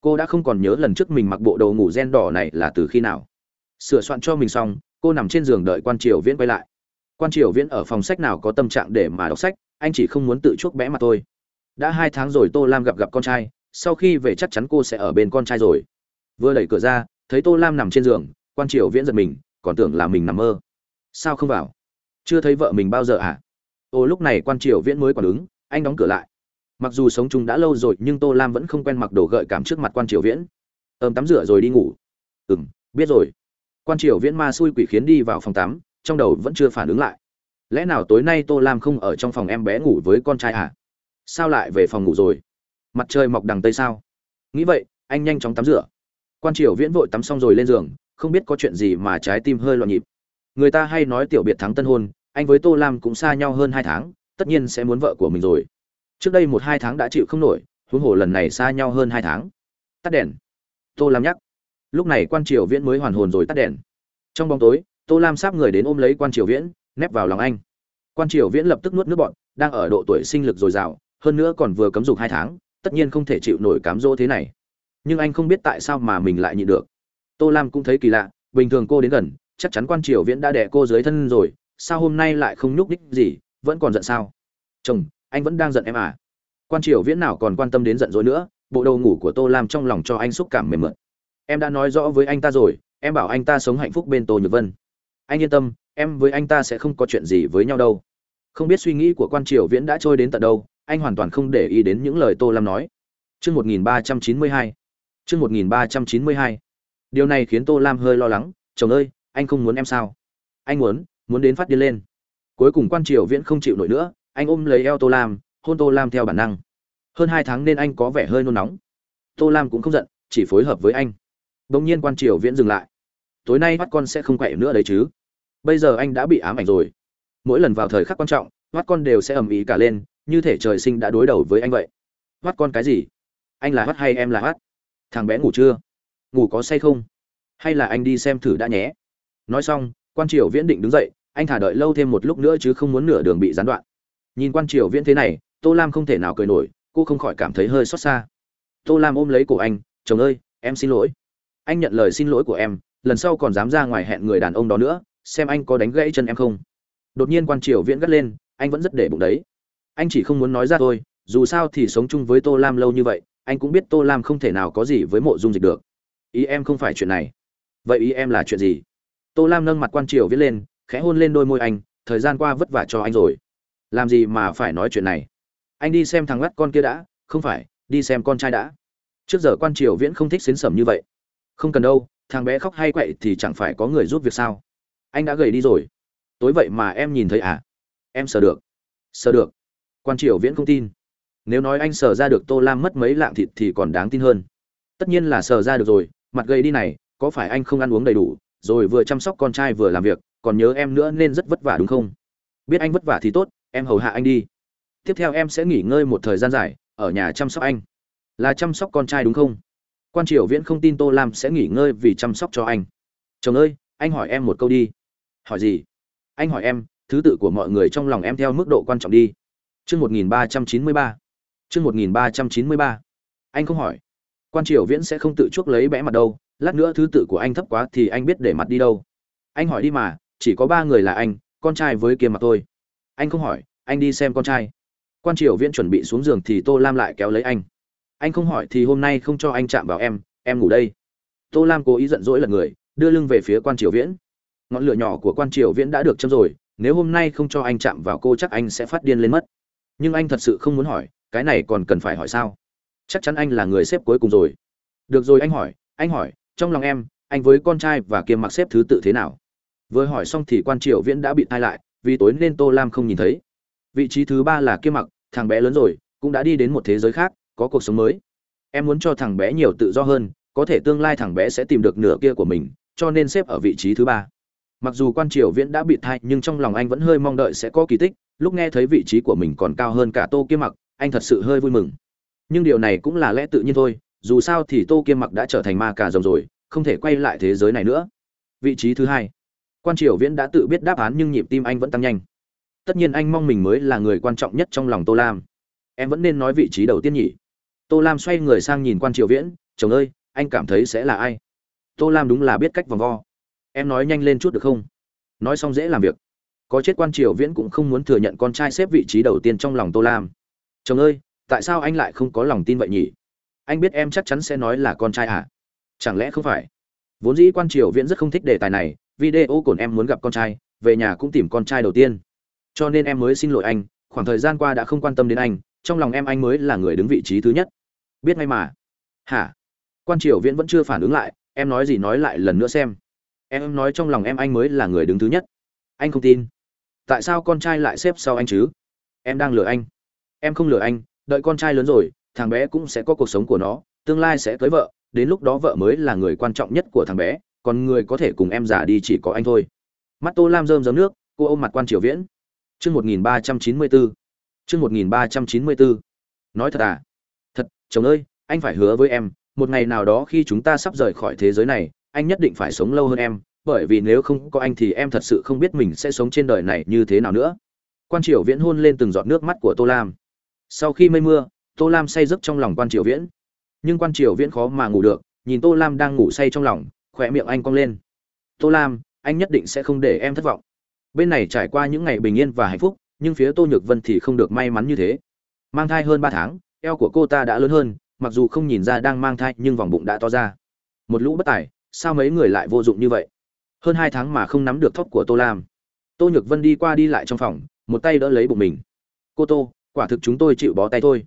Cô đã không còn nhớ lần trước mình mặc bộ đồ ngủ gen đỏ này là từ khi nào. Sửa soạn cho mình xong, cô nằm trên giường đợi quan triều viễn quay lại. Quan triều viễn ở phòng sách nào có tâm trạng để mà đọc sách, anh chỉ không muốn tự chuốc bẽ mặt thôi. Đã hai tháng rồi tô lam gặp gặp con trai, sau khi về chắc chắn cô sẽ ở bên con trai rồi. Vừa đẩy cửa ra thấy tô lam nằm trên giường, quan triều viễn giật mình, còn tưởng là mình nằm mơ. Sao không vào? Chưa thấy vợ mình bao giờ à? Ô lúc này quan triều viễn mới còn ứng, anh đóng cửa lại. Mặc dù sống chung đã lâu rồi, nhưng tô lam vẫn không quen mặc đồ gợi cảm trước mặt quan triều viễn. Ôm tắm rửa rồi đi ngủ. Ừ m biết rồi. Quan triều viễn ma xui quỷ khiến đi vào phòng tắm, trong đầu vẫn chưa phản ứng lại. Lẽ nào tối nay tô lam không ở trong phòng em bé ngủ với con trai à? Sao lại về phòng ngủ rồi? Mặt trời mọc đằng tây sao? Nghĩ vậy, anh nhanh chóng tắm rửa quan triều viễn vội tắm xong rồi lên giường, không biết có chuyện gì mà trái tim hơi loạn nhịp. Người ta hay nói tiểu biệt thắng tân hôn, anh với tô lam cũng xa nhau hơn hai tháng, tất nhiên sẽ muốn vợ của mình rồi. Trước đây một hai tháng đã chịu không nổi, huống hồ lần này xa nhau hơn hai tháng. Tắt đèn. Tô lam nhắc. Lúc này quan triều viễn mới hoàn hồn rồi tắt đèn. Trong bóng tối, tô lam sáp người đến ôm lấy quan triều viễn, nép vào lòng anh. Quan triều viễn lập tức nuốt nước bọn, đang ở độ tuổi sinh lực dồi dào, hơn nữa còn vừa cấm dục hai tháng, tất nhiên không thể chịu nổi cám dỗ thế này nhưng anh không biết tại sao mà mình lại nhịn được. Tô lam cũng thấy kỳ lạ, bình thường cô đến gần, chắc chắn quan triều viễn đã đẻ cô dưới thân rồi, sao hôm nay lại không nhúc ních gì, vẫn còn giận sao? Chồng, anh vẫn đang giận em à? Quan triều viễn nào còn quan tâm đến giận dỗi nữa, bộ đầu ngủ của tô lam trong lòng cho anh xúc cảm mềm mượt. Em đã nói rõ với anh ta rồi, em bảo anh ta sống hạnh phúc bên tô nhược vân. Anh yên tâm, em với anh ta sẽ không có chuyện gì với nhau đâu. Không biết suy nghĩ của quan triều viễn đã trôi đến tận đâu, anh hoàn toàn không để ý đến những lời tô lam nói. Trước 1392. Chương 1392. Điều này khiến Tô Lam hơi lo lắng, "Chồng ơi, anh không muốn em sao?" "Anh muốn, muốn đến phát điên lên." Cuối cùng Quan Triều Viễn không chịu nổi nữa, anh ôm lấy eo Tô Lam, hôn Tô Lam theo bản năng. Hơn hai tháng nên anh có vẻ hơi nôn nóng. Tô Lam cũng không giận, chỉ phối hợp với anh. Đột nhiên Quan Triều Viễn dừng lại. "Tối nay bắt con sẽ không quậy nữa đấy chứ?" Bây giờ anh đã bị ám ảnh rồi. Mỗi lần vào thời khắc quan trọng, mắt con đều sẽ ầm ĩ cả lên, như thể trời sinh đã đối đầu với anh vậy. Mắt con cái gì? anh là hát hay em là hát thằng bé ngủ chưa? Ngủ có say không? Hay là anh đi xem thử đã nhé? Nói xong, quan triều viễn định đứng dậy, anh thả đợi lâu thêm một lúc nữa chứ không muốn nửa đường bị gián đoạn. Nhìn quan triều viễn thế này, tô lam không thể nào cười nổi, cô không khỏi cảm thấy hơi xót xa. Tô lam ôm lấy cổ anh, chồng ơi, em xin lỗi. Anh nhận lời xin lỗi của em, lần sau còn dám ra ngoài hẹn người đàn ông đó nữa, xem anh có đánh gãy chân em không. Đột nhiên quan triều viễn gắt lên, anh vẫn rất để bụng đấy. Anh chỉ không muốn nói ra thôi, dù sao thì sống chung với tô lam lâu như vậy anh cũng biết tô lam không thể nào có gì với mộ dung dịch được. Ý em không phải chuyện này. Vậy ý em là chuyện gì? Tô lam nâng mặt quan triều viết lên, khẽ hôn lên đôi môi anh, thời gian qua vất vả cho anh rồi. Làm gì mà phải nói chuyện này? Anh đi xem thằng ngắt con kia đã, không phải, đi xem con trai đã. Trước giờ quan triều viễn không thích xến sầm như vậy. Không cần đâu, thằng bé khóc hay quậy thì chẳng phải có người giúp việc sao? Anh đã gầy đi rồi. Tối vậy mà em nhìn thấy à? Em sờ được. Sờ được. Quan triều viễn không tin nếu nói anh sờ ra được tô lam mất mấy lạng thịt thì còn đáng tin hơn. Tất nhiên là sờ ra được rồi, mặt gầy đi này, có phải anh không ăn uống đầy đủ, rồi vừa chăm sóc con trai vừa làm việc, còn nhớ em nữa nên rất vất vả đúng không? Biết anh vất vả thì tốt, em hầu hạ anh đi. Tiếp theo em sẽ nghỉ ngơi một thời gian dài, ở nhà chăm sóc anh. Là chăm sóc con trai đúng không? Quan triều viễn không tin tô lam sẽ nghỉ ngơi vì chăm sóc cho anh. Chồng ơi, anh hỏi em một câu đi. Hỏi gì? Anh hỏi em, thứ tự của mọi người trong lòng em theo mức độ quan trọng đi. Chương một nghìn ba trăm chín mươi ba. Chương 1393. Anh không hỏi. Quan Triều Viễn sẽ không tự chuốc lấy bẽ mặt đâu, lát nữa thứ tự của anh thấp quá thì anh biết để mặt đi đâu. Anh hỏi đi mà, chỉ có ba người là anh, con trai với kia mặt tôi. Anh không hỏi, anh đi xem con trai. Quan Triều Viễn chuẩn bị xuống giường thì Tô Lam lại kéo lấy anh. Anh không hỏi thì hôm nay không cho anh chạm vào em, em ngủ đây. Tô Lam cố ý giận dỗi lật người, đưa lưng về phía Quan Triều Viễn. Ngọn lửa nhỏ của Quan Triều Viễn đã được châm rồi, nếu hôm nay không cho anh chạm vào cô chắc anh sẽ phát điên lên mất. Nhưng anh thật sự không muốn hỏi, cái này còn cần phải hỏi sao? Chắc chắn anh là người xếp cuối cùng rồi. Được rồi, anh hỏi anh hỏi, trong lòng em, anh với con trai và kiêm mặc xếp thứ tự thế nào? Vừa hỏi xong thì quan triều viễn đã bị thai lại, vì tối nên tô lam không nhìn thấy. Vị trí thứ ba là kiêm mặc, thằng bé lớn rồi, cũng đã đi đến một thế giới khác, có cuộc sống mới. Em muốn cho thằng bé nhiều tự do hơn, có thể tương lai thằng bé sẽ tìm được nửa kia của mình, cho nên xếp ở vị trí thứ ba. Mặc dù quan triều viễn đã bị thai, nhưng trong lòng anh vẫn hơi mong đợi sẽ có kỳ tích, lúc nghe thấy vị trí của mình còn cao hơn cả tô kiêm mặc anh thật sự hơi vui mừng. Nhưng điều này cũng là lẽ tự nhiên thôi, dù sao thì tô kiêm mặc đã trở thành ma cà rồng rồi, không thể quay lại thế giới này nữa. Vị trí thứ hai. Quan triều viễn đã tự biết đáp án nhưng nhịp tim anh vẫn tăng nhanh. Tất nhiên anh mong mình mới là người quan trọng nhất trong lòng tô lam. Em vẫn nên nói vị trí đầu tiên nhỉ. Tô lam xoay người sang nhìn quan triều viễn, chồng ơi, anh cảm thấy sẽ là ai? Tô lam đúng là biết cách vòng vo. Em nói nhanh lên chút được không? Nói xong dễ làm việc. Có chết quan triều viễn cũng không muốn thừa nhận con trai xếp vị trí đầu tiên trong lòng tô lam chồng ơi, tại sao anh lại không có lòng tin vậy nhỉ? Anh biết em chắc chắn sẽ nói là con trai à? Chẳng lẽ không phải? Vốn dĩ quan triều viễn rất không thích đề tài này, video cồn em muốn gặp con trai, về nhà cũng tìm con trai đầu tiên. Cho nên em mới xin lỗi anh, khoảng thời gian qua đã không quan tâm đến anh, trong lòng em anh mới là người đứng vị trí thứ nhất. Biết ngay mà. Hả? Quan triều viễn vẫn chưa phản ứng lại, em nói gì nói lại lần nữa xem. Em nói trong lòng em anh mới là người đứng thứ nhất. Anh không tin. Tại sao con trai lại xếp sau anh chứ? Em đang lừa anh em không lừa anh, đợi con trai lớn rồi, thằng bé cũng sẽ có cuộc sống của nó, tương lai sẽ tới vợ, đến lúc đó vợ mới là người quan trọng nhất của thằng bé, còn người có thể cùng em già đi chỉ có anh thôi. Mắt tô lam rơm rớm nước, cô ôm mặt quan triều viễn. Chương một nghìn ba trăm chín mươi bốn chương một nghìn ba trăm chín mươi bốn nói thật à? Thật, chồng ơi, anh phải hứa với em, một ngày nào đó khi chúng ta sắp rời khỏi thế giới này, anh nhất định phải sống lâu hơn em, bởi vì nếu không có anh thì em thật sự không biết mình sẽ sống trên đời này như thế nào nữa. Quan triều viễn hôn lên từng giọt nước mắt của tô lam sau khi mây mưa, tô lam say giấc trong lòng quan triều viễn. Nhưng quan triều viễn khó mà ngủ được, nhìn tô lam đang ngủ say trong lòng, khỏe miệng anh cong lên. Tô lam, anh nhất định sẽ không để em thất vọng. Bên này trải qua những ngày bình yên và hạnh phúc, nhưng phía tô nhược vân thì không được may mắn như thế. Mang thai hơn ba tháng, eo của cô ta đã lớn hơn, mặc dù không nhìn ra đang mang thai, nhưng vòng bụng đã to ra. Một lũ bất tài, sao mấy người lại vô dụng như vậy? Hơn hai tháng mà không nắm được thóc của tô lam. Tô nhược vân đi qua đi lại trong phòng, một tay đỡ lấy bụng mình. Cô tô quả thực chúng tôi chịu bó tay thôi.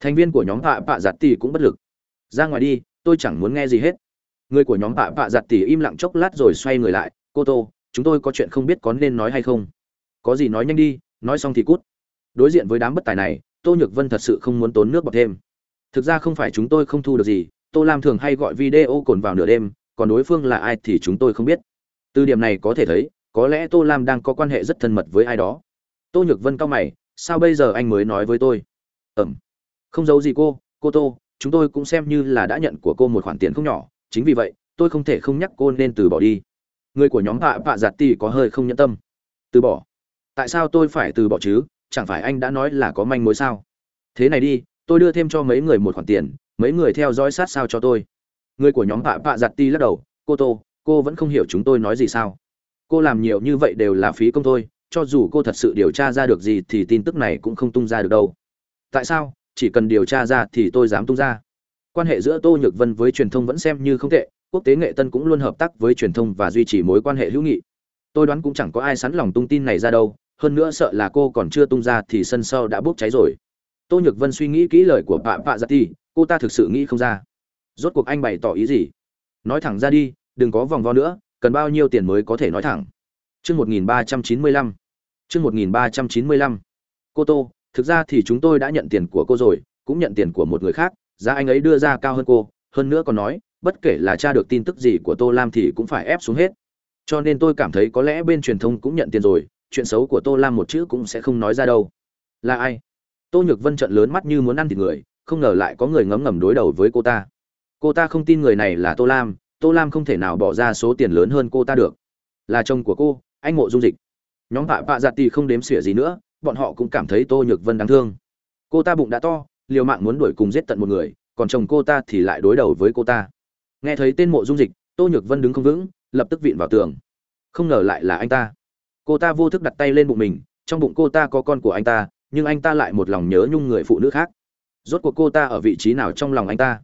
Thành viên của nhóm tạ bạ giặt tỷ cũng bất lực. Ra ngoài đi, tôi chẳng muốn nghe gì hết. Người của nhóm tạ bạ giặt tỷ im lặng chốc lát rồi xoay người lại, cô tô, chúng tôi có chuyện không biết có nên nói hay không? Có gì nói nhanh đi, nói xong thì cút. Đối diện với đám bất tài này, tô nhược vân thật sự không muốn tốn nước bọt thêm. Thực ra không phải chúng tôi không thu được gì, tô lam thường hay gọi video cồn vào nửa đêm, còn đối phương là ai thì chúng tôi không biết. Từ điểm này có thể thấy, có lẽ tô lam đang có quan hệ rất thân mật với ai đó. Tô nhược vân cao mày sao bây giờ anh mới nói với tôi? Ẩm không giấu gì cô cô tô, chúng tôi cũng xem như là đã nhận của cô một khoản tiền không nhỏ, chính vì vậy, tôi không thể không nhắc cô nên từ bỏ đi. Người của nhóm hạ vạ giặt ti có hơi không nhẫn tâm. Từ bỏ? Tại sao tôi phải từ bỏ chứ? Chẳng phải anh đã nói là có manh mối sao? Thế này đi, tôi đưa thêm cho mấy người một khoản tiền, mấy người theo dõi sát sao cho tôi. Người của nhóm hạ vạ giặt ti lắc đầu, cô tô, cô vẫn không hiểu chúng tôi nói gì sao? Cô làm nhiều như vậy đều là phí công thôi cho dù cô thật sự điều tra ra được gì thì tin tức này cũng không tung ra được đâu. Tại sao? Chỉ cần điều tra ra thì tôi dám tung ra. Quan hệ giữa tô nhược vân với truyền thông vẫn xem như không tệ quốc tế nghệ tân cũng luôn hợp tác với truyền thông và duy trì mối quan hệ hữu nghị. Tôi đoán cũng chẳng có ai sẵn lòng tung tin này ra đâu hơn nữa sợ là cô còn chưa tung ra thì sân sau đã bốc cháy rồi. Tô nhược vân suy nghĩ kỹ lời của bà pạ giặt ti cô ta thực sự nghĩ không ra. Rốt cuộc anh bày tỏ ý gì? Nói thẳng ra đi đừng có vòng vo nữa cần bao nhiêu tiền mới có thể nói thẳng. Trước 1395, chương một nghìn ba trăm chín mươi lăm. Cô tô, thực ra thì chúng tôi đã nhận tiền của cô rồi, cũng nhận tiền của một người khác, giá anh ấy đưa ra cao hơn cô, hơn nữa còn nói, bất kể là tra được tin tức gì của tô lam thì cũng phải ép xuống hết. Cho nên tôi cảm thấy có lẽ bên truyền thông cũng nhận tiền rồi, chuyện xấu của tô lam một chữ cũng sẽ không nói ra đâu. Là ai? Tô nhược vân trận lớn mắt như muốn ăn thịt người, không ngờ lại có người ngấm ngầm đối đầu với cô ta. Cô ta không tin người này là tô lam tô lam không thể nào bỏ ra số tiền lớn hơn cô ta được. Là chồng của cô, anh mộ dung dịch nhóm tạ bạ giặt tì không đếm xỉa gì nữa, bọn họ cũng cảm thấy tô nhược vân đáng thương. Cô ta bụng đã to, liều mạng muốn đuổi cùng giết tận một người, còn chồng cô ta thì lại đối đầu với cô ta. Nghe thấy tên mộ dung dịch, tô nhược vân đứng không vững, lập tức vịn vào tường. Không ngờ lại là anh ta. Cô ta vô thức đặt tay lên bụng mình, trong bụng cô ta có con của anh ta, nhưng anh ta lại một lòng nhớ nhung người phụ nữ khác. Rốt cuộc cô ta ở vị trí nào trong lòng anh ta?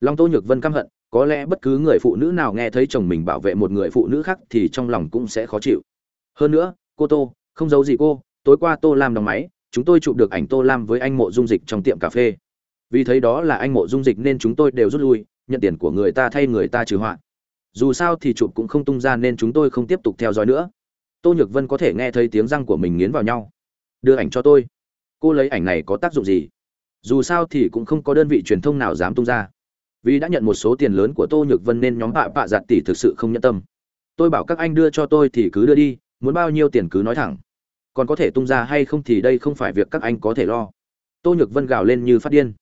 Lòng tô nhược vân căm hận, có lẽ bất cứ người phụ nữ nào nghe thấy chồng mình bảo vệ một người phụ nữ khác thì trong lòng cũng sẽ khó chịu. Hơn nữa cô tô, không giấu gì cô, tối qua tô lam đóng máy, chúng tôi chụp được ảnh tô lam với anh mộ dung dịch trong tiệm cà phê. Vì thấy đó là anh mộ dung dịch nên chúng tôi đều rút lui, nhận tiền của người ta thay người ta trừ họa. Dù sao thì chụp cũng không tung ra nên chúng tôi không tiếp tục theo dõi nữa. Tô nhược vân có thể nghe thấy tiếng răng của mình nghiến vào nhau. Đưa ảnh cho tôi. Cô lấy ảnh này có tác dụng gì? Dù sao thì cũng không có đơn vị truyền thông nào dám tung ra. Vì đã nhận một số tiền lớn của tô nhược vân nên nhóm bạ bạ giặt tỷ thực sự không nhẫn tâm. Tôi bảo các anh đưa cho tôi thì cứ đưa đi muốn bao nhiêu tiền cứ nói thẳng. Còn có thể tung ra hay không thì đây không phải việc các anh có thể lo. Tô nhược vân gào lên như phát điên.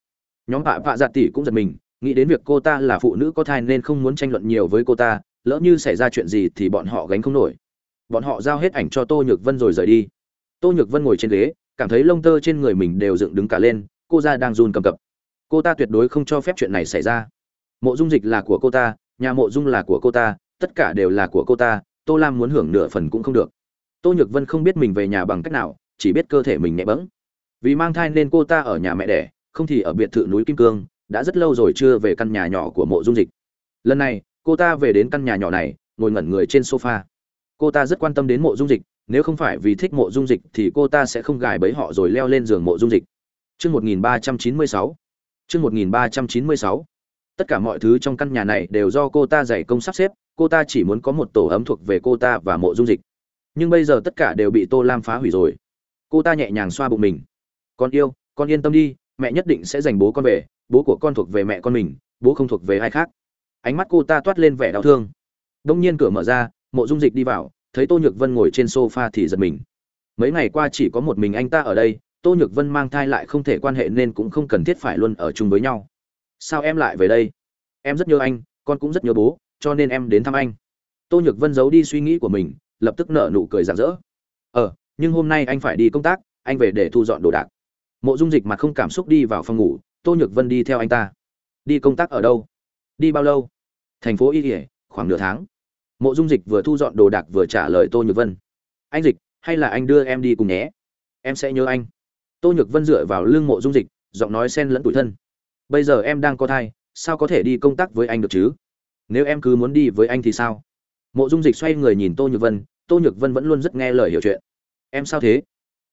Nhóm bạ bạ Dạ tỷ cũng giật mình, nghĩ đến việc cô ta là phụ nữ có thai nên không muốn tranh luận nhiều với cô ta, lỡ như xảy ra chuyện gì thì bọn họ gánh không nổi. Bọn họ giao hết ảnh cho tô nhược vân rồi rời đi. Tô nhược vân ngồi trên ghế, cảm thấy lông tơ trên người mình đều dựng đứng cả lên, cô ra đang run cầm cập. Cô ta tuyệt đối không cho phép chuyện này xảy ra. Mộ dung dịch là của cô ta, nhà mộ dung là của cô ta, tất cả đều là của cô ta tô lam muốn hưởng nửa phần cũng không được. Tô nhược vân không biết mình về nhà bằng cách nào chỉ biết cơ thể mình nhẹ bẫng. Vì mang thai nên cô ta ở nhà mẹ đẻ không thì ở biệt thự núi kim cương đã rất lâu rồi chưa về căn nhà nhỏ của mộ dung dịch. Lần này cô ta về đến căn nhà nhỏ này ngồi ngẩn người trên sofa. Cô ta rất quan tâm đến mộ dung dịch nếu không phải vì thích mộ dung dịch thì cô ta sẽ không gài bẫy họ rồi leo lên giường mộ dung dịch. Chương 1396. Chương 1396. Tất cả mọi thứ trong căn nhà này đều do cô ta dày công sắp xếp, cô ta chỉ muốn có một tổ ấm thuộc về cô ta và mộ dung dịch. Nhưng bây giờ tất cả đều bị Tô Lam phá hủy rồi. Cô ta nhẹ nhàng xoa bụng mình. "Con yêu, con yên tâm đi, mẹ nhất định sẽ giành bố con về, bố của con thuộc về mẹ con mình, bố không thuộc về ai khác." Ánh mắt cô ta toát lên vẻ đau thương. Đông nhiên cửa mở ra, Mộ Dung Dịch đi vào, thấy Tô Nhược Vân ngồi trên sofa thì giật mình. Mấy ngày qua chỉ có một mình anh ta ở đây, Tô Nhược Vân mang thai lại không thể quan hệ nên cũng không cần thiết phải luôn ở chung với nhau sao em lại về đây em rất nhớ anh con cũng rất nhớ bố cho nên em đến thăm anh. Tô nhược vân giấu đi suy nghĩ của mình, lập tức nở nụ cười rạng rỡ. Ờ nhưng hôm nay anh phải đi công tác, anh về để thu dọn đồ đạc. Mộ dung dịch mặt không cảm xúc đi vào phòng ngủ, tô nhược vân đi theo anh ta. Đi công tác ở đâu? Đi bao lâu? Thành phố y ỉa khoảng nửa tháng. Mộ dung dịch vừa thu dọn đồ đạc vừa trả lời tô nhược vân. Anh dịch, hay là anh đưa em đi cùng nhé? Em sẽ nhớ anh. Tô nhược vân dựa vào lưng mộ dung dịch, giọng nói sen lẫn tủi thân. Bây giờ em đang có thai, sao có thể đi công tác với anh được chứ? Nếu em cứ muốn đi với anh thì sao? Mộ dung dịch xoay người nhìn tô nhược vân, tô nhược vân vẫn luôn rất nghe lời hiểu chuyện. Em sao thế?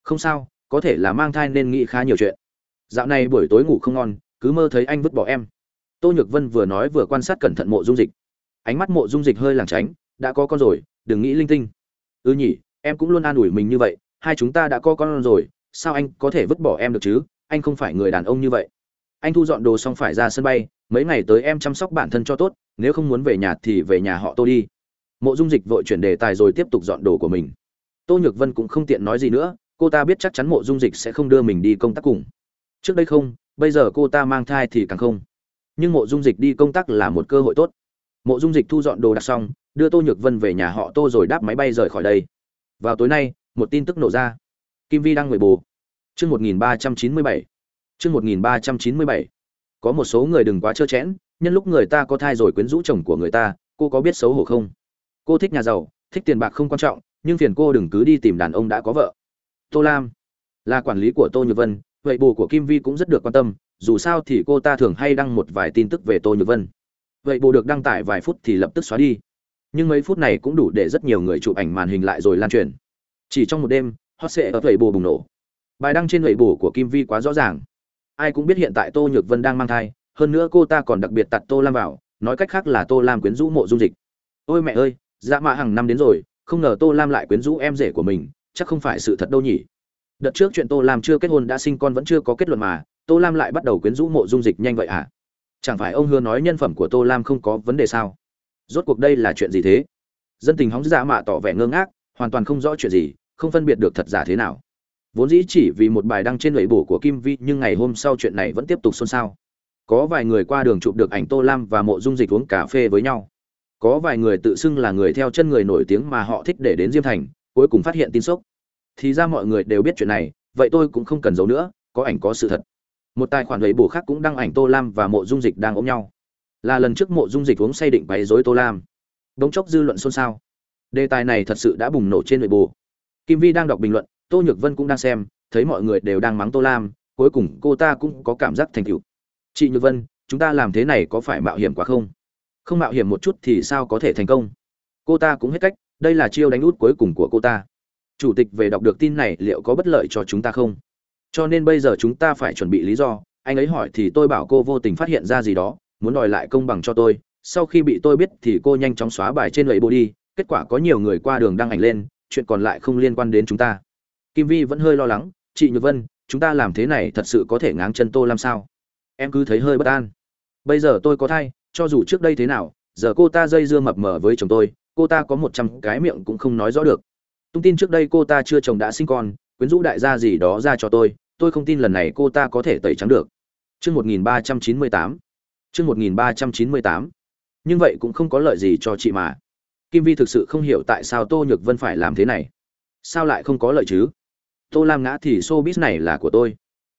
Không sao, có thể là mang thai nên nghĩ khá nhiều chuyện. Dạo này buổi tối ngủ không ngon, cứ mơ thấy anh vứt bỏ em. Tô nhược vân vừa nói vừa quan sát cẩn thận mộ dung dịch. Ánh mắt mộ dung dịch hơi lảng tránh, đã có con rồi, đừng nghĩ linh tinh. Ư ừ nhỉ, em cũng luôn an ủi mình như vậy, hai chúng ta đã có con rồi, sao anh có thể vứt bỏ em được chứ? Anh không phải người đàn ông như vậy anh thu dọn đồ xong phải ra sân bay, mấy ngày tới em chăm sóc bản thân cho tốt, nếu không muốn về nhà thì về nhà họ tô đi. Mộ dung dịch vội chuyển đề tài rồi tiếp tục dọn đồ của mình. Tô nhược vân cũng không tiện nói gì nữa, cô ta biết chắc chắn mộ dung dịch sẽ không đưa mình đi công tác cùng. Trước đây không, bây giờ cô ta mang thai thì càng không. Nhưng mộ dung dịch đi công tác là một cơ hội tốt. Mộ dung dịch thu dọn đồ đặt xong, đưa tô nhược vân về nhà họ tô rồi đáp máy bay rời khỏi đây. Vào tối nay, một tin tức nổ ra. Kim vi đang ngồi bù. Chương một nghìn ba trăm chín mươi bảy chương một nghìn ba trăm chín mươi bảy. Có một số người đừng quá trơ chẽn, nhân lúc người ta có thai rồi quyến rũ chồng của người ta, cô có biết xấu hổ không? Cô thích nhà giàu, thích tiền bạc không quan trọng, nhưng phiền cô đừng cứ đi tìm đàn ông đã có vợ. Tô lam, là quản lý của tô nhược vân, vậy bù của kim vi cũng rất được quan tâm, dù sao thì cô ta thường hay đăng một vài tin tức về tô nhược vân. Vậy bù được đăng tải vài phút thì lập tức xóa đi. Nhưng mấy phút này cũng đủ để rất nhiều người chụp ảnh màn hình lại rồi lan truyền. Chỉ trong một đêm, hot sẽ ở vậy bù bùng nổ. Bài đăng trên vậy bù của kim vi quá rõ ràng ai cũng biết hiện tại tô nhược vân đang mang thai, hơn nữa cô ta còn đặc biệt tặt tô lam vào, nói cách khác là tô lam quyến rũ mộ dung dịch. Ôi mẹ ơi dạ mạ hàng năm đến rồi, không ngờ tô lam lại quyến rũ em rể của mình, chắc không phải sự thật đâu nhỉ. Đợt trước chuyện tô lam chưa kết hôn đã sinh con vẫn chưa có kết luận mà, tô lam lại bắt đầu quyến rũ mộ dung dịch nhanh vậy à? Chẳng phải ông hứa nói nhân phẩm của tô lam không có vấn đề sao? Rốt cuộc đây là chuyện gì thế? Dân tình hóng dạ mạ tỏ vẻ ngơ ngác, hoàn toàn không rõ chuyện gì, không phân biệt được thật giả thế nào vốn dĩ chỉ vì một bài đăng trên lưỡi bổ của kim vi, nhưng ngày hôm sau chuyện này vẫn tiếp tục xôn xao. Có vài người qua đường chụp được ảnh tô lam và mộ dung dịch uống cà phê với nhau. Có vài người tự xưng là người theo chân người nổi tiếng mà họ thích để đến diêm thành, cuối cùng phát hiện tin sốc. Thì ra mọi người đều biết chuyện này, vậy tôi cũng không cần giấu nữa, có ảnh có sự thật. Một tài khoản lưỡi bổ khác cũng đăng ảnh tô lam và mộ dung dịch đang ôm nhau. Là lần trước mộ dung dịch uống say định bày dối tô lam. Đống chốc dư luận xôn xao. Đề tài này thật sự đã bùng nổ trên nội bộ kim vi đang đọc bình luận tô nhược vân cũng đang xem, thấy mọi người đều đang mắng tô lam, cuối cùng cô ta cũng có cảm giác thành tựu. Chị nhược vân, chúng ta làm thế này có phải mạo hiểm quá không? Không mạo hiểm một chút thì sao có thể thành công? Cô ta cũng hết cách, đây là chiêu đánh út cuối cùng của cô ta. Chủ tịch về đọc được tin này liệu có bất lợi cho chúng ta không? Cho nên bây giờ chúng ta phải chuẩn bị lý do. Anh ấy hỏi thì tôi bảo cô vô tình phát hiện ra gì đó, muốn đòi lại công bằng cho tôi. Sau khi bị tôi biết thì cô nhanh chóng xóa bài trên lầy bô đi. Kết quả có nhiều người qua đường đăng ảnh lên, chuyện còn lại không liên quan đến chúng ta kim vi vẫn hơi lo lắng, chị nhược vân, chúng ta làm thế này thật sự có thể ngáng chân tô làm sao? Em cứ thấy hơi bất an. Bây giờ tôi có thai, cho dù trước đây thế nào, giờ cô ta dây dưa mập mờ với chồng tôi, cô ta có một trăm cái miệng cũng không nói rõ được. Tung tin trước đây cô ta chưa chồng đã sinh con, quyến rũ đại gia gì đó ra cho tôi tôi không tin lần này cô ta có thể tẩy trắng được. Chương một nghìn ba trăm chín mươi tám. Chương một nghìn ba trăm chín mươi tám. Nhưng vậy cũng không có lợi gì cho chị mà. Kim vi thực sự không hiểu tại sao tô nhược vân phải làm thế này. Sao lại không có lợi chứ? Tô lam ngã thì showbiz này là của tôi.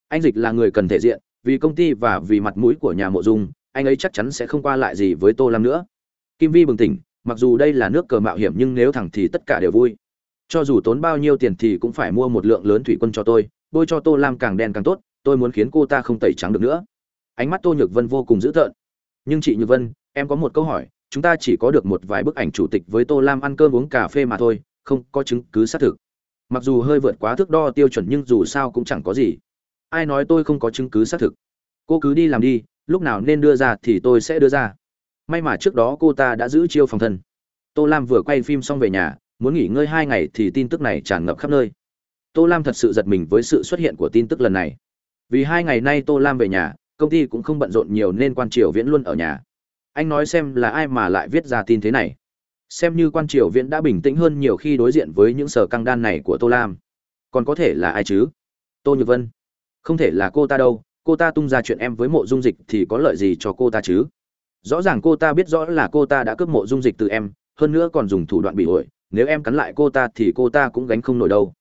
Anh dịch là người cần thể diện, vì công ty và vì mặt mũi của nhà mộ dung, anh ấy chắc chắn sẽ không qua lại gì với tô lam nữa. Kim vi bừng tỉnh, mặc dù đây là nước cờ mạo hiểm nhưng nếu thẳng thì tất cả đều vui. Cho dù tốn bao nhiêu tiền thì cũng phải mua một lượng lớn thủy quân cho tôi, bôi cho tô lam càng đen càng tốt, tôi muốn khiến cô ta không tẩy trắng được nữa. Ánh mắt tô nhược vân vô cùng dữ tợn. Nhưng chị nhược vân, em có một câu hỏi, chúng ta chỉ có được một vài bức ảnh chủ tịch với tô lam ăn cơm uống cà phê mà thôi, không có chứng cứ xác thực mặc dù hơi vượt quá thước đo tiêu chuẩn nhưng dù sao cũng chẳng có gì. Ai nói tôi không có chứng cứ xác thực? Cô cứ đi làm đi, lúc nào nên đưa ra thì tôi sẽ đưa ra. May mà trước đó cô ta đã giữ chiêu phòng thân. Tô lam vừa quay phim xong về nhà, muốn nghỉ ngơi hai ngày thì tin tức này tràn ngập khắp nơi. Tô lam thật sự giật mình với sự xuất hiện của tin tức lần này. Vì hai ngày nay tô lam về nhà, công ty cũng không bận rộn nhiều nên quan triều viễn luôn ở nhà. Anh nói xem là ai mà lại viết ra tin thế này xem như quan triều viễn đã bình tĩnh hơn nhiều khi đối diện với những sở căng đan này của tô lam. Còn có thể là ai chứ? Tô nhược vân. Không thể là cô ta đâu, cô ta tung ra chuyện em với mộ dung dịch thì có lợi gì cho cô ta chứ? Rõ ràng cô ta biết rõ là cô ta đã cướp mộ dung dịch từ em, hơn nữa còn dùng thủ đoạn bị ổi nếu em cắn lại cô ta thì cô ta cũng gánh không nổi đâu.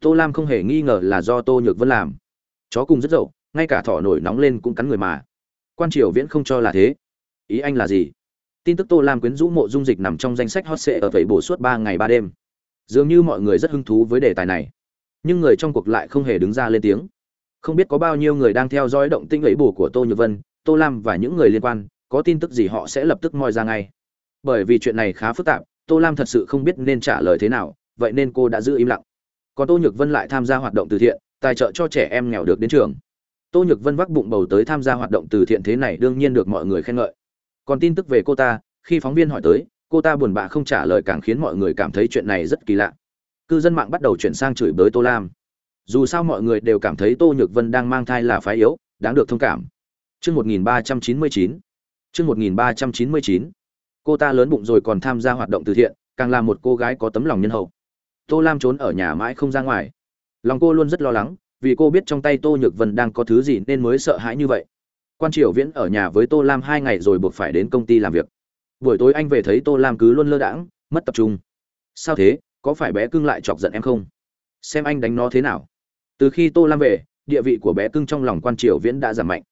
Tô lam không hề nghi ngờ là do tô nhược vân làm. Chó cùng rất dậu, ngay cả thỏ nổi nóng lên cũng cắn người mà. Quan triều viễn không cho là thế. Ý anh là gì? Tin tức tô lam quyến rũ mộ dung dịch nằm trong danh sách hot sệ ở thầy bổ suốt ba ngày ba đêm. Dường như mọi người rất hứng thú với đề tài này. Nhưng người trong cuộc lại không hề đứng ra lên tiếng. Không biết có bao nhiêu người đang theo dõi động tinh ấy bổ của tô nhược vân, tô lam và những người liên quan, có tin tức gì họ sẽ lập tức moi ra ngay. Bởi vì chuyện này khá phức tạp, tô lam thật sự không biết nên trả lời thế nào, vậy nên cô đã giữ im lặng. Còn tô nhược vân lại tham gia hoạt động từ thiện, tài trợ cho trẻ em nghèo được đến trường. Tô nhược vân vác bụng bầu tới tham gia hoạt động từ thiện thế này đương nhiên được mọi người khen ngợi còn tin tức về cô ta khi phóng viên hỏi tới cô ta buồn bã không trả lời càng khiến mọi người cảm thấy chuyện này rất kỳ lạ cư dân mạng bắt đầu chuyển sang chửi bới tô lam dù sao mọi người đều cảm thấy tô nhược vân đang mang thai là phái yếu đáng được thông cảm Chương 1399. Chương 1399. Cô ta lớn bụng rồi còn tham gia hoạt động từ thiện, càng là một cô gái có tấm lòng nhân hậu. Tô Lam trốn ở nhà mãi không ra ngoài. Lòng cô luôn rất lo lắng, vì cô biết trong tay Tô Nhược Vân đang có thứ gì nên mới sợ hãi như vậy. Quan Triều Viễn ở nhà với Tô Lam hai ngày rồi buộc phải đến công ty làm việc. Buổi tối anh về thấy Tô Lam cứ luôn lơ đãng, mất tập trung. Sao thế, có phải bé cưng lại chọc giận em không? Xem anh đánh nó thế nào. Từ khi Tô Lam về, địa vị của bé cưng trong lòng Quan Triều Viễn đã giảm mạnh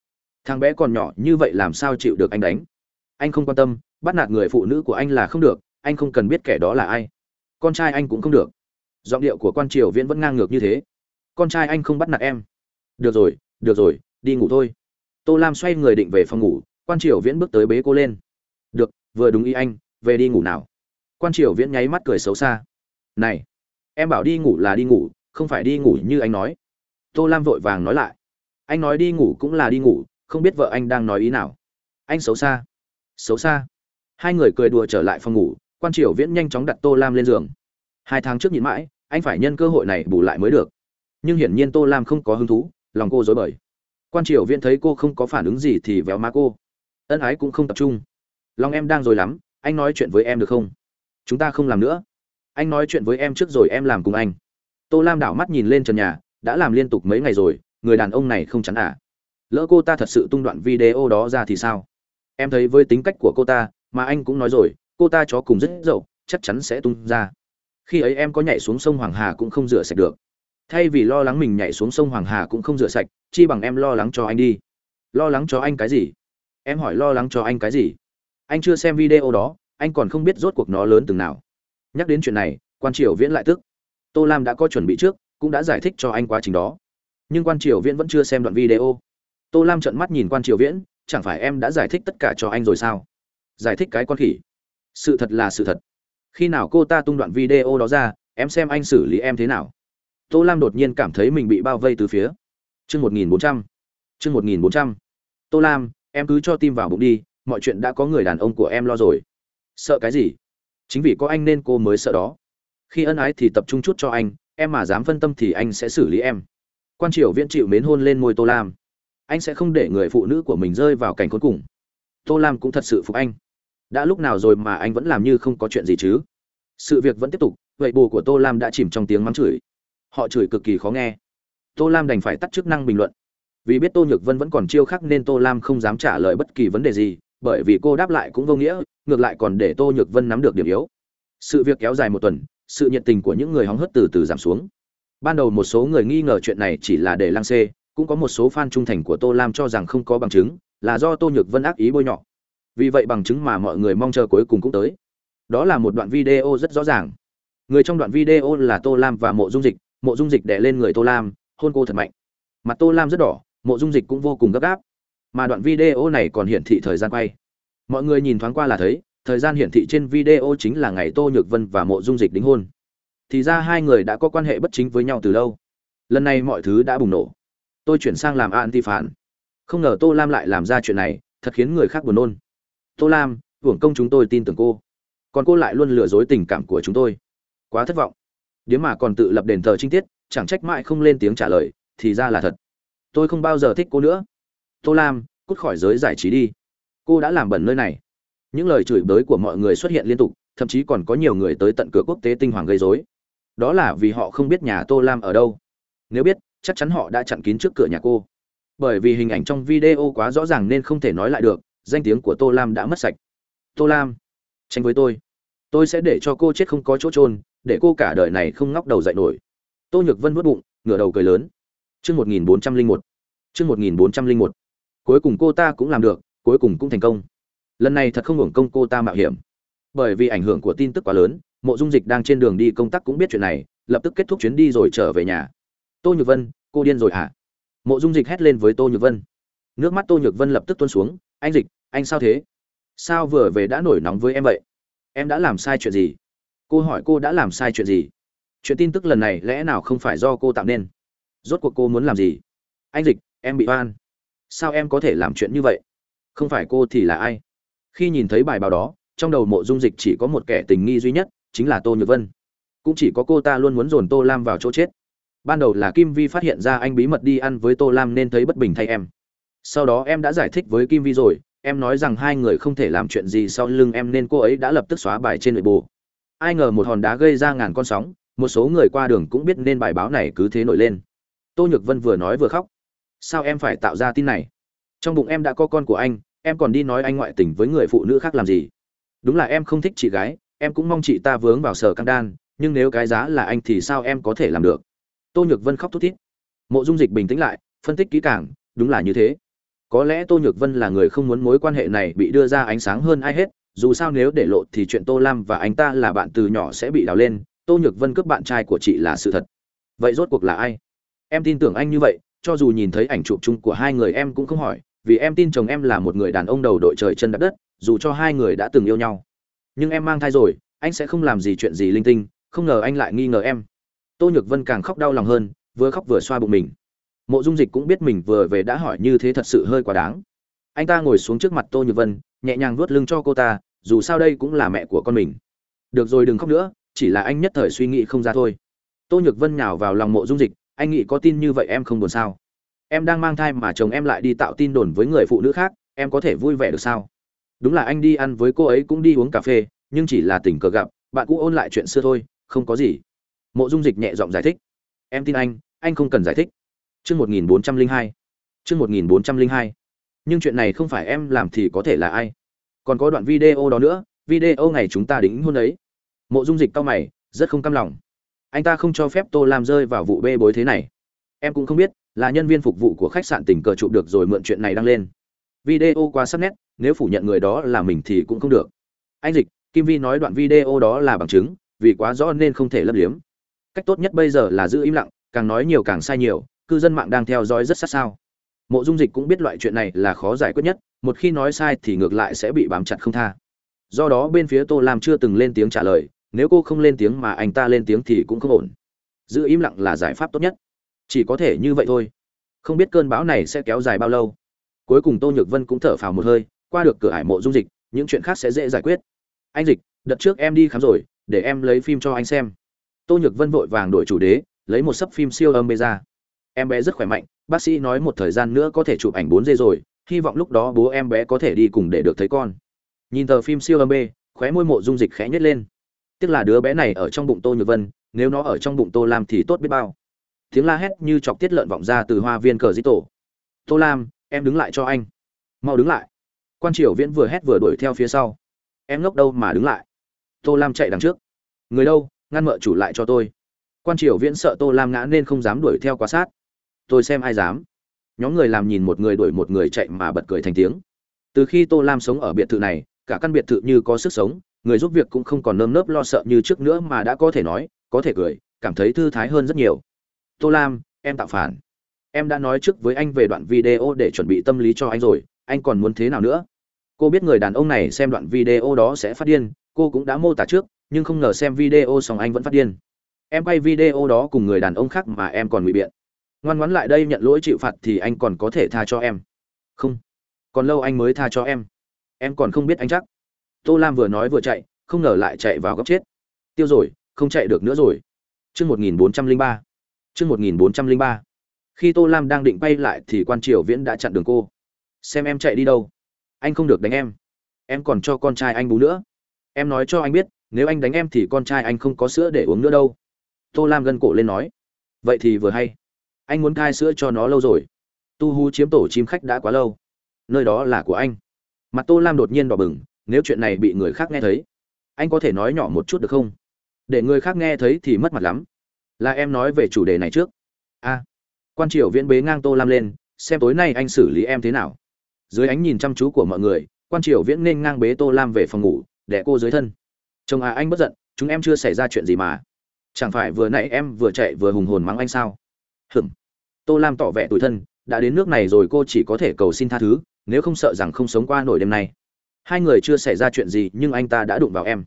thằng bé còn nhỏ như vậy làm sao chịu được anh đánh anh không quan tâm bắt nạt người phụ nữ của anh là không được anh không cần biết kẻ đó là ai con trai anh cũng không được giọng điệu của quan triều viễn vẫn ngang ngược như thế con trai anh không bắt nạt em được rồi được rồi đi ngủ thôi tô lam xoay người định về phòng ngủ, quan triều viễn bước tới bế cô lên. Được, vừa đúng ý anh, về đi ngủ nào. Quan triều viễn nháy mắt cười xấu xa. Này, em bảo đi ngủ là đi ngủ, không phải đi ngủ như anh nói. Tô lam vội vàng nói lại. Anh nói đi ngủ cũng là đi ngủ, không biết vợ anh đang nói ý nào. Anh xấu xa. Xấu xa. Hai người cười đùa trở lại phòng ngủ, quan triều viễn nhanh chóng đặt tô lam lên giường. Hai tháng trước nhịn mãi, anh phải nhân cơ hội này bù lại mới được. Nhưng hiển nhiên tô lam không có hứng thú, lòng cô dối bời quan triều viễn thấy cô không có phản ứng gì thì véo má cô. Ân ái cũng không tập trung. Lòng em đang rồi lắm, anh nói chuyện với em được không? Chúng ta không làm nữa. Anh nói chuyện với em trước rồi em làm cùng anh. Tô lam đảo mắt nhìn lên trần nhà, đã làm liên tục mấy ngày rồi, người đàn ông này không chắn à? Lỡ cô ta thật sự tung đoạn video đó ra thì sao? Em thấy với tính cách của cô ta, mà anh cũng nói rồi, cô ta chó cùng rất dậu, chắc chắn sẽ tung ra. Khi ấy em có nhảy xuống sông hoàng hà cũng không rửa sạch được. Thay vì lo lắng mình nhảy xuống sông hoàng hà cũng không rửa sạch chi bằng em lo lắng cho anh đi. Lo lắng cho anh cái gì? Em hỏi lo lắng cho anh cái gì? Anh chưa xem video đó, anh còn không biết rốt cuộc nó lớn từng nào. Nhắc đến chuyện này, quan triều viễn lại tức. Tô lam đã có chuẩn bị trước, cũng đã giải thích cho anh quá trình đó. Nhưng quan triều viễn vẫn chưa xem đoạn video. Tô lam trợn mắt nhìn quan triều viễn, chẳng phải em đã giải thích tất cả cho anh rồi sao? Giải thích cái con khỉ. Sự thật là sự thật. Khi nào cô ta tung đoạn video đó ra, em xem anh xử lý em thế nào. Tô lam đột nhiên cảm thấy mình bị bao vây từ phía chương một nghìn bốn trăm. Chương một nghìn bốn trăm. Tô lam, em cứ cho tim vào bụng đi, mọi chuyện đã có người đàn ông của em lo rồi. Sợ cái gì? Chính vì có anh nên cô mới sợ đó. Khi ân ái thì tập trung chút cho anh, em mà dám phân tâm thì anh sẽ xử lý em. Quan triều viễn chịu mến hôn lên môi tô lam. Anh sẽ không để người phụ nữ của mình rơi vào cảnh khốn cùng. Tô lam cũng thật sự phục anh. Đã lúc nào rồi mà anh vẫn làm như không có chuyện gì chứ? Sự việc vẫn tiếp tục, vậy bồ của tô lam đã chìm trong tiếng mắng chửi. Họ chửi cực kỳ khó nghe tô lam đành phải tắt chức năng bình luận vì biết tô nhược vân vẫn còn chiêu khắc nên tô lam không dám trả lời bất kỳ vấn đề gì bởi vì cô đáp lại cũng vô nghĩa ngược lại còn để tô nhược vân nắm được điểm yếu sự việc kéo dài một tuần sự nhiệt tình của những người hóng hớt từ từ giảm xuống ban đầu một số người nghi ngờ chuyện này chỉ là để lăng xê cũng có một số fan trung thành của Tô Lam cho rằng không có bằng chứng, là do Tô Nhược Vân ác ý bôi nhọ. Vì vậy bằng chứng mà mọi người mong chờ cuối cùng cũng tới. Đó là một đoạn video rất rõ ràng. Người trong đoạn video là Tô Lam và Mộ Dung Dịch, Mộ Dung Dịch đè lên người Tô Lam, hôn cô thật mạnh. Mặt Tô Lam rất đỏ, Mộ Dung Dịch cũng vô cùng gấp gáp. Mà đoạn video này còn hiển thị thời gian quay. Mọi người nhìn thoáng qua là thấy, thời gian hiển thị trên video chính là ngày Tô Nhược Vân và Mộ Dung Dịch đính hôn. Thì ra hai người đã có quan hệ bất chính với nhau từ lâu. Lần này mọi thứ đã bùng nổ tôi chuyển sang làm an ti phản không ngờ tô lam lại làm ra chuyện này thật khiến người khác buồn nôn tô lam hưởng công chúng tôi tin tưởng cô còn cô lại luôn lừa dối tình cảm của chúng tôi quá thất vọng điếm mà còn tự lập đền thờ trinh tiết chẳng trách mãi không lên tiếng trả lời, thì ra là thật. Tôi không bao giờ thích cô nữa. Tô lam, cút khỏi giới giải trí đi. Cô đã làm bẩn nơi này. Những lời chửi bới của mọi người xuất hiện liên tục, thậm chí còn có nhiều người tới tận cửa quốc tế tinh hoàng gây dối đó là vì họ không biết nhà tô lam ở đâu. Nếu biết, chắc chắn họ đã chặn kín trước cửa nhà cô. Bởi vì hình ảnh trong video quá rõ ràng nên không thể nói lại được, danh tiếng của tô lam đã mất sạch. Tô lam, tranh với tôi. Tôi sẽ để cho cô chết không có chỗ trôn để cô cả đời này không ngóc đầu dậy nổi tô nhược vân nuốt bụng, ngửa đầu cười lớn. Chương một nghìn bốn trăm linh một. Chương một nghìn bốn trăm linh một. Cuối cùng cô ta cũng làm được, cuối cùng cũng thành công. Lần này thật không hưởng công cô ta mạo hiểm. Bởi vì ảnh hưởng của tin tức quá lớn, mộ dung dịch đang trên đường đi công tác cũng biết chuyện này, lập tức kết thúc chuyến đi rồi trở về nhà. Tô nhược vân, cô điên rồi hả? Mộ dung dịch hét lên với tô nhược vân. Nước mắt tô nhược vân lập tức tuôn xuống, anh dịch, anh sao thế? Sao vừa về đã nổi nóng với em vậy? Em đã làm sai chuyện gì? Cô hỏi cô đã làm sai chuyện gì? Chuyện tin tức lần này lẽ nào không phải do cô tạo nên? Rốt cuộc cô muốn làm gì? Anh dịch, em bị oan. Sao em có thể làm chuyện như vậy? Không phải cô thì là ai? Khi nhìn thấy bài báo đó, trong đầu mộ dung dịch chỉ có một kẻ tình nghi duy nhất, chính là tô nhược vân. Cũng chỉ có cô ta luôn muốn dồn tô lam vào chỗ chết. Ban đầu là kim vi phát hiện ra anh bí mật đi ăn với tô lam nên thấy bất bình thay em. Sau đó em đã giải thích với kim vi rồi, em nói rằng hai người không thể làm chuyện gì sau lưng em nên cô ấy đã lập tức xóa bài trên nội bộ. Ai ngờ một hòn đá gây ra ngàn con sóng một số người qua đường cũng biết nên bài báo này cứ thế nổi lên. Tô nhược vân vừa nói vừa khóc. Sao em phải tạo ra tin này? Trong bụng em đã có con của anh, em còn đi nói anh ngoại tình với người phụ nữ khác làm gì? Đúng là em không thích chị gái, em cũng mong chị ta vướng vào sở căng đan, nhưng nếu cái giá là anh thì sao em có thể làm được? Tô nhược vân khóc thút thít. Mộ dung dịch bình tĩnh lại, phân tích kỹ càng, đúng là như thế. Có lẽ tô nhược vân là người không muốn mối quan hệ này bị đưa ra ánh sáng hơn ai hết, dù sao nếu để lộ thì chuyện tô lam và anh ta là bạn từ nhỏ sẽ bị đào lên tô nhược vân cướp bạn trai của chị là sự thật. Vậy rốt cuộc là ai? Em tin tưởng anh như vậy, cho dù nhìn thấy ảnh chụp chung của hai người em cũng không hỏi, vì em tin chồng em là một người đàn ông đầu đội trời chân đạp đất, dù cho hai người đã từng yêu nhau. Nhưng em mang thai rồi, anh sẽ không làm gì chuyện gì linh tinh, không ngờ anh lại nghi ngờ em. Tô nhược vân càng khóc đau lòng hơn, vừa khóc vừa xoa bụng mình. Mộ dung dịch cũng biết mình vừa về đã hỏi như thế thật sự hơi quá đáng. Anh ta ngồi xuống trước mặt tô nhược vân, nhẹ nhàng vuốt lưng cho cô ta, dù sao đây cũng là mẹ của con mình. Được rồi đừng khóc nữa chỉ là anh nhất thời suy nghĩ không ra thôi. Tô nhược vân nhào vào lòng mộ dung dịch, anh nghĩ có tin như vậy em không buồn sao? Em đang mang thai mà chồng em lại đi tạo tin đồn với người phụ nữ khác, em có thể vui vẻ được sao? Đúng là anh đi ăn với cô ấy cũng đi uống cà phê, nhưng chỉ là tình cờ gặp, bạn cũng ôn lại chuyện xưa thôi, không có gì. Mộ dung dịch nhẹ giọng giải thích. Em tin anh anh không cần giải thích. Chương một nghìn bốn trăm linh hai. Chương một nghìn bốn trăm linh hai. Nhưng chuyện này không phải em làm thì có thể là ai? Còn có đoạn video đó nữa, video ngày chúng ta đính hôn ấy mộ dung dịch cao mày, rất không căm lòng. Anh ta không cho phép tô làm rơi vào vụ bê bối thế này. Em cũng không biết, là nhân viên phục vụ của khách sạn tình cờ chụp được rồi mượn chuyện này đăng lên. Video quá sắc nét, nếu phủ nhận người đó là mình thì cũng không được. Anh dịch, kim vi nói đoạn video đó là bằng chứng, vì quá rõ nên không thể lấp liếm. Cách tốt nhất bây giờ là giữ im lặng, càng nói nhiều càng sai nhiều, cư dân mạng đang theo dõi rất sát sao. Mộ dung dịch cũng biết loại chuyện này là khó giải quyết nhất, một khi nói sai thì ngược lại sẽ bị bám chặt không tha. Do đó bên phía tô lam chưa từng lên tiếng trả lời nếu cô không lên tiếng mà anh ta lên tiếng thì cũng không ổn. Giữ im lặng là giải pháp tốt nhất. Chỉ có thể như vậy thôi. Không biết cơn bão này sẽ kéo dài bao lâu. Cuối cùng tô nhược vân cũng thở phào một hơi qua được cửa hải mộ dung dịch những chuyện khác sẽ dễ giải quyết. Anh dịch đợt trước em đi khám rồi để em lấy phim cho anh xem. Tô nhược vân vội vàng đổi chủ đế, lấy một sấp phim siêu âm bê ra. Em bé rất khỏe mạnh bác sĩ nói một thời gian nữa có thể chụp ảnh bốn d rồi hy vọng lúc đó bố em bé có thể đi cùng để được thấy con. Nhìn tờ phim siêu âm bê, khóe môi mộ dung dịch khẽ nhét lên tiếc là đứa bé này ở trong bụng tô nhược vân, nếu nó ở trong bụng tô lam thì tốt biết bao. Tiếng la hét như chọc tiết lợn vọng ra từ hoa viên cờ dĩ tổ. Tô lam, em đứng lại cho anh. Mau đứng lại. Quan triều viễn vừa hét vừa đuổi theo phía sau. Em ngốc đâu mà đứng lại. Tô lam chạy đằng trước. Người đâu, ngăn mợ chủ lại cho tôi. Quan triều viễn sợ tô lam ngã nên không dám đuổi theo quá sát. Tôi xem ai dám. Nhóm người làm nhìn một người đuổi một người chạy mà bật cười thành tiếng. Từ khi tô lam sống ở biệt thự này, cả căn biệt thự như có sức sống người giúp việc cũng không còn nơm nớp lo sợ như trước nữa mà đã có thể nói, có thể cười, cảm thấy thư thái hơn rất nhiều. Tô lam, em tạo phản. Em đã nói trước với anh về đoạn video để chuẩn bị tâm lý cho anh rồi, anh còn muốn thế nào nữa? Cô biết người đàn ông này xem đoạn video đó sẽ phát điên, cô cũng đã mô tả trước, nhưng không ngờ xem video xong anh vẫn phát điên. Em quay video đó cùng người đàn ông khác mà em còn ngụy biện. Ngoan ngoãn lại đây nhận lỗi chịu phạt thì anh còn có thể tha cho em. Không. Còn lâu anh mới tha cho em. Em còn không biết anh chắc tô lam vừa nói vừa chạy, không ngờ lại chạy vào góc chết. Tiêu rồi, không chạy được nữa rồi. Chương một nghìn bốn trăm linh ba. Chương một nghìn bốn trăm linh ba. Khi tô lam đang định bay lại thì quan triều viễn đã chặn đường cô. Xem em chạy đi đâu. Anh không được đánh em. Em còn cho con trai anh bú nữa. Em nói cho anh biết, nếu anh đánh em thì con trai anh không có sữa để uống nữa đâu. Tô lam gân cổ lên nói. Vậy thì vừa hay. Anh muốn thai sữa cho nó lâu rồi. Tu Hu chiếm tổ chim khách đã quá lâu. Nơi đó là của anh. Mặt tô lam đột nhiên đỏ bừng nếu chuyện này bị người khác nghe thấy, anh có thể nói nhỏ một chút được không? Để người khác nghe thấy thì mất mặt lắm. Là em nói về chủ đề này trước. A. Quan triều viễn bế ngang tô lam lên, xem tối nay anh xử lý em thế nào. Dưới ánh nhìn chăm chú của mọi người, quan triều viễn nên ngang bế tô lam về phòng ngủ để cô dưới thân. Chồng à anh bất giận, chúng em chưa xảy ra chuyện gì mà. Chẳng phải vừa nãy em vừa chạy vừa hùng hồn mắng anh sao? Hừm tô lam tỏ vẻ tủi thân, đã đến nước này rồi cô chỉ có thể cầu xin tha thứ, nếu không sợ rằng không sống qua nổi đêm nay hai người chưa xảy ra chuyện gì, nhưng anh ta đã đụng vào em.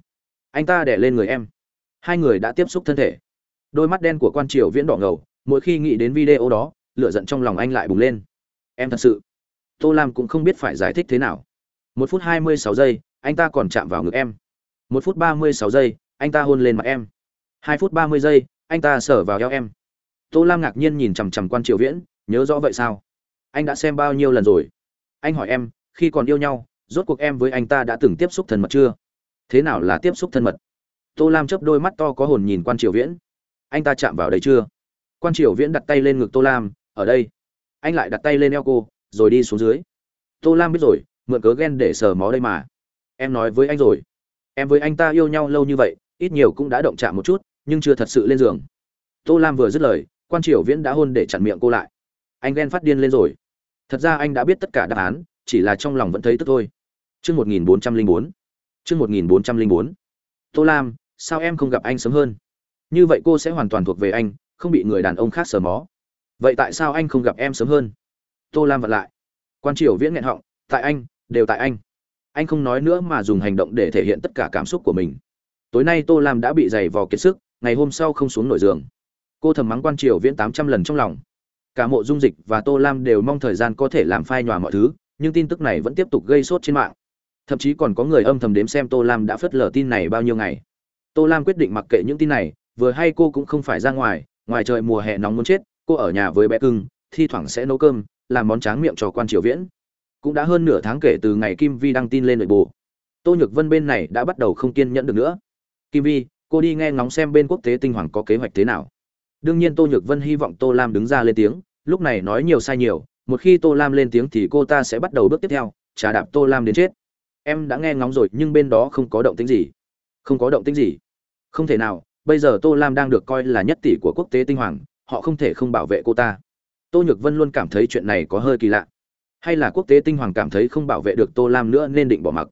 Anh ta đẻ lên người em. Hai người đã tiếp xúc thân thể. Đôi mắt đen của quan triều viễn đỏ ngầu, mỗi khi nghĩ đến video đó, lửa giận trong lòng anh lại bùng lên. Em thật sự. Tô lam cũng không biết phải giải thích thế nào. Một phút hai mươi sáu giây, anh ta còn chạm vào ngực em. Một phút ba mươi sáu giây, anh ta hôn lên mặt em. Hai phút ba mươi giây, anh ta sờ vào eo em. Tô lam ngạc nhiên nhìn chằm chằm quan triều viễn, nhớ rõ vậy sao? Anh đã xem bao nhiêu lần rồi? Anh hỏi em, khi còn yêu nhau rốt cuộc em với anh ta đã từng tiếp xúc thân mật chưa? Thế nào là tiếp xúc thân mật? Tô lam chớp đôi mắt to có hồn nhìn quan triều viễn. Anh ta chạm vào đây chưa? Quan triều viễn đặt tay lên ngực tô lam, ở đây. Anh lại đặt tay lên eo cô, rồi đi xuống dưới. Tô lam biết rồi, mượn cớ ghen để sờ mó đây mà. Em nói với anh rồi. Em với anh ta yêu nhau lâu như vậy, ít nhiều cũng đã động chạm một chút, nhưng chưa thật sự lên giường. Tô lam vừa dứt lời, quan triều viễn đã hôn để chặn miệng cô lại. Anh ghen phát điên lên rồi. Thật ra anh đã biết tất cả đáp án chỉ là trong lòng vẫn thấy tức thôi. Chương một nghìn bốn trăm linh bốn. Chương một nghìn bốn trăm linh bốn. Tô lam, sao em không gặp anh sớm hơn? Như vậy cô sẽ hoàn toàn thuộc về anh, không bị người đàn ông khác sờ mó. Vậy tại sao anh không gặp em sớm hơn? Tô lam vặn lại. Quan triều viễn nghẹn họng, tại anh, đều tại anh. Anh không nói nữa mà dùng hành động để thể hiện tất cả cảm xúc của mình. Tối nay tô lam đã bị dày vò kiệt sức, ngày hôm sau không xuống nổi giường. Cô thầm mắng quan triều viễn tám trăm lần trong lòng. Cả mộ dung dịch và tô lam đều mong thời gian có thể làm phai nhòa mọi thứ nhưng tin tức này vẫn tiếp tục gây sốt trên mạng. Thậm chí còn có người âm thầm đếm xem tô lam đã phớt lờ tin này bao nhiêu ngày. Tô lam quyết định mặc kệ những tin này, vừa hay cô cũng không phải ra ngoài ngoài trời mùa hè nóng muốn chết, cô ở nhà với bé cưng, thi thoảng sẽ nấu cơm, làm món tráng miệng cho quan triều viễn. Cũng đã hơn nửa tháng kể từ ngày kim vi đăng tin lên nội bộ. Tô nhược vân bên này đã bắt đầu không kiên nhẫn được nữa. Kim vi, cô đi nghe ngóng xem bên quốc tế tinh hoàng có kế hoạch thế nào. Đương nhiên tô nhược vân hy vọng tô lam đứng ra lên tiếng, lúc này nói nhiều sai nhiều một khi tô lam lên tiếng thì cô ta sẽ bắt đầu bước tiếp theo trả đạp tô lam đến chết. Em đã nghe ngóng rồi, nhưng bên đó không có động tính gì. Không có động tính gì. Không thể nào, bây giờ tô lam đang được coi là nhất tỷ của quốc tế tinh hoàng, họ không thể không bảo vệ cô ta. Tô nhược vân luôn cảm thấy chuyện này có hơi kỳ lạ. Hay là quốc tế tinh hoàng cảm thấy không bảo vệ được tô lam nữa nên định bỏ mặc.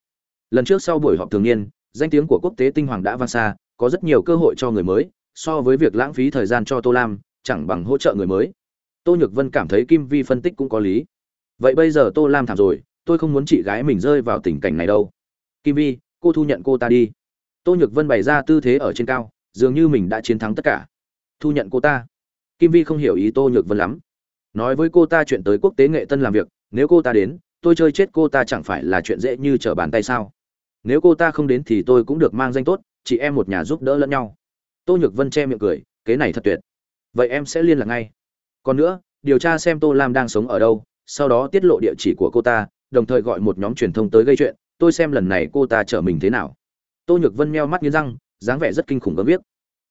Lần trước sau buổi họp thường niên, danh tiếng của quốc tế tinh hoàng đã vang xa, có rất nhiều cơ hội cho người mới, so với việc lãng phí thời gian cho tô lam, chẳng bằng hỗ trợ người mới tô nhược vân cảm thấy kim vi phân tích cũng có lý. Vậy bây giờ tô lam thảm rồi, tôi không muốn chị gái mình rơi vào tình cảnh này đâu. Kim vi, cô thu nhận cô ta đi. Tô nhược vân bày ra tư thế ở trên cao, dường như mình đã chiến thắng tất cả. Thu nhận cô ta. Kim vi không hiểu ý tô nhược vân lắm. Nói với cô ta chuyện tới quốc tế nghệ tân làm việc, nếu cô ta đến, tôi chơi chết cô ta chẳng phải là chuyện dễ như trở bàn tay sao? Nếu cô ta không đến thì tôi cũng được mang danh tốt, chị em một nhà giúp đỡ lẫn nhau. Tô nhược vân che miệng cười kế này thật tuyệt. Vậy em sẽ liên lạc ngay còn nữa, điều tra xem tô lam đang sống ở đâu, sau đó tiết lộ địa chỉ của cô ta, đồng thời gọi một nhóm truyền thông tới gây chuyện, tôi xem lần này cô ta trở mình thế nào. Tô nhược vân meo mắt nghiến răng, dáng vẻ rất kinh khủng gớm viết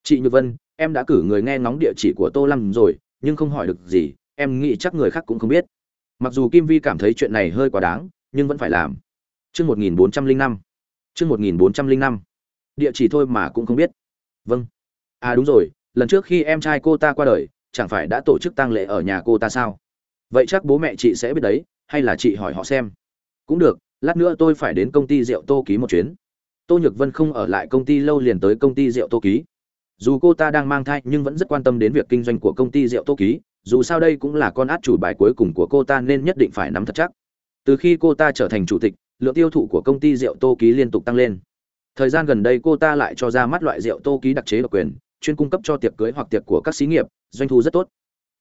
chị nhược vân, em đã cử người nghe ngóng địa chỉ của tô lam rồi, nhưng không hỏi được gì, em nghĩ chắc người khác cũng không biết. Mặc dù kim vi cảm thấy chuyện này hơi quá đáng, nhưng vẫn phải làm. Chương một nghìn bốn trăm linh năm. Chương một nghìn bốn trăm linh năm. Địa chỉ thôi mà cũng không biết. Vâng. À đúng rồi, lần trước khi em trai cô ta qua đời chẳng phải đã tổ chức tang lễ ở nhà cô ta sao? Vậy chắc bố mẹ chị sẽ biết đấy, hay là chị hỏi họ xem. Cũng được, lát nữa tôi phải đến công ty rượu tô ký một chuyến. Tô nhược vân không ở lại công ty lâu liền tới công ty rượu tô ký. Dù cô ta đang mang thai nhưng vẫn rất quan tâm đến việc kinh doanh của công ty rượu tô ký, dù sao đây cũng là con át chủ bài cuối cùng của cô ta nên nhất định phải nắm thật chắc. Từ khi cô ta trở thành chủ tịch, lượng tiêu thụ của công ty rượu tô ký liên tục tăng lên. Thời gian gần đây cô ta lại cho ra mắt loại rượu tô ký đặc chế độc quyền chuyên cung cấp cho tiệc cưới hoặc tiệc của các xí nghiệp, doanh thu rất tốt.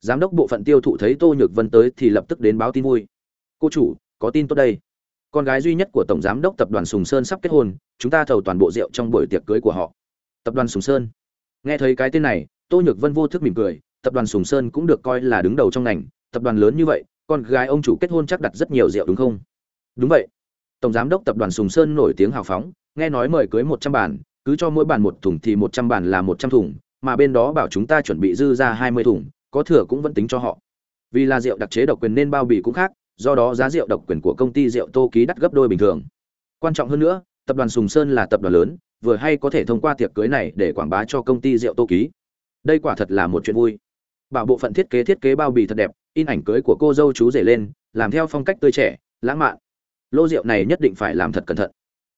Giám đốc bộ phận tiêu thụ thấy tô nhược vân tới thì lập tức đến báo tin vui. Cô chủ, có tin tốt đây. Con gái duy nhất của tổng giám đốc tập đoàn sùng sơn sắp kết hôn, chúng ta thầu toàn bộ rượu trong buổi tiệc cưới của họ. Tập đoàn sùng sơn. Nghe thấy cái tên này, tô nhược vân vô thức mỉm cười, tập đoàn sùng sơn cũng được coi là đứng đầu trong ngành, tập đoàn lớn như vậy, con gái ông chủ kết hôn chắc đặt rất nhiều rượu đúng không? Đúng vậy. Tổng giám đốc tập đoàn sùng sơn nổi tiếng hào phóng, nghe nói mời cưới một trăm bàn cứ cho mỗi bàn một thùng thì một trăm bàn là một trăm thùng, mà bên đó bảo chúng ta chuẩn bị dư ra hai mươi thùng, có thừa cũng vẫn tính cho họ. Vì là rượu đặc chế độc quyền nên bao bì cũng khác, do đó giá rượu độc quyền của công ty rượu tô ký đắt gấp đôi bình thường. Quan trọng hơn nữa, tập đoàn sùng sơn là tập đoàn lớn, vừa hay có thể thông qua tiệc cưới này để quảng bá cho công ty rượu tô ký. Đây quả thật là một chuyện vui. Bảo bộ phận thiết kế thiết kế bao bì thật đẹp, in ảnh cưới của cô dâu chú rể lên, làm theo phong cách tươi trẻ, lãng mạn. Lô rượu này nhất định phải làm thật cẩn thận.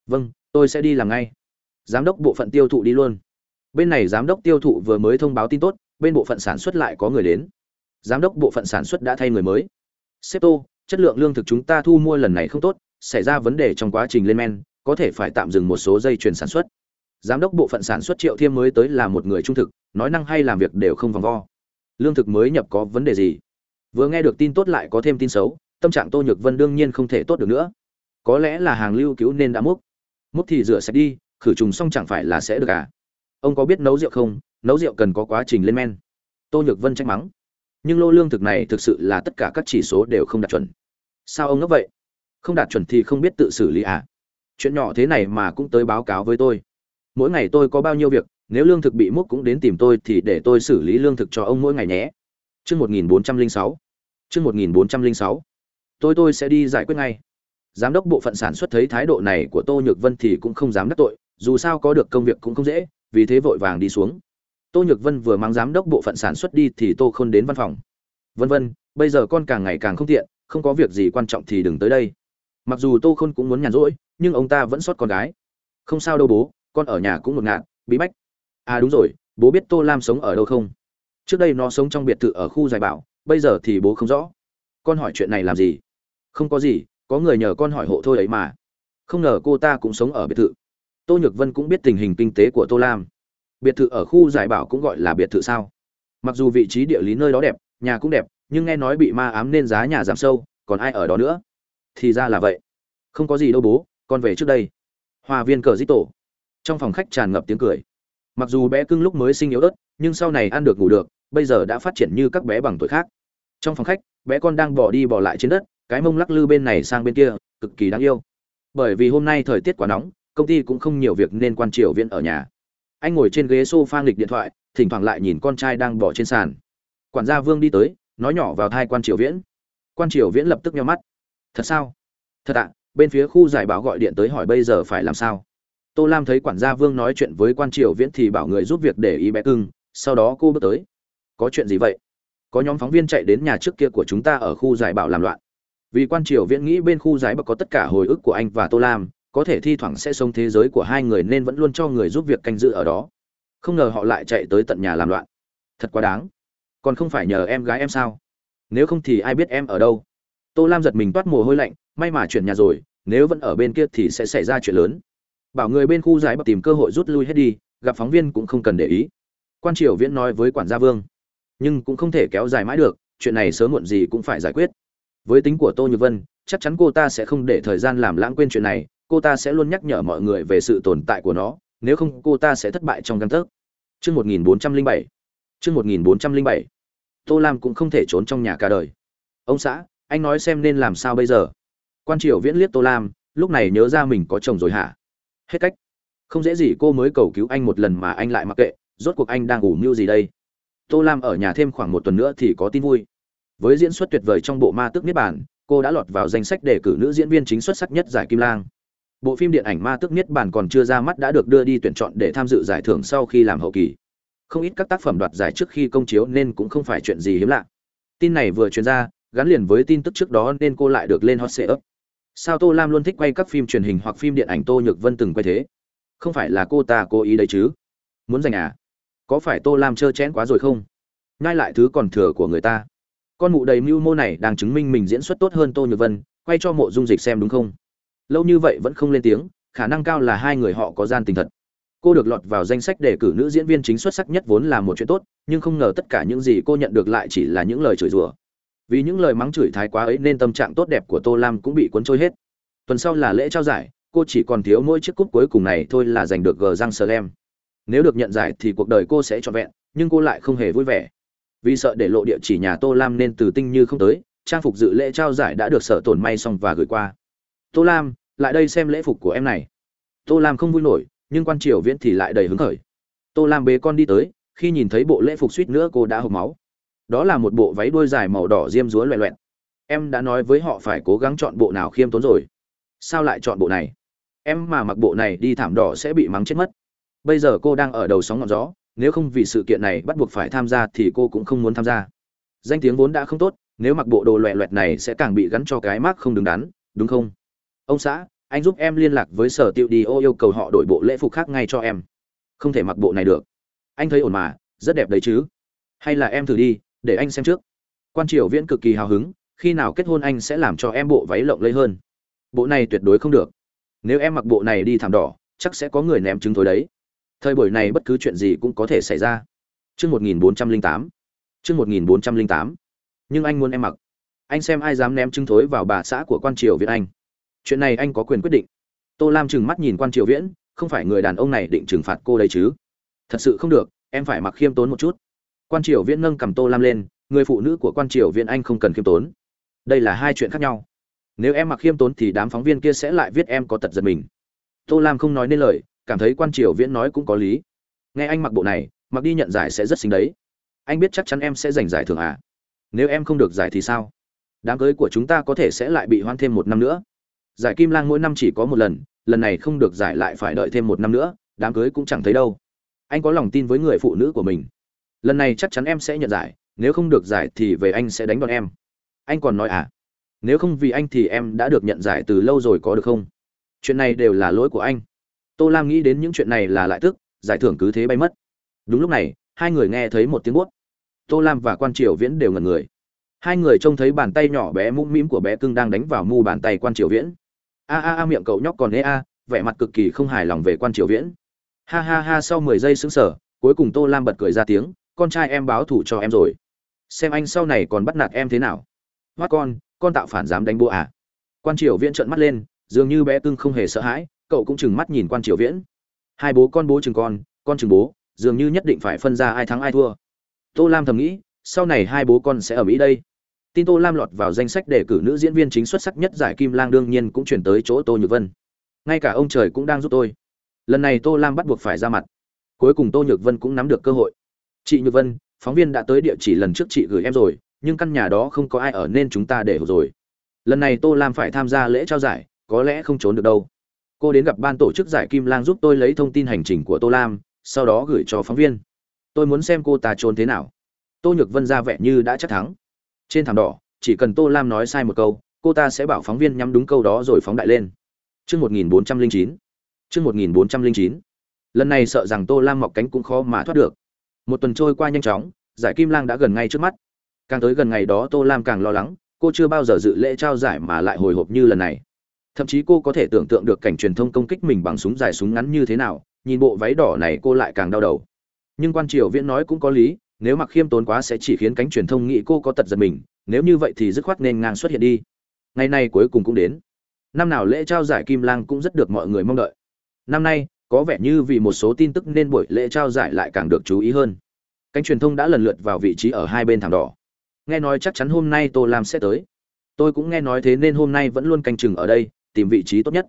Vâng tôi sẽ đi làm ngay giám đốc bộ phận tiêu thụ đi luôn. Bên này giám đốc tiêu thụ vừa mới thông báo tin tốt, bên bộ phận sản xuất lại có người đến. Giám đốc bộ phận sản xuất đã thay người mới. Xếp tô, chất lượng lương thực chúng ta thu mua lần này không tốt, xảy ra vấn đề trong quá trình lên men, có thể phải tạm dừng một số dây chuyền sản xuất. Giám đốc bộ phận sản xuất triệu thiêm mới tới là một người trung thực, nói năng hay làm việc đều không vòng vo. Lương thực mới nhập có vấn đề gì? Vừa nghe được tin tốt lại có thêm tin xấu, tâm trạng tô nhược vân đương nhiên không thể tốt được nữa. Có lẽ là hàng lưu cứu nên đã múc. Múc thì rửa sạch đi khử trùng xong chẳng phải là sẽ được à? Ông có biết nấu rượu không? Nấu rượu cần có quá trình lên men. Tô nhược vân trách mắng. Nhưng lô lương thực này thực sự là tất cả các chỉ số đều không đạt chuẩn. Sao ông ngốc vậy? Không đạt chuẩn thì không biết tự xử lý à? Chuyện nhỏ thế này mà cũng tới báo cáo với tôi. Mỗi ngày tôi có bao nhiêu việc, nếu lương thực bị múc cũng đến tìm tôi thì để tôi xử lý lương thực cho ông mỗi ngày nhé. Chương một nghìn bốn trăm linh sáu. Chương một nghìn bốn trăm linh sáu. Tôi tôi sẽ đi giải quyết ngay. Giám đốc bộ phận sản xuất thấy thái độ này của tô nhược vân thì cũng không dám đắc tội dù sao có được công việc cũng không dễ, vì thế vội vàng đi xuống. Tô nhược vân vừa mang giám đốc bộ phận sản xuất đi thì tô Khôn đến văn phòng. Vân vân, bây giờ con càng ngày càng không tiện, không có việc gì quan trọng thì đừng tới đây. Mặc dù tô khôn cũng muốn nhàn rỗi, nhưng ông ta vẫn sót con gái. Không sao đâu bố, con ở nhà cũng ngột ngạt bí bách. À đúng rồi, bố biết tô lam sống ở đâu không? Trước đây nó sống trong biệt thự ở khu giải bảo, bây giờ thì bố không rõ. Con hỏi chuyện này làm gì? Không có gì, có người nhờ con hỏi hộ thôi ấy mà. Không ngờ cô ta cũng sống ở biệt thự tô nhược vân cũng biết tình hình kinh tế của tô lam. Biệt thự ở khu giải bảo cũng gọi là biệt thự sao? Mặc dù vị trí địa lý nơi đó đẹp, nhà cũng đẹp, nhưng nghe nói bị ma ám nên giá nhà giảm sâu, còn ai ở đó nữa? Thì ra là vậy. Không có gì đâu bố, con về trước đây. Hòa viên cờ dít tổ. Trong phòng khách tràn ngập tiếng cười. Mặc dù bé cưng lúc mới sinh yếu ớt, nhưng sau này ăn được ngủ được, bây giờ đã phát triển như các bé bằng tuổi khác. Trong phòng khách, bé con đang bỏ đi bỏ lại trên đất, cái mông lắc lư bên này sang bên kia, cực kỳ đáng yêu. Bởi vì hôm nay thời tiết quá nóng công ty cũng không nhiều việc nên quan triều viễn ở nhà. Anh ngồi trên ghế sofa nghịch điện thoại, thỉnh thoảng lại nhìn con trai đang bỏ trên sàn. Quản gia vương đi tới, nói nhỏ vào thai quan triều viễn. Quan triều viễn lập tức nheo mắt. Thật sao? Thật ạ, bên phía khu giải báo gọi điện tới hỏi bây giờ phải làm sao. Tô lam thấy quản gia vương nói chuyện với quan triều viễn thì bảo người giúp việc để ý bé cưng, sau đó cô bước tới. Có chuyện gì vậy? Có nhóm phóng viên chạy đến nhà trước kia của chúng ta ở khu giải bảo làm loạn. Vì quan triều viễn nghĩ bên khu giải bảo có tất cả hồi ức của anh và tô lam có thể thi thoảng sẽ sống thế giới của hai người nên vẫn luôn cho người giúp việc canh giữ ở đó. Không ngờ họ lại chạy tới tận nhà làm loạn. Thật quá đáng. Còn không phải nhờ em gái em sao? Nếu không thì ai biết em ở đâu? Tô lam giật mình toát mồ hôi lạnh, may mà chuyển nhà rồi, nếu vẫn ở bên kia thì sẽ xảy ra chuyện lớn. Bảo người bên khu giải bậc tìm cơ hội rút lui hết đi, gặp phóng viên cũng không cần để ý. Quan triều viễn nói với quản gia vương, nhưng cũng không thể kéo dài mãi được, chuyện này sớm muộn gì cũng phải giải quyết. Với tính của tô nhược vân, chắc chắn cô ta sẽ không để thời gian làm lãng quên chuyện này cô ta sẽ luôn nhắc nhở mọi người về sự tồn tại của nó, nếu không cô ta sẽ thất bại trong căn tấc. Chương một nghìn bốn trăm linh bảy. Chương một nghìn bốn trăm linh bảy. Tô lam cũng không thể trốn trong nhà cả đời. Ông xã, anh nói xem nên làm sao bây giờ? Quan triều viễn liếc tô lam, lúc này nhớ ra mình có chồng rồi hả? Hết cách. Không dễ gì cô mới cầu cứu anh một lần mà anh lại mặc kệ, rốt cuộc anh đang ủ mưu gì đây? Tô lam ở nhà thêm khoảng một tuần nữa thì có tin vui. Với diễn xuất tuyệt vời trong bộ ma tước niết bản cô đã lọt vào danh sách đề cử nữ diễn viên chính xuất sắc nhất giải kim lang bộ phim điện ảnh ma tước niết bản còn chưa ra mắt đã được đưa đi tuyển chọn để tham dự giải thưởng sau khi làm hậu kỳ. Không ít các tác phẩm đoạt giải trước khi công chiếu nên cũng không phải chuyện gì hiếm lạ. Tin này vừa truyền ra, gắn liền với tin tức trước đó nên cô lại được lên hot ấp. sao tô lam luôn thích quay các phim truyền hình hoặc phim điện ảnh tô nhược vân từng quay thế? Không phải là cô ta cố ý đấy chứ? Muốn giành à? Có phải tô lam trơ chẽn quá rồi không? Ngay lại thứ còn thừa của người ta. Con mụ đầy mưu mô này đang chứng minh mình diễn xuất tốt hơn tô nhược vân, quay cho mộ dung dịch xem đúng không? Lâu như vậy vẫn không lên tiếng, khả năng cao là hai người họ có gian tình thật. Cô được lọt vào danh sách đề cử nữ diễn viên chính xuất sắc nhất vốn là một chuyện tốt, nhưng không ngờ tất cả những gì cô nhận được lại chỉ là những lời chửi rủa. Vì những lời mắng chửi thái quá ấy nên tâm trạng tốt đẹp của tô lam cũng bị cuốn trôi hết. Tuần sau là lễ trao giải, cô chỉ còn thiếu mỗi chiếc cúp cuối cùng này thôi là giành được gờ răng sờ lem nếu được nhận giải thì cuộc đời cô sẽ trọn vẹn, nhưng cô lại không hề vui vẻ. Vì sợ để lộ địa chỉ nhà tô lam nên từ tinh như không tới, trang phục dự lễ trao giải đã được sở tổn may xong và gửi qua. Tô lam lại đây xem lễ phục của em này. Tô lam không vui nổi, nhưng quan triều viễn thì lại đầy hứng khởi. Tô lam bế con đi tới, khi nhìn thấy bộ lễ phục suýt nữa cô đã hộp máu. Đó là một bộ váy đuôi dài màu đỏ diêm dúa loẹ loẹn. Em đã nói với họ phải cố gắng chọn bộ nào khiêm tốn rồi. Sao lại chọn bộ này? Em mà mặc bộ này đi thảm đỏ sẽ bị mắng chết mất. Bây giờ cô đang ở đầu sóng ngọn gió, nếu không vì sự kiện này bắt buộc phải tham gia thì cô cũng không muốn tham gia. Danh tiếng vốn đã không tốt, nếu mặc bộ đồ loẹ loẹt này sẽ càng bị gắn cho cái mác không đứng đắn, đúng không? Ông xã, anh giúp em liên lạc với sở tiệu đi, ô yêu cầu họ đổi bộ lễ phục khác ngay cho em. Không thể mặc bộ này được. Anh thấy ổn mà, rất đẹp đấy chứ. Hay là em thử đi, để anh xem trước. Quan triều viễn cực kỳ hào hứng, khi nào kết hôn anh sẽ làm cho em bộ váy lộng lẫy hơn. Bộ này tuyệt đối không được. Nếu em mặc bộ này đi thảm đỏ, chắc sẽ có người ném trứng thối đấy. Thời buổi này bất cứ chuyện gì cũng có thể xảy ra. Chương một nghìn bốn trăm linh tám. Chương một nghìn bốn trăm linh tám. Nhưng anh muốn em mặc. Anh xem ai dám ném trứng thối vào bà xã của quan triều viễn anh chuyện này anh có quyền quyết định. Tô lam trừng mắt nhìn quan triều viễn, không phải người đàn ông này định trừng phạt cô đấy chứ? Thật sự không được, em phải mặc khiêm tốn một chút. Quan triều viễn nâng cầm tô lam lên, người phụ nữ của quan triều viễn anh không cần khiêm tốn. Đây là hai chuyện khác nhau. Nếu em mặc khiêm tốn thì đám phóng viên kia sẽ lại viết em có tật giật mình. Tô lam không nói nên lời, cảm thấy quan triều viễn nói cũng có lý. Nghe anh mặc bộ này, mặc đi nhận giải sẽ rất xinh đấy. Anh biết chắc chắn em sẽ giành giải thưởng à? Nếu em không được giải thì sao? Đám cưới của chúng ta có thể sẽ lại bị hoãn thêm một năm nữa giải kim lang mỗi năm chỉ có một lần lần này không được giải lại phải đợi thêm một năm nữa, đám cưới cũng chẳng thấy đâu. Anh có lòng tin với người phụ nữ của mình. Lần này chắc chắn em sẽ nhận giải, nếu không được giải thì về anh sẽ đánh đòn em. Anh còn nói à? Nếu không vì anh thì em đã được nhận giải từ lâu rồi có được không? Chuyện này đều là lỗi của anh. Tô lam nghĩ đến những chuyện này là lại tức, giải thưởng cứ thế bay mất. Đúng lúc này, hai người nghe thấy một tiếng buốt. Tô lam và quan triều viễn đều ngẩn người hai người trông thấy bàn tay nhỏ bé mũm mĩm của bé cưng đang đánh vào mu bàn tay quan triều viễn. A a a miệng cậu nhóc còn ê a, vẻ mặt cực kỳ không hài lòng về quan triều viễn. Ha ha ha, sau mười giây sững sờ, cuối cùng tô lam bật cười ra tiếng, con trai em báo thủ cho em rồi. Xem anh sau này còn bắt nạt em thế nào. Hoát con con tạo phản dám đánh bố à? Quan triều viễn trợn mắt lên, dường như bé cưng không hề sợ hãi, cậu cũng chừng mắt nhìn quan triều viễn. Hai bố con bố chừng con con chừng bố, dường như nhất định phải phân ra ai thắng ai thua. Tô lam thầm nghĩ, sau này hai bố con sẽ ở mỹ đây tin tô lam lọt vào danh sách đề cử nữ diễn viên chính xuất sắc nhất giải kim lang đương nhiên cũng chuyển tới chỗ tô nhược vân. Ngay cả ông trời cũng đang giúp tôi. Lần này tô lam bắt buộc phải ra mặt. Cuối cùng tô nhược vân cũng nắm được cơ hội. Chị nhược vân, phóng viên đã tới địa chỉ lần trước chị gửi em rồi, nhưng căn nhà đó không có ai ở nên chúng ta để rồi. Lần này tô lam phải tham gia lễ trao giải, có lẽ không trốn được đâu. Cô đến gặp ban tổ chức giải kim lang giúp tôi lấy thông tin hành trình của tô lam, sau đó gửi cho phóng viên. Tôi muốn xem cô ta trốn thế nào. Tô nhược vân ra vẻ như đã chắc thắng trên thảm đỏ, chỉ cần tô lam nói sai một câu, cô ta sẽ bảo phóng viên nhắm đúng câu đó rồi phóng đại lên. Chương một nghìn bốn trăm linh chín. Chương một nghìn bốn trăm linh chín. Lần này sợ rằng tô lam mọc cánh cũng khó mà thoát được. Một tuần trôi qua nhanh chóng, giải kim lang đã gần ngay trước mắt. Càng tới gần ngày đó tô lam càng lo lắng, cô chưa bao giờ dự lễ trao giải mà lại hồi hộp như lần này. Thậm chí cô có thể tưởng tượng được cảnh truyền thông công kích mình bằng súng dài súng ngắn như thế nào, nhìn bộ váy đỏ này cô lại càng đau đầu. Nhưng quan triều viễn nói cũng có lý nếu mặc khiêm tốn quá sẽ chỉ khiến cánh truyền thông nghĩ cô có tật giật mình, nếu như vậy thì dứt khoát nên ngang xuất hiện đi. Ngày nay cuối cùng cũng đến. Năm nào lễ trao giải kim lang cũng rất được mọi người mong đợi. Năm nay, có vẻ như vì một số tin tức nên buổi lễ trao giải lại càng được chú ý hơn. Cánh truyền thông đã lần lượt vào vị trí ở hai bên thảm đỏ. Nghe nói chắc chắn hôm nay tô lam sẽ tới. Tôi cũng nghe nói thế nên hôm nay vẫn luôn canh chừng ở đây, tìm vị trí tốt nhất.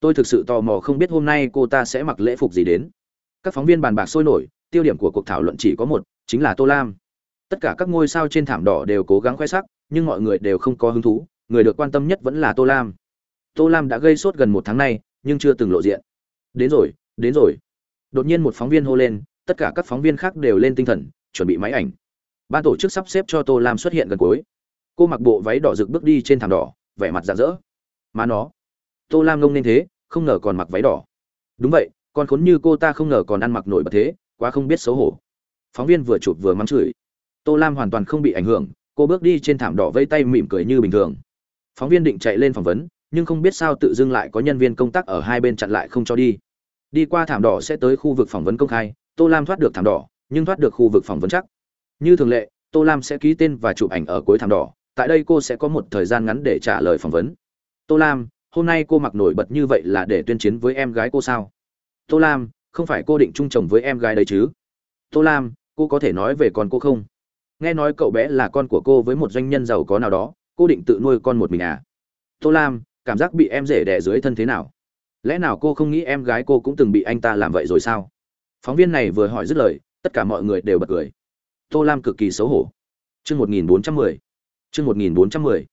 Tôi thực sự tò mò không biết hôm nay cô ta sẽ mặc lễ phục gì đến. Các phóng viên bàn bạc sôi nổi, tiêu điểm của cuộc thảo luận chỉ có một chính là tô lam. Tất cả các ngôi sao trên thảm đỏ đều cố gắng khoe sắc, nhưng mọi người đều không có hứng thú, người được quan tâm nhất vẫn là tô lam. Tô lam đã gây sốt gần một tháng nay, nhưng chưa từng lộ diện. Đến rồi đến rồi. Đột nhiên một phóng viên hô lên, tất cả các phóng viên khác đều lên tinh thần, chuẩn bị máy ảnh. Ban tổ chức sắp xếp cho tô lam xuất hiện gần cuối. Cô mặc bộ váy đỏ rực bước đi trên thảm đỏ, vẻ mặt rạng rỡ. Mà nó. Tô lam ngông nên thế, không ngờ còn mặc váy đỏ. Đúng vậy còn khốn như cô ta không ngờ còn ăn mặc nổi bật thế, quá không biết xấu hổ phóng viên vừa chụp vừa mắng chửi. Tô lam hoàn toàn không bị ảnh hưởng, cô bước đi trên thảm đỏ vây tay mỉm cười như bình thường. Phóng viên định chạy lên phỏng vấn, nhưng không biết sao tự dưng lại có nhân viên công tác ở hai bên chặn lại không cho đi. Đi qua thảm đỏ sẽ tới khu vực phỏng vấn công khai, tô lam thoát được thảm đỏ, nhưng thoát được khu vực phỏng vấn chắc. Như thường lệ, tô lam sẽ ký tên và chụp ảnh ở cuối thảm đỏ, tại đây cô sẽ có một thời gian ngắn để trả lời phỏng vấn. Tô lam, hôm nay cô mặc nổi bật như vậy là để tuyên chiến với em gái cô sao? Tô lam, không phải cô định chung chồng với em gái đấy chứ? Tô lam cô có thể nói về con cô không? Nghe nói cậu bé là con của cô với một doanh nhân giàu có nào đó, cô định tự nuôi con một mình à? Tô lam, cảm giác bị em rể đẻ dưới thân thế nào? Lẽ nào cô không nghĩ em gái cô cũng từng bị anh ta làm vậy rồi sao? Phóng viên này vừa hỏi dứt lời, tất cả mọi người đều bật cười. Tô lam cực kỳ xấu hổ. Chương một nghìn bốn trăm mười. Chương một nghìn bốn trăm mười.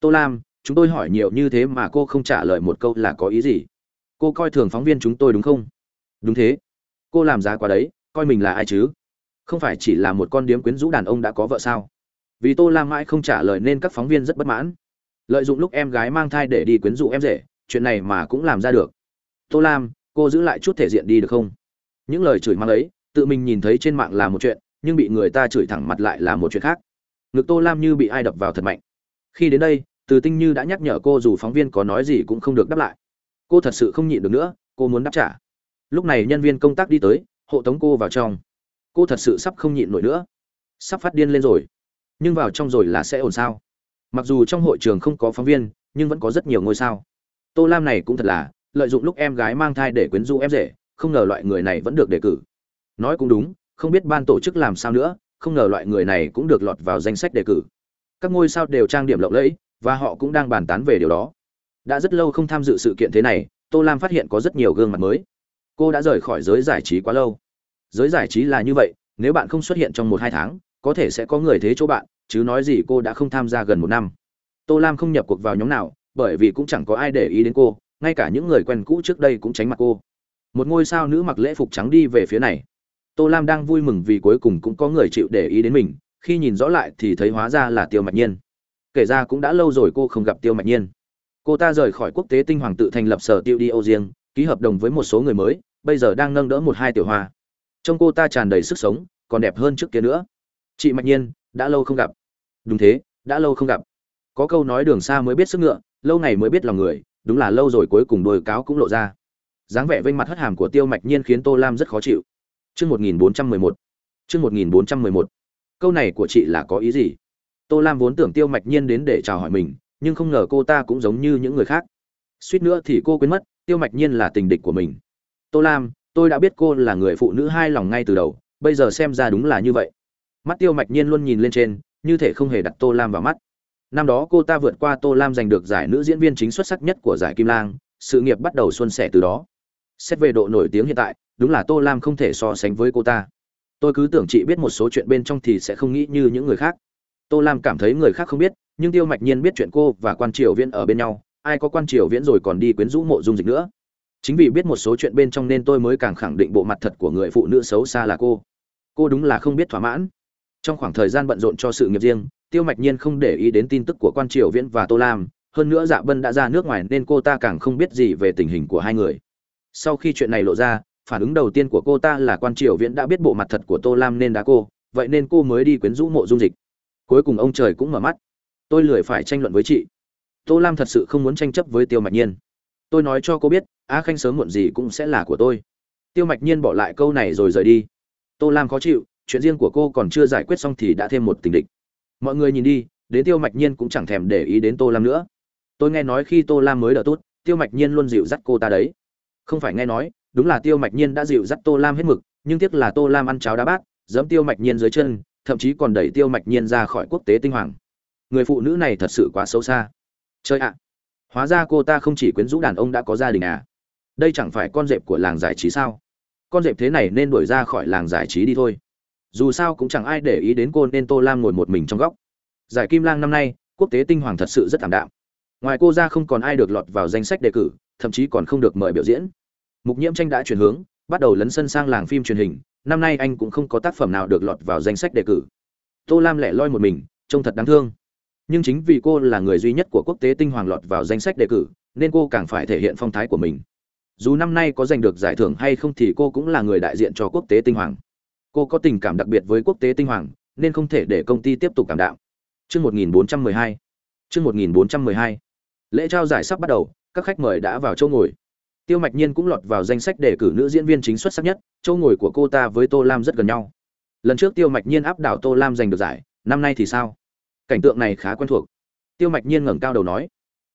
Tô lam, chúng tôi hỏi nhiều như thế mà cô không trả lời một câu là có ý gì? Cô coi thường phóng viên chúng tôi đúng không? Đúng thế. Cô làm giá quá đấy, coi mình là ai chứ? Không phải chỉ là một con điếm quyến rũ đàn ông đã có vợ sao? Vì tô lam mãi không trả lời nên các phóng viên rất bất mãn. Lợi dụng lúc em gái mang thai để đi quyến rũ em rể, chuyện này mà cũng làm ra được. Tô lam, cô giữ lại chút thể diện đi được không? Những lời chửi mang ấy, tự mình nhìn thấy trên mạng là một chuyện, nhưng bị người ta chửi thẳng mặt lại là một chuyện khác. Ngực tô lam như bị ai đập vào thật mạnh. Khi đến đây, từ tinh như đã nhắc nhở cô dù phóng viên có nói gì cũng không được đáp lại. Cô thật sự không nhịn được nữa, cô muốn đáp trả. Lúc này nhân viên công tác đi tới, hộ tống cô vào trong cô thật sự sắp không nhịn nổi nữa. Sắp phát điên lên rồi. Nhưng vào trong rồi là sẽ ổn sao? Mặc dù trong hội trường không có phóng viên, nhưng vẫn có rất nhiều ngôi sao. Tô lam này cũng thật là, lợi dụng lúc em gái mang thai để quyến rũ em rể, không ngờ loại người này vẫn được đề cử. Nói cũng đúng, không biết ban tổ chức làm sao nữa, không ngờ loại người này cũng được lọt vào danh sách đề cử. Các ngôi sao đều trang điểm lộng lẫy, và họ cũng đang bàn tán về điều đó. Đã rất lâu không tham dự sự kiện thế này, tô lam phát hiện có rất nhiều gương mặt mới. Cô đã rời khỏi giới giải trí quá lâu giới giải trí là như vậy, nếu bạn không xuất hiện trong một hai tháng, có thể sẽ có người thế chỗ bạn, chứ nói gì cô đã không tham gia gần một năm. Tô lam không nhập cuộc vào nhóm nào, bởi vì cũng chẳng có ai để ý đến cô, ngay cả những người quen cũ trước đây cũng tránh mặt cô. Một ngôi sao nữ mặc lễ phục trắng đi về phía này. Tô lam đang vui mừng vì cuối cùng cũng có người chịu để ý đến mình, khi nhìn rõ lại thì thấy hóa ra là tiêu mạch nhiên. Kể ra cũng đã lâu rồi cô không gặp tiêu mạch nhiên. Cô ta rời khỏi quốc tế tinh hoàng tự thành lập sở tiêu đi Âu riêng, ký hợp đồng với một số người mới, bây giờ đang nâng đỡ một hai tiểu hoa trông cô ta tràn đầy sức sống, còn đẹp hơn trước kia nữa. Chị mạch nhiên, đã lâu không gặp. Đúng thế, đã lâu không gặp. Có câu nói đường xa mới biết sức ngựa, lâu ngày mới biết lòng người, đúng là lâu rồi cuối cùng đôi cáo cũng lộ ra. Dáng vẻ vênh mặt hất hàm của tiêu mạch nhiên khiến tô lam rất khó chịu. Chương một nghìn bốn trăm mười một. Chương một nghìn bốn trăm mười một. Câu này của chị là có ý gì? Tô lam vốn tưởng tiêu mạch nhiên đến để chào hỏi mình, nhưng không ngờ cô ta cũng giống như những người khác. Suýt nữa thì cô quên mất, tiêu mạch nhiên là tình địch của mình. Tô lam tôi đã biết cô là người phụ nữ hai lòng ngay từ đầu, bây giờ xem ra đúng là như vậy. Mắt tiêu mạch nhiên luôn nhìn lên trên, như thể không hề đặt tô lam vào mắt. Năm đó cô ta vượt qua tô lam giành được giải nữ diễn viên chính xuất sắc nhất của giải kim lang, sự nghiệp bắt đầu xuân sẻ từ đó. Xét về độ nổi tiếng hiện tại, đúng là tô lam không thể so sánh với cô ta. Tôi cứ tưởng chị biết một số chuyện bên trong thì sẽ không nghĩ như những người khác. Tô lam cảm thấy người khác không biết, nhưng tiêu mạch nhiên biết chuyện cô và quan triều viễn ở bên nhau, ai có quan triều viễn rồi còn đi quyến rũ mộ dung dịch nữa chính vì biết một số chuyện bên trong nên tôi mới càng khẳng định bộ mặt thật của người phụ nữ xấu xa là cô. Cô đúng là không biết thỏa mãn. Trong khoảng thời gian bận rộn cho sự nghiệp riêng, tiêu mạch nhiên không để ý đến tin tức của quan triều viễn và tô lam. Hơn nữa dạ bân đã ra nước ngoài nên cô ta càng không biết gì về tình hình của hai người. Sau khi chuyện này lộ ra, phản ứng đầu tiên của cô ta là quan triều viễn đã biết bộ mặt thật của tô lam nên đá cô. Vậy nên cô mới đi quyến rũ mộ dung dịch. Cuối cùng ông trời cũng mở mắt. Tôi lười phải tranh luận với chị. Tô lam thật sự không muốn tranh chấp với tiêu mạch nhiên tôi nói cho cô biết á khanh sớm muộn gì cũng sẽ là của tôi. Tiêu mạch nhiên bỏ lại câu này rồi rời đi. Tô lam khó chịu, chuyện riêng của cô còn chưa giải quyết xong thì đã thêm một tình địch. Mọi người nhìn đi, đến tiêu mạch nhiên cũng chẳng thèm để ý đến tô lam nữa. Tôi nghe nói khi tô lam mới đỡ tốt tiêu mạch nhiên luôn dịu dắt cô ta đấy. Không phải nghe nói, đúng là tiêu mạch nhiên đã dịu dắt tô lam hết mực, nhưng tiếc là tô lam ăn cháo đá bát, giẫm tiêu mạch nhiên dưới chân, thậm chí còn đẩy tiêu mạch nhiên ra khỏi quốc tế tinh hoàng. Người phụ nữ này thật sự quá xấu xa. Chơi ạ! Hóa ra cô ta không chỉ quyến rũ đàn ông đã có gia đình à. Đây chẳng phải con dẹp của làng giải trí sao? Con dẹp thế này nên đuổi ra khỏi làng giải trí đi thôi. Dù sao cũng chẳng ai để ý đến cô nên tô lam ngồi một mình trong góc. Giải kim lang năm nay, quốc tế tinh hoàng thật sự rất thảm đạm. Ngoài cô ra không còn ai được lọt vào danh sách đề cử, thậm chí còn không được mời biểu diễn. Mục nhiễm tranh đã chuyển hướng, bắt đầu lấn sân sang làng phim truyền hình. Năm nay anh cũng không có tác phẩm nào được lọt vào danh sách đề cử. Tô lam lẻ loi một mình, trông thật đáng thương nhưng chính vì cô là người duy nhất của quốc tế tinh hoàng lọt vào danh sách đề cử nên cô càng phải thể hiện phong thái của mình dù năm nay có giành được giải thưởng hay không thì cô cũng là người đại diện cho quốc tế tinh hoàng cô có tình cảm đặc biệt với quốc tế tinh hoàng nên không thể để công ty tiếp tục cảm đạo Chương 1412. Chương 1412. Lễ trao giải sắp bắt đầu, các khách mời đã vào chỗ ngồi. Tiêu Mạch Nhiên cũng lọt vào danh sách đề cử nữ diễn viên chính xuất sắc nhất, chỗ ngồi của cô ta với Tô Lam rất gần nhau. Lần trước Tiêu Mạch Nhiên áp đảo Tô Lam giành được giải, năm nay thì sao? Cảnh tượng này khá quen thuộc. Tiêu Mạch Nhiên ngẩng cao đầu nói: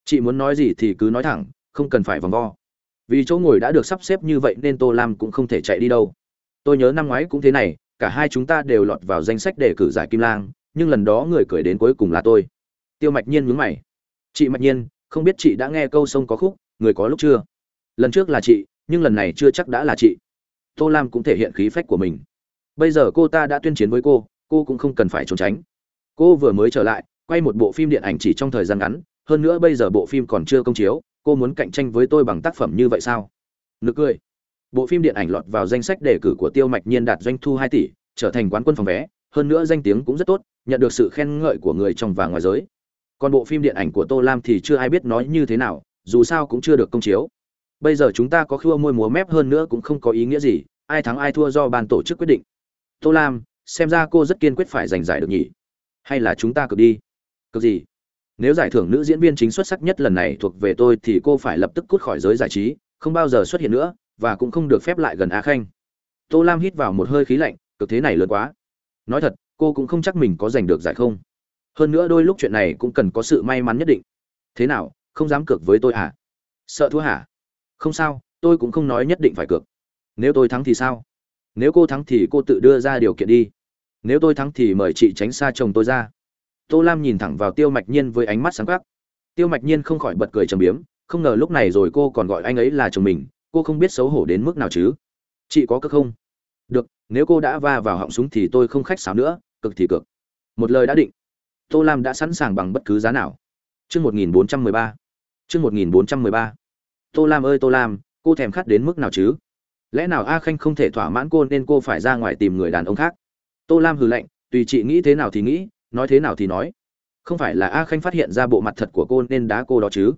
"Chị muốn nói gì thì cứ nói thẳng, không cần phải vòng vo." Vì chỗ ngồi đã được sắp xếp như vậy nên Tô Lam cũng không thể chạy đi đâu. Tôi nhớ năm ngoái cũng thế này, cả hai chúng ta đều lọt vào danh sách đề cử giải Kim Lang, nhưng lần đó người cười đến cuối cùng là tôi. Tiêu Mạch Nhiên nhướng mày. "Chị Mạch Nhiên, không biết chị đã nghe câu sông có khúc, người có lúc chưa?" lần trước là chị nhưng lần này chưa chắc đã là chị tô lam cũng thể hiện khí phách của mình bây giờ cô ta đã tuyên chiến với cô cô cũng không cần phải trốn tránh cô vừa mới trở lại, quay một bộ phim điện ảnh chỉ trong thời gian ngắn, hơn nữa bây giờ bộ phim còn chưa công chiếu, cô muốn cạnh tranh với tôi bằng tác phẩm như vậy sao? Nực cười. Bộ phim điện ảnh lọt vào danh sách đề cử của tiêu mạch nhiên đạt doanh thu hai tỷ, trở thành quán quân phòng vé, hơn nữa danh tiếng cũng rất tốt, nhận được sự khen ngợi của người trong và ngoài giới. Còn bộ phim điện ảnh của tô lam thì chưa ai biết nói như thế nào, dù sao cũng chưa được công chiếu. Bây giờ chúng ta có khua môi múa mép hơn nữa cũng không có ý nghĩa gì, ai thắng ai thua do ban tổ chức quyết định. Tô lam, xem ra cô rất kiên quyết phải giành giải được nhỉ? Hay là chúng ta cực đi? Cực gì? Nếu giải thưởng nữ diễn viên chính xuất sắc nhất lần này thuộc về tôi thì cô phải lập tức cút khỏi giới giải trí, không bao giờ xuất hiện nữa, và cũng không được phép lại gần á khanh. Tô lam hít vào một hơi khí lạnh, cực thế này lớn quá. Nói thật, cô cũng không chắc mình có giành được giải không. Hơn nữa đôi lúc chuyện này cũng cần có sự may mắn nhất định. Thế nào, không dám cược với tôi hả? Sợ thua hả? Không sao, tôi cũng không nói nhất định phải cược. Nếu tôi thắng thì sao? Nếu cô thắng thì cô tự đưa ra điều kiện đi nếu tôi thắng thì mời chị tránh xa chồng tôi ra. Tô lam nhìn thẳng vào tiêu mạch nhiên với ánh mắt sáng khắc. Tiêu mạch nhiên không khỏi bật cười trầm biếm, không ngờ lúc này rồi cô còn gọi anh ấy là chồng mình, cô không biết xấu hổ đến mức nào chứ? Chị có cực không? Được, nếu cô đã va vào họng súng thì tôi không khách sáo nữa, cực thì cực. Một lời đã định. Tô lam đã sẵn sàng bằng bất cứ giá nào. Chương một nghìn bốn trăm mười ba. Chương một nghìn bốn trăm mười ba. Tô lam ơi tô lam, cô thèm khát đến mức nào chứ? Lẽ nào a khanh không thể thỏa mãn cô nên cô phải ra ngoài tìm người đàn ông khác? Tô lam hừ lạnh, tùy chị nghĩ thế nào thì nghĩ, nói thế nào thì nói. Không phải là a khanh phát hiện ra bộ mặt thật của cô nên đá cô đó chứ?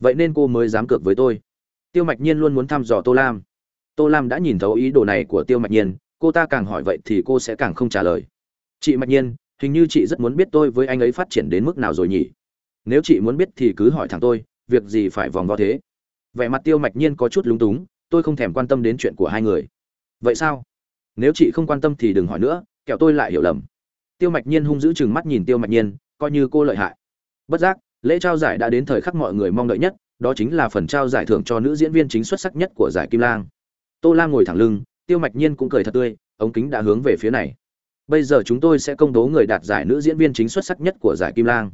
Vậy nên cô mới dám cược với tôi. Tiêu mạch nhiên luôn muốn thăm dò tô lam. Tô lam đã nhìn thấu ý đồ này của tiêu mạch nhiên, cô ta càng hỏi vậy thì cô sẽ càng không trả lời. Chị mạch nhiên, hình như chị rất muốn biết tôi với anh ấy phát triển đến mức nào rồi nhỉ? Nếu chị muốn biết thì cứ hỏi thẳng tôi, việc gì phải vòng vo thế? Vẻ mặt tiêu mạch nhiên có chút lúng túng, tôi không thèm quan tâm đến chuyện của hai người. Vậy sao? Nếu chị không quan tâm thì đừng hỏi nữa kẻo tôi lại hiểu lầm. Tiêu mạch nhiên hung dữ chừng mắt nhìn tiêu mạch nhiên, coi như cô lợi hại. Bất giác, lễ trao giải đã đến thời khắc mọi người mong đợi nhất, đó chính là phần trao giải thưởng cho nữ diễn viên chính xuất sắc nhất của giải kim lang. Tô lam ngồi thẳng lưng, tiêu mạch nhiên cũng cười thật tươi, ống kính đã hướng về phía này. Bây giờ chúng tôi sẽ công bố người đạt giải nữ diễn viên chính xuất sắc nhất của giải kim lang.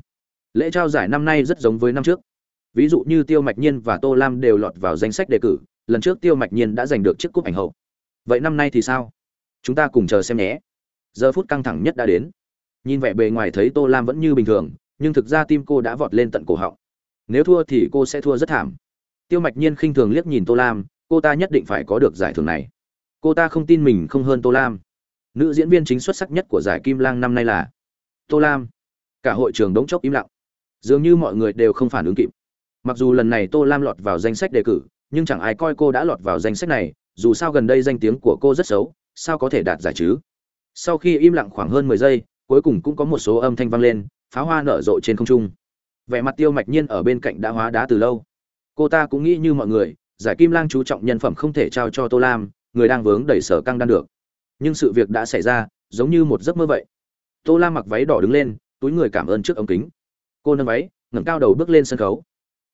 Lễ trao giải năm nay rất giống với năm trước. Ví dụ như tiêu mạch nhiên và tô lam đều lọt vào danh sách đề cử, lần trước tiêu mạch nhiên đã giành được chiếc cúp ảnh hậu. Vậy năm nay thì sao? Chúng ta cùng chờ xem nhé giờ phút căng thẳng nhất đã đến. Nhìn vẻ bề ngoài thấy tô lam vẫn như bình thường, nhưng thực ra tim cô đã vọt lên tận cổ họng. Nếu thua thì cô sẽ thua rất thảm. Tiêu mạch nhiên khinh thường liếc nhìn tô lam, cô ta nhất định phải có được giải thưởng này. Cô ta không tin mình không hơn tô lam. Nữ diễn viên chính xuất sắc nhất của giải kim lang năm nay là tô lam. Cả hội trường đống chốc im lặng. Dường như mọi người đều không phản ứng kịp. Mặc dù lần này tô lam lọt vào danh sách đề cử, nhưng chẳng ai coi cô đã lọt vào danh sách này, dù sao gần đây danh tiếng của cô rất xấu, sao có thể đạt giải chứ? Sau khi im lặng khoảng hơn mười giây, cuối cùng cũng có một số âm thanh vang lên pháo hoa nở rộ trên không trung. Vẻ mặt tiêu mạch nhiên ở bên cạnh đã hóa đá từ lâu. Cô ta cũng nghĩ như mọi người, giải kim lang chú trọng nhân phẩm không thể trao cho tô lam, người đang vướng đẩy sở căng đan được. Nhưng sự việc đã xảy ra, giống như một giấc mơ vậy. Tô lam mặc váy đỏ đứng lên, túi người cảm ơn trước ống kính. Cô nâng váy, ngẩng cao đầu bước lên sân khấu.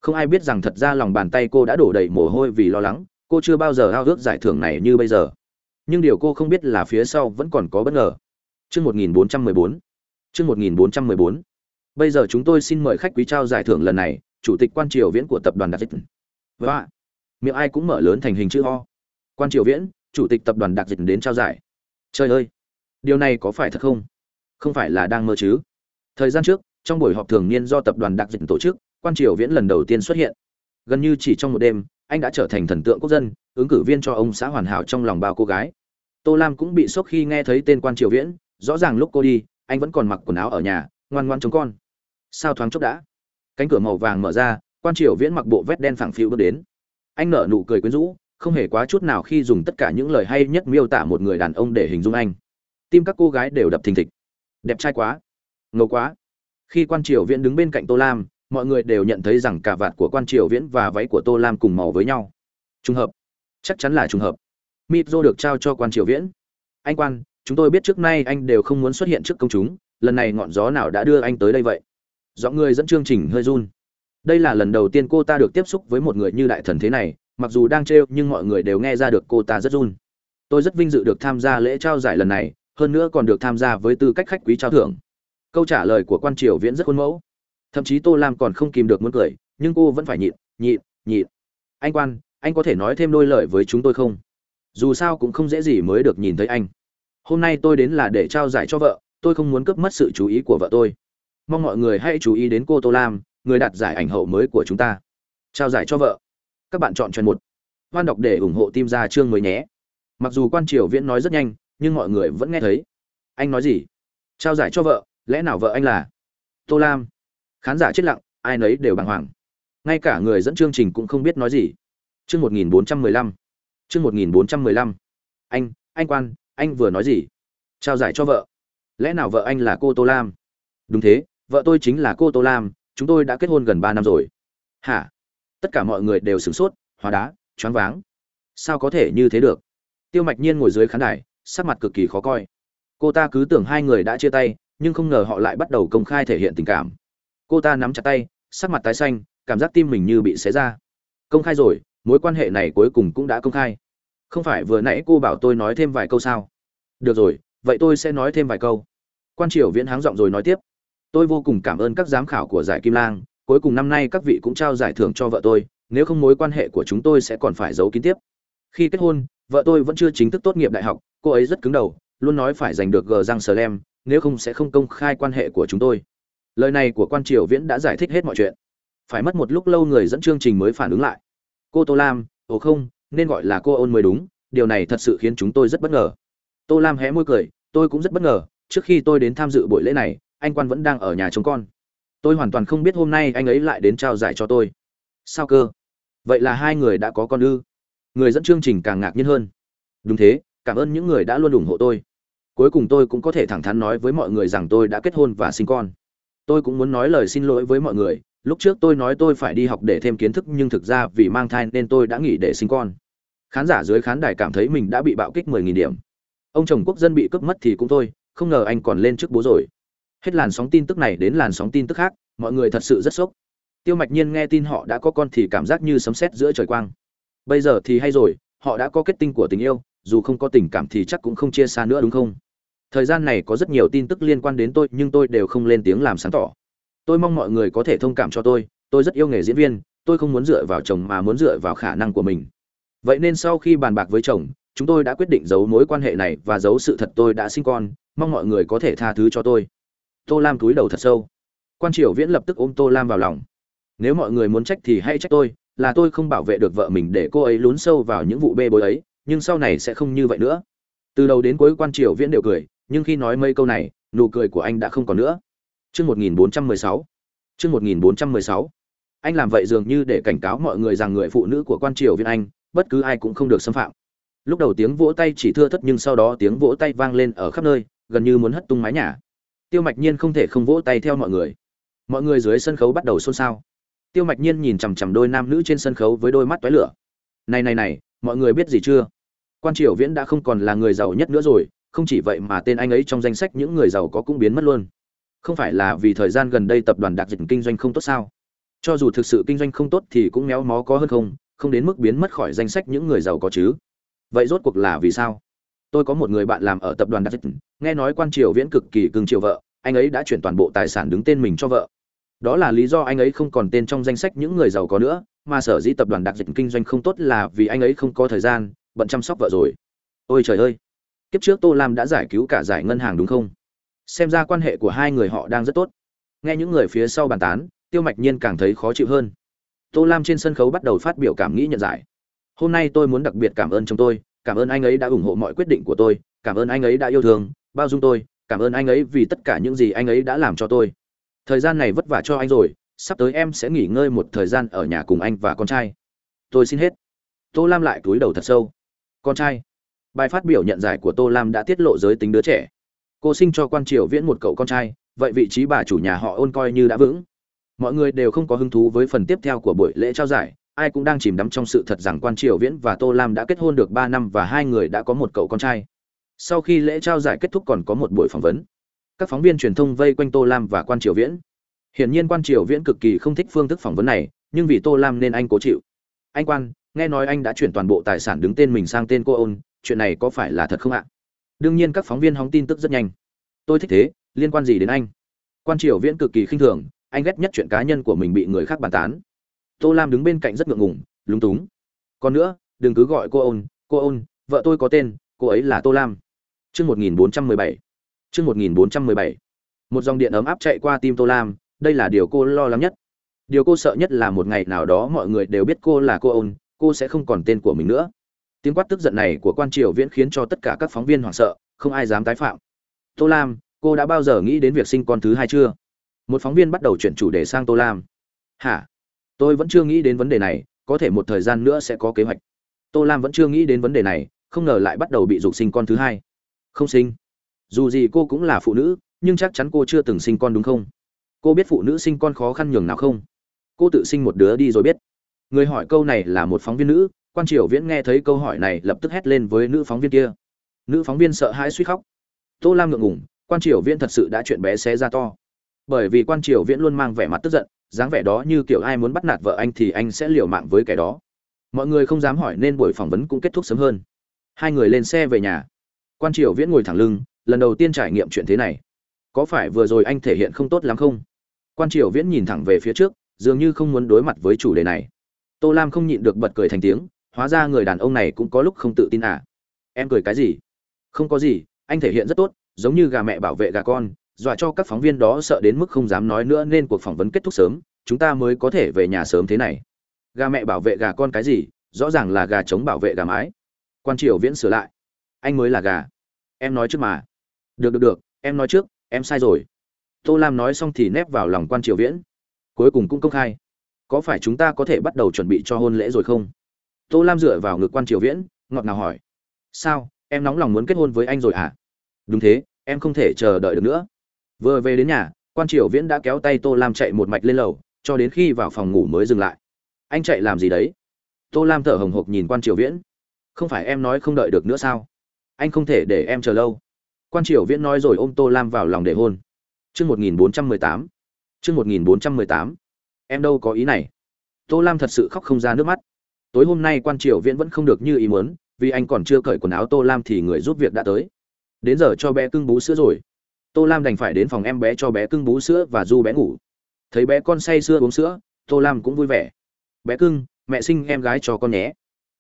Không ai biết rằng thật ra lòng bàn tay cô đã đổ đầy mồ hôi vì lo lắng, cô chưa bao giờ ao ước giải thưởng này như bây giờ nhưng điều cô không biết là phía sau vẫn còn có bất ngờ Chương 1414. Chương 1414. Bây giờ chúng tôi xin mời khách quý trao giải thưởng lần này, chủ tịch quan triều viễn của tập đoàn Đặc Dịch. Và miệng ai cũng mở lớn thành hình chữ O. Quan triều viễn, chủ tịch tập đoàn Đặc Dịch đến trao giải. Trời ơi, điều này có phải thật không? Không phải là đang mơ chứ? Thời gian trước, trong buổi họp thường niên do tập đoàn Đặc Dịch tổ chức, quan triều viễn lần đầu tiên xuất hiện. Gần như chỉ trong một đêm, anh đã trở thành thần tượng quốc dân, ứng cử viên cho ông xã hoàn hảo trong lòng bao cô gái. Tô Lam cũng bị sốc khi nghe thấy tên quan triều viễn, rõ ràng lúc cô đi anh vẫn còn mặc quần áo ở nhà ngoan ngoan chống con. Sao thoáng chốc đã? Cánh cửa màu vàng mở ra quan triều viễn mặc bộ vét đen phẳng phiu bước đến. Anh nở nụ cười quyến rũ không hề quá chút nào khi dùng tất cả những lời hay nhất miêu tả một người đàn ông để hình dung anh. Tim các cô gái đều đập thình thịch. Đẹp trai quá. Ngầu quá. Khi quan triều viễn đứng bên cạnh tô lam mọi người đều nhận thấy rằng cả vạt của quan triều viễn và váy của tô lam cùng màu với nhau. Trùng hợp. Chắc chắn là trùng hợp mịp dô được trao cho quan triều viễn. Anh quan, chúng tôi biết trước nay anh đều không muốn xuất hiện trước công chúng, lần này ngọn gió nào đã đưa anh tới đây vậy? Do người dẫn chương trình hơi run. Đây là lần đầu tiên cô ta được tiếp xúc với một người như đại thần thế này, mặc dù đang trêu, nhưng mọi người đều nghe ra được cô ta rất run. Tôi rất vinh dự được tham gia lễ trao giải lần này, hơn nữa còn được tham gia với tư cách khách quý trao thưởng. Câu trả lời của quan triều viễn rất khuôn mẫu. Thậm chí tô lam còn không kìm được muốn cười, nhưng cô vẫn phải nhịn nhịn nhịn. Anh quan, anh có thể nói thêm đôi lời với chúng tôi không? Dù sao cũng không dễ gì mới được nhìn thấy anh. Hôm nay tôi đến là để trao giải cho vợ, tôi không muốn cướp mất sự chú ý của vợ tôi. Mong mọi người hãy chú ý đến cô tô lam, người đạt giải ảnh hậu mới của chúng ta. Trao giải cho vợ. Các bạn chọn chuyện một. Hoan đọc để ủng hộ tim ra chương mới nhé. Mặc dù quan triều viễn nói rất nhanh, nhưng mọi người vẫn nghe thấy. Anh nói gì? Trao giải cho vợ, lẽ nào vợ anh là tô lam? Khán giả chết lặng, ai nấy đều bàng hoàng. Ngay cả người dẫn chương trình cũng không biết nói gì. Chương một nghìn bốn trăm mười lăm chương một nghìn bốn trăm mười lăm. Anh anh quan, anh vừa nói gì? Trao giải cho vợ. Lẽ nào vợ anh là cô tô lam? Đúng thế, vợ tôi chính là cô tô lam, chúng tôi đã kết hôn gần ba năm rồi. Hả? Tất cả mọi người đều sửng sốt, hóa đá, choáng váng. Sao có thể như thế được? Tiêu mạch nhiên ngồi dưới khán đài, sắc mặt cực kỳ khó coi. Cô ta cứ tưởng hai người đã chia tay, nhưng không ngờ họ lại bắt đầu công khai thể hiện tình cảm. Cô ta nắm chặt tay, sắc mặt tái xanh, cảm giác tim mình như bị xé ra. Công khai rồi mối quan hệ này cuối cùng cũng đã công khai. Không phải vừa nãy cô bảo tôi nói thêm vài câu sao? Được rồi, vậy tôi sẽ nói thêm vài câu. Quan triều viễn háng giọng rồi nói tiếp. Tôi vô cùng cảm ơn các giám khảo của giải kim lang, cuối cùng năm nay các vị cũng trao giải thưởng cho vợ tôi, nếu không mối quan hệ của chúng tôi sẽ còn phải giấu kín tiếp. Khi kết hôn, vợ tôi vẫn chưa chính thức tốt nghiệp đại học, cô ấy rất cứng đầu, luôn nói phải giành được gờ răng sờ lem nếu không sẽ không công khai quan hệ của chúng tôi. Lời này của quan triều viễn đã giải thích hết mọi chuyện. Phải mất một lúc lâu người dẫn chương trình mới phản ứng lại cô tô lam, ồ không, nên gọi là cô ôn mới đúng, điều này thật sự khiến chúng tôi rất bất ngờ. Tô lam hé môi cười, tôi cũng rất bất ngờ, trước khi tôi đến tham dự buổi lễ này, anh quan vẫn đang ở nhà chống con. Tôi hoàn toàn không biết hôm nay anh ấy lại đến trao giải cho tôi. Sao cơ? Vậy là hai người đã có con ư? Người dẫn chương trình càng ngạc nhiên hơn. Đúng thế, cảm ơn những người đã luôn ủng hộ tôi. Cuối cùng tôi cũng có thể thẳng thắn nói với mọi người rằng tôi đã kết hôn và sinh con. Tôi cũng muốn nói lời xin lỗi với mọi người lúc trước tôi nói tôi phải đi học để thêm kiến thức nhưng thực ra vì mang thai nên tôi đã nghỉ để sinh con. Khán giả dưới khán đài cảm thấy mình đã bị bạo kích 10.000 điểm. Ông chồng quốc dân bị cướp mất thì cũng thôi, không ngờ anh còn lên trước bố rồi. Hết làn sóng tin tức này đến làn sóng tin tức khác, mọi người thật sự rất sốc. Tiêu mạch nhiên nghe tin họ đã có con thì cảm giác như sấm sét giữa trời quang. Bây giờ thì hay rồi, họ đã có kết tinh của tình yêu, dù không có tình cảm thì chắc cũng không chia xa nữa đúng không? Thời gian này có rất nhiều tin tức liên quan đến tôi nhưng tôi đều không lên tiếng làm sáng tỏ tôi mong mọi người có thể thông cảm cho tôi tôi rất yêu nghề diễn viên, tôi không muốn dựa vào chồng mà muốn dựa vào khả năng của mình. Vậy nên sau khi bàn bạc với chồng, chúng tôi đã quyết định giấu mối quan hệ này và giấu sự thật tôi đã sinh con, mong mọi người có thể tha thứ cho tôi. Tô lam cúi đầu thật sâu. Quan triều viễn lập tức ôm tô lam vào lòng. Nếu mọi người muốn trách thì hãy trách tôi, là tôi không bảo vệ được vợ mình để cô ấy lún sâu vào những vụ bê bối ấy, nhưng sau này sẽ không như vậy nữa. Từ đầu đến cuối quan triều viễn đều cười, nhưng khi nói mấy câu này, nụ cười của anh đã không còn nữa. Chương 1416. Chương 1416. Anh làm vậy dường như để cảnh cáo mọi người rằng người phụ nữ của quan triều viên anh, bất cứ ai cũng không được xâm phạm. Lúc đầu tiếng vỗ tay chỉ thưa thất nhưng sau đó tiếng vỗ tay vang lên ở khắp nơi, gần như muốn hất tung mái nhà. Tiêu Mạch Nhiên không thể không vỗ tay theo mọi người. Mọi người dưới sân khấu bắt đầu xôn xao. Tiêu Mạch Nhiên nhìn chằm chằm đôi nam nữ trên sân khấu với đôi mắt tóe lửa. Này này này, mọi người biết gì chưa? Quan Triều Viễn đã không còn là người giàu nhất nữa rồi, không chỉ vậy mà tên anh ấy trong danh sách những người giàu có cũng biến mất luôn không phải là vì thời gian gần đây tập đoàn đặc dịch kinh doanh không tốt sao? Cho dù thực sự kinh doanh không tốt thì cũng méo mó có hơn không không đến mức biến mất khỏi danh sách những người giàu có chứ. Vậy rốt cuộc là vì sao? Tôi có một người bạn làm ở tập đoàn đặc dịch, nghe nói quan triều viễn cực kỳ cưng chiều vợ, anh ấy đã chuyển toàn bộ tài sản đứng tên mình cho vợ. Đó là lý do anh ấy không còn tên trong danh sách những người giàu có nữa, mà sở dĩ tập đoàn đặc dịch kinh doanh không tốt là vì anh ấy không có thời gian, bận chăm sóc vợ rồi. Ôi trời ơi! Kiếp trước tô lam đã giải cứu cả giải ngân hàng đúng không? Xem ra quan hệ của hai người họ đang rất tốt. Nghe những người phía sau bàn tán, tiêu mạch nhiên càng thấy khó chịu hơn. Tô lam trên sân khấu bắt đầu phát biểu cảm nghĩ nhận giải. Hôm nay tôi muốn đặc biệt cảm ơn chồng tôi, cảm ơn anh ấy đã ủng hộ mọi quyết định của tôi, cảm ơn anh ấy đã yêu thương, bao dung tôi, cảm ơn anh ấy vì tất cả những gì anh ấy đã làm cho tôi. Thời gian này vất vả cho anh rồi, sắp tới em sẽ nghỉ ngơi một thời gian ở nhà cùng anh và con trai. Tôi xin hết. Tô lam lại cúi đầu thật sâu. Con trai. Bài phát biểu nhận giải của tô lam đã tiết lộ giới tính đứa trẻ cô sinh cho quan triều viễn một cậu con trai, vậy vị trí bà chủ nhà họ ôn coi như đã vững. Mọi người đều không có hứng thú với phần tiếp theo của buổi lễ trao giải, ai cũng đang chìm đắm trong sự thật rằng quan triều viễn và tô lam đã kết hôn được ba năm và hai người đã có một cậu con trai. Sau khi lễ trao giải kết thúc còn có một buổi phỏng vấn. Các phóng viên truyền thông vây quanh tô lam và quan triều viễn. Hiển nhiên quan triều viễn cực kỳ không thích phương thức phỏng vấn này, nhưng vì tô lam nên anh cố chịu. Anh quan, nghe nói anh đã chuyển toàn bộ tài sản đứng tên mình sang tên cô ôn, chuyện này có phải là thật không ạ? Đương nhiên các phóng viên hóng tin tức rất nhanh. Tôi thích thế, liên quan gì đến anh? Quan triều viễn cực kỳ khinh thường, anh ghét nhất chuyện cá nhân của mình bị người khác bàn tán. Tô lam đứng bên cạnh rất ngượng ngùng, lúng túng. Còn nữa, đừng cứ gọi cô ôn cô ôn, vợ tôi có tên, cô ấy là tô lam. Chương một nghìn bốn trăm mười bảy. Chương một nghìn bốn trăm mười bảy. Một dòng điện ấm áp chạy qua tim tô lam, đây là điều cô lo lắng nhất. Điều cô sợ nhất là một ngày nào đó mọi người đều biết cô là cô ôn, cô sẽ không còn tên của mình nữa tiếng quát tức giận này của quan triều viễn khiến cho tất cả các phóng viên hoảng sợ, không ai dám tái phạm. Tô lam, cô đã bao giờ nghĩ đến việc sinh con thứ hai chưa? Một phóng viên bắt đầu chuyển chủ đề sang tô lam. Hả? Tôi vẫn chưa nghĩ đến vấn đề này, có thể một thời gian nữa sẽ có kế hoạch. Tô lam vẫn chưa nghĩ đến vấn đề này, không ngờ lại bắt đầu bị dục sinh con thứ hai. Không sinh. Dù gì cô cũng là phụ nữ, nhưng chắc chắn cô chưa từng sinh con đúng không? Cô biết phụ nữ sinh con khó khăn nhường nào không? Cô tự sinh một đứa đi rồi biết. Người hỏi câu này là một phóng viên nữ quan triều viễn nghe thấy câu hỏi này lập tức hét lên với nữ phóng viên kia. Nữ phóng viên sợ hãi suýt khóc. Tô lam ngượng ngủng quan triều viễn thật sự đã chuyện bé xé ra to. Bởi vì quan triều viễn luôn mang vẻ mặt tức giận, dáng vẻ đó như kiểu ai muốn bắt nạt vợ anh thì anh sẽ liều mạng với kẻ đó. Mọi người không dám hỏi nên buổi phỏng vấn cũng kết thúc sớm hơn. Hai người lên xe về nhà. Quan triều viễn ngồi thẳng lưng, lần đầu tiên trải nghiệm chuyện thế này. Có phải vừa rồi anh thể hiện không tốt lắm không? Quan triều viễn nhìn thẳng về phía trước, dường như không muốn đối mặt với chủ đề này. Tô lam không nhịn được bật cười thành tiếng hóa ra người đàn ông này cũng có lúc không tự tin à. Em cười cái gì? Không có gì, anh thể hiện rất tốt, giống như gà mẹ bảo vệ gà con, dọa cho các phóng viên đó sợ đến mức không dám nói nữa nên cuộc phỏng vấn kết thúc sớm, chúng ta mới có thể về nhà sớm thế này. Gà mẹ bảo vệ gà con cái gì? Rõ ràng là gà chống bảo vệ gà mái. Quan triều viễn sửa lại. Anh mới là gà. Em nói trước mà. Được được được, em nói trước, em sai rồi. Tô lam nói xong thì nép vào lòng quan triều viễn. Cuối cùng cũng công khai. Có phải chúng ta có thể bắt đầu chuẩn bị cho hôn lễ rồi không? Tô lam dựa vào ngực quan triều viễn, ngọt ngào hỏi. Sao, em nóng lòng muốn kết hôn với anh rồi à? Đúng thế, em không thể chờ đợi được nữa. Vừa về đến nhà, quan triều viễn đã kéo tay tô lam chạy một mạch lên lầu, cho đến khi vào phòng ngủ mới dừng lại. Anh chạy làm gì đấy? Tô lam thở hồng hộc nhìn quan triều viễn. Không phải em nói không đợi được nữa sao? Anh không thể để em chờ lâu. Quan triều viễn nói rồi ôm tô lam vào lòng để hôn. Chương một nghìn bốn trăm mười tám. Chương một nghìn bốn trăm mười tám. Em đâu có ý này. Tô lam thật sự khóc không ra nước mắt tối hôm nay quan triều viễn vẫn không được như ý muốn, vì anh còn chưa cởi quần áo tô lam thì người giúp việc đã tới. Đến giờ cho bé cưng bú sữa rồi. Tô lam đành phải đến phòng em bé cho bé cưng bú sữa và du bé ngủ. Thấy bé con say sữa uống sữa, tô lam cũng vui vẻ. Bé cưng, mẹ sinh em gái cho con nhé.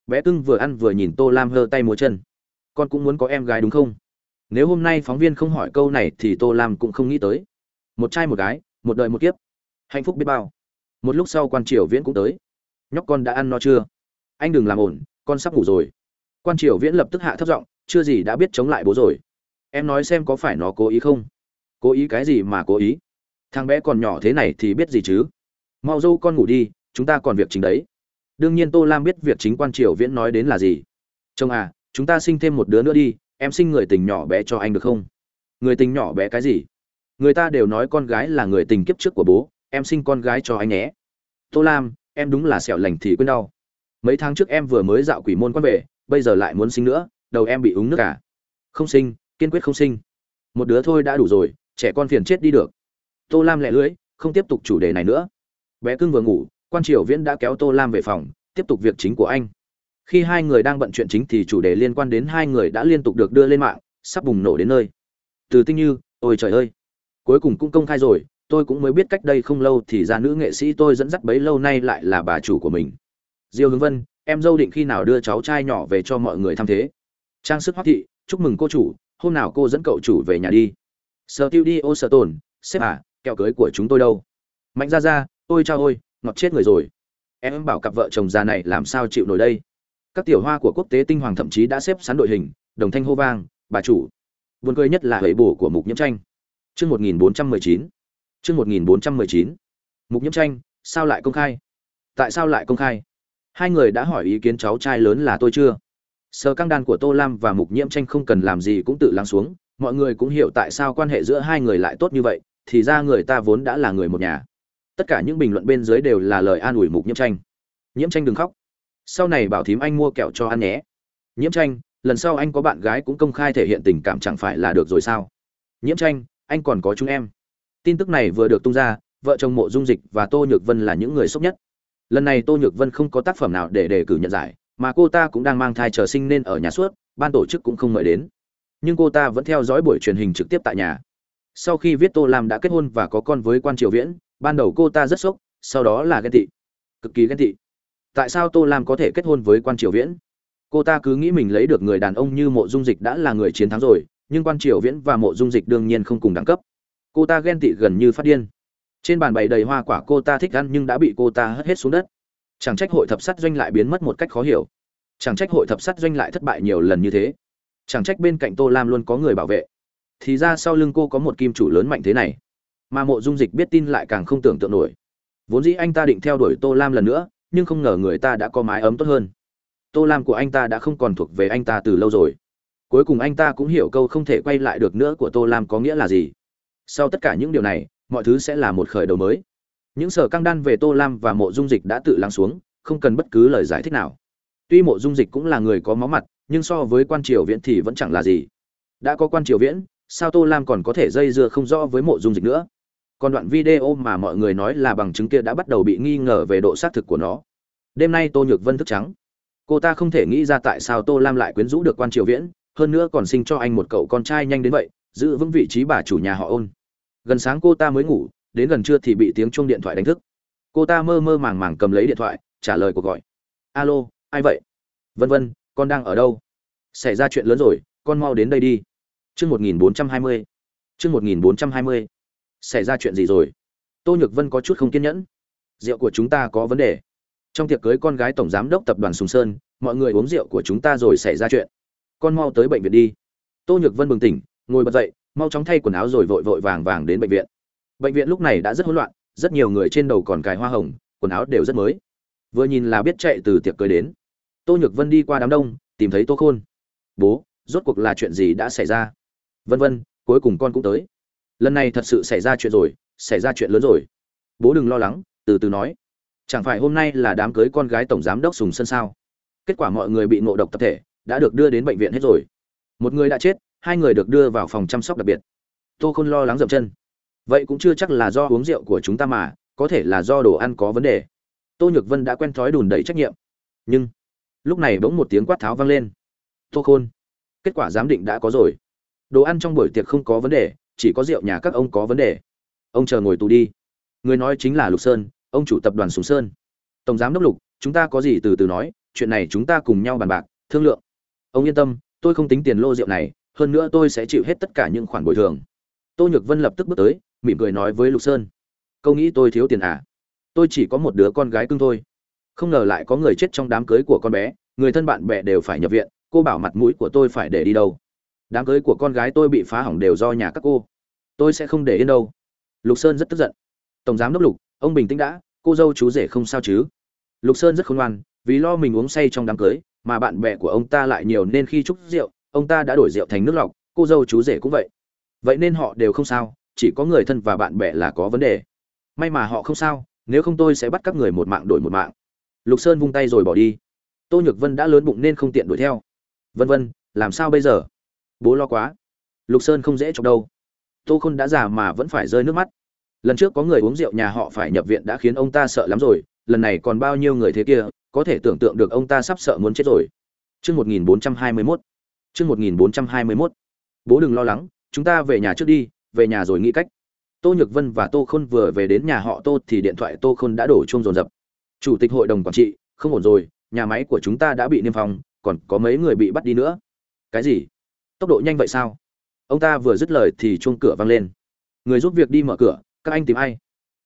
Bé cưng vừa ăn vừa nhìn tô lam hơ tay múa chân. Con cũng muốn có em gái đúng không? Nếu hôm nay phóng viên không hỏi câu này thì tô lam cũng không nghĩ tới. Một trai một gái, một đời một kiếp. Hạnh phúc biết bao. Một lúc sau quan triều viễn cũng tới. Nhóc con đã ăn no chưa? Anh đừng làm ổn con sắp ngủ rồi. Quan triều viễn lập tức hạ thấp giọng, chưa gì đã biết chống lại bố rồi. Em nói xem có phải nó cố ý không? Cố ý cái gì mà cố ý? Thằng bé còn nhỏ thế này thì biết gì chứ? Mau dâu con ngủ đi, chúng ta còn việc chính đấy. Đương nhiên tô lam biết việc chính quan triều viễn nói đến là gì. Chồng à chúng ta sinh thêm một đứa nữa đi, em sinh người tình nhỏ bé cho anh được không? Người tình nhỏ bé cái gì? Người ta đều nói con gái là người tình kiếp trước của bố, em sinh con gái cho anh nhé. Tô lam, em đúng là sẹo lành thì quên đau mấy tháng trước em vừa mới dạo quỷ môn quan về, bây giờ lại muốn sinh nữa, đầu em bị uống nước cả không sinh, kiên quyết không sinh. Một đứa thôi đã đủ rồi, trẻ con phiền chết đi được. Tô lam lẹ lưỡi, không tiếp tục chủ đề này nữa. Bé cưng vừa ngủ, quan triều viễn đã kéo tô lam về phòng, tiếp tục việc chính của anh. Khi hai người đang bận chuyện chính thì chủ đề liên quan đến hai người đã liên tục được đưa lên mạng, sắp bùng nổ đến nơi. Từ tinh như, ôi trời ơi. Cuối cùng cũng công khai rồi, tôi cũng mới biết cách đây không lâu thì ra nữ nghệ sĩ tôi dẫn dắt bấy lâu nay lại là bà chủ của mình diêu hướng vân, em dâu định khi nào đưa cháu trai nhỏ về cho mọi người thăm thế? Trang sức hoắc thị, chúc mừng cô chủ, hôm nào cô dẫn cậu chủ về nhà đi. Sở tiêu đi, ô sở tồn, sếp à kẹo cưới của chúng tôi đâu? Mạnh ra ra ôi cha ôi, ngọt chết người rồi. Em bảo cặp vợ chồng già này làm sao chịu nổi đây? Các tiểu hoa của quốc tế tinh hoàng thậm chí đã xếp sẵn đội hình, đồng thanh hô vang, bà chủ. Buồn cười nhất là hệ bổ của mục nhiễm tranh. Chương một nghìn bốn trăm mười chín. Chương một nghìn bốn trăm mười chín. Mục nhiễm tranh, sao lại công khai? Tại sao lại công khai? Hai người đã hỏi ý kiến cháu trai lớn là tôi chưa? Sơ căng đàn của tô lam và mục nhiễm tranh không cần làm gì cũng tự lắng xuống, mọi người cũng hiểu tại sao quan hệ giữa hai người lại tốt như vậy, thì ra người ta vốn đã là người một nhà. Tất cả những bình luận bên dưới đều là lời an ủi mục nhiễm tranh. Nhiễm tranh đừng khóc. Sau này bảo thím anh mua kẹo cho ăn nhé. Nhiễm tranh, lần sau anh có bạn gái cũng công khai thể hiện tình cảm chẳng phải là được rồi sao? Nhiễm tranh, anh còn có chúng em. Tin tức này vừa được tung ra, vợ chồng mộ dung dịch và tô nhược vân là những người sốc nhất lần này tô nhược vân không có tác phẩm nào để đề cử nhận giải, mà cô ta cũng đang mang thai chờ sinh nên ở nhà suốt, ban tổ chức cũng không mời đến. Nhưng cô ta vẫn theo dõi buổi truyền hình trực tiếp tại nhà. Sau khi viết tô lam đã kết hôn và có con với quan triều viễn, ban đầu cô ta rất sốc, sau đó là ghen tị. Cực kỳ ghen tị. Tại sao tô lam có thể kết hôn với quan triều viễn? Cô ta cứ nghĩ mình lấy được người đàn ông như mộ dung dịch đã là người chiến thắng rồi, nhưng quan triều viễn và mộ dung dịch đương nhiên không cùng đẳng cấp. Cô ta ghen tị gần như phát điên trên bàn bày đầy hoa quả cô ta thích ăn nhưng đã bị cô ta hất hết xuống đất. Chẳng trách hội thập sát doanh lại biến mất một cách khó hiểu. Chẳng trách hội thập sát doanh lại thất bại nhiều lần như thế. Chẳng trách bên cạnh tô lam luôn có người bảo vệ. Thì ra sau lưng cô có một kim chủ lớn mạnh thế này. Mà mộ dung dịch biết tin lại càng không tưởng tượng nổi. Vốn dĩ anh ta định theo đuổi tô lam lần nữa, nhưng không ngờ người ta đã có mái ấm tốt hơn. Tô lam của anh ta đã không còn thuộc về anh ta từ lâu rồi. Cuối cùng anh ta cũng hiểu câu không thể quay lại được nữa của tô lam có nghĩa là gì. Sau tất cả những điều này mọi thứ sẽ là một khởi đầu mới. Những sở căng đan về tô lam và mộ dung dịch đã tự lắng xuống, không cần bất cứ lời giải thích nào. Tuy mộ dung dịch cũng là người có máu mặt, nhưng so với quan triều viễn thì vẫn chẳng là gì. Đã có quan triều viễn, sao tô lam còn có thể dây dưa không rõ với mộ dung dịch nữa? Còn đoạn video mà mọi người nói là bằng chứng kia đã bắt đầu bị nghi ngờ về độ xác thực của nó. Đêm nay tô nhược vân thức trắng. Cô ta không thể nghĩ ra tại sao tô lam lại quyến rũ được quan triều viễn, hơn nữa còn sinh cho anh một cậu con trai nhanh đến vậy, giữ vững vị trí bà chủ nhà họ ôn gần sáng cô ta mới ngủ, đến gần trưa thì bị tiếng chuông điện thoại đánh thức. Cô ta mơ mơ màng màng cầm lấy điện thoại, trả lời cuộc gọi. Alo, ai vậy? Vân vân, con đang ở đâu? Xảy ra chuyện lớn rồi, con mau đến đây đi. Chương một nghìn bốn trăm hai mươi. Chương một nghìn bốn trăm hai mươi. Xảy ra chuyện gì rồi? Tô nhược vân có chút không kiên nhẫn. Rượu của chúng ta có vấn đề. Trong tiệc cưới con gái tổng giám đốc tập đoàn sùng sơn, mọi người uống rượu của chúng ta rồi xảy ra chuyện. Con mau tới bệnh viện đi. Tô nhược vân bừng tỉnh, ngồi bật dậy mau chóng thay quần áo rồi vội vội vàng vàng đến bệnh viện. Bệnh viện lúc này đã rất hỗn loạn, rất nhiều người trên đầu còn cài hoa hồng, quần áo đều rất mới. Vừa nhìn là biết chạy từ tiệc cưới đến. Tô nhược vân đi qua đám đông, tìm thấy tô khôn. Bố, rốt cuộc là chuyện gì đã xảy ra? Vân vân, cuối cùng con cũng tới. Lần này thật sự xảy ra chuyện rồi, xảy ra chuyện lớn rồi. Bố đừng lo lắng, từ từ nói. Chẳng phải hôm nay là đám cưới con gái tổng giám đốc sùng sân sao? Kết quả mọi người bị ngộ độc tập thể, đã được đưa đến bệnh viện hết rồi. Một người đã chết hai người được đưa vào phòng chăm sóc đặc biệt. Tô khôn lo lắng dậm chân. Vậy cũng chưa chắc là do uống rượu của chúng ta mà, có thể là do đồ ăn có vấn đề. Tô nhược vân đã quen thói đùn đẩy trách nhiệm. Nhưng, lúc này bỗng một tiếng quát tháo vang lên. Tô khôn, kết quả giám định đã có rồi. Đồ ăn trong buổi tiệc không có vấn đề, chỉ có rượu nhà các ông có vấn đề. Ông chờ ngồi tù đi. Người nói chính là lục sơn, ông chủ tập đoàn sùng sơn. Tổng giám đốc lục, chúng ta có gì từ từ nói, chuyện này chúng ta cùng nhau bàn bạc, thương lượng. Ông yên tâm, tôi không tính tiền lô rượu này hơn nữa tôi sẽ chịu hết tất cả những khoản bồi thường. Tô nhược vân lập tức bước tới, mỉm cười nói với lục sơn. Câu nghĩ tôi thiếu tiền à? Tôi chỉ có một đứa con gái cưng thôi. Không ngờ lại có người chết trong đám cưới của con bé, người thân bạn bè đều phải nhập viện, cô bảo mặt mũi của tôi phải để đi đâu. Đám cưới của con gái tôi bị phá hỏng đều do nhà các cô. Tôi sẽ không để yên đâu. Lục sơn rất tức giận. Tổng giám đốc lục, ông bình tĩnh đã, cô dâu chú rể không sao chứ? Lục sơn rất khôn ngoan, vì lo mình uống say trong đám cưới, mà bạn bè của ông ta lại nhiều nên khi chúc rượu ông ta đã đổi rượu thành nước lọc, cô dâu chú rể cũng vậy. Vậy nên họ đều không sao, chỉ có người thân và bạn bè là có vấn đề. May mà họ không sao, nếu không tôi sẽ bắt các người một mạng đổi một mạng. Lục sơn vung tay rồi bỏ đi. Tô nhược vân đã lớn bụng nên không tiện đuổi theo. Vân vân, làm sao bây giờ? Bố lo quá. Lục sơn không dễ chọc đâu. Tô khôn đã già mà vẫn phải rơi nước mắt. Lần trước có người uống rượu nhà họ phải nhập viện đã khiến ông ta sợ lắm rồi, lần này còn bao nhiêu người thế kia, có thể tưởng tượng được ông ta sắp sợ muốn chết rồi. Trước 1421. Chương 1421. Bố đừng lo lắng, chúng ta về nhà trước đi, về nhà rồi nghĩ cách. Tô Nhược Vân và Tô Khôn vừa về đến nhà họ Tô thì điện thoại Tô Khôn đã đổ chuông rồn rập. Chủ tịch hội đồng quản trị, không ổn rồi, nhà máy của chúng ta đã bị niêm phong, còn có mấy người bị bắt đi nữa. Cái gì? Tốc độ nhanh vậy sao? Ông ta vừa dứt lời thì chuông cửa vang lên. Người giúp việc đi mở cửa, các anh tìm ai?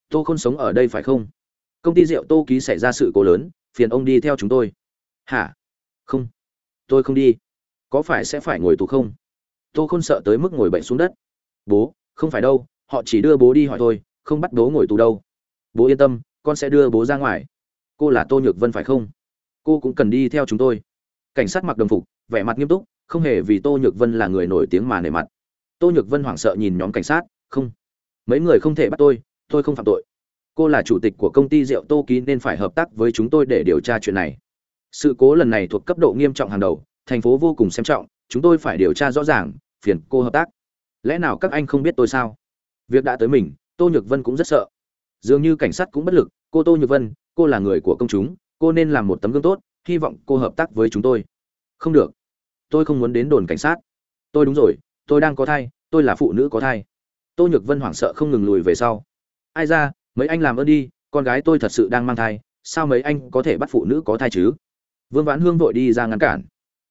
Tô Khôn sống ở đây phải không? Công ty rượu Tô ký xảy ra sự cố lớn, phiền ông đi theo chúng tôi. Hả? Không tôi không đi có phải sẽ phải ngồi tù không? Tô không sợ tới mức ngồi bệnh xuống đất. Bố, không phải đâu, họ chỉ đưa bố đi hỏi thôi, không bắt bố ngồi tù đâu. Bố yên tâm, con sẽ đưa bố ra ngoài. Cô là tô nhược vân phải không? Cô cũng cần đi theo chúng tôi. Cảnh sát mặc đồng phục, vẻ mặt nghiêm túc, không hề vì tô nhược vân là người nổi tiếng mà nể mặt. Tô nhược vân hoảng sợ nhìn nhóm cảnh sát, không. Mấy người không thể bắt tôi tôi không phạm tội. Cô là chủ tịch của công ty rượu tô ký nên phải hợp tác với chúng tôi để điều tra chuyện này. Sự cố lần này thuộc cấp độ nghiêm trọng hàng đầu thành phố vô cùng xem trọng, chúng tôi phải điều tra rõ ràng, phiền cô hợp tác. Lẽ nào các anh không biết tôi sao? Việc đã tới mình, tô nhược vân cũng rất sợ. Dường như cảnh sát cũng bất lực, cô tô nhược vân, cô là người của công chúng, cô nên làm một tấm gương tốt, hy vọng cô hợp tác với chúng tôi. Không được. Tôi không muốn đến đồn cảnh sát. Tôi đúng rồi, tôi đang có thai, tôi là phụ nữ có thai. Tô nhược vân hoảng sợ không ngừng lùi về sau. Ai ra, mấy anh làm ơn đi, con gái tôi thật sự đang mang thai, sao mấy anh có thể bắt phụ nữ có thai chứ? Vương vãn hương vội đi ra ngăn cản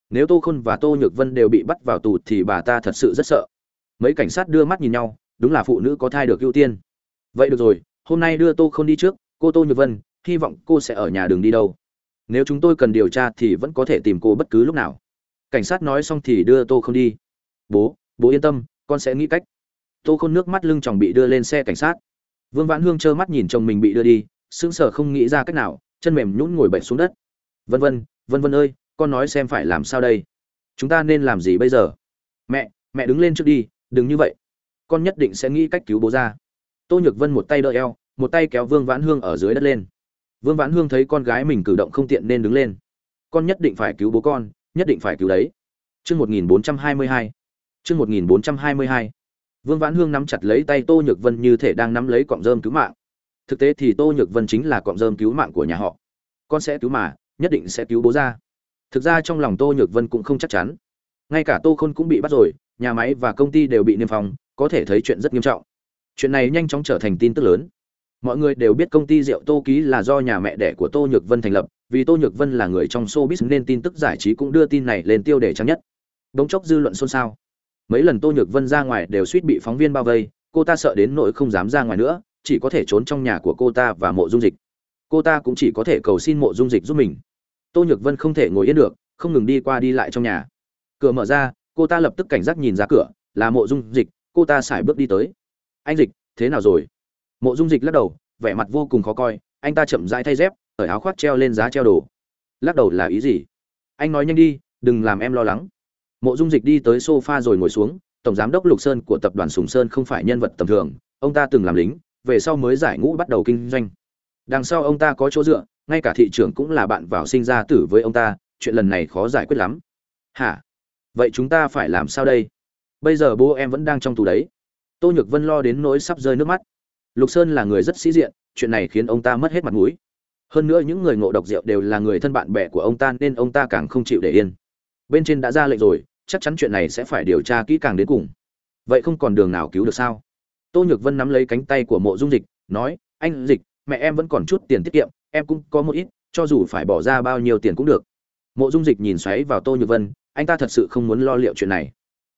nếu tô khôn và tô nhược vân đều bị bắt vào tù thì bà ta thật sự rất sợ. Mấy cảnh sát đưa mắt nhìn nhau, đúng là phụ nữ có thai được ưu tiên. Vậy được rồi, hôm nay đưa tô khôn đi trước, cô tô nhược vân, hy vọng cô sẽ ở nhà đường đi đâu. Nếu chúng tôi cần điều tra thì vẫn có thể tìm cô bất cứ lúc nào. Cảnh sát nói xong thì đưa tô khôn đi. Bố bố yên tâm, con sẽ nghĩ cách. Tô khôn nước mắt lưng chồng bị đưa lên xe cảnh sát. Vương vãn hương trơ mắt nhìn chồng mình bị đưa đi, sững sờ không nghĩ ra cách nào, chân mềm nhũn ngồi bệnh xuống đất. Vân vân vân vân ơi con nói xem phải làm sao đây? Chúng ta nên làm gì bây giờ? Mẹ mẹ đứng lên trước đi, đừng như vậy. Con nhất định sẽ nghĩ cách cứu bố ra. Tô nhược vân một tay đỡ eo, một tay kéo vương vãn hương ở dưới đất lên. Vương vãn hương thấy con gái mình cử động không tiện nên đứng lên. Con nhất định phải cứu bố con, nhất định phải cứu đấy. Chương một nghìn bốn trăm hai mươi hai. Chương một nghìn bốn trăm hai mươi hai. Vương vãn hương nắm chặt lấy tay tô nhược vân như thể đang nắm lấy cọng rơm cứu mạng. Thực tế thì tô nhược vân chính là cọng rơm cứu mạng của nhà họ. Con sẽ cứu mà, nhất định sẽ cứu bố ra thực ra trong lòng tô nhược vân cũng không chắc chắn. Ngay cả tô khôn cũng bị bắt rồi, nhà máy và công ty đều bị niêm phong, có thể thấy chuyện rất nghiêm trọng. Chuyện này nhanh chóng trở thành tin tức lớn. Mọi người đều biết công ty rượu tô ký là do nhà mẹ đẻ của tô nhược vân thành lập, vì tô nhược vân là người trong showbiz nên tin tức giải trí cũng đưa tin này lên tiêu đề trang nhất. Đống chốc dư luận xôn xao. Mấy lần tô nhược vân ra ngoài đều suýt bị phóng viên bao vây, cô ta sợ đến nỗi không dám ra ngoài nữa, chỉ có thể trốn trong nhà của cô ta và mộ dung dịch. Cô ta cũng chỉ có thể cầu xin mộ dung dịch giúp mình tô nhược vân không thể ngồi yên được, không ngừng đi qua đi lại trong nhà. Cửa mở ra, cô ta lập tức cảnh giác nhìn ra cửa, là mộ dung dịch, cô ta sải bước đi tới. Anh dịch, thế nào rồi? Mộ dung dịch lắc đầu, vẻ mặt vô cùng khó coi, anh ta chậm rãi thay dép ở áo khoác treo lên giá treo đồ. Lắc đầu là ý gì? Anh nói nhanh đi, đừng làm em lo lắng. Mộ dung dịch đi tới sofa rồi ngồi xuống, tổng giám đốc lục sơn của tập đoàn sùng sơn không phải nhân vật tầm thường, ông ta từng làm lính, về sau mới giải ngũ bắt đầu kinh doanh đằng sau ông ta có chỗ dựa, ngay cả thị trưởng cũng là bạn vào sinh ra tử với ông ta, chuyện lần này khó giải quyết lắm. Hả? Vậy chúng ta phải làm sao đây? Bây giờ bố em vẫn đang trong tù đấy. Tô nhược vân lo đến nỗi sắp rơi nước mắt. Lục sơn là người rất sĩ diện, chuyện này khiến ông ta mất hết mặt mũi. Hơn nữa những người ngộ độc rượu đều là người thân bạn bè của ông ta nên ông ta càng không chịu để yên. Bên trên đã ra lệnh rồi, chắc chắn chuyện này sẽ phải điều tra kỹ càng đến cùng. Vậy không còn đường nào cứu được sao? Tô nhược vân nắm lấy cánh tay của mộ dung dịch, nói, anh dịch mẹ em vẫn còn chút tiền tiết kiệm, em cũng có một ít, cho dù phải bỏ ra bao nhiêu tiền cũng được. Mộ dung dịch nhìn xoáy vào tô nhược vân, anh ta thật sự không muốn lo liệu chuyện này.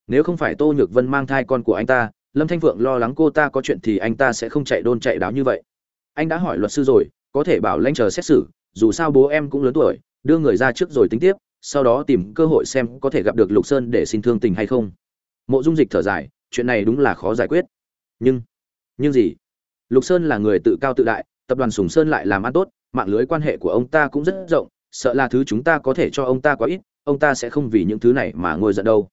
Nếu không phải tô nhược vân mang thai con của anh ta, lâm thanh phượng lo lắng cô ta có chuyện thì anh ta sẽ không chạy đôn chạy đáo như vậy. Anh đã hỏi luật sư rồi, có thể bảo lãnh chờ xét xử, dù sao bố em cũng lớn tuổi, đưa người ra trước rồi tính tiếp, sau đó tìm cơ hội xem có thể gặp được lục sơn để xin thương tình hay không. Mộ dung dịch thở dài, chuyện này đúng là khó giải quyết. Nhưng nhưng gì? Lục sơn là người tự cao tự đại tập đoàn sùng sơn lại làm ăn tốt, mạng lưới quan hệ của ông ta cũng rất rộng, sợ là thứ chúng ta có thể cho ông ta quá ít, ông ta sẽ không vì những thứ này mà ngồi giận đâu.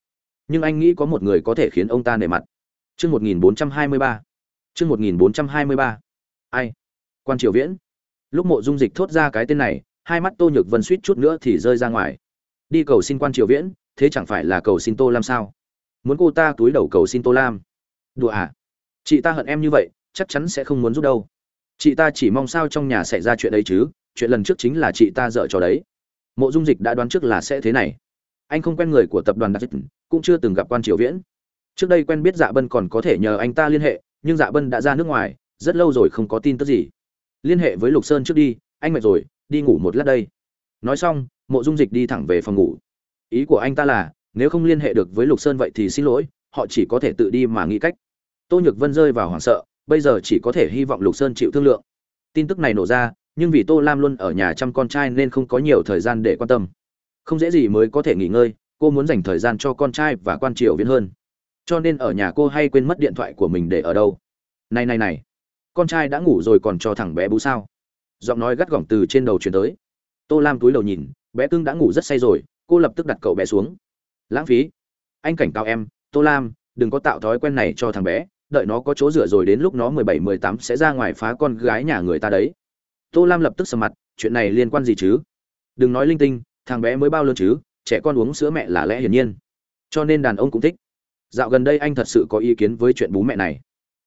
Nhưng anh nghĩ có một người có thể khiến ông ta nể mặt. Chương một nghìn bốn trăm hai mươi ba. Chương một nghìn bốn trăm hai mươi ba. Ai? Quan triều viễn. Lúc mộ dung dịch thốt ra cái tên này, hai mắt tô nhược vân suýt chút nữa thì rơi ra ngoài. Đi cầu xin quan triều viễn, thế chẳng phải là cầu xin tô lam sao? Muốn cô ta túi đầu cầu xin tô lam. Đùa à? Chị ta hận em như vậy, chắc chắn sẽ không muốn giúp đâu chị ta chỉ mong sao trong nhà xảy ra chuyện ấy chứ, chuyện lần trước chính là chị ta dở trò đấy. Mộ dung dịch đã đoán trước là sẽ thế này. Anh không quen người của tập đoàn đặc dịch, cũng chưa từng gặp quan triều viễn. Trước đây quen biết dạ bân còn có thể nhờ anh ta liên hệ, nhưng dạ bân đã ra nước ngoài, rất lâu rồi không có tin tức gì. Liên hệ với lục sơn trước đi, anh mệt rồi, đi ngủ một lát đây. Nói xong, mộ dung dịch đi thẳng về phòng ngủ. Ý của anh ta là, nếu không liên hệ được với lục sơn vậy thì xin lỗi, họ chỉ có thể tự đi mà nghĩ cách. Tô nhược vân rơi vào hoảng sợ bây giờ chỉ có thể hy vọng lục sơn chịu thương lượng. Tin tức này nổ ra, nhưng vì tô lam luôn ở nhà chăm con trai nên không có nhiều thời gian để quan tâm. Không dễ gì mới có thể nghỉ ngơi, cô muốn dành thời gian cho con trai và quan triều viễn hơn. Cho nên ở nhà cô hay quên mất điện thoại của mình để ở đâu. Này này này, con trai đã ngủ rồi còn cho thằng bé bú sao? Giọng nói gắt gỏng từ trên đầu chuyển tới. Tô lam túi đầu nhìn, bé cưng đã ngủ rất say rồi, cô lập tức đặt cậu bé xuống. Lãng phí. Anh cảnh cáo em, tô lam, đừng có tạo thói quen này cho thằng bé đợi nó có chỗ dựa rồi đến lúc nó mười bảy, mười tám sẽ ra ngoài phá con gái nhà người ta đấy. Tô lam lập tức sầm mặt, chuyện này liên quan gì chứ? Đừng nói linh tinh, thằng bé mới bao lớn chứ, trẻ con uống sữa mẹ là lẽ hiển nhiên. Cho nên đàn ông cũng thích. Dạo gần đây anh thật sự có ý kiến với chuyện bú mẹ này.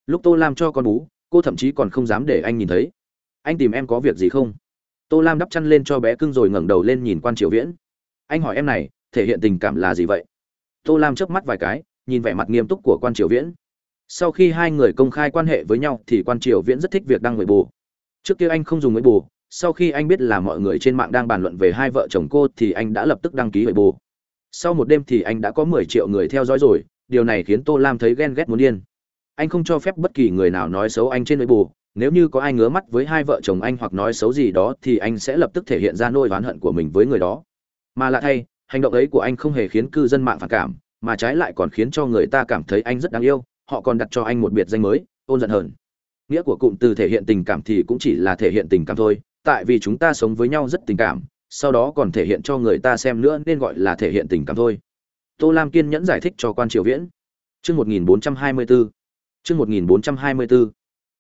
Lúc tô lam cho con bú, cô thậm chí còn không dám để anh nhìn thấy. Anh tìm em có việc gì không? Tô lam đắp chăn lên cho bé cưng rồi ngẩng đầu lên nhìn quan triều viễn. Anh hỏi em này, thể hiện tình cảm là gì vậy? Tô lam chớp mắt vài cái, nhìn vẻ mặt nghiêm túc của quan triều viễn sau khi hai người công khai quan hệ với nhau thì quan triều viễn rất thích việc đăng người bù. Trước kia anh không dùng người bù, sau khi anh biết là mọi người trên mạng đang bàn luận về hai vợ chồng cô thì anh đã lập tức đăng ký người bù. Sau một đêm thì anh đã có mười triệu người theo dõi rồi, điều này khiến tô lam thấy ghen ghét muốn điên. Anh không cho phép bất kỳ người nào nói xấu anh trên người bù, nếu như có ai ngứa mắt với hai vợ chồng anh hoặc nói xấu gì đó thì anh sẽ lập tức thể hiện ra nỗi oán hận của mình với người đó. Mà lạ thay, hành động ấy của anh không hề khiến cư dân mạng phản cảm, mà trái lại còn khiến cho người ta cảm thấy anh rất đáng yêu họ còn đặt cho anh một biệt danh mới, ôn giận hờn. Nghĩa của cụm từ thể hiện tình cảm thì cũng chỉ là thể hiện tình cảm thôi, tại vì chúng ta sống với nhau rất tình cảm, sau đó còn thể hiện cho người ta xem nữa nên gọi là thể hiện tình cảm thôi. Tô lam kiên nhẫn giải thích cho quan triều viễn. Chương một nghìn bốn trăm hai mươi bốn chương một nghìn bốn trăm hai mươi bốn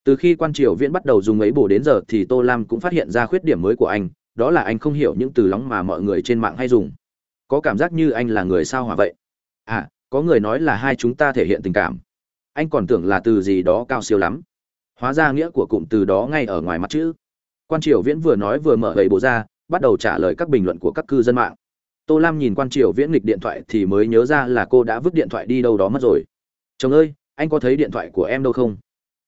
từ khi quan triều viễn bắt đầu dùng ấy bổ đến giờ thì tô lam cũng phát hiện ra khuyết điểm mới của anh, đó là anh không hiểu những từ lóng mà mọi người trên mạng hay dùng. Có cảm giác như anh là người sao hỏa vậy? À có người nói là hai chúng ta thể hiện tình cảm anh còn tưởng là từ gì đó cao siêu lắm. Hóa ra nghĩa của cụm từ đó ngay ở ngoài mặt chữ. Quan triều viễn vừa nói vừa mở gầy bộ ra, bắt đầu trả lời các bình luận của các cư dân mạng. Tô lam nhìn quan triều viễn nghịch điện thoại thì mới nhớ ra là cô đã vứt điện thoại đi đâu đó mất rồi. Chồng ơi, anh có thấy điện thoại của em đâu không?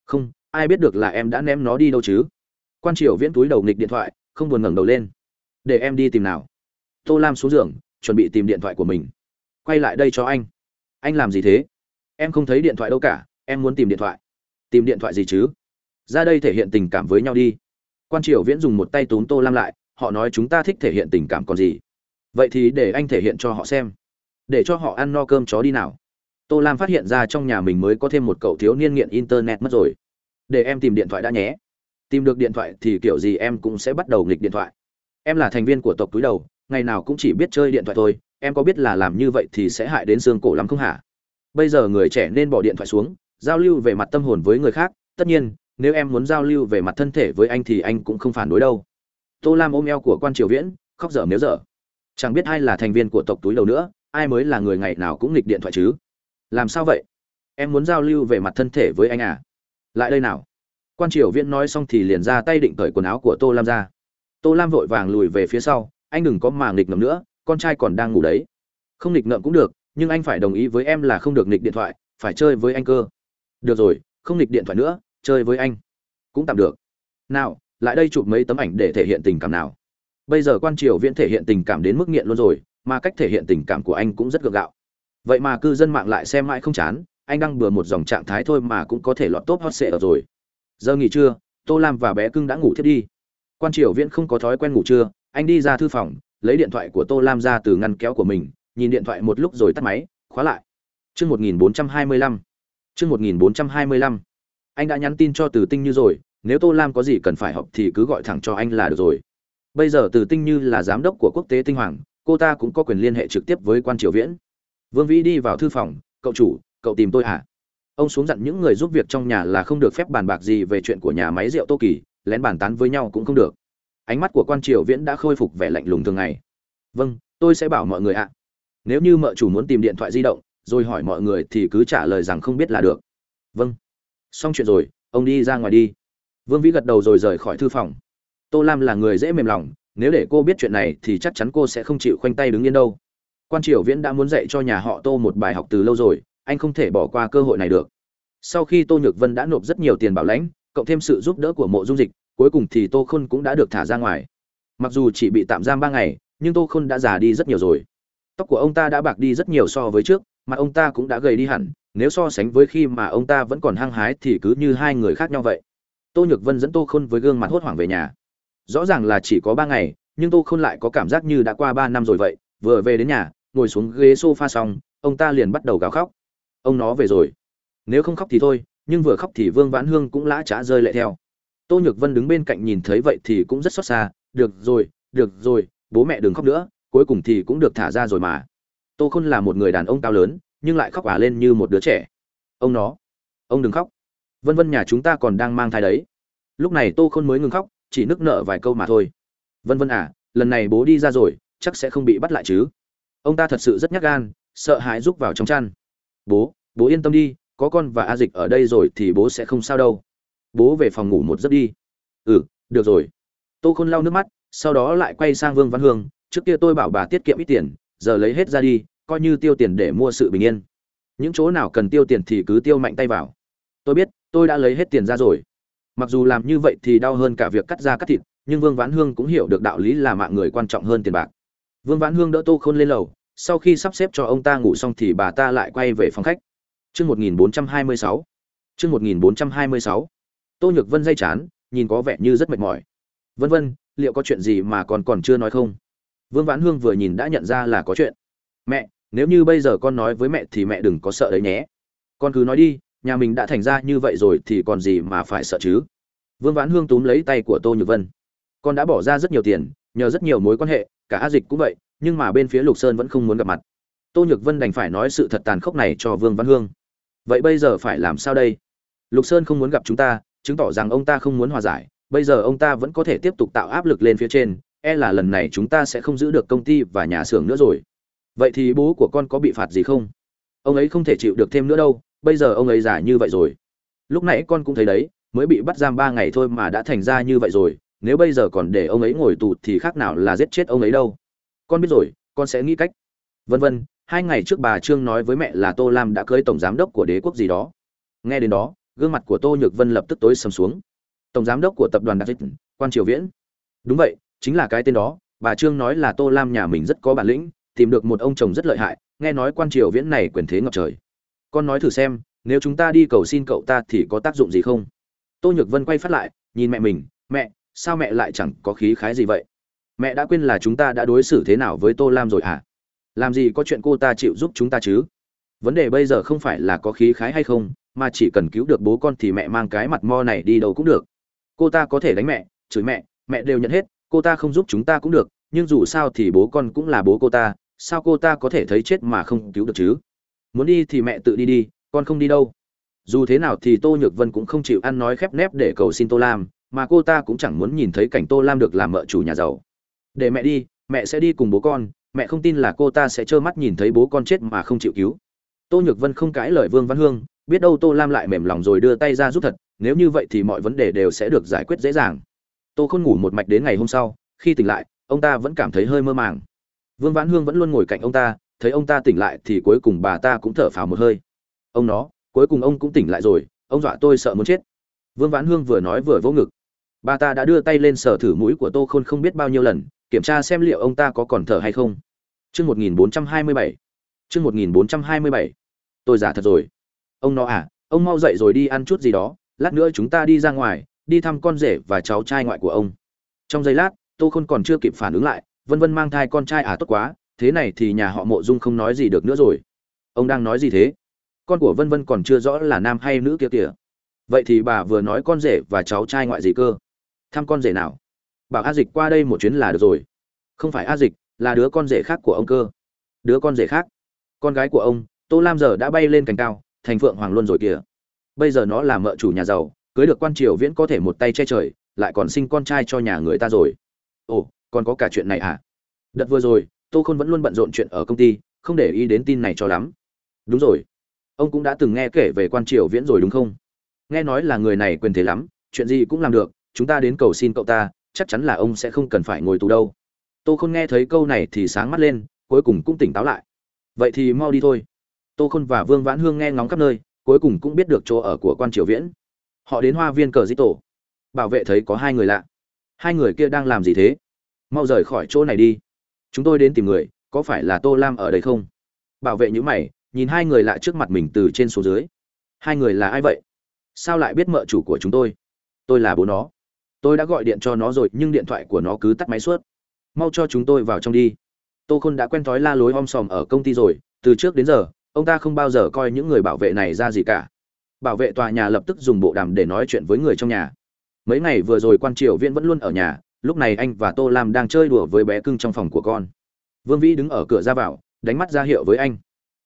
Không, ai biết được là em đã ném nó đi đâu chứ. Quan triều viễn túi đầu nghịch điện thoại, không buồn ngẩng đầu lên. Để em đi tìm nào. Tô lam xuống giường, chuẩn bị tìm điện thoại của mình. Quay lại đây cho anh. Anh làm gì thế? Em không thấy điện thoại đâu cả, em muốn tìm điện thoại. Tìm điện thoại gì chứ? Ra đây thể hiện tình cảm với nhau đi. Quan triều viễn dùng một tay túm tô lam lại, họ nói chúng ta thích thể hiện tình cảm còn gì? Vậy thì để anh thể hiện cho họ xem. Để cho họ ăn no cơm chó đi nào. Tô lam phát hiện ra trong nhà mình mới có thêm một cậu thiếu niên nghiện internet mất rồi. Để em tìm điện thoại đã nhé. Tìm được điện thoại thì kiểu gì em cũng sẽ bắt đầu nghịch điện thoại. Em là thành viên của tộc túi đầu, ngày nào cũng chỉ biết chơi điện thoại thôi. Em có biết là làm như vậy thì sẽ hại đến xương cổ lắm không hả? Bây giờ người trẻ nên bỏ điện thoại xuống, giao lưu về mặt tâm hồn với người khác. Tất nhiên, nếu em muốn giao lưu về mặt thân thể với anh thì anh cũng không phản đối đâu. Tô lam ôm eo của quan triều viễn, khóc dở nếu dở. Chẳng biết ai là thành viên của tộc túi đầu nữa, ai mới là người ngày nào cũng nghịch điện thoại chứ? Làm sao vậy? Em muốn giao lưu về mặt thân thể với anh à? Lại đây nào. Quan triều viễn nói xong thì liền ra tay định cởi quần áo của tô lam ra. Tô lam vội vàng lùi về phía sau, anh đừng có mà nghịch ngợm nữa, con trai còn đang ngủ đấy. Không nghịch ngợm cũng được nhưng anh phải đồng ý với em là không được nghịch điện thoại, phải chơi với anh cơ. Được rồi, không nghịch điện thoại nữa, chơi với anh. Cũng tạm được. Nào, lại đây chụp mấy tấm ảnh để thể hiện tình cảm nào. Bây giờ quan triều viễn thể hiện tình cảm đến mức nghiện luôn rồi, mà cách thể hiện tình cảm của anh cũng rất gượng gạo. Vậy mà cư dân mạng lại xem mãi không chán, anh đang bừa một dòng trạng thái thôi mà cũng có thể lọt top hot sệ ở rồi. Giờ nghỉ trưa, tô lam và bé cưng đã ngủ thiết đi. Quan triều viễn không có thói quen ngủ trưa, anh đi ra thư phòng, lấy điện thoại của tô lam ra từ ngăn kéo của mình nhìn điện thoại một lúc rồi tắt máy, khóa lại. Chương một nghìn bốn trăm hai mươi lăm. Chương một nghìn bốn trăm hai mươi lăm. Anh đã nhắn tin cho từ tinh như rồi, nếu tô lam có gì cần phải họp thì cứ gọi thẳng cho anh là được rồi. Bây giờ từ tinh như là giám đốc của quốc tế tinh hoàng, cô ta cũng có quyền liên hệ trực tiếp với quan triều viễn. Vương vĩ đi vào thư phòng, cậu chủ, cậu tìm tôi à ông xuống dặn những người giúp việc trong nhà là không được phép bàn bạc gì về chuyện của nhà máy rượu tô kỳ, lén bàn tán với nhau cũng không được. Ánh mắt của quan triều viễn đã khôi phục vẻ lạnh lùng thường ngày. Vâng tôi sẽ bảo mọi người ạ nếu như mợ chủ muốn tìm điện thoại di động, rồi hỏi mọi người thì cứ trả lời rằng không biết là được. Vâng. Xong chuyện rồi, ông đi ra ngoài đi. Vương vĩ gật đầu rồi rời khỏi thư phòng. Tô lam là người dễ mềm lòng, nếu để cô biết chuyện này thì chắc chắn cô sẽ không chịu khoanh tay đứng yên đâu. Quan triều viễn đã muốn dạy cho nhà họ tô một bài học từ lâu rồi, anh không thể bỏ qua cơ hội này được. Sau khi tô nhược vân đã nộp rất nhiều tiền bảo lãnh, cộng thêm sự giúp đỡ của mộ dung dịch, cuối cùng thì tô khôn cũng đã được thả ra ngoài. Mặc dù chỉ bị tạm giam ba ngày, nhưng tô khôn đã già đi rất nhiều rồi tóc của ông ta đã bạc đi rất nhiều so với trước, mà ông ta cũng đã gầy đi hẳn, nếu so sánh với khi mà ông ta vẫn còn hăng hái thì cứ như hai người khác nhau vậy. Tô nhược vân dẫn tô khôn với gương mặt hốt hoảng về nhà. Rõ ràng là chỉ có ba ngày, nhưng tô khôn lại có cảm giác như đã qua ba năm rồi vậy. Vừa về đến nhà, ngồi xuống ghế s o f a xong, ông ta liền bắt đầu gào khóc. Ông nó về rồi. Nếu không khóc thì thôi, nhưng vừa khóc thì vương vãn hương cũng lã trá rơi lệ theo. Tô nhược vân đứng bên cạnh nhìn thấy vậy thì cũng rất xót xa. Được rồi được rồi, bố mẹ đừng khóc nữa cuối cùng thì cũng được thả ra rồi mà. Tô khôn là một người đàn ông cao lớn, nhưng lại khóc ả lên như một đứa trẻ. Ông nó, ông đừng khóc. Vân vân nhà chúng ta còn đang mang thai đấy. Lúc này tô khôn mới ngừng khóc, chỉ nức nở vài câu mà thôi. Vân vân à lần này bố đi ra rồi, chắc sẽ không bị bắt lại chứ. Ông ta thật sự rất nhắc gan, sợ hãi rúc vào trong chăn. Bố bố yên tâm đi, có con và a dịch ở đây rồi thì bố sẽ không sao đâu. Bố về phòng ngủ một giấc đi. Ừ được rồi. Tô khôn lau nước mắt, sau đó lại quay sang vương văn hương trước kia tôi bảo bà tiết kiệm ít tiền, giờ lấy hết ra đi, coi như tiêu tiền để mua sự bình yên. Những chỗ nào cần tiêu tiền thì cứ tiêu mạnh tay vào. Tôi biết, tôi đã lấy hết tiền ra rồi. Mặc dù làm như vậy thì đau hơn cả việc cắt da cắt thịt, nhưng vương vãn hương cũng hiểu được đạo lý là mạng người quan trọng hơn tiền bạc. Vương vãn hương đỡ tô khôn lên lầu, sau khi sắp xếp cho ông ta ngủ xong thì bà ta lại quay về phòng khách. Chương một nghìn bốn trăm hai mươi sáu. Chương một nghìn bốn trăm hai mươi sáu. Tô nhược vân dây chán, nhìn có vẻ như rất mệt mỏi. Vân vân, liệu có chuyện gì mà còn còn chưa nói không? Vương vãn hương vừa nhìn đã nhận ra là có chuyện. Mẹ, nếu như bây giờ con nói với mẹ thì mẹ đừng có sợ đấy nhé. Con cứ nói đi, nhà mình đã thành ra như vậy rồi thì còn gì mà phải sợ chứ? Vương vãn hương túm lấy tay của tô nhược vân. Con đã bỏ ra rất nhiều tiền, nhờ rất nhiều mối quan hệ, cả a dịch cũng vậy, nhưng mà bên phía lục sơn vẫn không muốn gặp mặt. Tô nhược vân đành phải nói sự thật tàn khốc này cho vương văn hương. Vậy bây giờ phải làm sao đây? Lục sơn không muốn gặp chúng ta, chứng tỏ rằng ông ta không muốn hòa giải, bây giờ ông ta vẫn có thể tiếp tục tạo áp lực lên phía trên e là lần này chúng ta sẽ không giữ được công ty và nhà xưởng nữa rồi. Vậy thì bố của con có bị phạt gì không? Ông ấy không thể chịu được thêm nữa đâu, bây giờ ông ấy già như vậy rồi. Lúc nãy con cũng thấy đấy, mới bị bắt giam ba ngày thôi mà đã thành ra như vậy rồi, nếu bây giờ còn để ông ấy ngồi tù thì khác nào là giết chết ông ấy đâu. Con biết rồi, con sẽ nghĩ cách. Vân vân, hai ngày trước bà trương nói với mẹ là tô lam đã cưới tổng giám đốc của đế quốc gì đó. Nghe đến đó, gương mặt của tô nhược vân lập tức tối sầm xuống. Tổng giám đốc của tập đoàn đặc dịch quan triều viễn. Đúng vậy chính là cái tên đó, bà trương nói là tô lam nhà mình rất có bản lĩnh, tìm được một ông chồng rất lợi hại, nghe nói quan triều viễn này quyền thế ngập trời. Con nói thử xem, nếu chúng ta đi cầu xin cậu ta thì có tác dụng gì không? Tô nhược vân quay phát lại, nhìn mẹ mình, mẹ, sao mẹ lại chẳng có khí khái gì vậy? Mẹ đã quên là chúng ta đã đối xử thế nào với tô lam rồi à làm gì có chuyện cô ta chịu giúp chúng ta chứ? Vấn đề bây giờ không phải là có khí khái hay không, mà chỉ cần cứu được bố con thì mẹ mang cái mặt mo này đi đâu cũng được. Cô ta có thể đánh mẹ, chửi mẹ mẹ đều nhận hết cô ta không giúp chúng ta cũng được, nhưng dù sao thì bố con cũng là bố cô ta, sao cô ta có thể thấy chết mà không cứu được chứ? Muốn đi thì mẹ tự đi đi, con không đi đâu. Dù thế nào thì tô nhược vân cũng không chịu ăn nói khép nép để cầu xin tô lam, mà cô ta cũng chẳng muốn nhìn thấy cảnh tô lam được làm mợ chủ nhà giàu. Để mẹ đi, mẹ sẽ đi cùng bố con, mẹ không tin là cô ta sẽ trơ mắt nhìn thấy bố con chết mà không chịu cứu. Tô nhược vân không cãi lời vương văn hương, biết đâu tô lam lại mềm lòng rồi đưa tay ra giúp thật, nếu như vậy thì mọi vấn đề đều sẽ được giải quyết dễ dàng tô khôn ngủ một mạch đến ngày hôm sau, khi tỉnh lại, ông ta vẫn cảm thấy hơi mơ màng. Vương vãn hương vẫn luôn ngồi cạnh ông ta, thấy ông ta tỉnh lại thì cuối cùng bà ta cũng thở phào một hơi. Ông nó, cuối cùng ông cũng tỉnh lại rồi, ông dọa tôi sợ muốn chết. Vương vãn hương vừa nói vừa vỗ ngực. Bà ta đã đưa tay lên sờ thử mũi của tô khôn không biết bao nhiêu lần, kiểm tra xem liệu ông ta có còn thở hay không. Chương một nghìn bốn trăm hai mươi bảy. Chương một nghìn bốn trăm hai mươi bảy. Tôi giả thật rồi. Ông nó à ông mau dậy rồi đi ăn chút gì đó, lát nữa chúng ta đi ra ngoài đi thăm con rể và cháu trai ngoại của ông. Trong giây lát, tô khôn còn chưa kịp phản ứng lại, vân vân mang thai con trai à tốt quá, thế này thì nhà họ mộ dung không nói gì được nữa rồi. Ông đang nói gì thế? Con của vân vân còn chưa rõ là nam hay nữ kia kìa. Vậy thì bà vừa nói con rể và cháu trai ngoại gì cơ? Thăm con rể nào? Bảo a dịch qua đây một chuyến là được rồi. Không phải a dịch, là đứa con rể khác của ông cơ. Đứa con rể khác. Con gái của ông, tô lam giờ đã bay lên cành cao, thành phượng hoàng luân rồi kìa. Bây giờ nó là mợ chủ nhà giàu cưới được quan triều viễn có thể một tay che trời, lại còn sinh con trai cho nhà người ta rồi. Ồ, còn có cả chuyện này à đợt vừa rồi, tô khôn vẫn luôn bận rộn chuyện ở công ty, không để ý đến tin này cho lắm. Đúng rồi. Ông cũng đã từng nghe kể về quan triều viễn rồi đúng không? Nghe nói là người này quyền thế lắm, chuyện gì cũng làm được, chúng ta đến cầu xin cậu ta, chắc chắn là ông sẽ không cần phải ngồi tù đâu. Tô khôn nghe thấy câu này thì sáng mắt lên, cuối cùng cũng tỉnh táo lại. Vậy thì mau đi thôi. Tô khôn và vương vãn hương nghe ngóng khắp nơi, cuối cùng cũng biết được chỗ ở của quan triều viễn họ đến hoa viên cờ di tổ. Bảo vệ thấy có hai người lạ. Hai người kia đang làm gì thế? Mau rời khỏi chỗ này đi. Chúng tôi đến tìm người, có phải là tô lam ở đây không? Bảo vệ nhữ mày, nhìn hai người lạ trước mặt mình từ trên xuống dưới. Hai người là ai vậy? Sao lại biết mợ chủ của chúng tôi? Tôi là bố nó. Tôi đã gọi điện cho nó rồi, nhưng điện thoại của nó cứ tắt máy suốt. Mau cho chúng tôi vào trong đi. Tô khôn đã quen thói la lối om sòm ở công ty rồi, từ trước đến giờ, ông ta không bao giờ coi những người bảo vệ này ra gì cả bảo vệ tòa nhà lập tức dùng bộ đàm để nói chuyện với người trong nhà. Mấy ngày vừa rồi quan triều viễn vẫn luôn ở nhà, lúc này anh và tô lam đang chơi đùa với bé cưng trong phòng của con. Vương vĩ đứng ở cửa ra vào, đánh mắt ra hiệu với anh.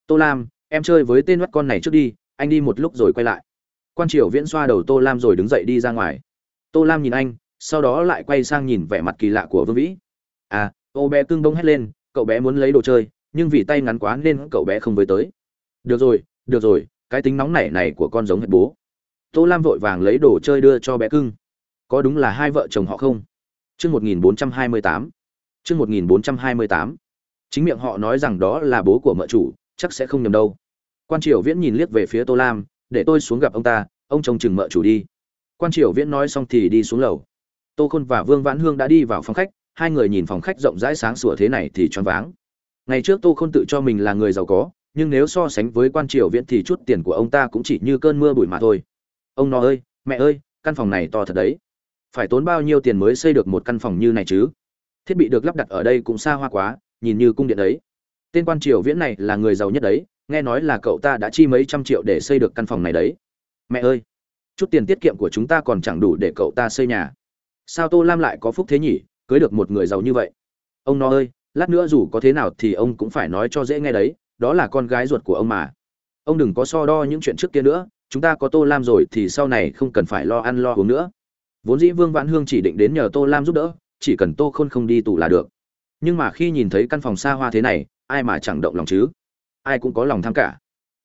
Tô lam, em chơi với tên mắt con này trước đi, anh đi một lúc rồi quay lại. Quan triều viễn xoa đầu tô lam rồi đứng dậy đi ra ngoài. Tô lam nhìn anh, sau đó lại quay sang nhìn vẻ mặt kỳ lạ của vương vĩ. À ô bé cưng bông hét lên, cậu bé muốn lấy đồ chơi, nhưng vì tay ngắn quá nên cậu bé không với tới. Được rồi được rồi cái tính nóng nảy này của con giống hệt bố. Tô lam vội vàng lấy đồ chơi đưa cho bé cưng. Có đúng là hai vợ chồng họ không? Chương một nghìn bốn trăm hai mươi tám. Chương một nghìn bốn trăm hai mươi tám. Chính miệng họ nói rằng đó là bố của mợ chủ, chắc sẽ không nhầm đâu. Quan triều viễn nhìn liếc về phía tô lam, để tôi xuống gặp ông ta, ông chồng chừng mợ chủ đi. Quan triều viễn nói xong thì đi xuống lầu. Tô khôn và vương vãn hương đã đi vào phòng khách, hai người nhìn phòng khách rộng rãi sáng sủa thế này thì choáng váng. Ngày trước tô khôn tự cho mình là người giàu có nhưng nếu so sánh với quan triều viễn thì chút tiền của ông ta cũng chỉ như cơn mưa bụi mà thôi. Ông nó ơi, mẹ ơi, căn phòng này to thật đấy. Phải tốn bao nhiêu tiền mới xây được một căn phòng như này chứ? Thiết bị được lắp đặt ở đây cũng xa hoa quá, nhìn như cung điện đấy. Tên quan triều viễn này là người giàu nhất đấy, nghe nói là cậu ta đã chi mấy trăm triệu để xây được căn phòng này đấy. Mẹ ơi, chút tiền tiết kiệm của chúng ta còn chẳng đủ để cậu ta xây nhà. Sao tô lam lại có phúc thế nhỉ, cưới được một người giàu như vậy? Ông nó ơi, lát nữa dù có thế nào thì ông cũng phải nói cho dễ nghe đấy đó là con gái ruột của ông mà. Ông đừng có so đo những chuyện trước kia nữa, chúng ta có tô lam rồi thì sau này không cần phải lo ăn lo uống nữa. Vốn dĩ vương vãn hương chỉ định đến nhờ tô lam giúp đỡ, chỉ cần tô khôn không đi tù là được. Nhưng mà khi nhìn thấy căn phòng xa hoa thế này, ai mà chẳng động lòng chứ? Ai cũng có lòng tham cả.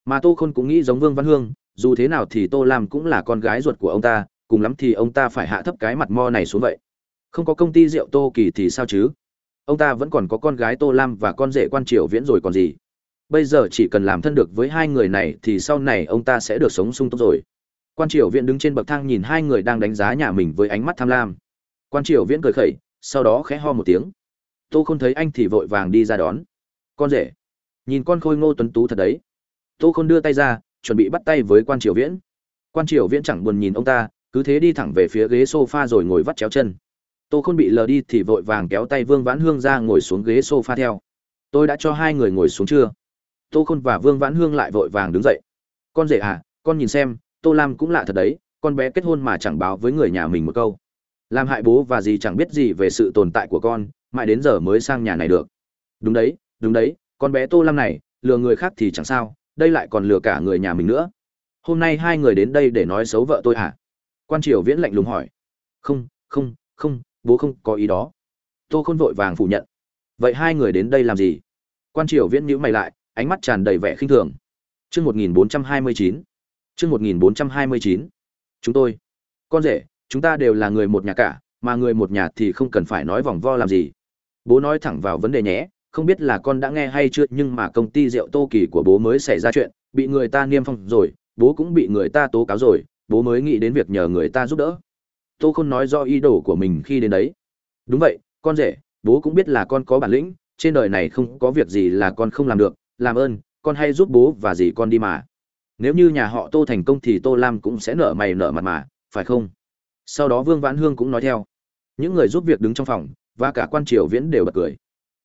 Mà tô khôn cũng nghĩ giống vương văn hương, dù thế nào thì tô lam cũng là con gái ruột của ông ta, cùng lắm thì ông ta phải hạ thấp cái mặt mo này xuống vậy. Không có công ty rượu tô kỳ thì sao chứ? Ông ta vẫn còn có con gái tô lam và con rể quan triều viễn rồi còn gì? Bây giờ chỉ cần làm thân được với hai người này thì sau này ông ta sẽ được sống sung túc rồi. Quan triều viễn đứng trên bậc thang nhìn hai người đang đánh giá nhà mình với ánh mắt tham lam. Quan triều viễn cười khẩy, sau đó khẽ ho một tiếng. Tô không thấy anh thì vội vàng đi ra đón. Con rể, nhìn con khôi ngô tuấn tú thật đấy. Tô không đưa tay ra, chuẩn bị bắt tay với quan triều viễn quan triều viễn chẳng buồn nhìn ông ta, cứ thế đi thẳng về phía ghế sofa rồi ngồi vắt chéo chân. Tô khôn bị lờ đi thì vội vàng kéo tay vương vãn hương ra ngồi xuống ghế sofa theo. Tôi đã cho hai người ngồi xuống chưa? Tô khôn và vương vãn hương lại vội vàng đứng dậy. Con rể à con nhìn xem, tô lam cũng lạ thật đấy, con bé kết hôn mà chẳng báo với người nhà mình một câu. Làm hại bố và gì chẳng biết gì về sự tồn tại của con, mãi đến giờ mới sang nhà này được. Đúng đấy đúng đấy, con bé tô lam này, lừa người khác thì chẳng sao, đây lại còn lừa cả người nhà mình nữa. Hôm nay hai người đến đây để nói xấu vợ tôi à? Quan triều viễn lạnh lùng hỏi. Không không không, bố không có ý đó. Tô khôn vội vàng phủ nhận. Vậy hai người đến đây làm gì? Quan triều viễn nhữ mày lại ánh mắt tràn đầy vẻ khinh thường. Chương một nghìn bốn trăm hai mươi chín. Chương một nghìn bốn trăm hai mươi chín. Chúng tôi. Con rể, chúng ta đều là người một nhà cả, mà người một nhà thì không cần phải nói vòng vo làm gì. Bố nói thẳng vào vấn đề nhé, không biết là con đã nghe hay chưa, nhưng mà công ty rượu tô kỳ của bố mới xảy ra chuyện, bị người ta niêm phong rồi, bố cũng bị người ta tố cáo rồi, bố mới nghĩ đến việc nhờ người ta giúp đỡ. Tô khôn nói do ý đồ của mình khi đến đấy. Đúng vậy, con rể, bố cũng biết là con có bản lĩnh, trên đời này không có việc gì là con không làm được làm ơn, con hay giúp bố và dì con đi mà. Nếu như nhà họ tô thành công thì tô lam cũng sẽ nợ mày nợ mặt mà, phải không? Sau đó vương vãn hương cũng nói theo. Những người giúp việc đứng trong phòng, và cả quan triều viễn đều bật cười.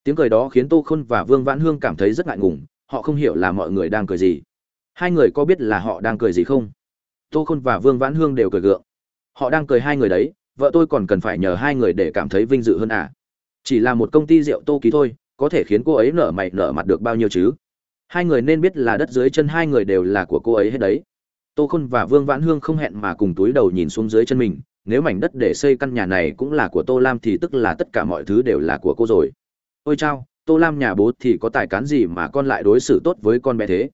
Tiếng cười đó khiến tô khôn và vương vãn hương cảm thấy rất ngại ngùng, họ không hiểu là mọi người đang cười gì. Hai người có biết là họ đang cười gì không? Tô khôn và vương vãn hương đều cười gượng. Họ đang cười hai người đấy, vợ tôi còn cần phải nhờ hai người để cảm thấy vinh dự hơn à? Chỉ là một công ty rượu tô ký thôi có thể khiến cô ấy nở mày nở mặt được bao nhiêu chứ? Hai người nên biết là đất dưới chân hai người đều là của cô ấy hết đấy. Tô khôn và vương vãn hương không hẹn mà cùng túi đầu nhìn xuống dưới chân mình, nếu mảnh đất để xây căn nhà này cũng là của tô lam thì tức là tất cả mọi thứ đều là của cô rồi. Ôi chao, tô lam nhà bố thì có tài cán gì mà con lại đối xử tốt với con bé thế?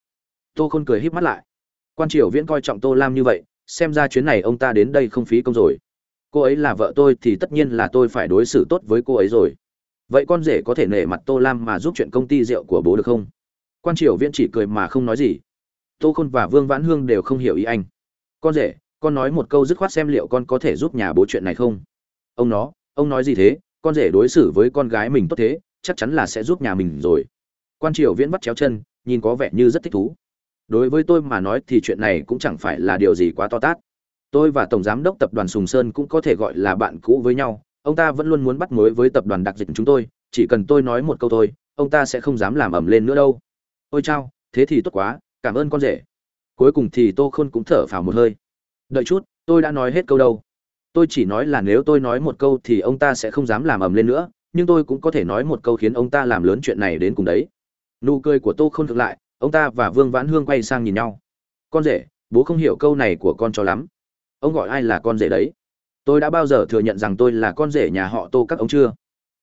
Tô khôn cười híp mắt lại. Quan triều viễn coi trọng tô lam như vậy, xem ra chuyến này ông ta đến đây không phí công rồi. Cô ấy là vợ tôi thì tất nhiên là tôi phải đối xử tốt với cô ấy rồi vậy con rể có thể nể mặt tô lam mà giúp chuyện công ty rượu của bố được không? Quan triều viễn chỉ cười mà không nói gì. Tô khôn và vương vãn hương đều không hiểu ý anh. Con rể, con nói một câu dứt khoát xem liệu con có thể giúp nhà bố chuyện này không? Ông nó, ông nói gì thế? Con rể đối xử với con gái mình tốt thế, chắc chắn là sẽ giúp nhà mình rồi. Quan triều viễn bắt chéo chân, nhìn có vẻ như rất thích thú. Đối với tôi mà nói thì chuyện này cũng chẳng phải là điều gì quá to tát. Tôi và tổng giám đốc tập đoàn sùng sơn cũng có thể gọi là bạn cũ với nhau ông ta vẫn luôn muốn bắt mối với tập đoàn đặc dịch chúng tôi, chỉ cần tôi nói một câu thôi, ông ta sẽ không dám làm ẩm lên nữa đâu. Ôi chao, thế thì tốt quá, cảm ơn con rể. Cuối cùng thì tô khôn cũng thở phào một hơi. Đợi chút, tôi đã nói hết câu đâu. Tôi chỉ nói là nếu tôi nói một câu thì ông ta sẽ không dám làm ầm lên nữa, nhưng tôi cũng có thể nói một câu khiến ông ta làm lớn chuyện này đến cùng đấy. Nụ cười của tô khôn ngược lại, ông ta và vương vãn hương quay sang nhìn nhau. Con rể, bố không hiểu câu này của con cho lắm. Ông gọi ai là con rể đấy? Tôi đã bao giờ thừa nhận rằng tôi là con rể nhà họ tô các ông chưa?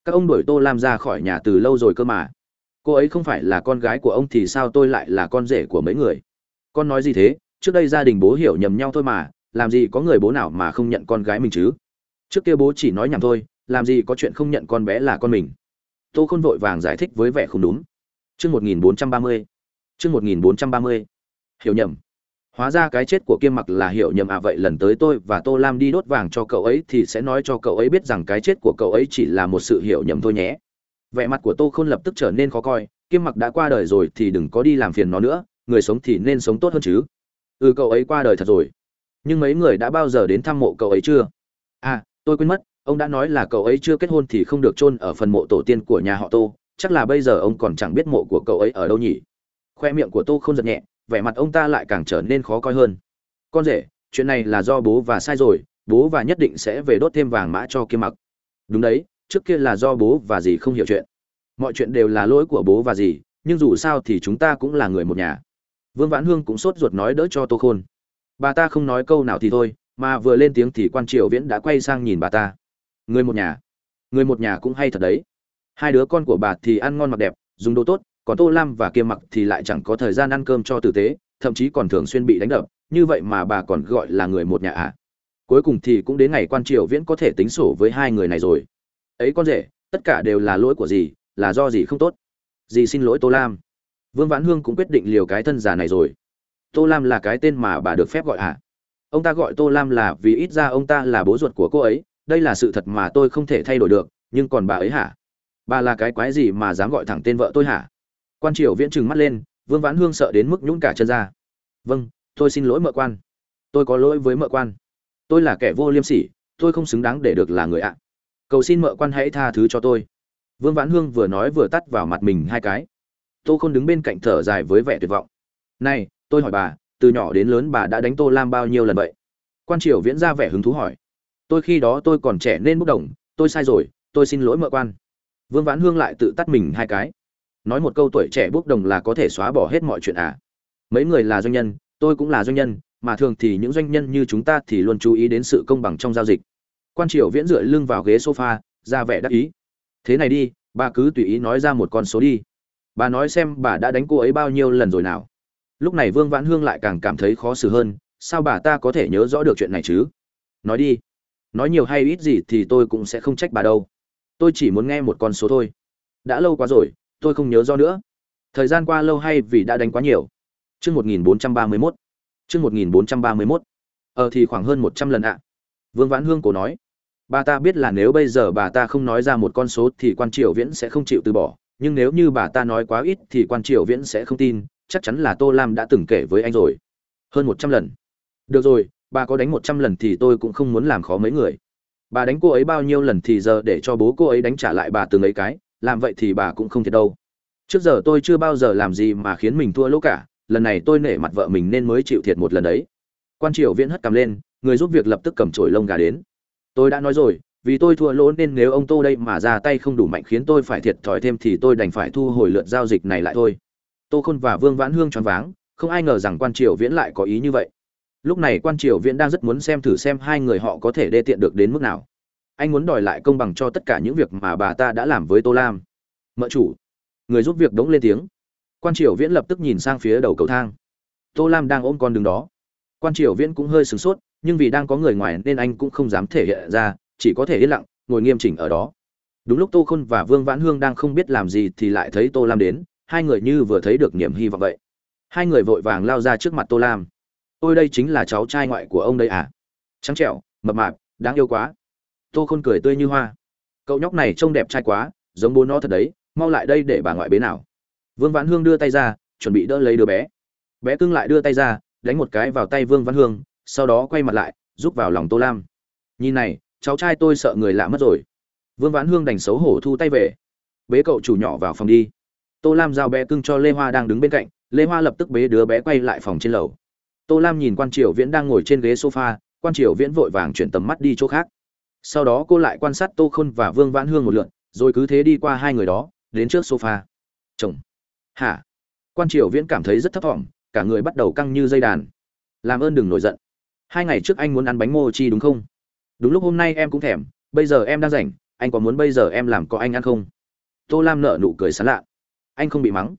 Các ông đuổi tô lam ra khỏi nhà từ lâu rồi cơ mà. Cô ấy không phải là con gái của ông thì sao tôi lại là con rể của mấy người? Con nói gì thế? Trước đây gia đình bố hiểu nhầm nhau thôi mà, làm gì có người bố nào mà không nhận con gái mình chứ? Trước kia bố chỉ nói nhầm thôi, làm gì có chuyện không nhận con bé là con mình. Tô khôn vội vàng giải thích với vẻ không đúng. Chương một nghìn bốn trăm ba mươi. Chương một nghìn bốn trăm ba mươi. Hiểu nhầm hóa ra cái chết của kiêm mặc là hiểu nhầm à vậy lần tới tôi và tô lam đi đốt vàng cho cậu ấy thì sẽ nói cho cậu ấy biết rằng cái chết của cậu ấy chỉ là một sự hiểu nhầm thôi nhé. Vẻ mặt của tô khôn lập tức trở nên khó coi kiêm mặc đã qua đời rồi thì đừng có đi làm phiền nó nữa, người sống thì nên sống tốt hơn chứ. Ừ cậu ấy qua đời thật rồi. Nhưng mấy người đã bao giờ đến thăm mộ cậu ấy chưa? À tôi quên mất, ông đã nói là cậu ấy chưa kết hôn thì không được chôn ở phần mộ tổ tiên của nhà họ tô, chắc là bây giờ ông còn chẳng biết mộ của cậu ấy ở đâu nhỉ? Khoe miệng của tô không giật nhẹ vẻ mặt ông ta lại càng trở nên khó coi hơn. Con rể, chuyện này là do bố và sai rồi, bố và nhất định sẽ về đốt thêm vàng mã cho kia mặc. Đúng đấy, trước kia là do bố và dì không hiểu chuyện. Mọi chuyện đều là lỗi của bố và dì, nhưng dù sao thì chúng ta cũng là người một nhà. Vương vãn hương cũng sốt ruột nói đỡ cho tô khôn. Bà ta không nói câu nào thì thôi, mà vừa lên tiếng thì quan triều viễn đã quay sang nhìn bà ta. Người một nhà. Người một nhà cũng hay thật đấy. Hai đứa con của bà thì ăn ngon mặc đẹp, dùng đồ tốt còn tô lam và kiêm mặc thì lại chẳng có thời gian ăn cơm cho tử tế, thậm chí còn thường xuyên bị đánh đập, như vậy mà bà còn gọi là người một nhà ạ. À. cuối cùng thì cũng đến ngày quan triều viễn có thể tính sổ với hai người này rồi. Ấy con rể, tất cả đều là lỗi của gì là do gì không tốt. Dì xin lỗi tô lam. Vương vãn hương cũng quyết định liều cái thân già này rồi. Tô lam là cái tên mà bà được phép gọi ạ. À? ông ta gọi tô lam là vì ít ra ông ta là bố ruột của cô ấy, đây là sự thật mà tôi không thể thay đổi được, nhưng còn bà ấy hả? Bà là cái quái gì mà dám gọi thẳng tên vợ tôi hả? Quan triều viễn trừng mắt lên, vương vãn hương sợ đến mức nhún cả chân ra. Vâng tôi xin lỗi mợ quan. Tôi có lỗi với mợ quan. Tôi là kẻ vô liêm sỉ, tôi không xứng đáng để được là người ạ. Cầu xin mợ quan hãy tha thứ cho tôi. Vương vãn hương vừa nói vừa tắt vào mặt mình hai cái. Tô không đứng bên cạnh thở dài với vẻ tuyệt vọng. Này, tôi hỏi bà, từ nhỏ đến lớn bà đã đánh tô lam bao nhiêu lần vậy? Quan triều viễn ra vẻ hứng thú hỏi. Tôi khi đó tôi còn trẻ nên bốc đồng, tôi sai rồi, tôi xin lỗi mợ quan. Vương vãn hương lại tự tắt mình hai cái nói một câu tuổi trẻ bốc đồng là có thể xóa bỏ hết mọi chuyện à. Mấy người là doanh nhân, tôi cũng là doanh nhân, mà thường thì những doanh nhân như chúng ta thì luôn chú ý đến sự công bằng trong giao dịch. Quan triều viễn dựa lưng vào ghế sofa, ra vẻ đắc ý. Thế này đi, bà cứ tùy ý nói ra một con số đi. Bà nói xem bà đã đánh cô ấy bao nhiêu lần rồi nào. Lúc này vương vãn hương lại càng cảm thấy khó xử hơn, sao bà ta có thể nhớ rõ được chuyện này chứ? Nói đi. Nói nhiều hay ít gì thì tôi cũng sẽ không trách bà đâu. Tôi chỉ muốn nghe một con số thôi. Đã lâu quá rồi tôi không nhớ do nữa. Thời gian qua lâu hay vì đã đánh quá nhiều? Chương một nghìn bốn trăm ba mươi mốt. Chương một nghìn bốn trăm ba mươi mốt. Ờ thì khoảng hơn một trăm lần ạ. Vương vãn hương cổ nói. Bà ta biết là nếu bây giờ bà ta không nói ra một con số thì quan triều viễn sẽ không chịu từ bỏ. Nhưng nếu như bà ta nói quá ít thì quan triều viễn sẽ không tin. Chắc chắn là tô lam đã từng kể với anh rồi. Hơn một trăm lần. Được rồi, bà có đánh một trăm lần thì tôi cũng không muốn làm khó mấy người. Bà đánh cô ấy bao nhiêu lần thì giờ để cho bố cô ấy đánh trả lại bà từng ấy cái làm vậy thì bà cũng không thiệt đâu. Trước giờ tôi chưa bao giờ làm gì mà khiến mình thua lỗ cả, lần này tôi nể mặt vợ mình nên mới chịu thiệt một lần đấy. Quan triều viễn hất cầm lên, người giúp việc lập tức cầm chổi lông gà đến. Tôi đã nói rồi, vì tôi thua lỗ nên nếu ông tô đây mà ra tay không đủ mạnh khiến tôi phải thiệt thòi thêm thì tôi đành phải thu hồi lượt giao dịch này lại thôi. Tô khôn và vương vãn hương choáng váng, không ai ngờ rằng quan triều viễn lại có ý như vậy. Lúc này quan triều viễn đang rất muốn xem thử xem hai người họ có thể đê tiện được đến mức nào anh muốn đòi lại công bằng cho tất cả những việc mà bà ta đã làm với tô lam. Mợ chủ, người giúp việc đống lên tiếng. Quan triều viễn lập tức nhìn sang phía đầu cầu thang. Tô lam đang ôm con đường đó. Quan triều viễn cũng hơi sửng sốt, nhưng vì đang có người ngoài nên anh cũng không dám thể hiện ra, chỉ có thể yên lặng, ngồi nghiêm chỉnh ở đó. Đúng lúc tô khôn và vương vãn hương đang không biết làm gì thì lại thấy tô lam đến, hai người như vừa thấy được niềm hy vọng vậy. Hai người vội vàng lao ra trước mặt tô lam. Ôi đây chính là cháu trai ngoại của ông đây à? Trắng trẻo, mập mạp, đáng yêu quá tô khôn cười tươi như hoa. Cậu nhóc này trông đẹp trai quá, giống bố nó thật đấy, mau lại đây để bà ngoại bế nào. Vương vãn hương đưa tay ra, chuẩn bị đỡ lấy đứa bé. Bé cưng lại đưa tay ra, đánh một cái vào tay vương vãn hương, sau đó quay mặt lại, rút vào lòng tô lam. Nhìn này, cháu trai tôi sợ người lạ mất rồi. Vương vãn hương đành xấu hổ thu tay về. Bế cậu chủ nhỏ vào phòng đi. Tô lam giao bé cưng cho lê hoa đang đứng bên cạnh, lê hoa lập tức bế đứa bé quay lại phòng trên lầu. Tô lam nhìn quan triều viễn đang ngồi trên ghế sofa, quan triều viễn vội vàng chuyển tầm mắt đi chỗ khác sau đó cô lại quan sát tô khôn và vương vãn hương một lượn rồi cứ thế đi qua hai người đó, đến trước sofa. Chồng. Hả? Quan triều viễn cảm thấy rất thấp thỏm, cả người bắt đầu căng như dây đàn. Làm ơn đừng nổi giận. Hai ngày trước anh muốn ăn bánh mochi đúng không? Đúng lúc hôm nay em cũng thèm, bây giờ em đang rảnh, anh có muốn bây giờ em làm có anh ăn không? Tô lam nợ nụ cười sán lạ. Anh không bị mắng.